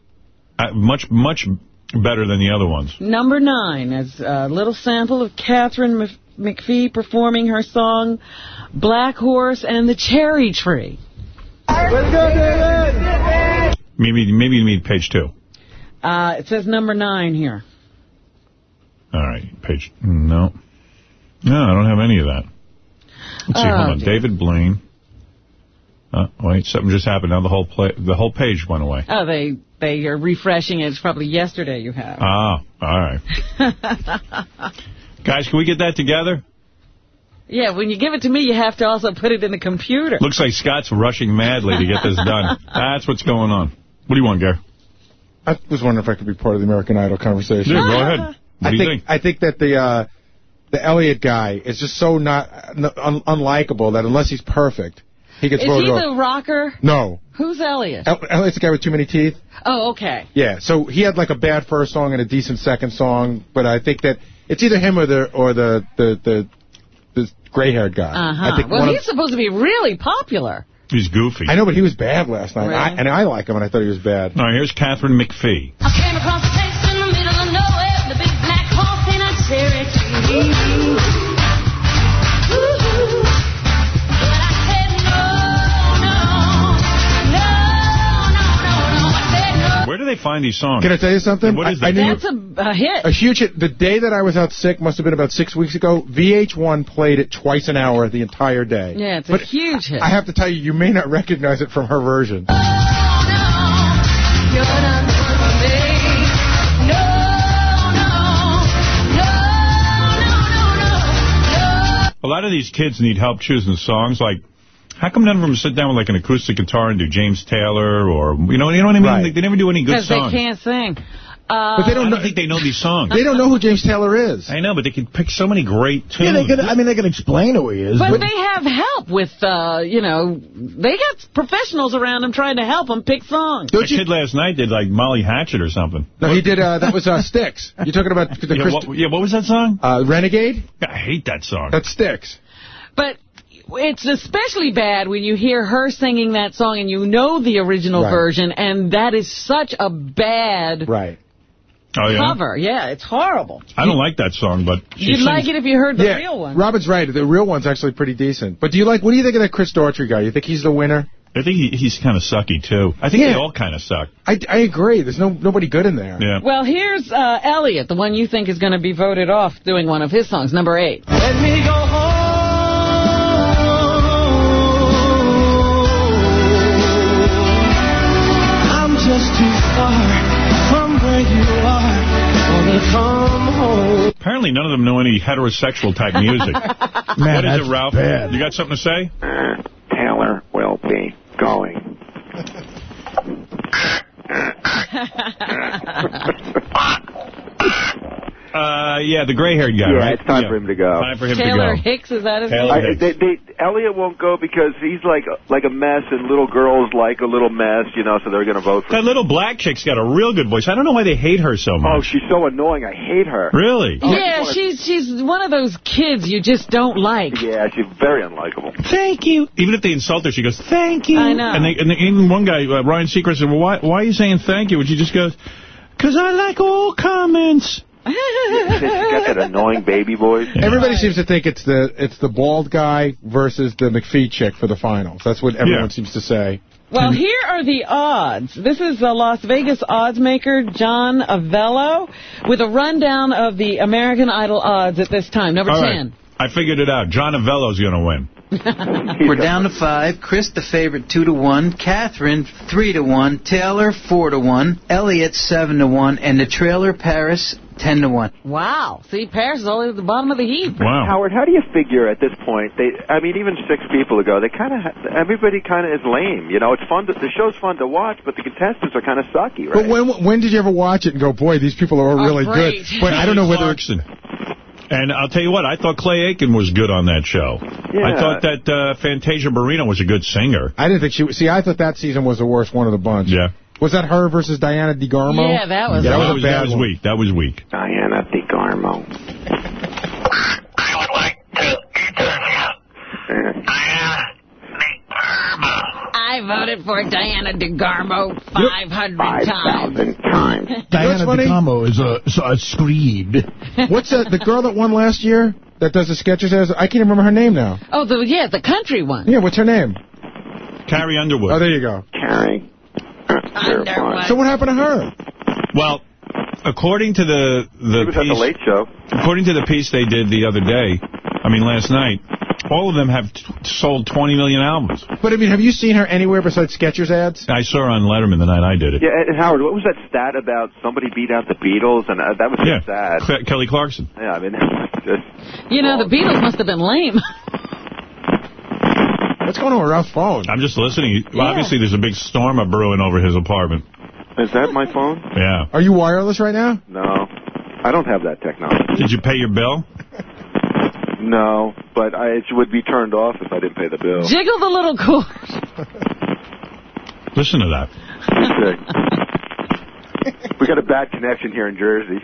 Uh, much, much better than the other ones. Number nine is a little sample of Katharine McPhee performing her song Black Horse and the Cherry Tree. Let's go, David! Maybe, maybe you need page two. Uh, it says number nine here. All right, page. No. No, I don't have any of that. Let's see, Oh, hold on. dear. David Blaine. Uh, wait, something just happened. Now the whole play, the whole page went away. Oh, they they are refreshing it. It's probably yesterday you have. Ah, all right. Guys, can we get that together? yeah, when you give it to me, you have to also put it in the computer. Looks like Scott's rushing madly to get this done. That's what's going on. What do you want, Gary? I was wondering if I could be part of the American Idol conversation. Yeah, go ahead. What I do you think, I think that the uh, the Elliot guy is just so not un unlikable that unless he's perfect, he gets Is voted he off. the rocker? No. Who's Elliot? El- Elliot's the guy with too many teeth. Oh, okay. Yeah, so he had like a bad first song and a decent second song, but I think that it's either him or the or the the the, the gray-haired guy. Uh-huh. think Well, he's supposed to be really popular. He's goofy. I know, but he was bad last night, I, and I like him, and I thought he was bad. All right, here's Katharine McPhee. Do they find these songs? Can I tell you something? What is I, I that? knew That's a, a hit. a huge hit. The day that I was out sick must have been about six weeks ago. VH1 played it twice an hour the entire day. Yeah, it's a huge hit. I have to tell you, you may not recognize it from her version. Oh, You're not for me. No, no, no, no, no, no. A lot of these kids need help choosing songs. Like, how come none of them sit down with like an acoustic guitar and do James Taylor or you know, you know what I mean? Right. They, they never do any good songs. Because they can't sing. Uh, But they don't I know. don't think they know these songs. They don't know who James Taylor is. I know, but they can pick so many great tunes. Yeah, they could. I mean, they can explain who he is. But they have help with, uh, you know, they got professionals around them trying to help them pick songs. That kid last night did like Molly Hatchet or something. No, he did. Uh, that was uh, Styx. You're talking about the Yeah, Christ- what, yeah, what was that song? uh, Renegade? I hate that song. That's Styx. But it's especially bad when you hear her singing that song and you know the original Right. version, and that is such a bad Right. oh, yeah? cover. Yeah, it's horrible. I don't like that song, but she You'd sings- like it if you heard the yeah, real one. Robin's right. The real one's actually pretty decent. But do you like? What do you think of that Chris Daughtry guy? You think he's the winner? I think he, he's kind of sucky, too. I think Yeah. they all kind of suck. I, I agree. There's no nobody good in there. Yeah. Well, here's uh, Elliot, the one you think is going to be voted off, doing one of his songs, number eight. Let me go come home. Apparently none of them know any heterosexual type music. Man, what is that's it, Ralph? bad. You got something to say? Uh, Taylor will be going. Uh, yeah, the gray-haired guy, Yeah, right? it's time for him to go. Time for him Taylor to go. Hicks, is that his Taylor name? I, they, they, Elliot won't go because he's like like a mess, and little girls like a little mess, you know, so they're going to vote for That little black chick's got a real good voice. I don't know why they hate her so much. Oh, she's so annoying. I hate her. Really? Yeah, she's she's one of those kids you just don't like. Yeah, she's very unlikable. Thank you. Even if they insult her, she goes, thank you. I know. And, they, and they, even one guy, uh, Ryan Seacrest, said, well, why, why are you saying thank you? And she just goes, because I like all comments. She's got that annoying baby voice. Everybody seems to think it's the it's the bald guy versus the McPhee chick for the finals. That's what everyone Yeah. seems to say. Well, here are the odds. This is the Las Vegas odds maker, John Avello, with a rundown of the American Idol odds at this time. Number All right. 10. I figured it out. John Avello's going to win. We're down to five. Chris, the favorite, two to one. Katharine, three to one. Taylor, four to one. Elliot, seven to one, and the trailer Paris, ten to one. Wow. See, Paris is only at the bottom of the heap. Wow. Howard, how do you figure at this point? They, I mean, even six people ago, they kind of, everybody kind of is lame. You know, it's fun. To, the show's fun to watch, but the contestants are kind of sucky, right? But when when did you ever watch it and go, boy, these people are all really great. good? But I don't know whether it's Clarkson. And I'll tell you what, I thought Clay Aiken was good on that show. Yeah. I thought that uh, Fantasia Barrino was a good singer. I didn't think she. was. See, I thought that season was the worst one of the bunch. Yeah. Was that her versus Diana DeGarmo? Yeah, that was Yeah, that that was a bad that was one. weak. That was weak. Diana DeGarmo. I would like to I voted for Diana DeGarmo 500 times. times. Diana funny? DeGarmo is a, is a screed. What's that? The girl that won last year that does the sketches? Has I can't remember her name now. Oh, the yeah, the country one. Yeah, what's her name? Carrie Underwood. Oh, there you go. Carrie. Underwood. So what happened to her? Well, according to the the He was at the piece, Late Show. according to the piece they did the other day, I mean last night, all of them have t sold 20 million albums. But I mean, have you seen her anywhere besides Skechers ads? I saw her on Letterman the night I did it. Yeah, and Howard, what was that stat about somebody beat out the Beatles? And uh, that was Yeah. just sad. Ke- Kelly Clarkson. Yeah, I mean, just You know, the Beatles must have been lame. What's going on with Ralph's phone? I'm just listening. Well, Yeah. Obviously, there's a big storm a brewing over his apartment. is that my phone? Yeah. Are you wireless right now? No, I don't have that technology. Did you pay your bill? No, but I, it would be turned off if I didn't pay the bill. Jiggle the little cord. Listen to that. we got a bad connection here in Jersey.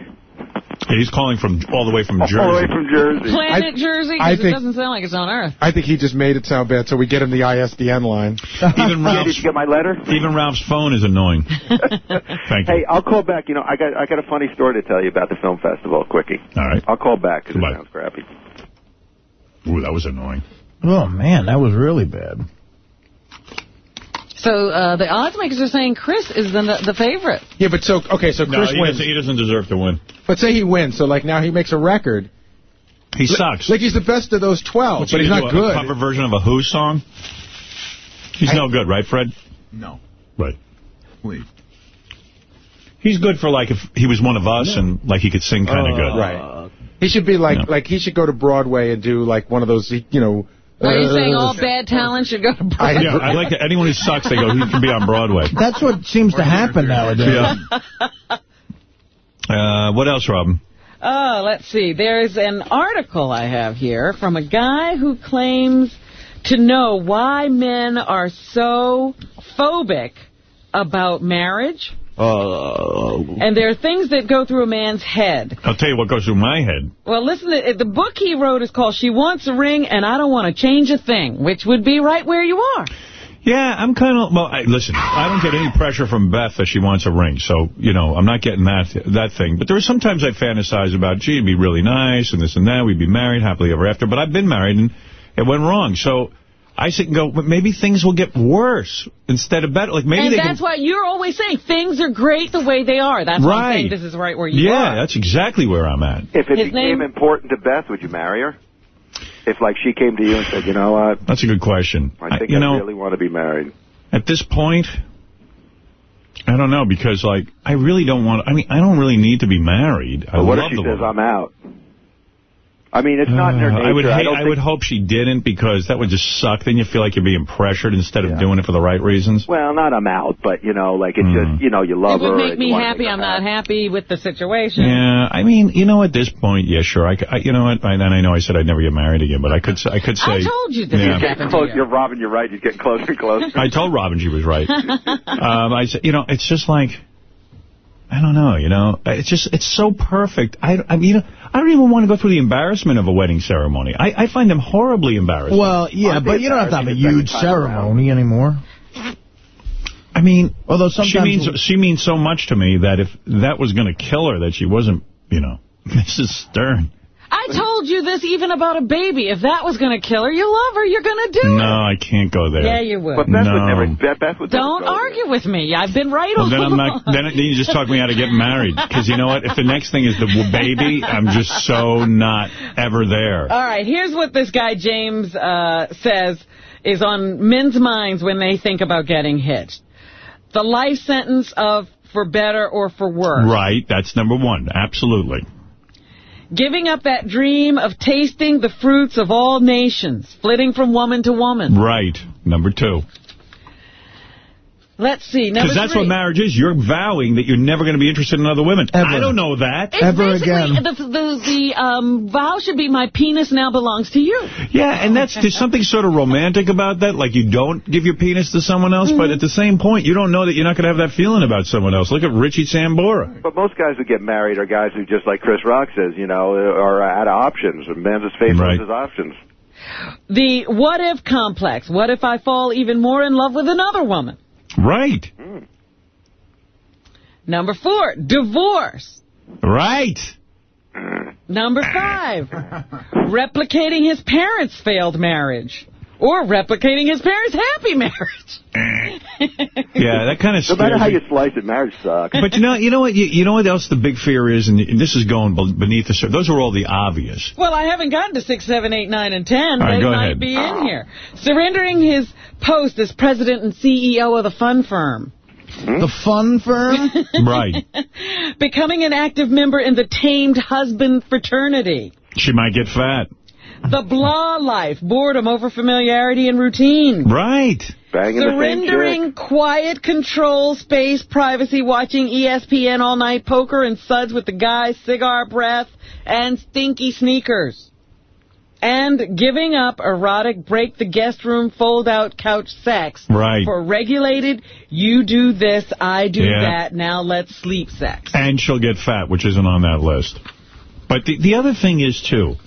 He's calling from all the way from Jersey. All the way from Jersey. Planet Jersey, I because it doesn't sound like it's on Earth. I think he just made it sound bad, so we get him the ISDN line. Even Yeah, did you get my letter? even Ralph's phone is annoying. Thank you. Hey, I'll call back. You know, I got I got a funny story to tell you about the film festival. Quickie. All right. I'll call back because it sounds crappy. Ooh, that was annoying. Oh, man, that was really bad. So uh, the odds makers are saying Chris is the the favorite. Yeah, but so okay, so No, Chris he wins. doesn't, he doesn't deserve to win. But say he wins, so like now he makes a record. He sucks. Like he's the best of those twelve, What's but he he's gonna not do, good. A cover version of a Who song? He's no good, right, Fred? No. Right. Wait. He's good for, like, if he was one of us and, like, he could sing kind of Uh, good. Right. He should be like Yeah. like he should go to Broadway and do like one of those you know. Are you uh, saying all bad talent should go to I- Broadway? Yeah, I like that. Anyone who sucks, they go, he can be on Broadway. That's what seems to happen nowadays. Yeah. Uh, what else, Robin? Oh, let's see. There's an article I have here from a guy who claims to know why men are so phobic about marriage. Uh, and there are things that go through a man's head. I'll tell you what goes through my head. Well, listen, to, the book he wrote is called She Wants a Ring and I Don't Want to Change a Thing, which would be right where you are. Yeah, I'm kind of, well, I, listen, I don't get any pressure from Beth that she wants a ring, so, you know, I'm not getting that that thing. But there are sometimes I fantasize about, gee, it'd be really nice, and this and that, we'd be married happily ever after, but I've been married, and it went wrong. So I sit and go, but maybe things will get worse instead of better. Like, maybe and they that's can... why you're always saying things are great the way they are. That's why I'm Right. saying this is right where you Yeah, are. Yeah, that's exactly where I'm at. If it His became name- important to Beth, would you marry her? If, like, she came to you and said, you know what, That's a good question. I think you I know, really want to be married. At this point, I don't know, because, like, I really don't want... I mean, I don't really need to be married. I But what if love she the says, woman. I'm out? I mean, it's not in her Uh, nature. I would hate, don't I, would hope she didn't because that would just suck. Then you feel like you're being pressured instead of doing it for the right reasons. Well, not I'm out, but, you know, like, it's Mm. just, you know, you love her. it would her. make me happy. make I'm not happy with the situation. Yeah, I mean, you know, at this point, yeah, sure. I, c- I- you know what? I, and I know I said I'd never get married again, but I could, say, I could say. I told you this Yeah. would happen to Close, you. you're Robin, you're right. He's getting closer and closer. I told Robin she was right. um, I said, you know, it's just like, I don't know, you know, it's just, it's so perfect. I, I mean, you know, I don't even want to go through the embarrassment of a wedding ceremony. I, I find them horribly embarrassing. Well, yeah, but you don't have to have a huge ceremony anymore. I mean, although sometimes she sometimes means she means so much to me that if that was going to kill her, that she wasn't, you know, Mrs. Stern. I told you this even about a baby. If that was going to kill her, you love her, you're going to do it. No, I can't go there. Yeah, you would. But Beth No. would never, Beth, Beth would Don't never go argue with me. I've been right Well, all then I'm along. not. Then, then you just talk me out of getting married. Because you know what? If the next thing is the baby, I'm just so not ever there. All right, here's what this guy James uh, says is on men's minds when they think about getting hitched. The life sentence of for better or for worse. Right. That's number one. Absolutely. Giving up that dream of tasting the fruits of all nations, flitting from woman to woman. Right. Number two. Let's see. Because that's three. what marriage is. You're vowing that you're never going to be interested in other women. I don't know that. It's basically, The, the, the um, vow should be my penis now belongs to you. Yeah, and that's there's something sort of romantic about that. Like you don't give your penis to someone else, but at the same point, you don't know that you're not going to have that feeling about someone else. Look at Richie Sambora. But most guys who get married are guys who, just like Chris Rock says, you know, are out of options. A man's as faithful Right. as his options. The what if complex. What if I fall even more in love with another woman? Right. Number four, divorce. Right. Number five, replicating his parents' failed marriage. Or replicating his parents' happy marriage. Yeah, that kind of No matter how me. you slice it, marriage sucks. But you know, you know what? You, you know what else the big fear is, and this is going beneath the surface. Those are all the obvious. Well, I haven't gotten to six, seven, eight, nine, and 10. All right, they go might ahead. be in here. Surrendering his post as president and CEO of the fun firm. Hmm? The fun firm? right. Becoming an active member in the tamed husband fraternity. She might get fat. The blah life, boredom over familiarity and routine. Right. Banging Surrendering quiet control, space, privacy, watching E ESPN all night, poker and suds with the guys, cigar breath, and stinky sneakers. And giving up erotic, break the guest room, fold out couch sex. Right. For regulated, you do this, I do Yeah. that, now let's sleep sex. And she'll get fat, which isn't on that list. But the, the other thing is, too,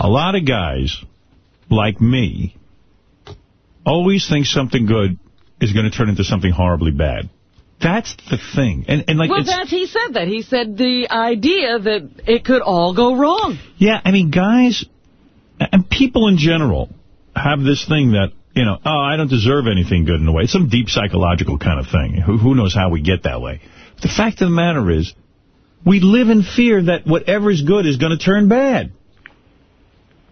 a lot of guys, like me, always think something good is going to turn into something horribly bad. That's the thing. And, and like, well, that's, he said that. He said the idea that it could all go wrong. yeah, I mean, guys, and people in general have this thing that, you know, oh, I don't deserve anything good in a way. It's some deep psychological kind of thing. Who, who knows how we get that way? But the fact of the matter is, we live in fear that whatever is good is going to turn bad.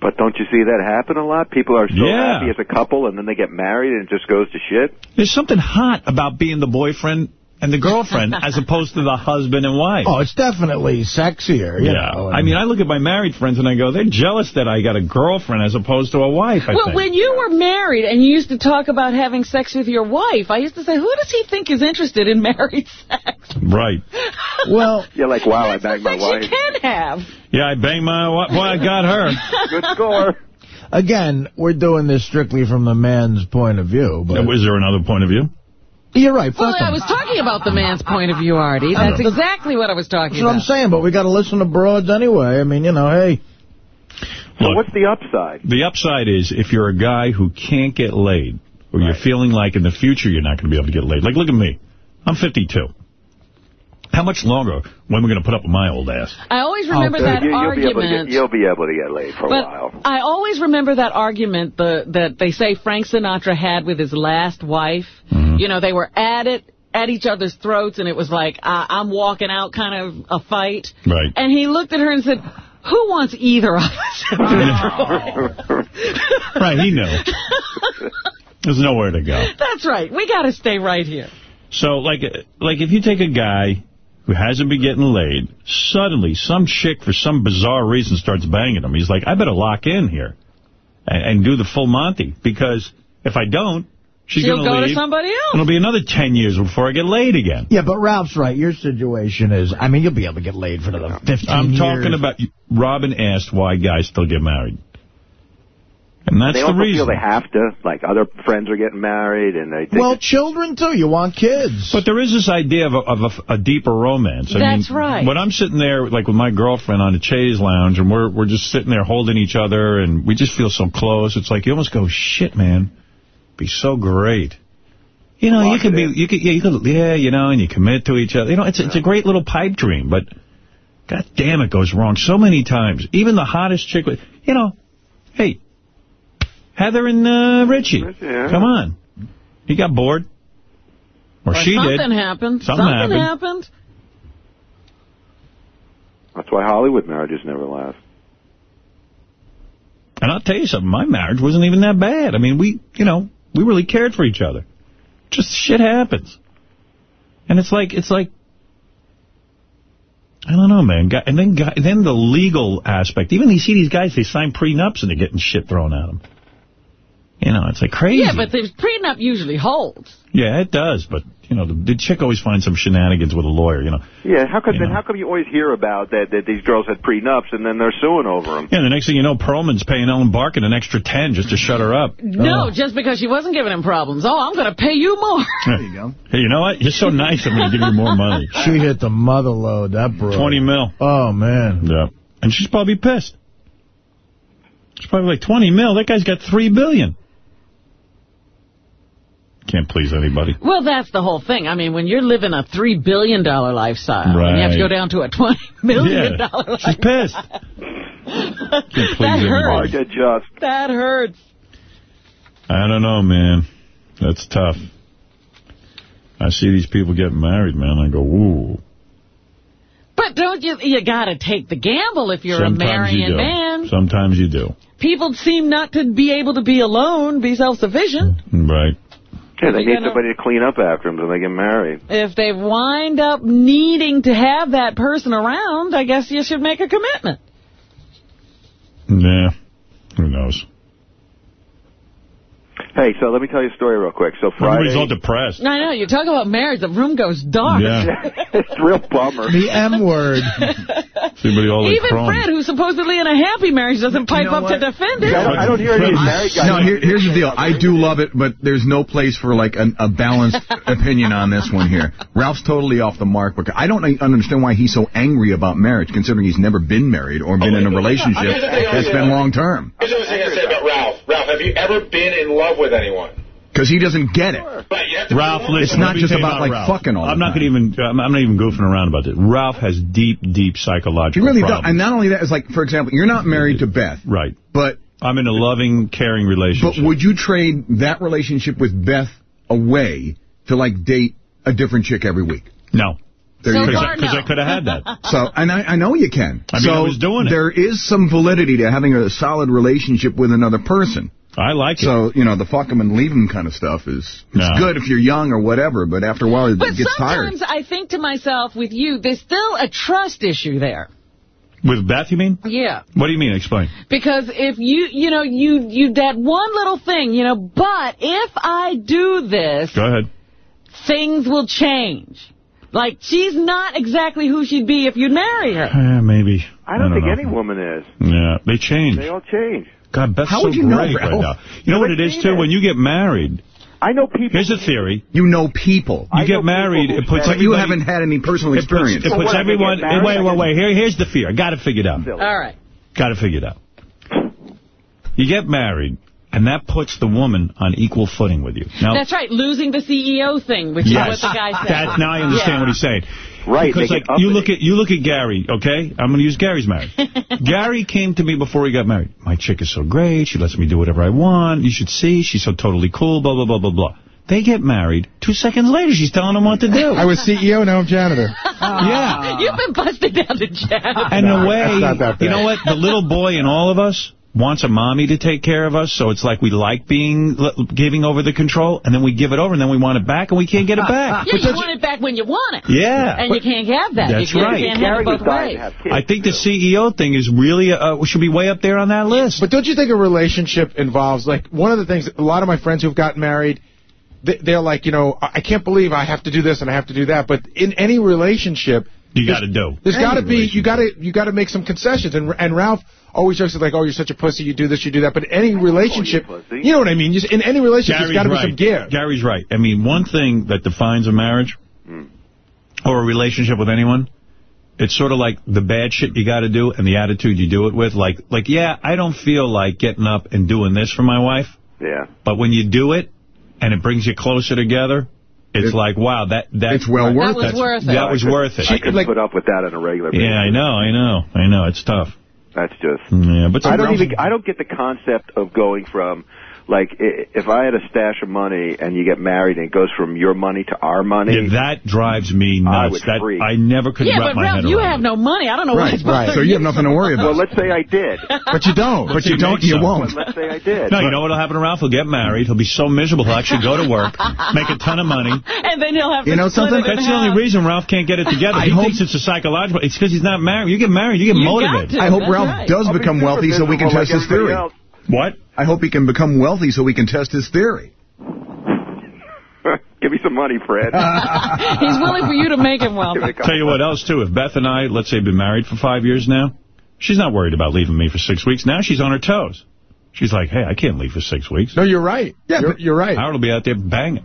But don't you see that happen a lot? People are so Yeah. happy as a couple, and then they get married, and it just goes to shit. There's something hot about being the boyfriend and the girlfriend as opposed to the husband and wife. Oh, it's definitely sexier. You yeah. know, I mean, I look at my married friends and I go, they're jealous that I got a girlfriend as opposed to a wife, I well, think. when you were married and you used to talk about having sex with your wife, I used to say, who does he think is interested in married sex? Right. Well, you're like, wow, I banged my wife. you can have. Yeah, I banged my wife. Boy, I got her. Good score. Again, we're doing this strictly from the man's point of view. But Is there another point of view? You're right. Well, Fuck I 'em. was talking about the man's point of view, Artie. I That's exactly what I was talking about. That's what I'm saying, but we got to listen to broads anyway. I mean, you know, hey. So what's the upside? The upside is if you're a guy who can't get laid, or you're feeling like in the future you're not going to be able to get laid. Like, look at me. I'm 52. How much longer when we're going to put up with my old ass? I always remember that you, will be argument. get, you'll be able to get laid for a while. I always remember that argument the, that they say Frank Sinatra had with his last wife. Mm-hmm. Mm-hmm. You know, they were at it, at each other's throats, and it was like, I I'm walking out kind of a fight. Right. And he looked at her and said, who wants either of us? right, he knew. There's nowhere to go. That's right. We got to stay right here. So, like, like if you take a guy who hasn't been getting laid, suddenly some chick, for some bizarre reason, starts banging him. He's like, I better lock in here and, and do the full Monty, because if I don't, she's She'll going to go leave. to somebody else. It'll be another 10 years before I get laid again. Yeah, but Ralph's right. Your situation is, I mean, you'll be able to get laid for another 15 I'm years. talking about, Robin asked why guys still get married. And that's they the also reason. feel they have to. Like other friends are getting married, and they think Well, children, too. You want kids. But there is this idea of a, of a, a deeper romance. I That's mean, right. When I'm sitting there, like with my girlfriend on the chaise lounge, and we're we're just sitting there holding each other, and we just feel so close. It's like you almost go, "Shit, man, be so great." You know, you could be, you could, yeah, you could, yeah, you know, and you commit to each other. You know, it's it's a great little pipe dream, but God damn, it goes wrong so many times. Even the hottest chick, with- you know, hey, Heather and uh, Richie, yeah. come on, he got bored, or, she did. something happened. Something happened. happened. that's why Hollywood marriages never last. And I'll tell you something, my marriage wasn't even that bad. I mean, we, you know, we really cared for each other. Just shit happens. And it's like, it's like, I don't know, man. And then guy- then the legal aspect. Even you see these guys, they sign prenups and they're getting shit thrown at them. You know, it's like crazy. Yeah, but the prenup usually holds. Yeah, it does, but, you know, the, the chick always finds some shenanigans with a lawyer, you know. Yeah, how come You then? know. How come you always hear about that that these girls had prenups and then they're suing over them? Yeah, the next thing you know, Perlman's paying Ellen Barkin an extra 10 just to shut her up. No, just because she wasn't giving him problems. Oh, I'm going to pay you more. There you go. Hey, you know what? You're so nice, I'm going to give you more money. She hit the mother load, that bro. 20 mil. Oh, man. Yeah. And she's probably pissed. She's probably like, 20 mil? That guy's got $3 billion. Can't please anybody. Well, that's the whole thing. I mean, when you're living a $3 billion lifestyle, and you have to go down to a $20 million Yeah, dollar she's pissed. that please hurts. anybody. just. That hurts. I don't know, man. That's tough. I see these people getting married, man. I go, ooh. But don't you, you got to take the gamble if you're Sometimes a marrying you man. Sometimes you do. People seem not to be able to be alone, be self-sufficient. Right. Yeah, they You're need somebody to clean up after them when they get married. If they wind up needing to have that person around, I guess you should make a commitment. Yeah. Who knows? Hey, so let me tell you a story real quick. So Friday, Everybody's all depressed. I know, you talk about marriage, the room goes dark. Yeah. it's a real bummer. The M word. Everybody all Even crawling. Fred, who's supposedly in a happy marriage, doesn't pipe up to defend it. I don't hear any married guys. No, here, here's the deal. I do love it, but there's no place for like an, a balanced opinion on this one here. Ralph's totally off the mark. Because I don't understand why he's so angry about marriage, considering he's never been married or been oh, in a relationship that's been long term. Here's the other thing I say about Ralph. Ralph, have you ever been in love with anyone? Because he doesn't get it. But you have to Ralph, listen, It's not just about, like, Ralph. fucking all I'm not going to even, I'm I'm not even goofing around about this. Ralph has deep, deep psychological. He psychological really does. And not only that, it's like, for example, you're not married to Beth. Right. But I'm in a loving, caring relationship. But would you trade that relationship with Beth away to like date a different chick every week? No. There So you go. Because I- 'cause I coulda had that. So, and I, I know you can. I mean, so I was doing it. There is some validity to having a solid relationship with another person. I like it. So, you know, the fuck 'em and leave 'em kind of stuff is it's No. good if you're young or whatever, but after a while it But gets tired. But sometimes I think to myself, with you, there's still a trust issue there. With Beth, you mean? Yeah. What do you mean? Explain. Because if you, you know, you, you, that one little thing, you know, but if I do this, Go ahead. things will change. Like, she's not exactly who she'd be if you marry her. Eh, maybe. I don't, think know. any woman is. Yeah, they change. They all change. God, Beth's How so would you know, great right oh, now. You know what it is, too? When you get married, I know people. here's a theory. You know people. You get married, it puts But you haven't had any personal it puts, experience. it puts everyone... Wait, wait, wait. Here, here's the fear. I got it figured out. All right. Got it figured out. You get married, and that puts the woman on equal footing with you. Now, That's right, losing the CEO thing, which Yes. is what the guy said. That, now I understand Yeah. what he's saying. Right, Because like you look at you look at Gary, okay? I'm going to use Gary's marriage. Gary came to me before he got married. My chick is so great. She lets me do whatever I want. You should see. She's so totally cool. Blah blah blah blah blah. They get married. Two seconds later, she's telling him what to do. I was CEO, now I'm janitor. yeah. You've been busted down to jail. And No, the way, that's not that you know what? The little boy in all of us wants a mommy to take care of us, so it's like we like being giving over the control, and then we give it over, and then we want it back, and we can't get it back. Yeah, you want it back when you want it. Yeah. And you can't have that. That's you can't, right. You can't have it both ways. I think the CEO thing is really uh, should be way up there on that list. But don't you think a relationship involves, like, one of the things, a lot of my friends who've gotten married, they- they're like, you know, I I can't believe I have to do this and I have to do that. But in any relationship, You got to do. there's Any got to be, you got to, you got to make some concessions. And and Ralph always jokes like, oh, you're such a pussy, you do this, you do that. But any relationship, you know what I mean? Just in any relationship, there's got to be some give. Gary's right. I mean, one thing that defines a marriage or a relationship with anyone, it's sort of like the bad shit you got to do and the attitude you do it with. Like, like, yeah, I don't feel like getting up and doing this for my wife. Yeah. But when you do it and it brings you closer together, it's like, wow, that, that It's well worth That was worth it. That was worth it. I couldn't put up with that on a regular basis. Yeah, I know, I know, I know. It's tough. That's just. Yeah, but I don't even. I don't get the concept of going from, like, if I had a stash of money and you get married and it goes from your money to our money. Yeah, that drives me I nuts. would That freak. I never could Yeah, wrap but my Ralph, head you around. have no money. I don't know why it's bothering So you have nothing to worry about. Well, let's say I did. But you don't. but you don't, you won't. Let's say I did. No, you know what'll happen to Ralph? He'll get married. He'll be so miserable. He'll actually go to work, make a ton of money. And then he'll have You to know something? That's the only half. reason Ralph can't get it together. I he hope- thinks it's a psychological. It's because he's not married. You get married, you get You motivated. I hope Ralph does become wealthy so we can test like his theory. Everybody else. What? I hope he can become wealthy so we can test his theory. Give me some money, Fred. He's willing for you to make him wealthy. Tell you what else, too. If Beth and I, let's say, been married for five years now, she's not worried about leaving me for six weeks. Now she's on her toes. She's like, hey, I can't leave for six weeks. No, you're right. Yeah, you're, you're right. Howard will be out there banging.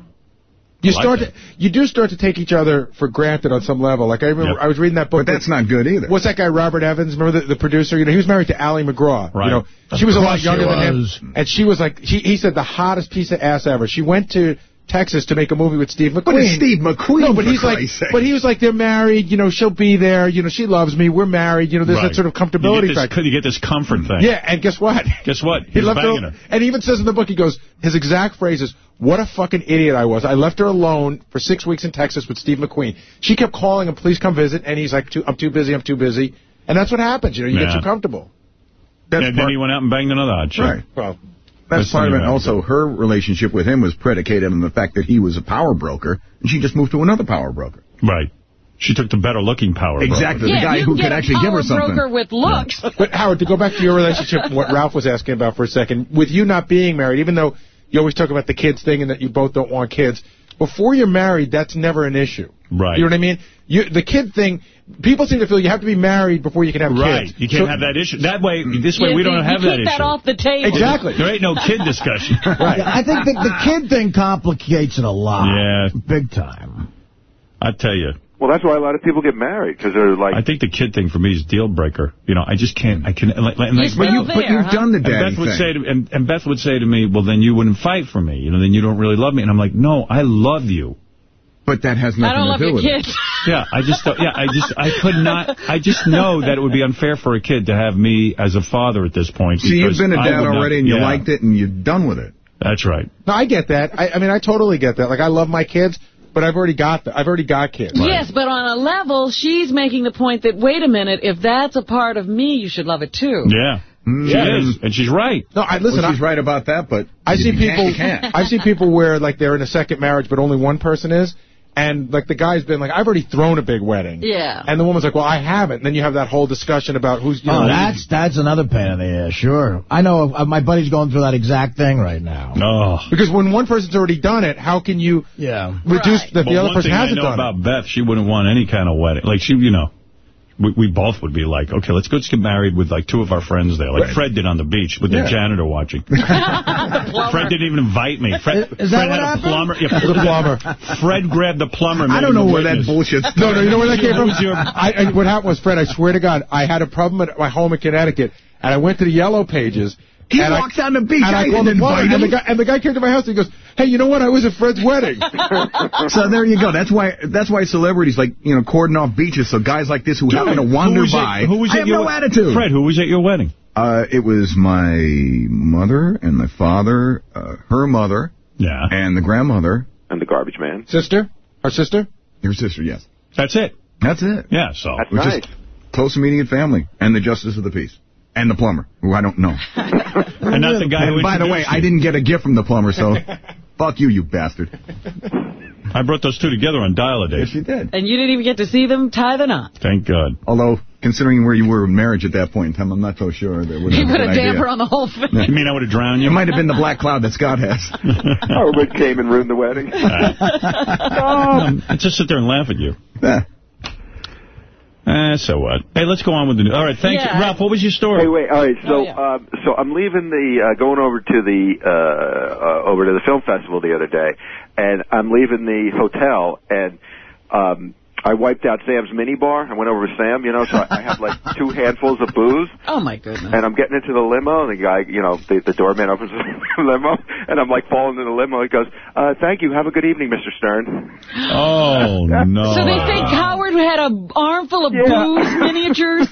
You like start to, you do start to take each other for granted on some level. Like I remember, Yep. I was reading that book. But that's not good either. What's that guy, Robert Evans? Remember the, the producer? You know, he was married to Ali MacGraw. Right. You know, Of she was a lot younger than him, and she was like, he, he said the hottest piece of ass ever. She went to Texas to make a movie with Steve McQueen. But it's Steve McQueen, No, but for he's like, Christ's sake. but he was like, they're married. You know, she'll be there. You know, she loves me. We're married. You know, there's Right. that sort of You comfortability get, this, factor. you get this comfort thing. Yeah, and guess what? Guess what? He He's left banging her, her. and he even says in the book, he goes, his exact phrase is, what a fucking idiot I was. I left her alone for six weeks in Texas with Steve McQueen. She kept calling him, please come visit, and he's like, too, I'm too busy, I'm too busy. And that's what happens, you know, you Yeah. get too comfortable. That's and then part- he went out and banged another odd chick. Right. Well, That's That's part of it. Also, her relationship with him was predicated on the fact that he was a power broker, and she just moved to another power broker. Right. She took the better looking power. Exactly. yeah, the guy who could actually give her something. power something. broker with looks. But Howard, to go back to your relationship, what Ralph was asking about for a second, with you not being married, even though you always talk about the kids thing and that you both don't want kids, before you're married, that's never an issue. Right. You know what I mean? You, the kid thing, people seem to feel you have to be married before you can have Right. kids. You can't So- have that issue. That way, this way, we don't you have keep that issue. that off the table. Exactly. There ain't no kid discussion. Yeah, I think the, the kid thing complicates it a lot. Yeah. Big time. I tell you. Well, that's why a lot of people get married because they're like, I think the kid thing for me is deal breaker. You know, I just can't. I can. And like, You're like, still But, you, but there, you've huh? done the and daddy Beth would thing. say to and, and Beth would say to me, "Well, then you wouldn't fight for me. You know, then you don't really love me." And I'm like, "No, I love you." but that has I nothing don't love to do your with it. kids. Yeah, I just don't- yeah, I just I could not. I just know that it would be unfair for a kid to have me as a father at this point. See, you've been a I dad would not- already, and you yeah, liked it, and you're done with it. That's right. No, I get that. I, I mean, I totally get that. Like, I love my kids, but I've already got the, I've already got kids. Yes, but on a level, she's making the point that, wait a minute, if that's a part of me, you should love it too. Yeah, mm. she Yeah. is, and she's right. No, I listen. well, she's I, right about that, but I see people. can't. I've seen people where like they're in a second marriage, but only one person is, and like the guy's been like, I've already thrown a big wedding. Yeah. And the woman's like, well, I haven't. And then you have that whole discussion about who's, you Oh, know, that's that's another pain in the ass. Sure, I know. Uh, my buddy's going through that exact thing right now. Oh. because when one person's already done it, how can you Yeah. reduce Right. that But the other one person thing I hasn't know done about it? Beth, she wouldn't want any kind of wedding. Like, she, you know, we, we both would be like, okay, let's go just get married with, like, two of our friends there. Like Right. Fred did on the beach with Yeah. the janitor watching. Fred didn't even invite me. Fred, Is that Fred what had happened? a plumber. Yeah, The plumber. Fred grabbed the plumber. and I don't know the where that bullshit. bullshit's No, no, you know where that came from? Your- I, I, what happened was, Fred, I swear to God, I had a problem at my home in Connecticut, and I went to the Yellow Pages. He and walks I, on the beach. And I, I called the didn't plumber, invite and the, him. guy, and the guy came to my house and he goes, hey, you know what? I was at Fred's wedding. So there you go. That's why that's why celebrities like you know cordon off beaches. So guys like this who happen to wander who by. At, who was I have your, no attitude. Fred, who was at your wedding? Uh, it was my mother and my father, uh, her mother, Yeah. and the grandmother, and the garbage man. sister? Our sister? your sister. Yes, That's it. that's it. Yeah, so. That's It was nice. just close immediate family and the justice of the peace and the plumber, who I don't know. and not the guy who and by the way, introduced I didn't get a gift from the plumber, so fuck you, you bastard. I brought those two together on Dial-A-Date. Yes, you did. And you didn't even get to see them tie the knot. Thank God. Although, considering where you were in marriage at that point in time, I'm not so sure that would You have put been a an idea. damper on the whole thing. You mean I would have drowned you? It might have been the black cloud that Scott has. Howard came and ruined the wedding. Um, I just sit there and laugh at you. Eh. Eh, so what? Hey, let's go on with the news. All right, thanks. Yeah. Ralph, what was your story? Hey, wait. All right. So, Oh, yeah. um, so I'm leaving the uh, going over to the uh, uh, over to the film festival the other day, and I'm leaving the hotel, and um, I wiped out Sam's mini bar. I went over to Sam, you know, so I have like two handfuls of booze, Oh, my goodness. and I'm getting into the limo, and the guy, you know, the, the doorman opens the limo, and I'm like falling in the limo. He goes, uh, "Thank you. Have a good evening, Mr. Stern." Oh, no. So they think Howard had an armful of booze miniatures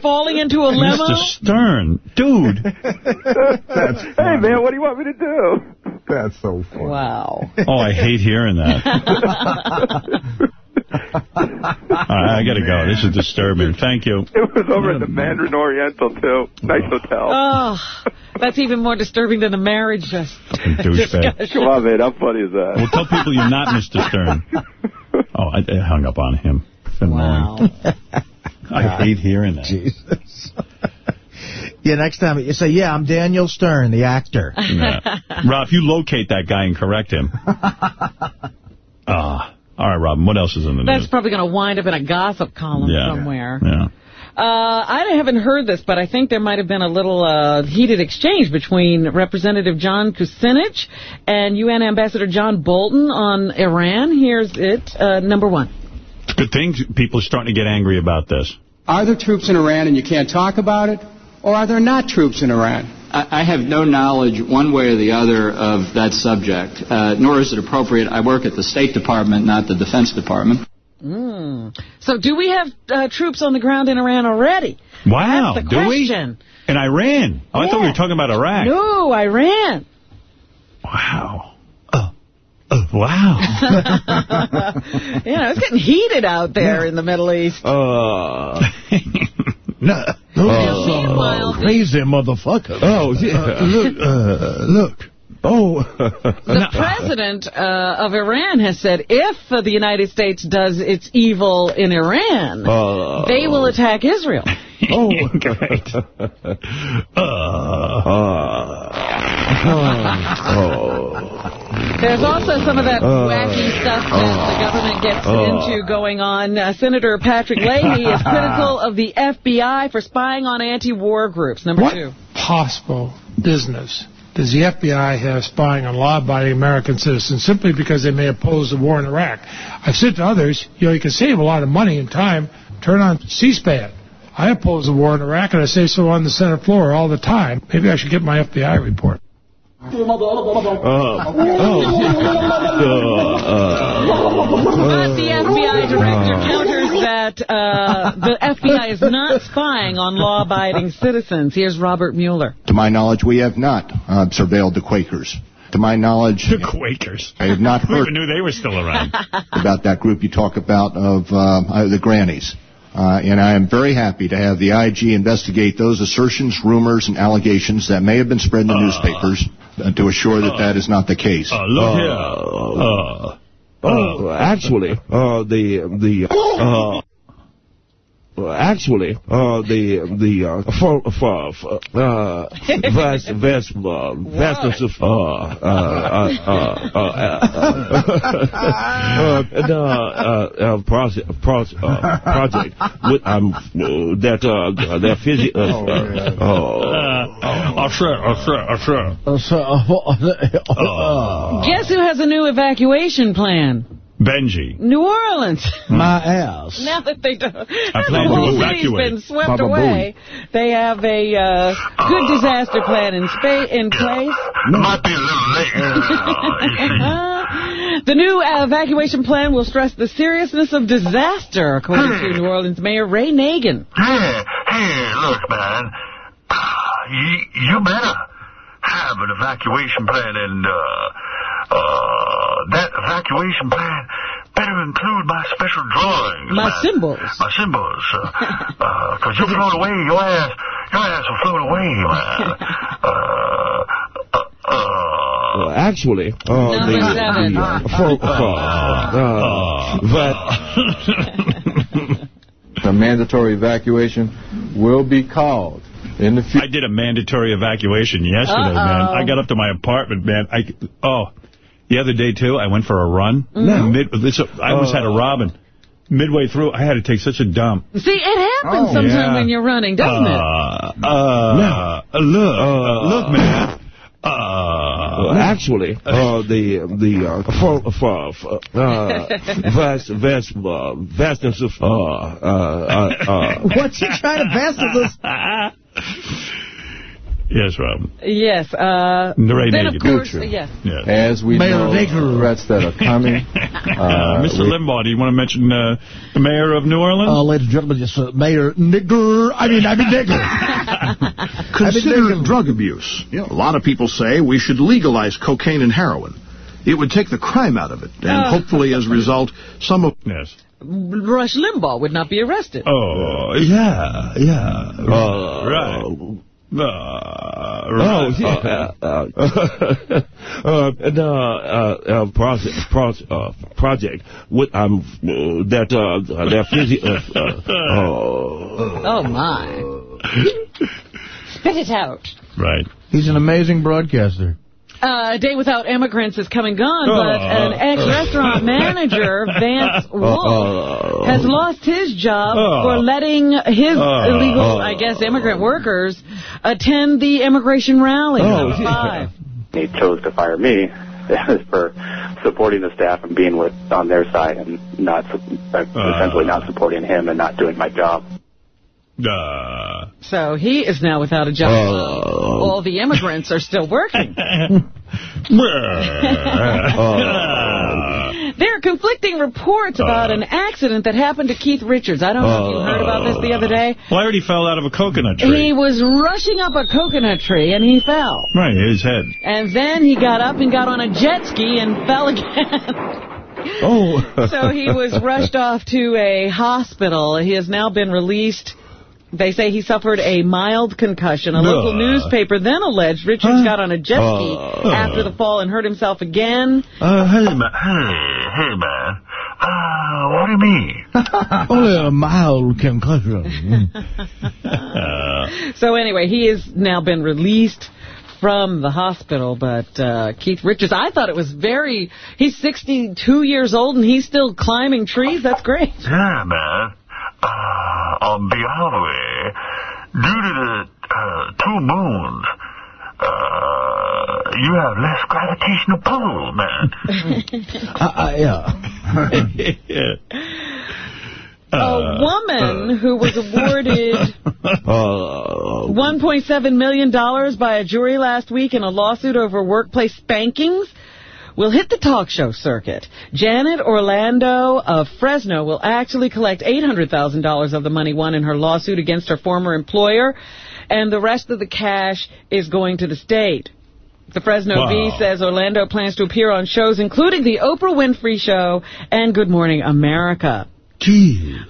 falling into a limo? Mr. Stern. Dude. That's hey, man, what do you want me to do? That's so funny. Wow. Oh, I hate hearing that. All right, I got to go. This is disturbing. Thank you. It was over at the Mandarin Oriental too. Nice hotel. Oh, that's even more disturbing than the marriage. Just Douchebag. Come on, man. How funny is that? Well, tell people you're not Mr. Stern. Oh, I, I hung up on him. Wow. long. I hate hearing that. Jesus. Yeah, next time you say, yeah, I'm Daniel Stern, the actor. Yeah. Ralph, you locate that guy and correct him. Ah. All right, Robin, what else is in the That's news? That's probably going to wind up in a gossip column Yeah. somewhere. Yeah. Uh, I haven't heard this, but I think there might have been a little uh, heated exchange between Representative John Kucinich and UN Ambassador John Bolton on Iran. Here's it, uh, number one. It's a good thing people are starting to get angry about this. Are there troops in Iran and you can't talk about it? Or are there not troops in Iran? I I have no knowledge one way or the other of that subject, uh, nor is it appropriate. I work at the State Department, not the Defense Department. Mm. So do we have uh, troops on the ground in Iran already? Wow, That's the do we? In Iran? Oh, I thought we were talking about Iraq. No, Iran. Wow. Oh, oh, wow. you know, it's getting heated out there in the Middle East. Uh, no, those are some crazy motherfuckers. Oh, yeah. Uh, look, uh, look. Oh. The president uh, of Iran has said if uh, the United States does its evil in Iran, Uh, they will attack Israel. oh, great. There's also some of that Uh, wacky stuff that the government gets uh, into going on. Uh, Senator Patrick Leahy is critical of the FBI for spying on anti-war groups. Number What two. possible business does the FBI have spying on law-abiding American citizens simply because they may oppose the war in Iraq? I've said to others, you know, you can save a lot of money and time. Turn on C-SPAN. I oppose the war in Iraq, and I say so on the Senate floor all the time. Maybe I should get my FBI report. Uh, But the FBI director counters that uh, the FBI is not spying on law-abiding citizens. Here's Robert Mueller. To my knowledge, we have not uh, surveilled the Quakers. To my knowledge, the Quakers. I have not Who heard even knew they were still around? about that group you talk about of uh, uh, the grannies. Uh, and I am very happy to have the IG investigate those assertions, rumors, and allegations that may have been spread in the newspapers uh, to assure that that is not the case. Uh, look here. Uh, Uh, actually, uh, the the uh, uh, actually, uh, the the uh, for, for, for, uh, vast vast uh, vastness of uh, uh, uh, uh, uh, uh, uh, uh, uh, project project uh, with um uh, that uh that physics uh, uh, uh, sure, uh, sure, uh, sure. Uh, Guess who has a new evacuation plan? Benji. New Orleans. My ass. Now that they don't, now the to whole city's evacuate. been swept Baba away, they have a uh, good disaster plan in spa- in place. Might be a little late. the new uh, evacuation plan will stress the seriousness of disaster, according to New Orleans Mayor Ray Nagin. Hey, hey, look, man. You, you better have an evacuation plan, and uh, uh, that evacuation plan better include my special drawings. My man. symbols. My symbols. Because uh, 'cause you float away, your ass, your ass will float away, man. Uh, uh, uh, Uh, actually, uh, Number the, seven. the uh, for, for, uh, that A mandatory evacuation will be called in the future. I did a mandatory evacuation yesterday, Uh-oh. man. I got up to my apartment, man. I oh, the other day too. I went for a run. No. Mid, this, I almost had a robin. Midway through, I had to take such a dump. See, it happens Oh, sometime yeah. when you're running, doesn't it? Uh, uh, look, uh, look, man. Uh, actually, uh, the the uh, for, for, for, uh, vast vast uh, vastness of uh, uh, uh, uh, What's he trying to pass us? Yes, Rob. Yes. Uh, The Ray then, of Nagin. course, Future. yes. Yeah. As we Mayor know, Nigger. threats that are coming. Uh, Uh, Mr. Limbaugh, do you want to mention uh, the mayor of New Orleans? Uh, ladies and gentlemen, yes, uh, Mayor Nigger. I mean, I mean Nigger. Consider drug abuse. You know, a lot of people say we should legalize cocaine and heroin. It would take the crime out of it, and Uh. hopefully, as a result, some of yes. Rush Limbaugh would not be arrested. Oh, yeah, yeah. Uh, right. Uh, Oh, yeah. Uh, uh, and, uh, uh, uh, project, project, uh, project with, um, uh, that, uh, that physics, uh, uh, oh. Oh, my. Spit it out. Right. He's an amazing broadcaster. Uh, a day without immigrants is coming gone, Oh. but an ex-restaurant manager, Vance Wolf, has lost his job Oh. for letting his Oh. illegal, I guess, immigrant workers attend the immigration rally. Oh, Number five. He chose to fire me for supporting the staff and being with on their side and not uh, essentially not supporting him and not doing my job. Uh, So he is now without a job. Oh. All the immigrants are still working. There are conflicting reports about an accident that happened to Keith Richards. I don't know if you heard about this the other day. well, I already fell out of a coconut tree. He was rushing up a coconut tree and he fell. Right, his head. And then he got up and got on a jet ski and fell again. Oh. so he was rushed off to a hospital. He has now been released. They say he suffered a mild concussion. A local newspaper then alleged Richards got on a jet ski Uh. after the fall and hurt himself again. Uh, hey, man. Hey, hey, man. Uh, what do you mean? Only a mild concussion. So anyway, he has now been released from the hospital, but uh, Keith Richards, I thought it was very, he's 62 years old and he's still climbing trees. That's great. Yeah, man. Uh, on behalf of it, due to the uh, two moons, uh, you have less gravitational pull, man. uh, yeah. a woman who was awarded $1.7 million by a jury last week in a lawsuit over workplace spankings will hit the talk show circuit. Janet Orlando of Fresno will actually collect $800,000 of the money won in her lawsuit against her former employer, and the rest of the cash is going to the state. The Fresno Wow. Bee says Orlando plans to appear on shows including The Oprah Winfrey Show and Good Morning America.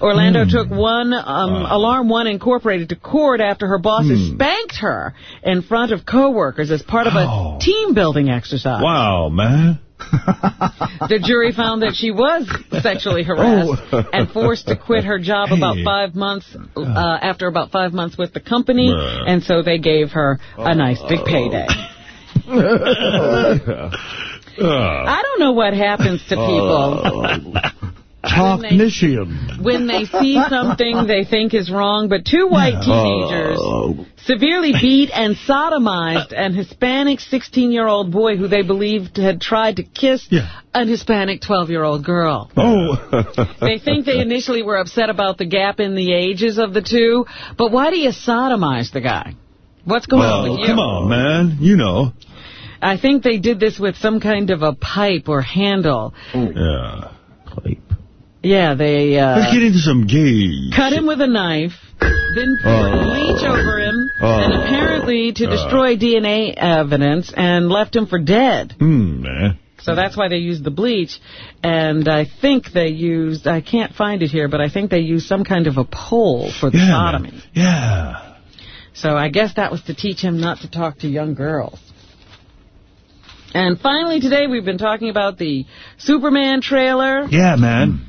Orlando took one um, Alarm One Incorporated to court after her bosses spanked her in front of coworkers as part of a team building exercise. Wow, man. The jury found that she was sexually harassed Oh. and forced to quit her job about five months uh, after about five months with the company, Bruh. and so they gave her a nice big payday. I don't know what happens to people. Talknician. when they see something they think is wrong, but two white teenagers Oh. severely beat and sodomized an Hispanic 16-year-old boy who they believed had tried to kiss an Hispanic 12-year-old girl. Oh. They think they initially were upset about the gap in the ages of the two, but why do you sodomize the guy? What's going on well, with you? come on, man. You know. I think they did this with some kind of a pipe or handle. Yeah. Yeah, they uh, Let's get into some gay. cut him with a knife, then Oh. bleach over him, Oh. and apparently to Uh. destroy DNA evidence, and left him for dead. Hmm, man. So that's why they used the bleach. And I think they used, I can't find it here, but I think they used some kind of a pole for the Yeah, sodomy. Yeah. So I guess that was to teach him not to talk to young girls. And finally today we've been talking about the Superman trailer. Yeah, man.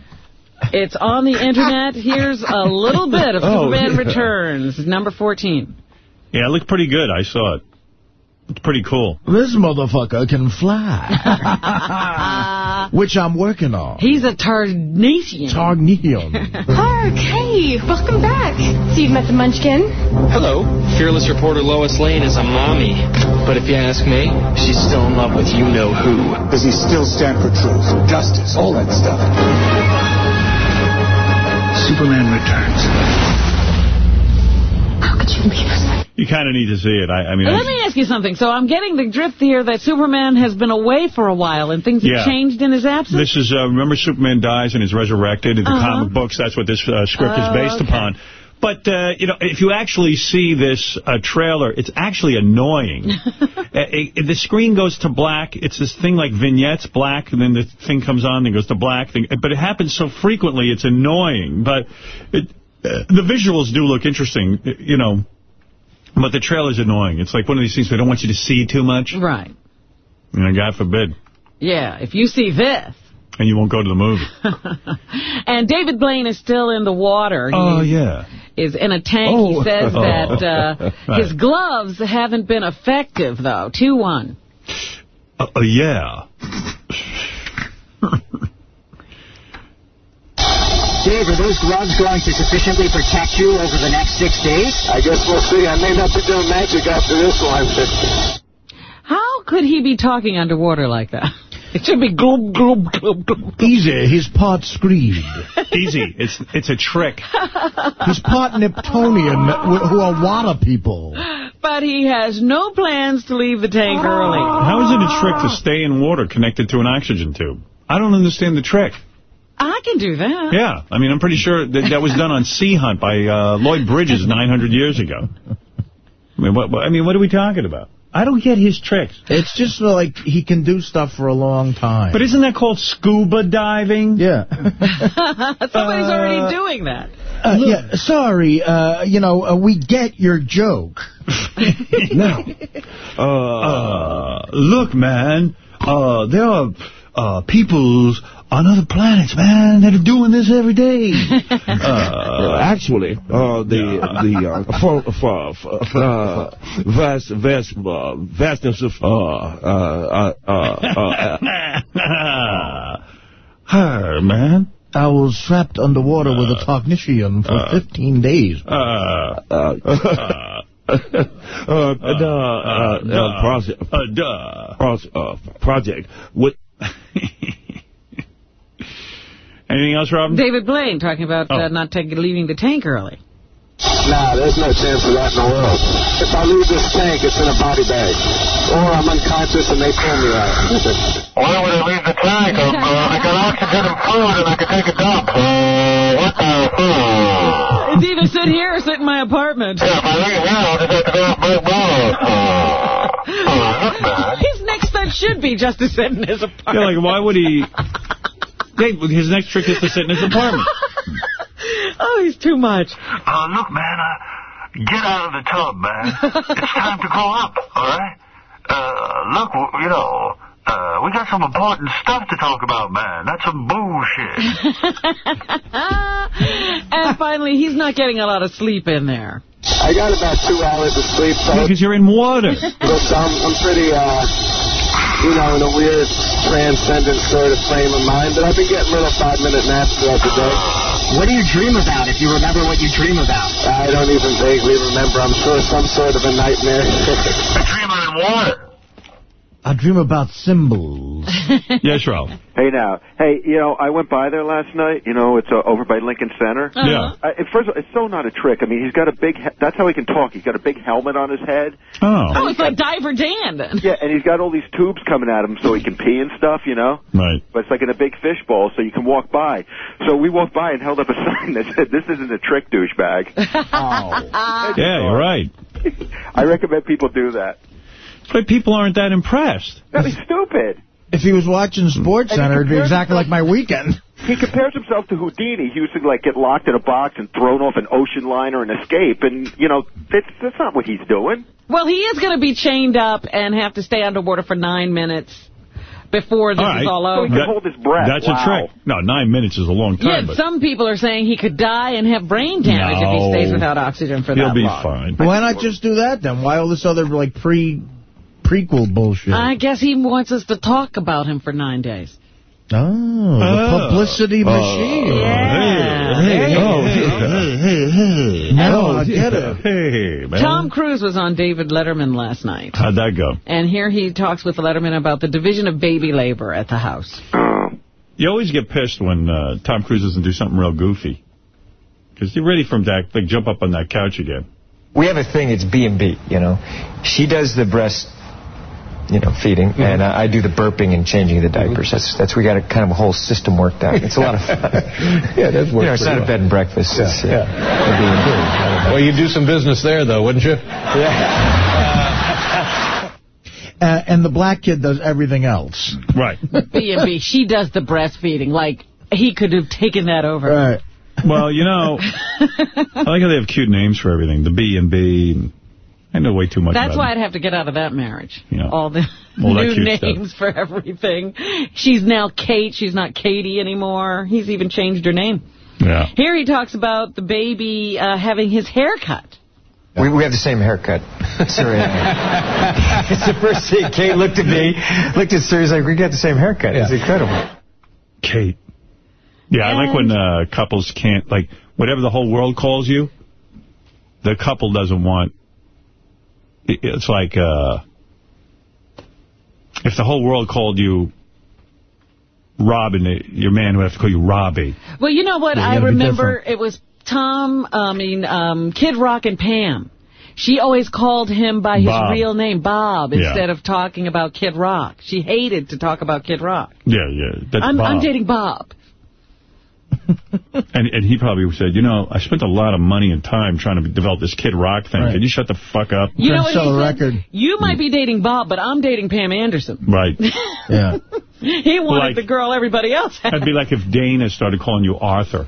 It's on the internet. Here's a little bit of Oh, Superman yeah. Returns, number 14. Yeah, it looked pretty good. I saw it. It's pretty cool. This motherfucker can fly. Which I'm working on. He's a Tarnation. Tarnion. Hark, hey, welcome back. So you've met the Munchkin? Hello. Fearless reporter Lois Lane is a mommy. But if you ask me, she's still in love with you-know-who. Does he still stand for truth, justice, all that stuff? Superman Returns. How could you leave us? You kind of need to see it. I, I mean, Let I- me ask you something. So I'm getting the drift here that Superman has been away for a while and things Yeah. have changed in his absence? This is, uh, remember Superman dies and is resurrected in the Uh-huh. comic books. That's what this uh, script Oh, is based okay. upon. But, uh, you know, if you actually see this uh, trailer, it's actually annoying. uh, it, the screen goes to black. It's this thing like vignettes, black, and then the thing comes on and goes to black. Thing. But it happens so frequently, it's annoying. But it, uh, the visuals do look interesting, you know. But the trailer's annoying. It's like one of these things we don't want you to see too much. Right. You know, God forbid. Yeah, if you see this, And you won't go to the movie. And David Blaine is still in the water. He Oh, yeah. is in a tank. Oh. He says that uh, Right. his gloves haven't been effective, though. 2-1. Uh, uh, yeah. Dave, are those gloves going to sufficiently protect you over the next six days? I guess we'll see. I may not be doing magic after this one. How could he be talking underwater like that? It should be glub, glub, glub, glub. Easy, his part screed. Easy. It's it's a trick. His part Neptunian, wh- who are water people. But he has no plans to leave the tank early. How is it a trick to stay in water connected to an oxygen tube? I don't understand the trick. I can do that. Yeah, I mean, I'm pretty sure that that was done on Sea Hunt by uh, Lloyd Bridges 900 years ago. I mean, what, what- I mean, what are we talking about? I don't get his tricks. It's just like he can do stuff for a long time. But isn't that called scuba diving? Yeah. Somebody's already doing that. Uh, yeah, sorry, uh, you know, uh, we get your joke. now, uh, look, man, uh, there are uh, peoples on other planets, man, that are doing this every day. Uh, actually, uh, the the uh, for, for, for, uh, vast vast uh, vastness of uh, uh, uh, uh, uh, Her, man. I was trapped underwater with a technician for uh, 15 days. Uh, uh, uh, uh, uh, uh, project, uh, duh. pros- uh, project with Anything else, Robin? David Blaine talking about Oh. uh, not take, leaving the tank early. Nah, there's no chance of that in the world. If I leave this tank, it's in a body bag. Or I'm unconscious and they pull me out. Why would I leave the tank? I'm, uh, I got oxygen and food and I can take a dump. Uh, what the fuck? It's either sit here or sit in my apartment. Yeah, if I leave here, I'll just have to go off my balls. Uh, uh. His next step should be just to sit in his apartment. Yeah, apartment. like, why would he... Hey, his next trick is to sit in his apartment. oh, he's too much. Uh, look, man, uh, get out of the tub, man. It's time to grow up, all right? Uh, look, you know, uh, we got some important stuff to talk about, man. That's some bullshit. and finally, he's not getting a lot of sleep in there. I got about two hours of sleep, so Because you're in water. look, I'm, I'm pretty, uh, you know, in a weird transcendent sort of frame of mind, but I've been getting little five-minute naps throughout the day. What do you dream about if you remember what you dream about? I don't even vaguely remember. I'm sure some sort of a nightmare. Dreaming in water. I dream about symbols. yes, Ralph. Hey now, hey, you know, I went by there last night. You know, it's uh, over by Lincoln Center. Uh-huh. Yeah. Uh, it- first of all, it's so not a trick. I mean, he's got a big. He- that's how he can talk. He's got a big helmet on his head. Oh. Oh, it's like Diver Dan then. Yeah, and he's got all these tubes coming at him so he can pee and stuff. You know. Right. But it's like in a big fishbowl, so you can walk by. So we walked by and held up a sign that said, "This isn't a trick, douchebag." Yeah, you're right. I recommend people do that. But people aren't that impressed. That'd be stupid. If he was watching Sports And Center, it'd be exactly like my weekend. He compares himself to Houdini. He used to like get locked in a box and thrown off an ocean liner and escape. And you know, that's that's not what he's doing. Well, he is going to be chained up and have to stay underwater for nine minutes before this All right. is all over. So over. he can hold his breath. That's wow. a trick. No, nine minutes is a long Yeah, time, but some people are saying he could die and have brain damage if he stays without oxygen for he'll that be fine. Why not just do that then? Why all this other like pre prequel bullshit? I guess he wants us to talk about him for nine days. Oh, the Oh. publicity machine. Yeah. Hey, There you oh, go. hey, hey, hey. Now Oh, I get it. Hey, man. Tom Cruise was on David Letterman last night. How'd that go? And here he talks with Letterman about the division of baby labor at the house. You always get pissed when uh, Tom Cruise doesn't do something real goofy. Because you're ready for him to act, like, jump up on that couch again. we have a thing. It's B and B. You know, she does the breast, you know, feeding, Mm-hmm. and uh, I do the burping and changing the diapers. That's that's we got a kind of a whole system worked out. It's a lot of fun. Yeah, that's you know, it's not a bed and breakfast. It's uh, Yeah. a B and B. Well, you'd do some business there, though, wouldn't you? Uh, and the black kid does everything else. Right. B&B, she does the breastfeeding. Like, he could have taken that over. Right. Well, you know, I like how they have cute names for everything. The B and B. I know way too much That's about why him. I'd have to get out of that marriage. Yeah. All the All new cute stuff. names for everything. She's now Kate. She's not Katie anymore. He's even changed her name. Yeah. Here he talks about the baby uh, having his hair cut. We, we have the same haircut. Sorry. it's the first thing. Kate looked at me, looked at Suri, he's like, we got the same haircut. It's incredible. Kate. Yeah, I like when uh, couples can't, like, whatever the whole world calls you, the couple doesn't want, it- it's like, uh, if the whole world called you Robin, your man would have to call you Robbie. Well, you know what? Yeah, I remember it was Tom, I mean, um, Kid Rock and Pam. She always called him by his Bob. real name, Bob, Yeah. instead of talking about Kid Rock. She hated to talk about Kid Rock. Yeah, yeah. That's I'm, I'm dating Bob. And, and he probably said, you know, I spent a lot of money and time trying to develop this Kid Rock thing. Can you shut the fuck up? You know what he said? You might be dating Bob, but I'm dating Pam Anderson. Right. Yeah. he wanted Like- the girl everybody else had. That'd be like if Dana started calling you Arthur.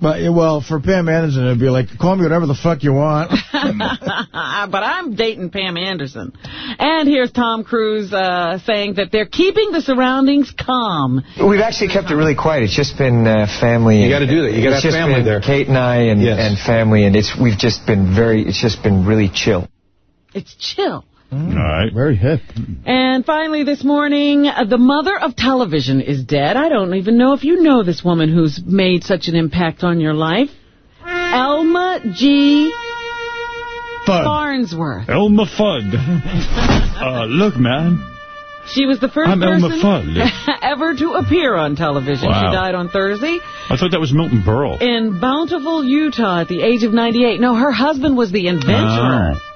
But well, for Pam Anderson, it'd be like, call me whatever the fuck you want. but I'm dating Pam Anderson. And here's Tom Cruise uh, saying that they're keeping the surroundings calm. We've actually kept it really quiet. It's just been uh, family. You gotta do that. You gotta have just family been there. Kate and I and, Yes. and family, and it's we've just been very. It's just been really chill. It's chill. All right. Very hip. And finally this morning, uh, the mother of television is dead. I don't even know if you know this woman who's made such an impact on your life. Elma G. Fudd. Farnsworth. Elma Fudd. uh, look, man. She was the 1st I'm person Fudd. ever to appear on television. Wow. She died on Thursday I thought that was Milton Berle. in Bountiful, Utah at the age of 98. No, her husband was the inventor. Oh.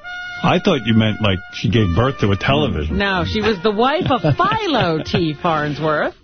I thought you meant like she gave birth to a television. No, she was the wife of Philo T. Farnsworth,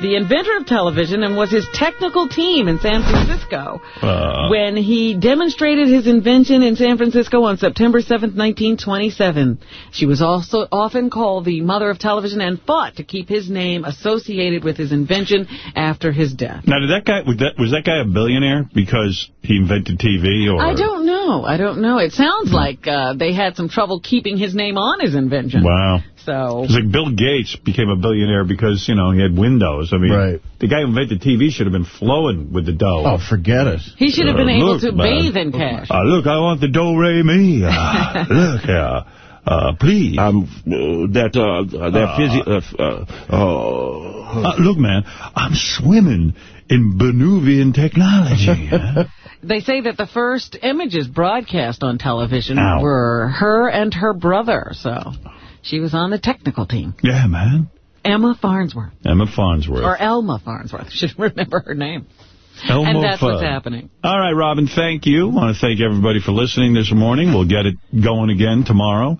the inventor of television, and was his technical team in San Francisco Uh, when he demonstrated his invention in San Francisco on September 7th, 1927. She was also often called the mother of television and fought to keep his name associated with his invention after his death. now, did that guy was that was that guy a billionaire because he invented TV? Or I don't know. I don't know. It sounds like uh, they had some trouble keeping his name on his invention. Wow. So It's like Bill Gates became a billionaire because, you know, he had Windows. I mean, Right. the guy who invented TV should have been flowing with the dough. Oh, forget it. he should have been Uh, able look, to man. bathe in cash. Uh, look, I want the do-re-mi. Uh, look, uh, uh, please. Um, uh, that, uh, that Uh, physi- uh, uh, Uh, look, man, I'm swimming in Benuvian technology. huh? They say that the first images broadcast on television Ow. were her and her brother, so she was on the technical team. yeah, man. Emma Farnsworth. Emma Farnsworth. Or Elma Farnsworth. Should remember her name. Elmo and that's what's happening. All right, Robin, thank you. want to thank everybody for listening this morning. We'll get it going again tomorrow.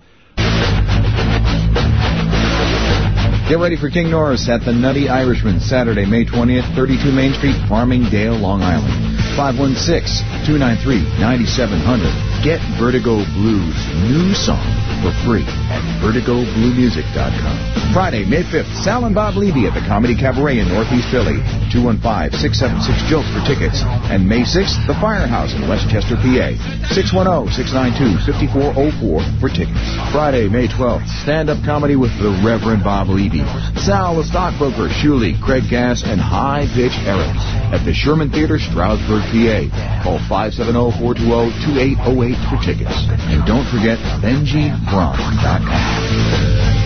Get ready for King Norris at the Nutty Irishman, Saturday, May 20th, 32 Main Street, Farmingdale, Long Island. 516-293-9700. Get Vertigo Blues' new song for free at vertigobluemusic.com. Friday, May 5th, Sal and Bob Levy at the Comedy Cabaret in Northeast Philly. 215-676-JOKE for tickets. And May 6th, the Firehouse in West Chester, PA. 610-692-5404 for tickets. Friday, May 12th, stand-up comedy with the Reverend Bob Levy. Sal the Stockbroker, Shuli, Craig Gass, and High Pitch Eric at the Sherman Theater, Stroudsburg, PA. Call 570-420-2808 for tickets. And don't forget BenjiBraun.com.